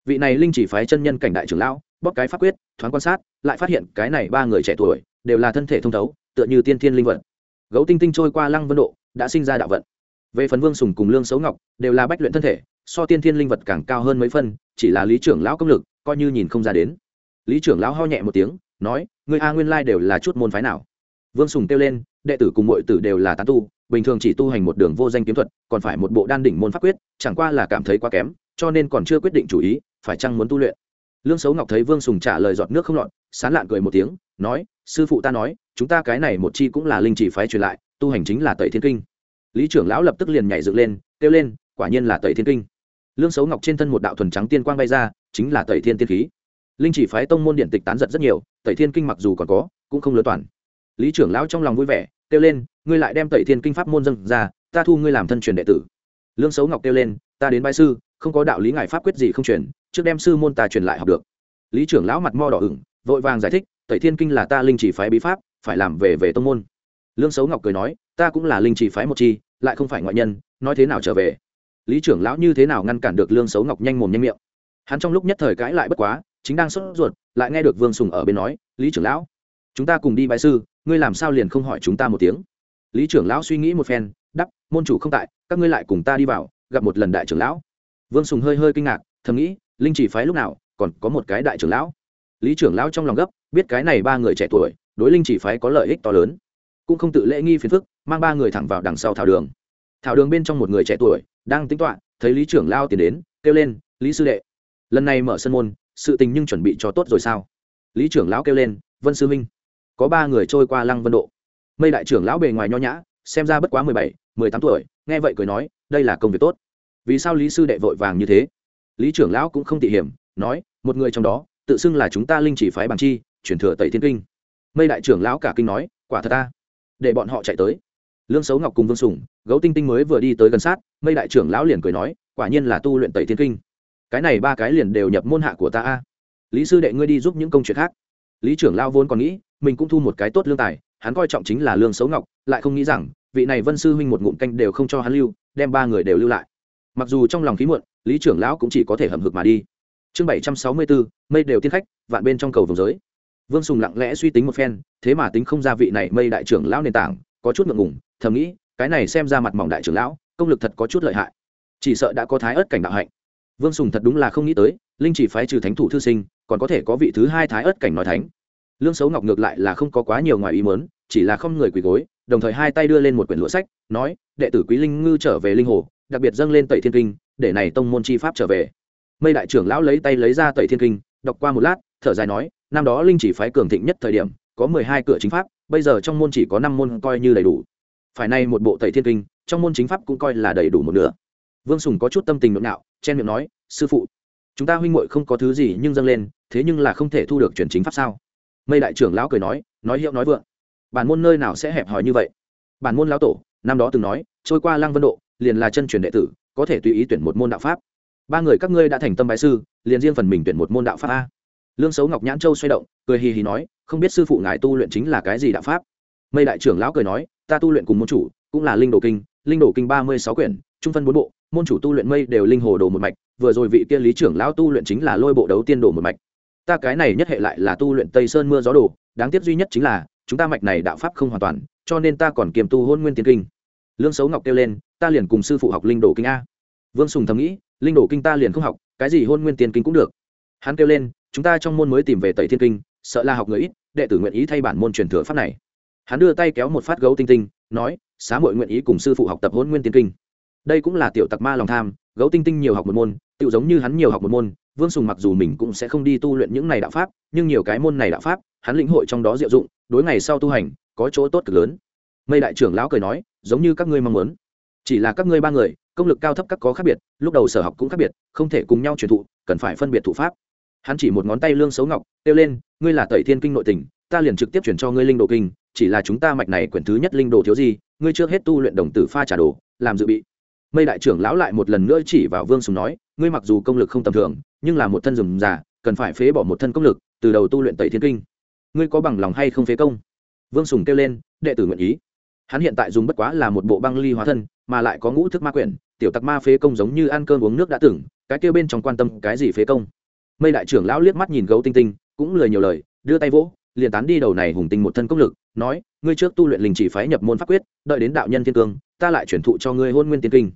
Vị này linh chỉ phái chân nhân cảnh đại trưởng lão, bóp cái pháp quyết, thoáng quan sát, lại phát hiện cái này ba người trẻ tuổi đều là thân thể thông thấu, tựa như tiên thiên linh vật. Gấu tinh tinh trôi qua lăng vân độ, đã sinh ra đạo vận. Về phần vương sùng cùng lương xấu ngọc, đều là bách luyện thân thể, so tiên thiên linh vật càng cao hơn mấy phân, chỉ là lý trưởng lão công lực, coi như nhìn không ra đến. Lý trưởng lão ho nhẹ một tiếng, nói người a nguyên lai đều là chút môn phái nào? Vương sùng kêu lên, đệ tử cùng mọi tử đều là tán tu, bình thường chỉ tu hành một đường vô danh kiếm thuật, còn phải một bộ đan đỉnh môn pháp quyết chẳng qua là cảm thấy quá kém, cho nên còn chưa quyết định chủ ý, phải chăng muốn tu luyện. Lương xấu ngọc thấy vương sùng trả lời giọt nước không lọt, sán lạn cười một tiếng, nói, sư phụ ta nói, chúng ta cái này một chi cũng là linh chỉ phái truyền lại, tu hành chính là tẩy thiên kinh. Lý trưởng lão lập tức liền nhảy dựng lên, kêu lên, quả nhiên là tẩy thiên kinh. Lương xấu ngọc trên thân một đạo thuần trắng tiên quang bay ra, chính là tẩy thiên tiên khí. Linh chỉ phái tông môn điện tịch tán giật rất nhiều, tẩy thiên kinh mặc dù còn có, cũng không lớn toàn. Lý trưởng lão trong lòng vui vẻ, kêu lên, ngươi lại đem tẩy thiên kinh pháp môn dâng ra, ta thu ngươi làm thân truyền đệ tử lương xấu ngọc kêu lên, ta đến bãi sư, không có đạo lý ngài pháp quyết gì không truyền, trước đem sư môn ta truyền lại học được. Lý trưởng lão mặt mo đỏ ửng, vội vàng giải thích, tẩy thiên kinh là ta linh chỉ phái bí pháp, phải làm về về tông môn. Lương xấu ngọc cười nói, ta cũng là linh chỉ phái một chi, lại không phải ngoại nhân, nói thế nào trở về? Lý trưởng lão như thế nào ngăn cản được lương xấu ngọc nhanh mồm nhanh miệng? Hắn trong lúc nhất thời cãi lại bất quá, chính đang sốt ruột, lại nghe được vương sùng ở bên nói, lý trưởng lão, chúng ta cùng đi bãi sư, ngươi làm sao liền không hỏi chúng ta một tiếng? Lý trưởng lão suy nghĩ một phen đắp môn chủ không tại các ngươi lại cùng ta đi vào, gặp một lần đại trưởng lão. Vương sùng hơi hơi kinh ngạc, thầm nghĩ, linh chỉ phái lúc nào, còn có một cái đại trưởng lão. Lý trưởng lão trong lòng gấp, biết cái này ba người trẻ tuổi, đối linh chỉ phái có lợi ích to lớn. Cũng không tự lễ nghi phiền phức, mang ba người thẳng vào đằng sau thảo đường. Thảo đường bên trong một người trẻ tuổi, đang tính toạ thấy lý trưởng lao tiến đến, kêu lên, lý sư đệ, lần này mở sân môn, sự tình nhưng chuẩn bị cho tốt rồi sao? Lý trưởng lão kêu lên, vân sư minh, có ba người trôi qua lăng vân độ. Mây đại trưởng lão bề ngoài nho nhã, xem ra bất quá mười bảy, mười tám tuổi nghe vậy cười nói, đây là công việc tốt. Vì sao lý sư đệ vội vàng như thế? Lý trưởng lão cũng không tỉ hiểm, nói, một người trong đó, tự xưng là chúng ta linh chỉ phái bằng chi, chuyển thừa tẩy thiên kinh. Mây đại trưởng lão cả kinh nói, quả thật ta. Để bọn họ chạy tới. Lương xấu ngọc cùng vương sùng, gấu tinh tinh mới vừa đi tới gần sát, mây đại trưởng lão liền cười nói, quả nhiên là tu luyện tẩy thiên kinh. Cái này ba cái liền đều nhập môn hạ của ta a. Lý sư đệ ngươi đi giúp những công chuyện khác. Lý trưởng lão vốn còn nghĩ, mình cũng thu một cái tốt lương tài, hắn coi trọng chính là lương xấu ngọc, lại không nghĩ rằng vị này vân sư huynh một ngụm canh đều không cho hắn lưu, đem ba người đều lưu lại. Mặc dù trong lòng khí muộn, lý trưởng lão cũng chỉ có thể hầm hực mà đi. Chương bảy trăm sáu mươi bốn, mây đều tiên khách, vạn bên trong cầu vòng giới. Vương sùng lặng lẽ suy tính một phen, thế mà tính không ra vị này mây đại trưởng lão nền tảng, có chút ngượng ngùng, thầm nghĩ, cái này xem ra mặt mỏng đại trưởng lão, công lực thật có chút lợi hại. Chỉ sợ đã có thái ớt cảnh đạo hạnh. Vương sùng thật đúng là không nghĩ tới, linh chỉ phái trừ thánh thủ thư sinh, còn có thể có vị thứ hai thái ớt cảnh nói thánh. Lương xấu ngọc ngược lại là không có quá nhiều ngoài ý mớn chỉ là không người quỳ gối đồng thời hai tay đưa lên một quyển lụa sách, nói, đệ tử quý linh ngư trở về linh hồ, đặc biệt dâng lên tẩy thiên kinh, để này tông môn chi pháp trở về. Mây đại trưởng lão lấy tay lấy ra tẩy thiên kinh, đọc qua một lát, thở dài nói, năm đó linh chỉ phái cường thịnh nhất thời điểm, có mười hai cửa chính pháp, bây giờ trong môn chỉ có năm môn coi như đầy đủ. Phải nay một bộ tẩy thiên kinh, trong môn chính pháp cũng coi là đầy đủ một nửa. Vương sùng có chút tâm tình nội nạo, chen miệng nói, sư phụ, chúng ta huynh muội không có thứ gì nhưng dâng lên, thế nhưng là không thể thu được truyền chính pháp sao? Mây đại trưởng lão cười nói nói hiệu nói vượng bản môn nơi nào sẽ hẹp hòi như vậy? Bản môn lão tổ, năm đó từng nói, trôi qua lăng vân độ, liền là chân truyền đệ tử, có thể tùy ý tuyển một môn đạo pháp. Ba người các ngươi đã thành tâm bái sư, liền riêng phần mình tuyển một môn đạo pháp a. Lương xấu ngọc nhãn châu xoay động, cười hì hì nói, không biết sư phụ ngài tu luyện chính là cái gì đạo pháp? Mây đại trưởng lão cười nói, ta tu luyện cùng môn chủ, cũng là linh đồ kinh, linh đồ kinh ba mươi sáu quyển, trung phân bốn bộ, môn chủ tu luyện mây đều linh hồ đồ một mạch, vừa rồi vị kia lý trưởng lão tu luyện chính là lôi bộ đấu tiên đồ một mạch. Ta cái này nhất hệ lại là tu luyện tây sơn mưa gió đồ, đáng tiếc duy nhất chính là chúng ta mạch này đạo pháp không hoàn toàn, cho nên ta còn kiềm tu hôn nguyên tiên kinh. Lương xấu ngọc kêu lên, ta liền cùng sư phụ học linh đồ kinh a. Vương sùng thầm nghĩ, linh đồ kinh ta liền không học, cái gì hôn nguyên tiên kinh cũng được. Hắn kêu lên, chúng ta trong môn mới tìm về tẩy thiên kinh, sợ là học người ít, đệ tử nguyện ý thay bản môn truyền thừa pháp này. Hắn đưa tay kéo một phát gấu tinh tinh, nói, xá muội nguyện ý cùng sư phụ học tập hôn nguyên tiên kinh. Đây cũng là tiểu tặc ma lòng tham, gấu tinh tinh nhiều học một môn tự giống như hắn nhiều học một môn, vương sùng mặc dù mình cũng sẽ không đi tu luyện những này đạo pháp, nhưng nhiều cái môn này đạo pháp, hắn lĩnh hội trong đó diệu dụng đối ngày sau tu hành, có chỗ tốt cực lớn. Mây đại trưởng lão cười nói, giống như các ngươi mong muốn. Chỉ là các ngươi ba người, công lực cao thấp các có khác biệt, lúc đầu sở học cũng khác biệt, không thể cùng nhau truyền thụ, cần phải phân biệt thụ pháp. Hắn chỉ một ngón tay lương xấu ngọc, kêu lên, ngươi là tẩy thiên kinh nội tình, ta liền trực tiếp chuyển cho ngươi linh đồ kinh, chỉ là chúng ta mạch này quyển thứ nhất linh đồ thiếu gì, ngươi trước hết tu luyện đồng tử pha trả đồ, làm dự bị. Mây đại trưởng lão lại một lần nữa chỉ vào vương sùng nói, ngươi mặc dù công lực không tầm thường, nhưng là một thân rừng già, cần phải phế bỏ một thân công lực, từ đầu tu luyện tẩy thiên kinh ngươi có bằng lòng hay không phế công? Vương sùng kêu lên, đệ tử nguyện ý. Hắn hiện tại dùng bất quá là một bộ băng ly hóa thân, mà lại có ngũ thức ma quyển, tiểu tặc ma phế công giống như ăn cơm uống nước đã tưởng cái kêu bên trong quan tâm cái gì phế công? Mây đại trưởng lão liếc mắt nhìn gấu tinh tinh, cũng lời nhiều lời, đưa tay vỗ, liền tán đi đầu này hùng tinh một thân công lực, nói, ngươi trước tu luyện linh chỉ phái nhập môn pháp quyết, đợi đến đạo nhân thiên cương, ta lại chuyển thụ cho ngươi hôn nguyên tiên kinh.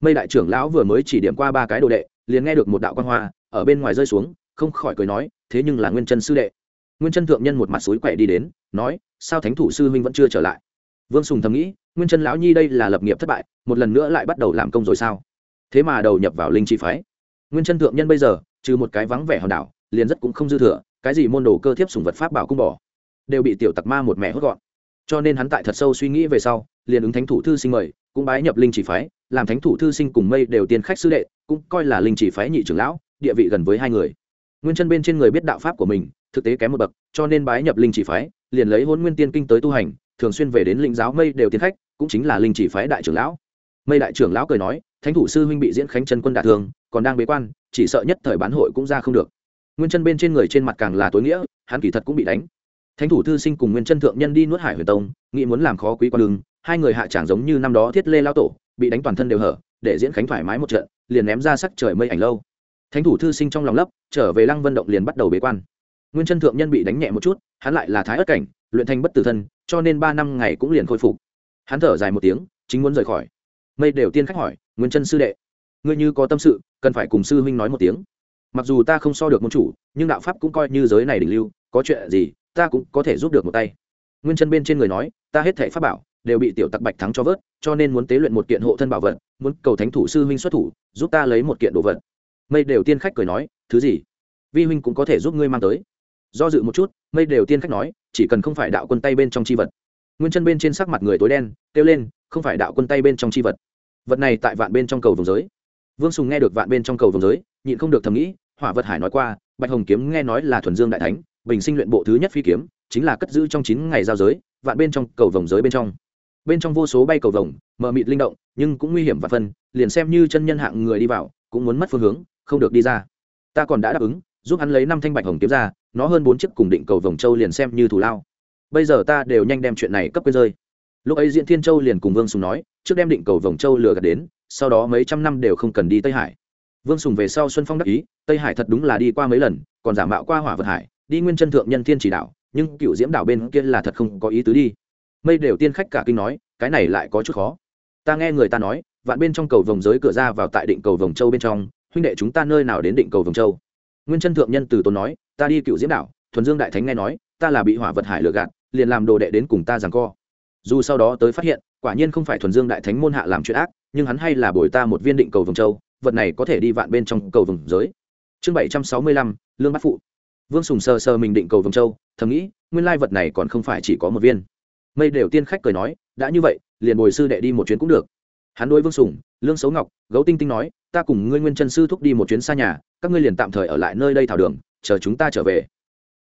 Mây đại trưởng lão vừa mới chỉ điểm qua ba cái đồ đệ, liền nghe được một đạo quan hoa, ở bên ngoài rơi xuống, không khỏi cười nói, thế nhưng là nguyên chân sư đệ nguyên chân thượng nhân một mặt suối quậy đi đến, nói, sao thánh thủ sư huynh vẫn chưa trở lại? Vương sùng thầm nghĩ, nguyên chân lão nhi đây là lập nghiệp thất bại, một lần nữa lại bắt đầu làm công rồi sao? Thế mà đầu nhập vào linh chi phái. Nguyên chân thượng nhân bây giờ, trừ một cái vắng vẻ hòn đảo, liền rất cũng không dư thừa, cái gì môn đồ cơ thiếp sùng vật pháp bảo cung bỏ, đều bị tiểu tặc ma một mẹ hốt gọn. Cho nên hắn tại thật sâu suy nghĩ về sau, liền ứng thánh thủ thư sinh mời, cũng bái nhập linh chỉ phái, làm thánh thủ thư sinh cùng mây đều tiên khách sư đệ, cũng coi là linh chỉ phái nhị trưởng lão, địa vị gần với hai người. Nguyên chân bên trên người biết đạo pháp của mình thực tế kém một bậc, cho nên bái nhập linh chỉ phái, liền lấy hôn nguyên tiên kinh tới tu hành, thường xuyên về đến linh giáo mây đều tiến khách, cũng chính là linh chỉ phái đại trưởng lão. Mây đại trưởng lão cười nói, thánh thủ sư huynh bị diễn khánh chân quân đả thương, còn đang bế quan, chỉ sợ nhất thời bán hội cũng ra không được. Nguyên chân bên trên người trên mặt càng là tối nghĩa, hắn kỳ thật cũng bị đánh. Thánh thủ thư sinh cùng nguyên chân thượng nhân đi nuốt hải huyền tông, nghĩ muốn làm khó quý quan đường hai người hạ tràng giống như năm đó thiết lê lao tổ, bị đánh toàn thân đều hở, để diễn khánh thoải mái một trận, liền ném ra sắc trời mây ảnh lâu. Thánh thủ thư sinh trong lòng lấp, trở về lăng vân động liền bắt đầu bế quan nguyên chân thượng nhân bị đánh nhẹ một chút, hắn lại là thái ất cảnh, luyện thành bất tử thân, cho nên ba năm ngày cũng liền khôi phục. Hắn thở dài một tiếng, chính muốn rời khỏi. Mây đều tiên khách hỏi, nguyên chân sư đệ, ngươi như có tâm sự, cần phải cùng sư huynh nói một tiếng. Mặc dù ta không so được môn chủ, nhưng đạo pháp cũng coi như giới này đỉnh lưu, có chuyện gì, ta cũng có thể giúp được một tay. Nguyên chân bên trên người nói, ta hết thể pháp bảo đều bị tiểu tặc bạch thắng cho vớt, cho nên muốn tế luyện một kiện hộ thân bảo vật, muốn cầu thánh thủ sư huynh xuất thủ, giúp ta lấy một kiện đồ vật. Mây đều tiên khách cười nói, thứ gì? Vi huynh cũng có thể giúp ngươi mang tới do dự một chút, mây đều tiên khách nói, chỉ cần không phải đạo quân tay bên trong chi vật. Nguyên chân bên trên sắc mặt người tối đen, kêu lên, không phải đạo quân tay bên trong chi vật. Vật này tại vạn bên trong cầu vồng giới. Vương sùng nghe được vạn bên trong cầu vồng giới, nhịn không được thầm nghĩ, hỏa vật hải nói qua, bạch hồng kiếm nghe nói là thuần dương đại thánh, bình sinh luyện bộ thứ nhất phi kiếm, chính là cất giữ trong chín ngày giao giới, vạn bên trong cầu vồng giới bên trong. Bên trong vô số bay cầu vồng, mờ mịt linh động, nhưng cũng nguy hiểm và phân, liền xem như chân nhân hạng người đi vào, cũng muốn mất phương hướng, không được đi ra. Ta còn đã đáp ứng, giúp hắn lấy năm thanh bạch hồng kiếm ra nó hơn bốn chiếc cùng định cầu vồng châu liền xem như thủ lao. Bây giờ ta đều nhanh đem chuyện này cấp quên rơi. Lúc ấy diễn thiên châu liền cùng vương sùng nói, trước đem định cầu vồng châu lừa gạt đến, sau đó mấy trăm năm đều không cần đi tây hải. Vương sùng về sau xuân phong đắc ý, tây hải thật đúng là đi qua mấy lần, còn giả mạo qua hỏa vật hải, đi nguyên chân thượng nhân thiên chỉ đạo, nhưng cựu diễm đảo bên kia là thật không có ý tứ đi. Mây đều tiên khách cả kinh nói, cái này lại có chút khó. Ta nghe người ta nói, vạn bên trong cầu vồng giới cửa ra vào tại định cầu vồng châu bên trong, huynh đệ chúng ta nơi nào đến định cầu vồng châu? Nguyên chân thượng nhân từ tốn nói ta đi cựu diễm đảo, thuần dương đại thánh nghe nói, ta là bị hỏa vật hải lừa gạt, liền làm đồ đệ đến cùng ta rằng co. Dù sau đó tới phát hiện, quả nhiên không phải thuần dương đại thánh môn hạ làm chuyện ác, nhưng hắn hay là bồi ta một viên định cầu vồng châu, vật này có thể đi vạn bên trong cầu vồng giới. Chương bảy trăm sáu mươi lăm, lương bát phụ. Vương sùng sờ sờ mình định cầu vồng châu, thầm nghĩ, nguyên lai vật này còn không phải chỉ có một viên. Mây đều tiên khách cười nói, đã như vậy, liền bồi sư đệ đi một chuyến cũng được. Hắn đôi vương sùng, lương xấu ngọc, gấu tinh tinh nói, ta cùng ngươi nguyên chân sư thúc đi một chuyến xa nhà, các ngươi liền tạm thời ở lại nơi đây thảo đường chờ chúng ta trở về.